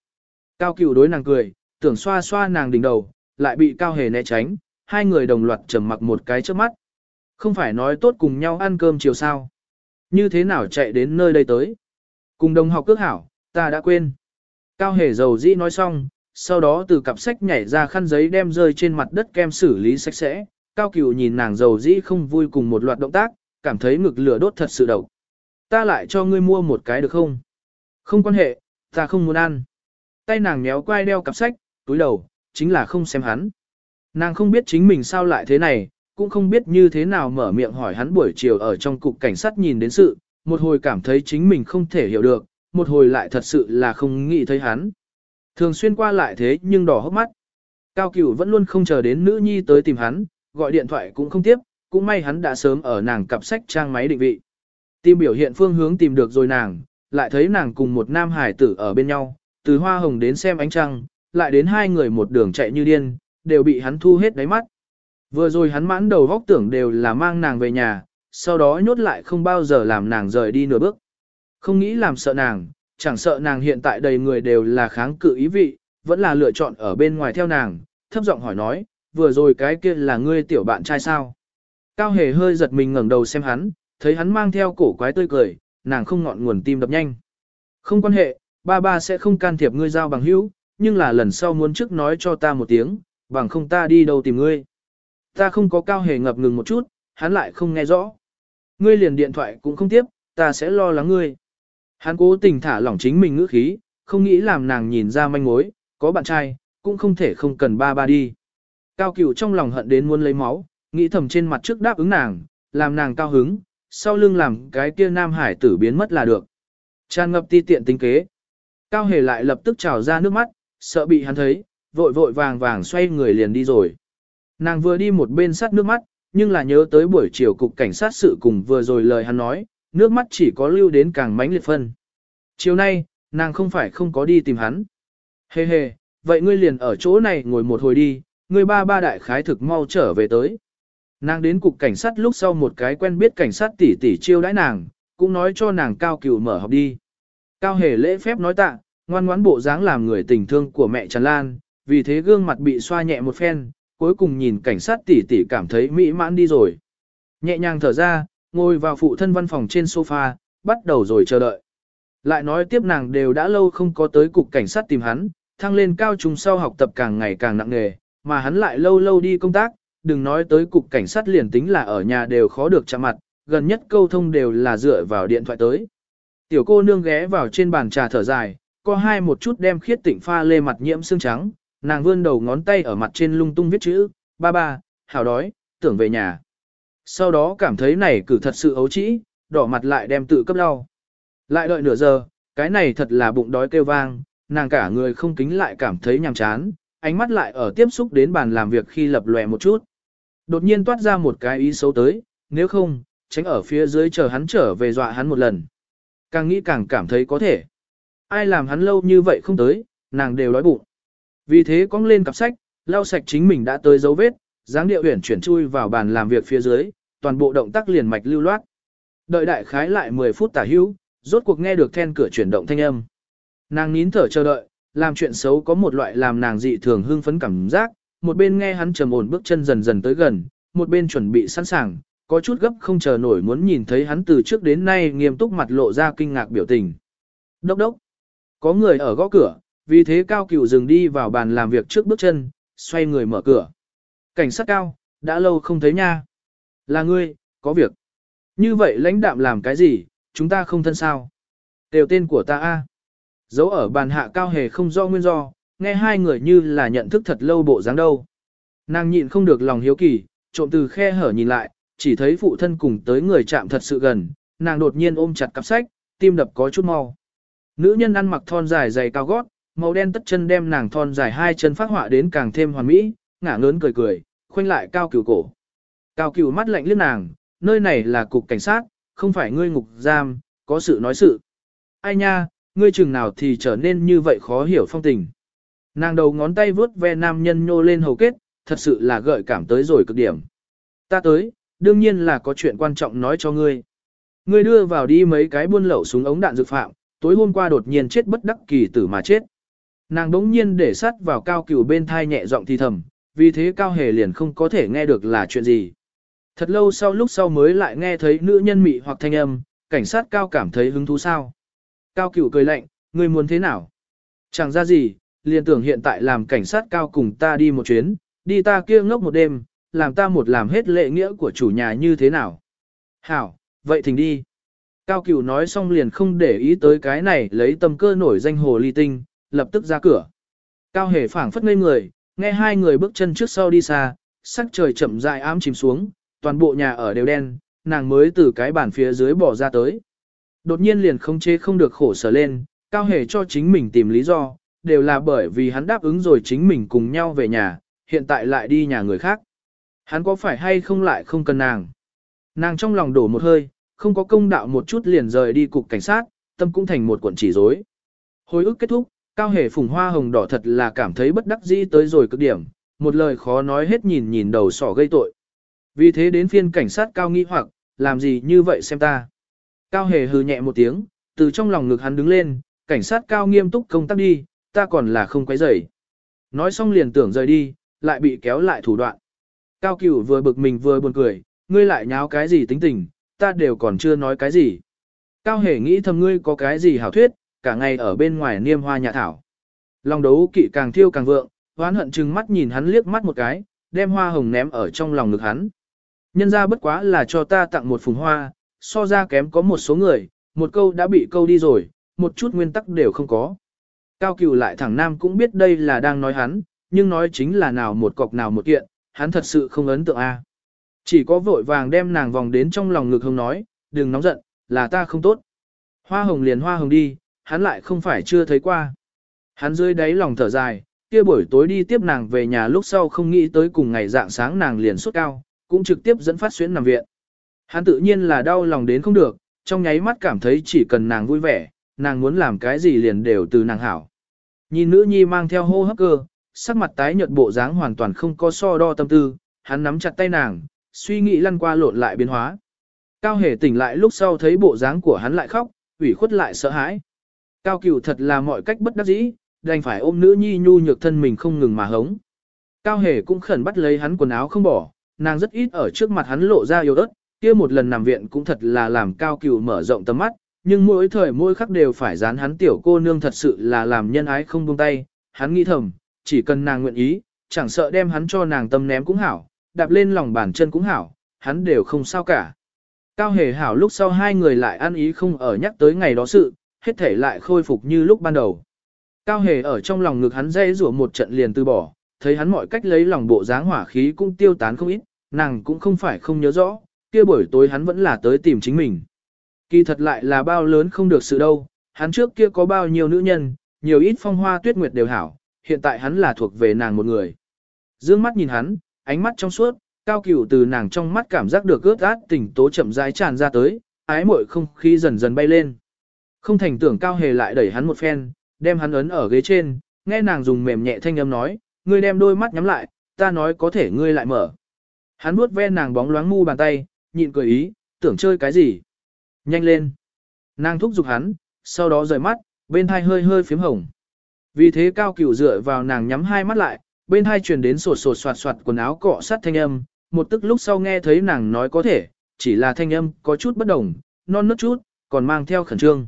Cao cửu đối nàng cười, tưởng xoa xoa nàng đỉnh đầu, lại bị cao hề né tránh, hai người đồng loạt trầm mặc một cái trước mắt. Không phải nói tốt cùng nhau ăn cơm chiều sao. Như thế nào chạy đến nơi đây tới. Cùng đồng học cước hảo, ta đã quên. Cao hề dầu dĩ nói xong, sau đó từ cặp sách nhảy ra khăn giấy đem rơi trên mặt đất kem xử lý sạch sẽ. Cao cửu nhìn nàng giàu dĩ không vui cùng một loạt động tác, cảm thấy ngực lửa đốt thật sự độc. Ta lại cho ngươi mua một cái được không? Không quan hệ, ta không muốn ăn. Tay nàng méo quai đeo cặp sách, túi đầu, chính là không xem hắn. Nàng không biết chính mình sao lại thế này, cũng không biết như thế nào mở miệng hỏi hắn buổi chiều ở trong cục cảnh sát nhìn đến sự, một hồi cảm thấy chính mình không thể hiểu được, một hồi lại thật sự là không nghĩ thấy hắn. Thường xuyên qua lại thế nhưng đỏ hốc mắt. Cao Cửu vẫn luôn không chờ đến nữ nhi tới tìm hắn, gọi điện thoại cũng không tiếp, cũng may hắn đã sớm ở nàng cặp sách trang máy định vị. Tìm biểu hiện phương hướng tìm được rồi nàng, lại thấy nàng cùng một nam hải tử ở bên nhau, từ hoa hồng đến xem ánh trăng, lại đến hai người một đường chạy như điên, đều bị hắn thu hết đáy mắt. Vừa rồi hắn mãn đầu góc tưởng đều là mang nàng về nhà, sau đó nhốt lại không bao giờ làm nàng rời đi nửa bước. Không nghĩ làm sợ nàng, chẳng sợ nàng hiện tại đầy người đều là kháng cự ý vị, vẫn là lựa chọn ở bên ngoài theo nàng, thấp giọng hỏi nói, vừa rồi cái kia là ngươi tiểu bạn trai sao? Cao hề hơi giật mình ngẩng đầu xem hắn, thấy hắn mang theo cổ quái tươi cười, nàng không ngọn nguồn tim đập nhanh. Không quan hệ, ba ba sẽ không can thiệp ngươi giao bằng hữu, nhưng là lần sau muốn trước nói cho ta một tiếng, bằng không ta đi đâu tìm ngươi. Ta không có cao hề ngập ngừng một chút, hắn lại không nghe rõ. Ngươi liền điện thoại cũng không tiếp, ta sẽ lo lắng ngươi. Hắn cố tình thả lỏng chính mình ngữ khí, không nghĩ làm nàng nhìn ra manh mối, có bạn trai, cũng không thể không cần ba ba đi. Cao cửu trong lòng hận đến muốn lấy máu, nghĩ thầm trên mặt trước đáp ứng nàng, làm nàng cao hứng, sau lưng làm cái kia nam hải tử biến mất là được. Tràn ngập ti tiện tính kế. Cao hề lại lập tức trào ra nước mắt, sợ bị hắn thấy, vội vội vàng vàng xoay người liền đi rồi. Nàng vừa đi một bên sát nước mắt, nhưng là nhớ tới buổi chiều cục cảnh sát sự cùng vừa rồi lời hắn nói, nước mắt chỉ có lưu đến càng mãnh liệt phân. Chiều nay, nàng không phải không có đi tìm hắn. Hề hề, vậy ngươi liền ở chỗ này ngồi một hồi đi, ngươi ba ba đại khái thực mau trở về tới. Nàng đến cục cảnh sát lúc sau một cái quen biết cảnh sát tỷ tỷ chiêu đãi nàng, cũng nói cho nàng cao cửu mở học đi. Cao hề lễ phép nói tạ, ngoan ngoãn bộ dáng làm người tình thương của mẹ Trần Lan, vì thế gương mặt bị xoa nhẹ một phen, cuối cùng nhìn cảnh sát tỷ tỷ cảm thấy mỹ mãn đi rồi. Nhẹ nhàng thở ra, ngồi vào phụ thân văn phòng trên sofa, bắt đầu rồi chờ đợi. Lại nói tiếp nàng đều đã lâu không có tới cục cảnh sát tìm hắn, thăng lên cao trung sau học tập càng ngày càng nặng nề, mà hắn lại lâu lâu đi công tác, đừng nói tới cục cảnh sát liền tính là ở nhà đều khó được chạm mặt, gần nhất câu thông đều là dựa vào điện thoại tới. Tiểu cô nương ghé vào trên bàn trà thở dài, có hai một chút đem khiết tịnh pha lê mặt nhiễm xương trắng, nàng vươn đầu ngón tay ở mặt trên lung tung viết chữ, ba ba, hào đói, tưởng về nhà. Sau đó cảm thấy này cử thật sự ấu trĩ, đỏ mặt lại đem tự cấp đau. Lại đợi nửa giờ, cái này thật là bụng đói kêu vang, nàng cả người không kính lại cảm thấy nhàm chán, ánh mắt lại ở tiếp xúc đến bàn làm việc khi lập lòe một chút. Đột nhiên toát ra một cái ý xấu tới, nếu không, tránh ở phía dưới chờ hắn trở về dọa hắn một lần. Càng nghĩ càng cảm thấy có thể. Ai làm hắn lâu như vậy không tới, nàng đều đói bụng. Vì thế cong lên cặp sách, lau sạch chính mình đã tới dấu vết, dáng điệu huyển chuyển chui vào bàn làm việc phía dưới, toàn bộ động tác liền mạch lưu loát. Đợi đại khái lại 10 phút tả hữu, rốt cuộc nghe được then cửa chuyển động thanh âm. Nàng nín thở chờ đợi, làm chuyện xấu có một loại làm nàng dị thường hưng phấn cảm giác, một bên nghe hắn trầm ổn bước chân dần dần tới gần, một bên chuẩn bị sẵn sàng, có chút gấp không chờ nổi muốn nhìn thấy hắn từ trước đến nay nghiêm túc mặt lộ ra kinh ngạc biểu tình. Đốc đốc, có người ở gõ cửa, vì thế Cao Cửu dừng đi vào bàn làm việc trước bước chân, xoay người mở cửa. Cảnh sát cao, đã lâu không thấy nha. Là ngươi, có việc. Như vậy lãnh đạm làm cái gì, chúng ta không thân sao. Đều tên của ta a. Dấu ở bàn hạ cao hề không do nguyên do, nghe hai người như là nhận thức thật lâu bộ dáng đâu. Nàng nhịn không được lòng hiếu kỳ, trộm từ khe hở nhìn lại, chỉ thấy phụ thân cùng tới người chạm thật sự gần, nàng đột nhiên ôm chặt cặp sách, tim đập có chút mau. Nữ nhân ăn mặc thon dài dày cao gót, màu đen tất chân đem nàng thon dài hai chân phát họa đến càng thêm hoàn mỹ, ngả ngớn cười cười, khoanh lại cao cửu cổ. Cao cửu mắt lạnh liếc nàng, nơi này là cục cảnh sát, không phải ngươi ngục giam, có sự nói sự. Ai nha, ngươi chừng nào thì trở nên như vậy khó hiểu phong tình. Nàng đầu ngón tay vuốt ve nam nhân nhô lên hầu kết, thật sự là gợi cảm tới rồi cực điểm. Ta tới, đương nhiên là có chuyện quan trọng nói cho ngươi. Ngươi đưa vào đi mấy cái buôn lậu súng ống đạn dược phạm, tối hôm qua đột nhiên chết bất đắc kỳ tử mà chết. Nàng đống nhiên để sắt vào cao cửu bên thai nhẹ giọng thì thầm, vì thế cao hề liền không có thể nghe được là chuyện gì. Thật lâu sau lúc sau mới lại nghe thấy nữ nhân mị hoặc thanh âm, cảnh sát cao cảm thấy hứng thú sao. Cao cửu cười lạnh, ngươi muốn thế nào? Chẳng ra gì, liền tưởng hiện tại làm cảnh sát cao cùng ta đi một chuyến, đi ta kia ngốc một đêm, làm ta một làm hết lệ nghĩa của chủ nhà như thế nào. Hảo, vậy thỉnh đi. Cao cửu nói xong liền không để ý tới cái này lấy tâm cơ nổi danh hồ ly tinh, lập tức ra cửa. Cao hề phảng phất ngây người, nghe hai người bước chân trước sau đi xa, sắc trời chậm rãi ám chìm xuống, toàn bộ nhà ở đều đen, nàng mới từ cái bàn phía dưới bỏ ra tới. Đột nhiên liền không chế không được khổ sở lên, cao hề cho chính mình tìm lý do, đều là bởi vì hắn đáp ứng rồi chính mình cùng nhau về nhà, hiện tại lại đi nhà người khác. Hắn có phải hay không lại không cần nàng? Nàng trong lòng đổ một hơi, không có công đạo một chút liền rời đi cục cảnh sát, tâm cũng thành một cuộn chỉ rối. Hồi ức kết thúc, cao hề phùng hoa hồng đỏ thật là cảm thấy bất đắc dĩ tới rồi cực điểm, một lời khó nói hết nhìn nhìn đầu sỏ gây tội. Vì thế đến phiên cảnh sát cao nghi hoặc, làm gì như vậy xem ta. Cao hề hừ nhẹ một tiếng, từ trong lòng ngực hắn đứng lên, cảnh sát cao nghiêm túc công tác đi, ta còn là không quấy rầy. Nói xong liền tưởng rời đi, lại bị kéo lại thủ đoạn. Cao cửu vừa bực mình vừa buồn cười, ngươi lại nháo cái gì tính tình, ta đều còn chưa nói cái gì. Cao hề nghĩ thầm ngươi có cái gì hảo thuyết, cả ngày ở bên ngoài niêm hoa nhà thảo. Lòng đấu kỵ càng thiêu càng vượng, hoán hận chừng mắt nhìn hắn liếc mắt một cái, đem hoa hồng ném ở trong lòng ngực hắn. Nhân ra bất quá là cho ta tặng một phùng hoa, so ra kém có một số người, một câu đã bị câu đi rồi, một chút nguyên tắc đều không có. Cao cửu lại thẳng nam cũng biết đây là đang nói hắn, nhưng nói chính là nào một cọc nào một kiện, hắn thật sự không ấn tượng a. Chỉ có vội vàng đem nàng vòng đến trong lòng ngực hông nói, đừng nóng giận, là ta không tốt. Hoa hồng liền hoa hồng đi, hắn lại không phải chưa thấy qua. Hắn dưới đáy lòng thở dài, kia buổi tối đi tiếp nàng về nhà lúc sau không nghĩ tới cùng ngày dạng sáng nàng liền suốt cao, cũng trực tiếp dẫn phát xuyến nằm viện. Hắn tự nhiên là đau lòng đến không được, trong nháy mắt cảm thấy chỉ cần nàng vui vẻ, nàng muốn làm cái gì liền đều từ nàng hảo. Nhìn nữ nhi mang theo hô hấp cơ, sắc mặt tái nhợt bộ dáng hoàn toàn không có so đo tâm tư, hắn nắm chặt tay nàng, suy nghĩ lăn qua lộn lại biến hóa. Cao hề tỉnh lại lúc sau thấy bộ dáng của hắn lại khóc, ủy khuất lại sợ hãi. Cao cửu thật là mọi cách bất đắc dĩ, đành phải ôm nữ nhi nhu nhược thân mình không ngừng mà hống. Cao hề cũng khẩn bắt lấy hắn quần áo không bỏ, nàng rất ít ở trước mặt hắn lộ ra yếu ớt, kia một lần nằm viện cũng thật là làm cao cửu mở rộng tầm mắt, nhưng mỗi thời mỗi khắc đều phải dán hắn tiểu cô nương thật sự là làm nhân ái không buông tay, hắn nghĩ thầm, chỉ cần nàng nguyện ý, chẳng sợ đem hắn cho nàng tâm ném cũng hảo, đạp lên lòng bàn chân cũng hảo, hắn đều không sao cả. Cao hề hảo lúc sau hai người lại ăn ý không ở nhắc tới ngày đó sự, hết thể lại khôi phục như lúc ban đầu. Cao hề ở trong lòng ngực hắn dây rủa một trận liền từ bỏ, thấy hắn mọi cách lấy lòng bộ dáng hỏa khí cũng tiêu tán không ít, nàng cũng không phải không nhớ rõ, kia buổi tối hắn vẫn là tới tìm chính mình. Kỳ thật lại là bao lớn không được sự đâu, hắn trước kia có bao nhiêu nữ nhân, nhiều ít phong hoa tuyết nguyệt đều hảo, hiện tại hắn là thuộc về nàng một người. Dương mắt nhìn hắn, ánh mắt trong suốt, cao cửu từ nàng trong mắt cảm giác được ướt át tình tố chậm rãi tràn ra tới, ái muội không khí dần dần bay lên. Không thành tưởng cao hề lại đẩy hắn một phen, đem hắn ấn ở ghế trên, nghe nàng dùng mềm nhẹ thanh âm nói, ngươi đem đôi mắt nhắm lại, ta nói có thể ngươi lại mở. Hắn vuốt ve nàng bóng loáng mu bàn tay, nhịn cười ý, tưởng chơi cái gì. Nhanh lên. Nàng thúc giục hắn, sau đó rời mắt, bên thai hơi hơi phím hồng. Vì thế cao cửu dựa vào nàng nhắm hai mắt lại, bên hai truyền đến sột sột soạt soạt quần áo cọ sát thanh âm, một tức lúc sau nghe thấy nàng nói có thể, chỉ là thanh âm có chút bất đồng, non nớt chút, còn mang theo khẩn trương.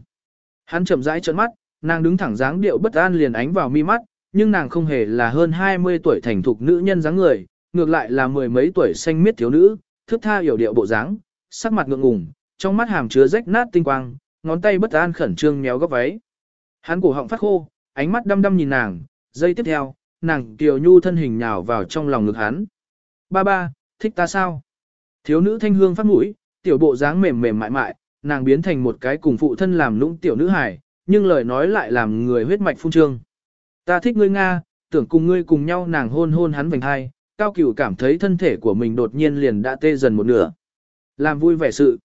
Hắn chậm rãi trợn mắt, nàng đứng thẳng dáng điệu bất an liền ánh vào mi mắt, nhưng nàng không hề là hơn 20 tuổi thành thục nữ nhân dáng người, ngược lại là mười mấy tuổi xanh miết thiếu nữ, thức tha hiểu điệu bộ dáng, sắc mặt ngượng ngùng, trong mắt hàm chứa rách nát tinh quang, ngón tay bất an khẩn trương méo góc váy. Hắn cổ họng phát khô, ánh mắt đăm đăm nhìn nàng, giây tiếp theo, nàng kiều nhu thân hình nhào vào trong lòng ngực hắn. Ba ba, thích ta sao? Thiếu nữ thanh hương phát mũi, tiểu bộ dáng mềm mềm mại mại, nàng biến thành một cái cùng phụ thân làm lũng tiểu nữ hài, nhưng lời nói lại làm người huyết mạch phun trương. Ta thích ngươi Nga, tưởng cùng ngươi cùng nhau nàng hôn hôn hắn vành hai, cao cửu cảm thấy thân thể của mình đột nhiên liền đã tê dần một nửa. Làm vui vẻ sự.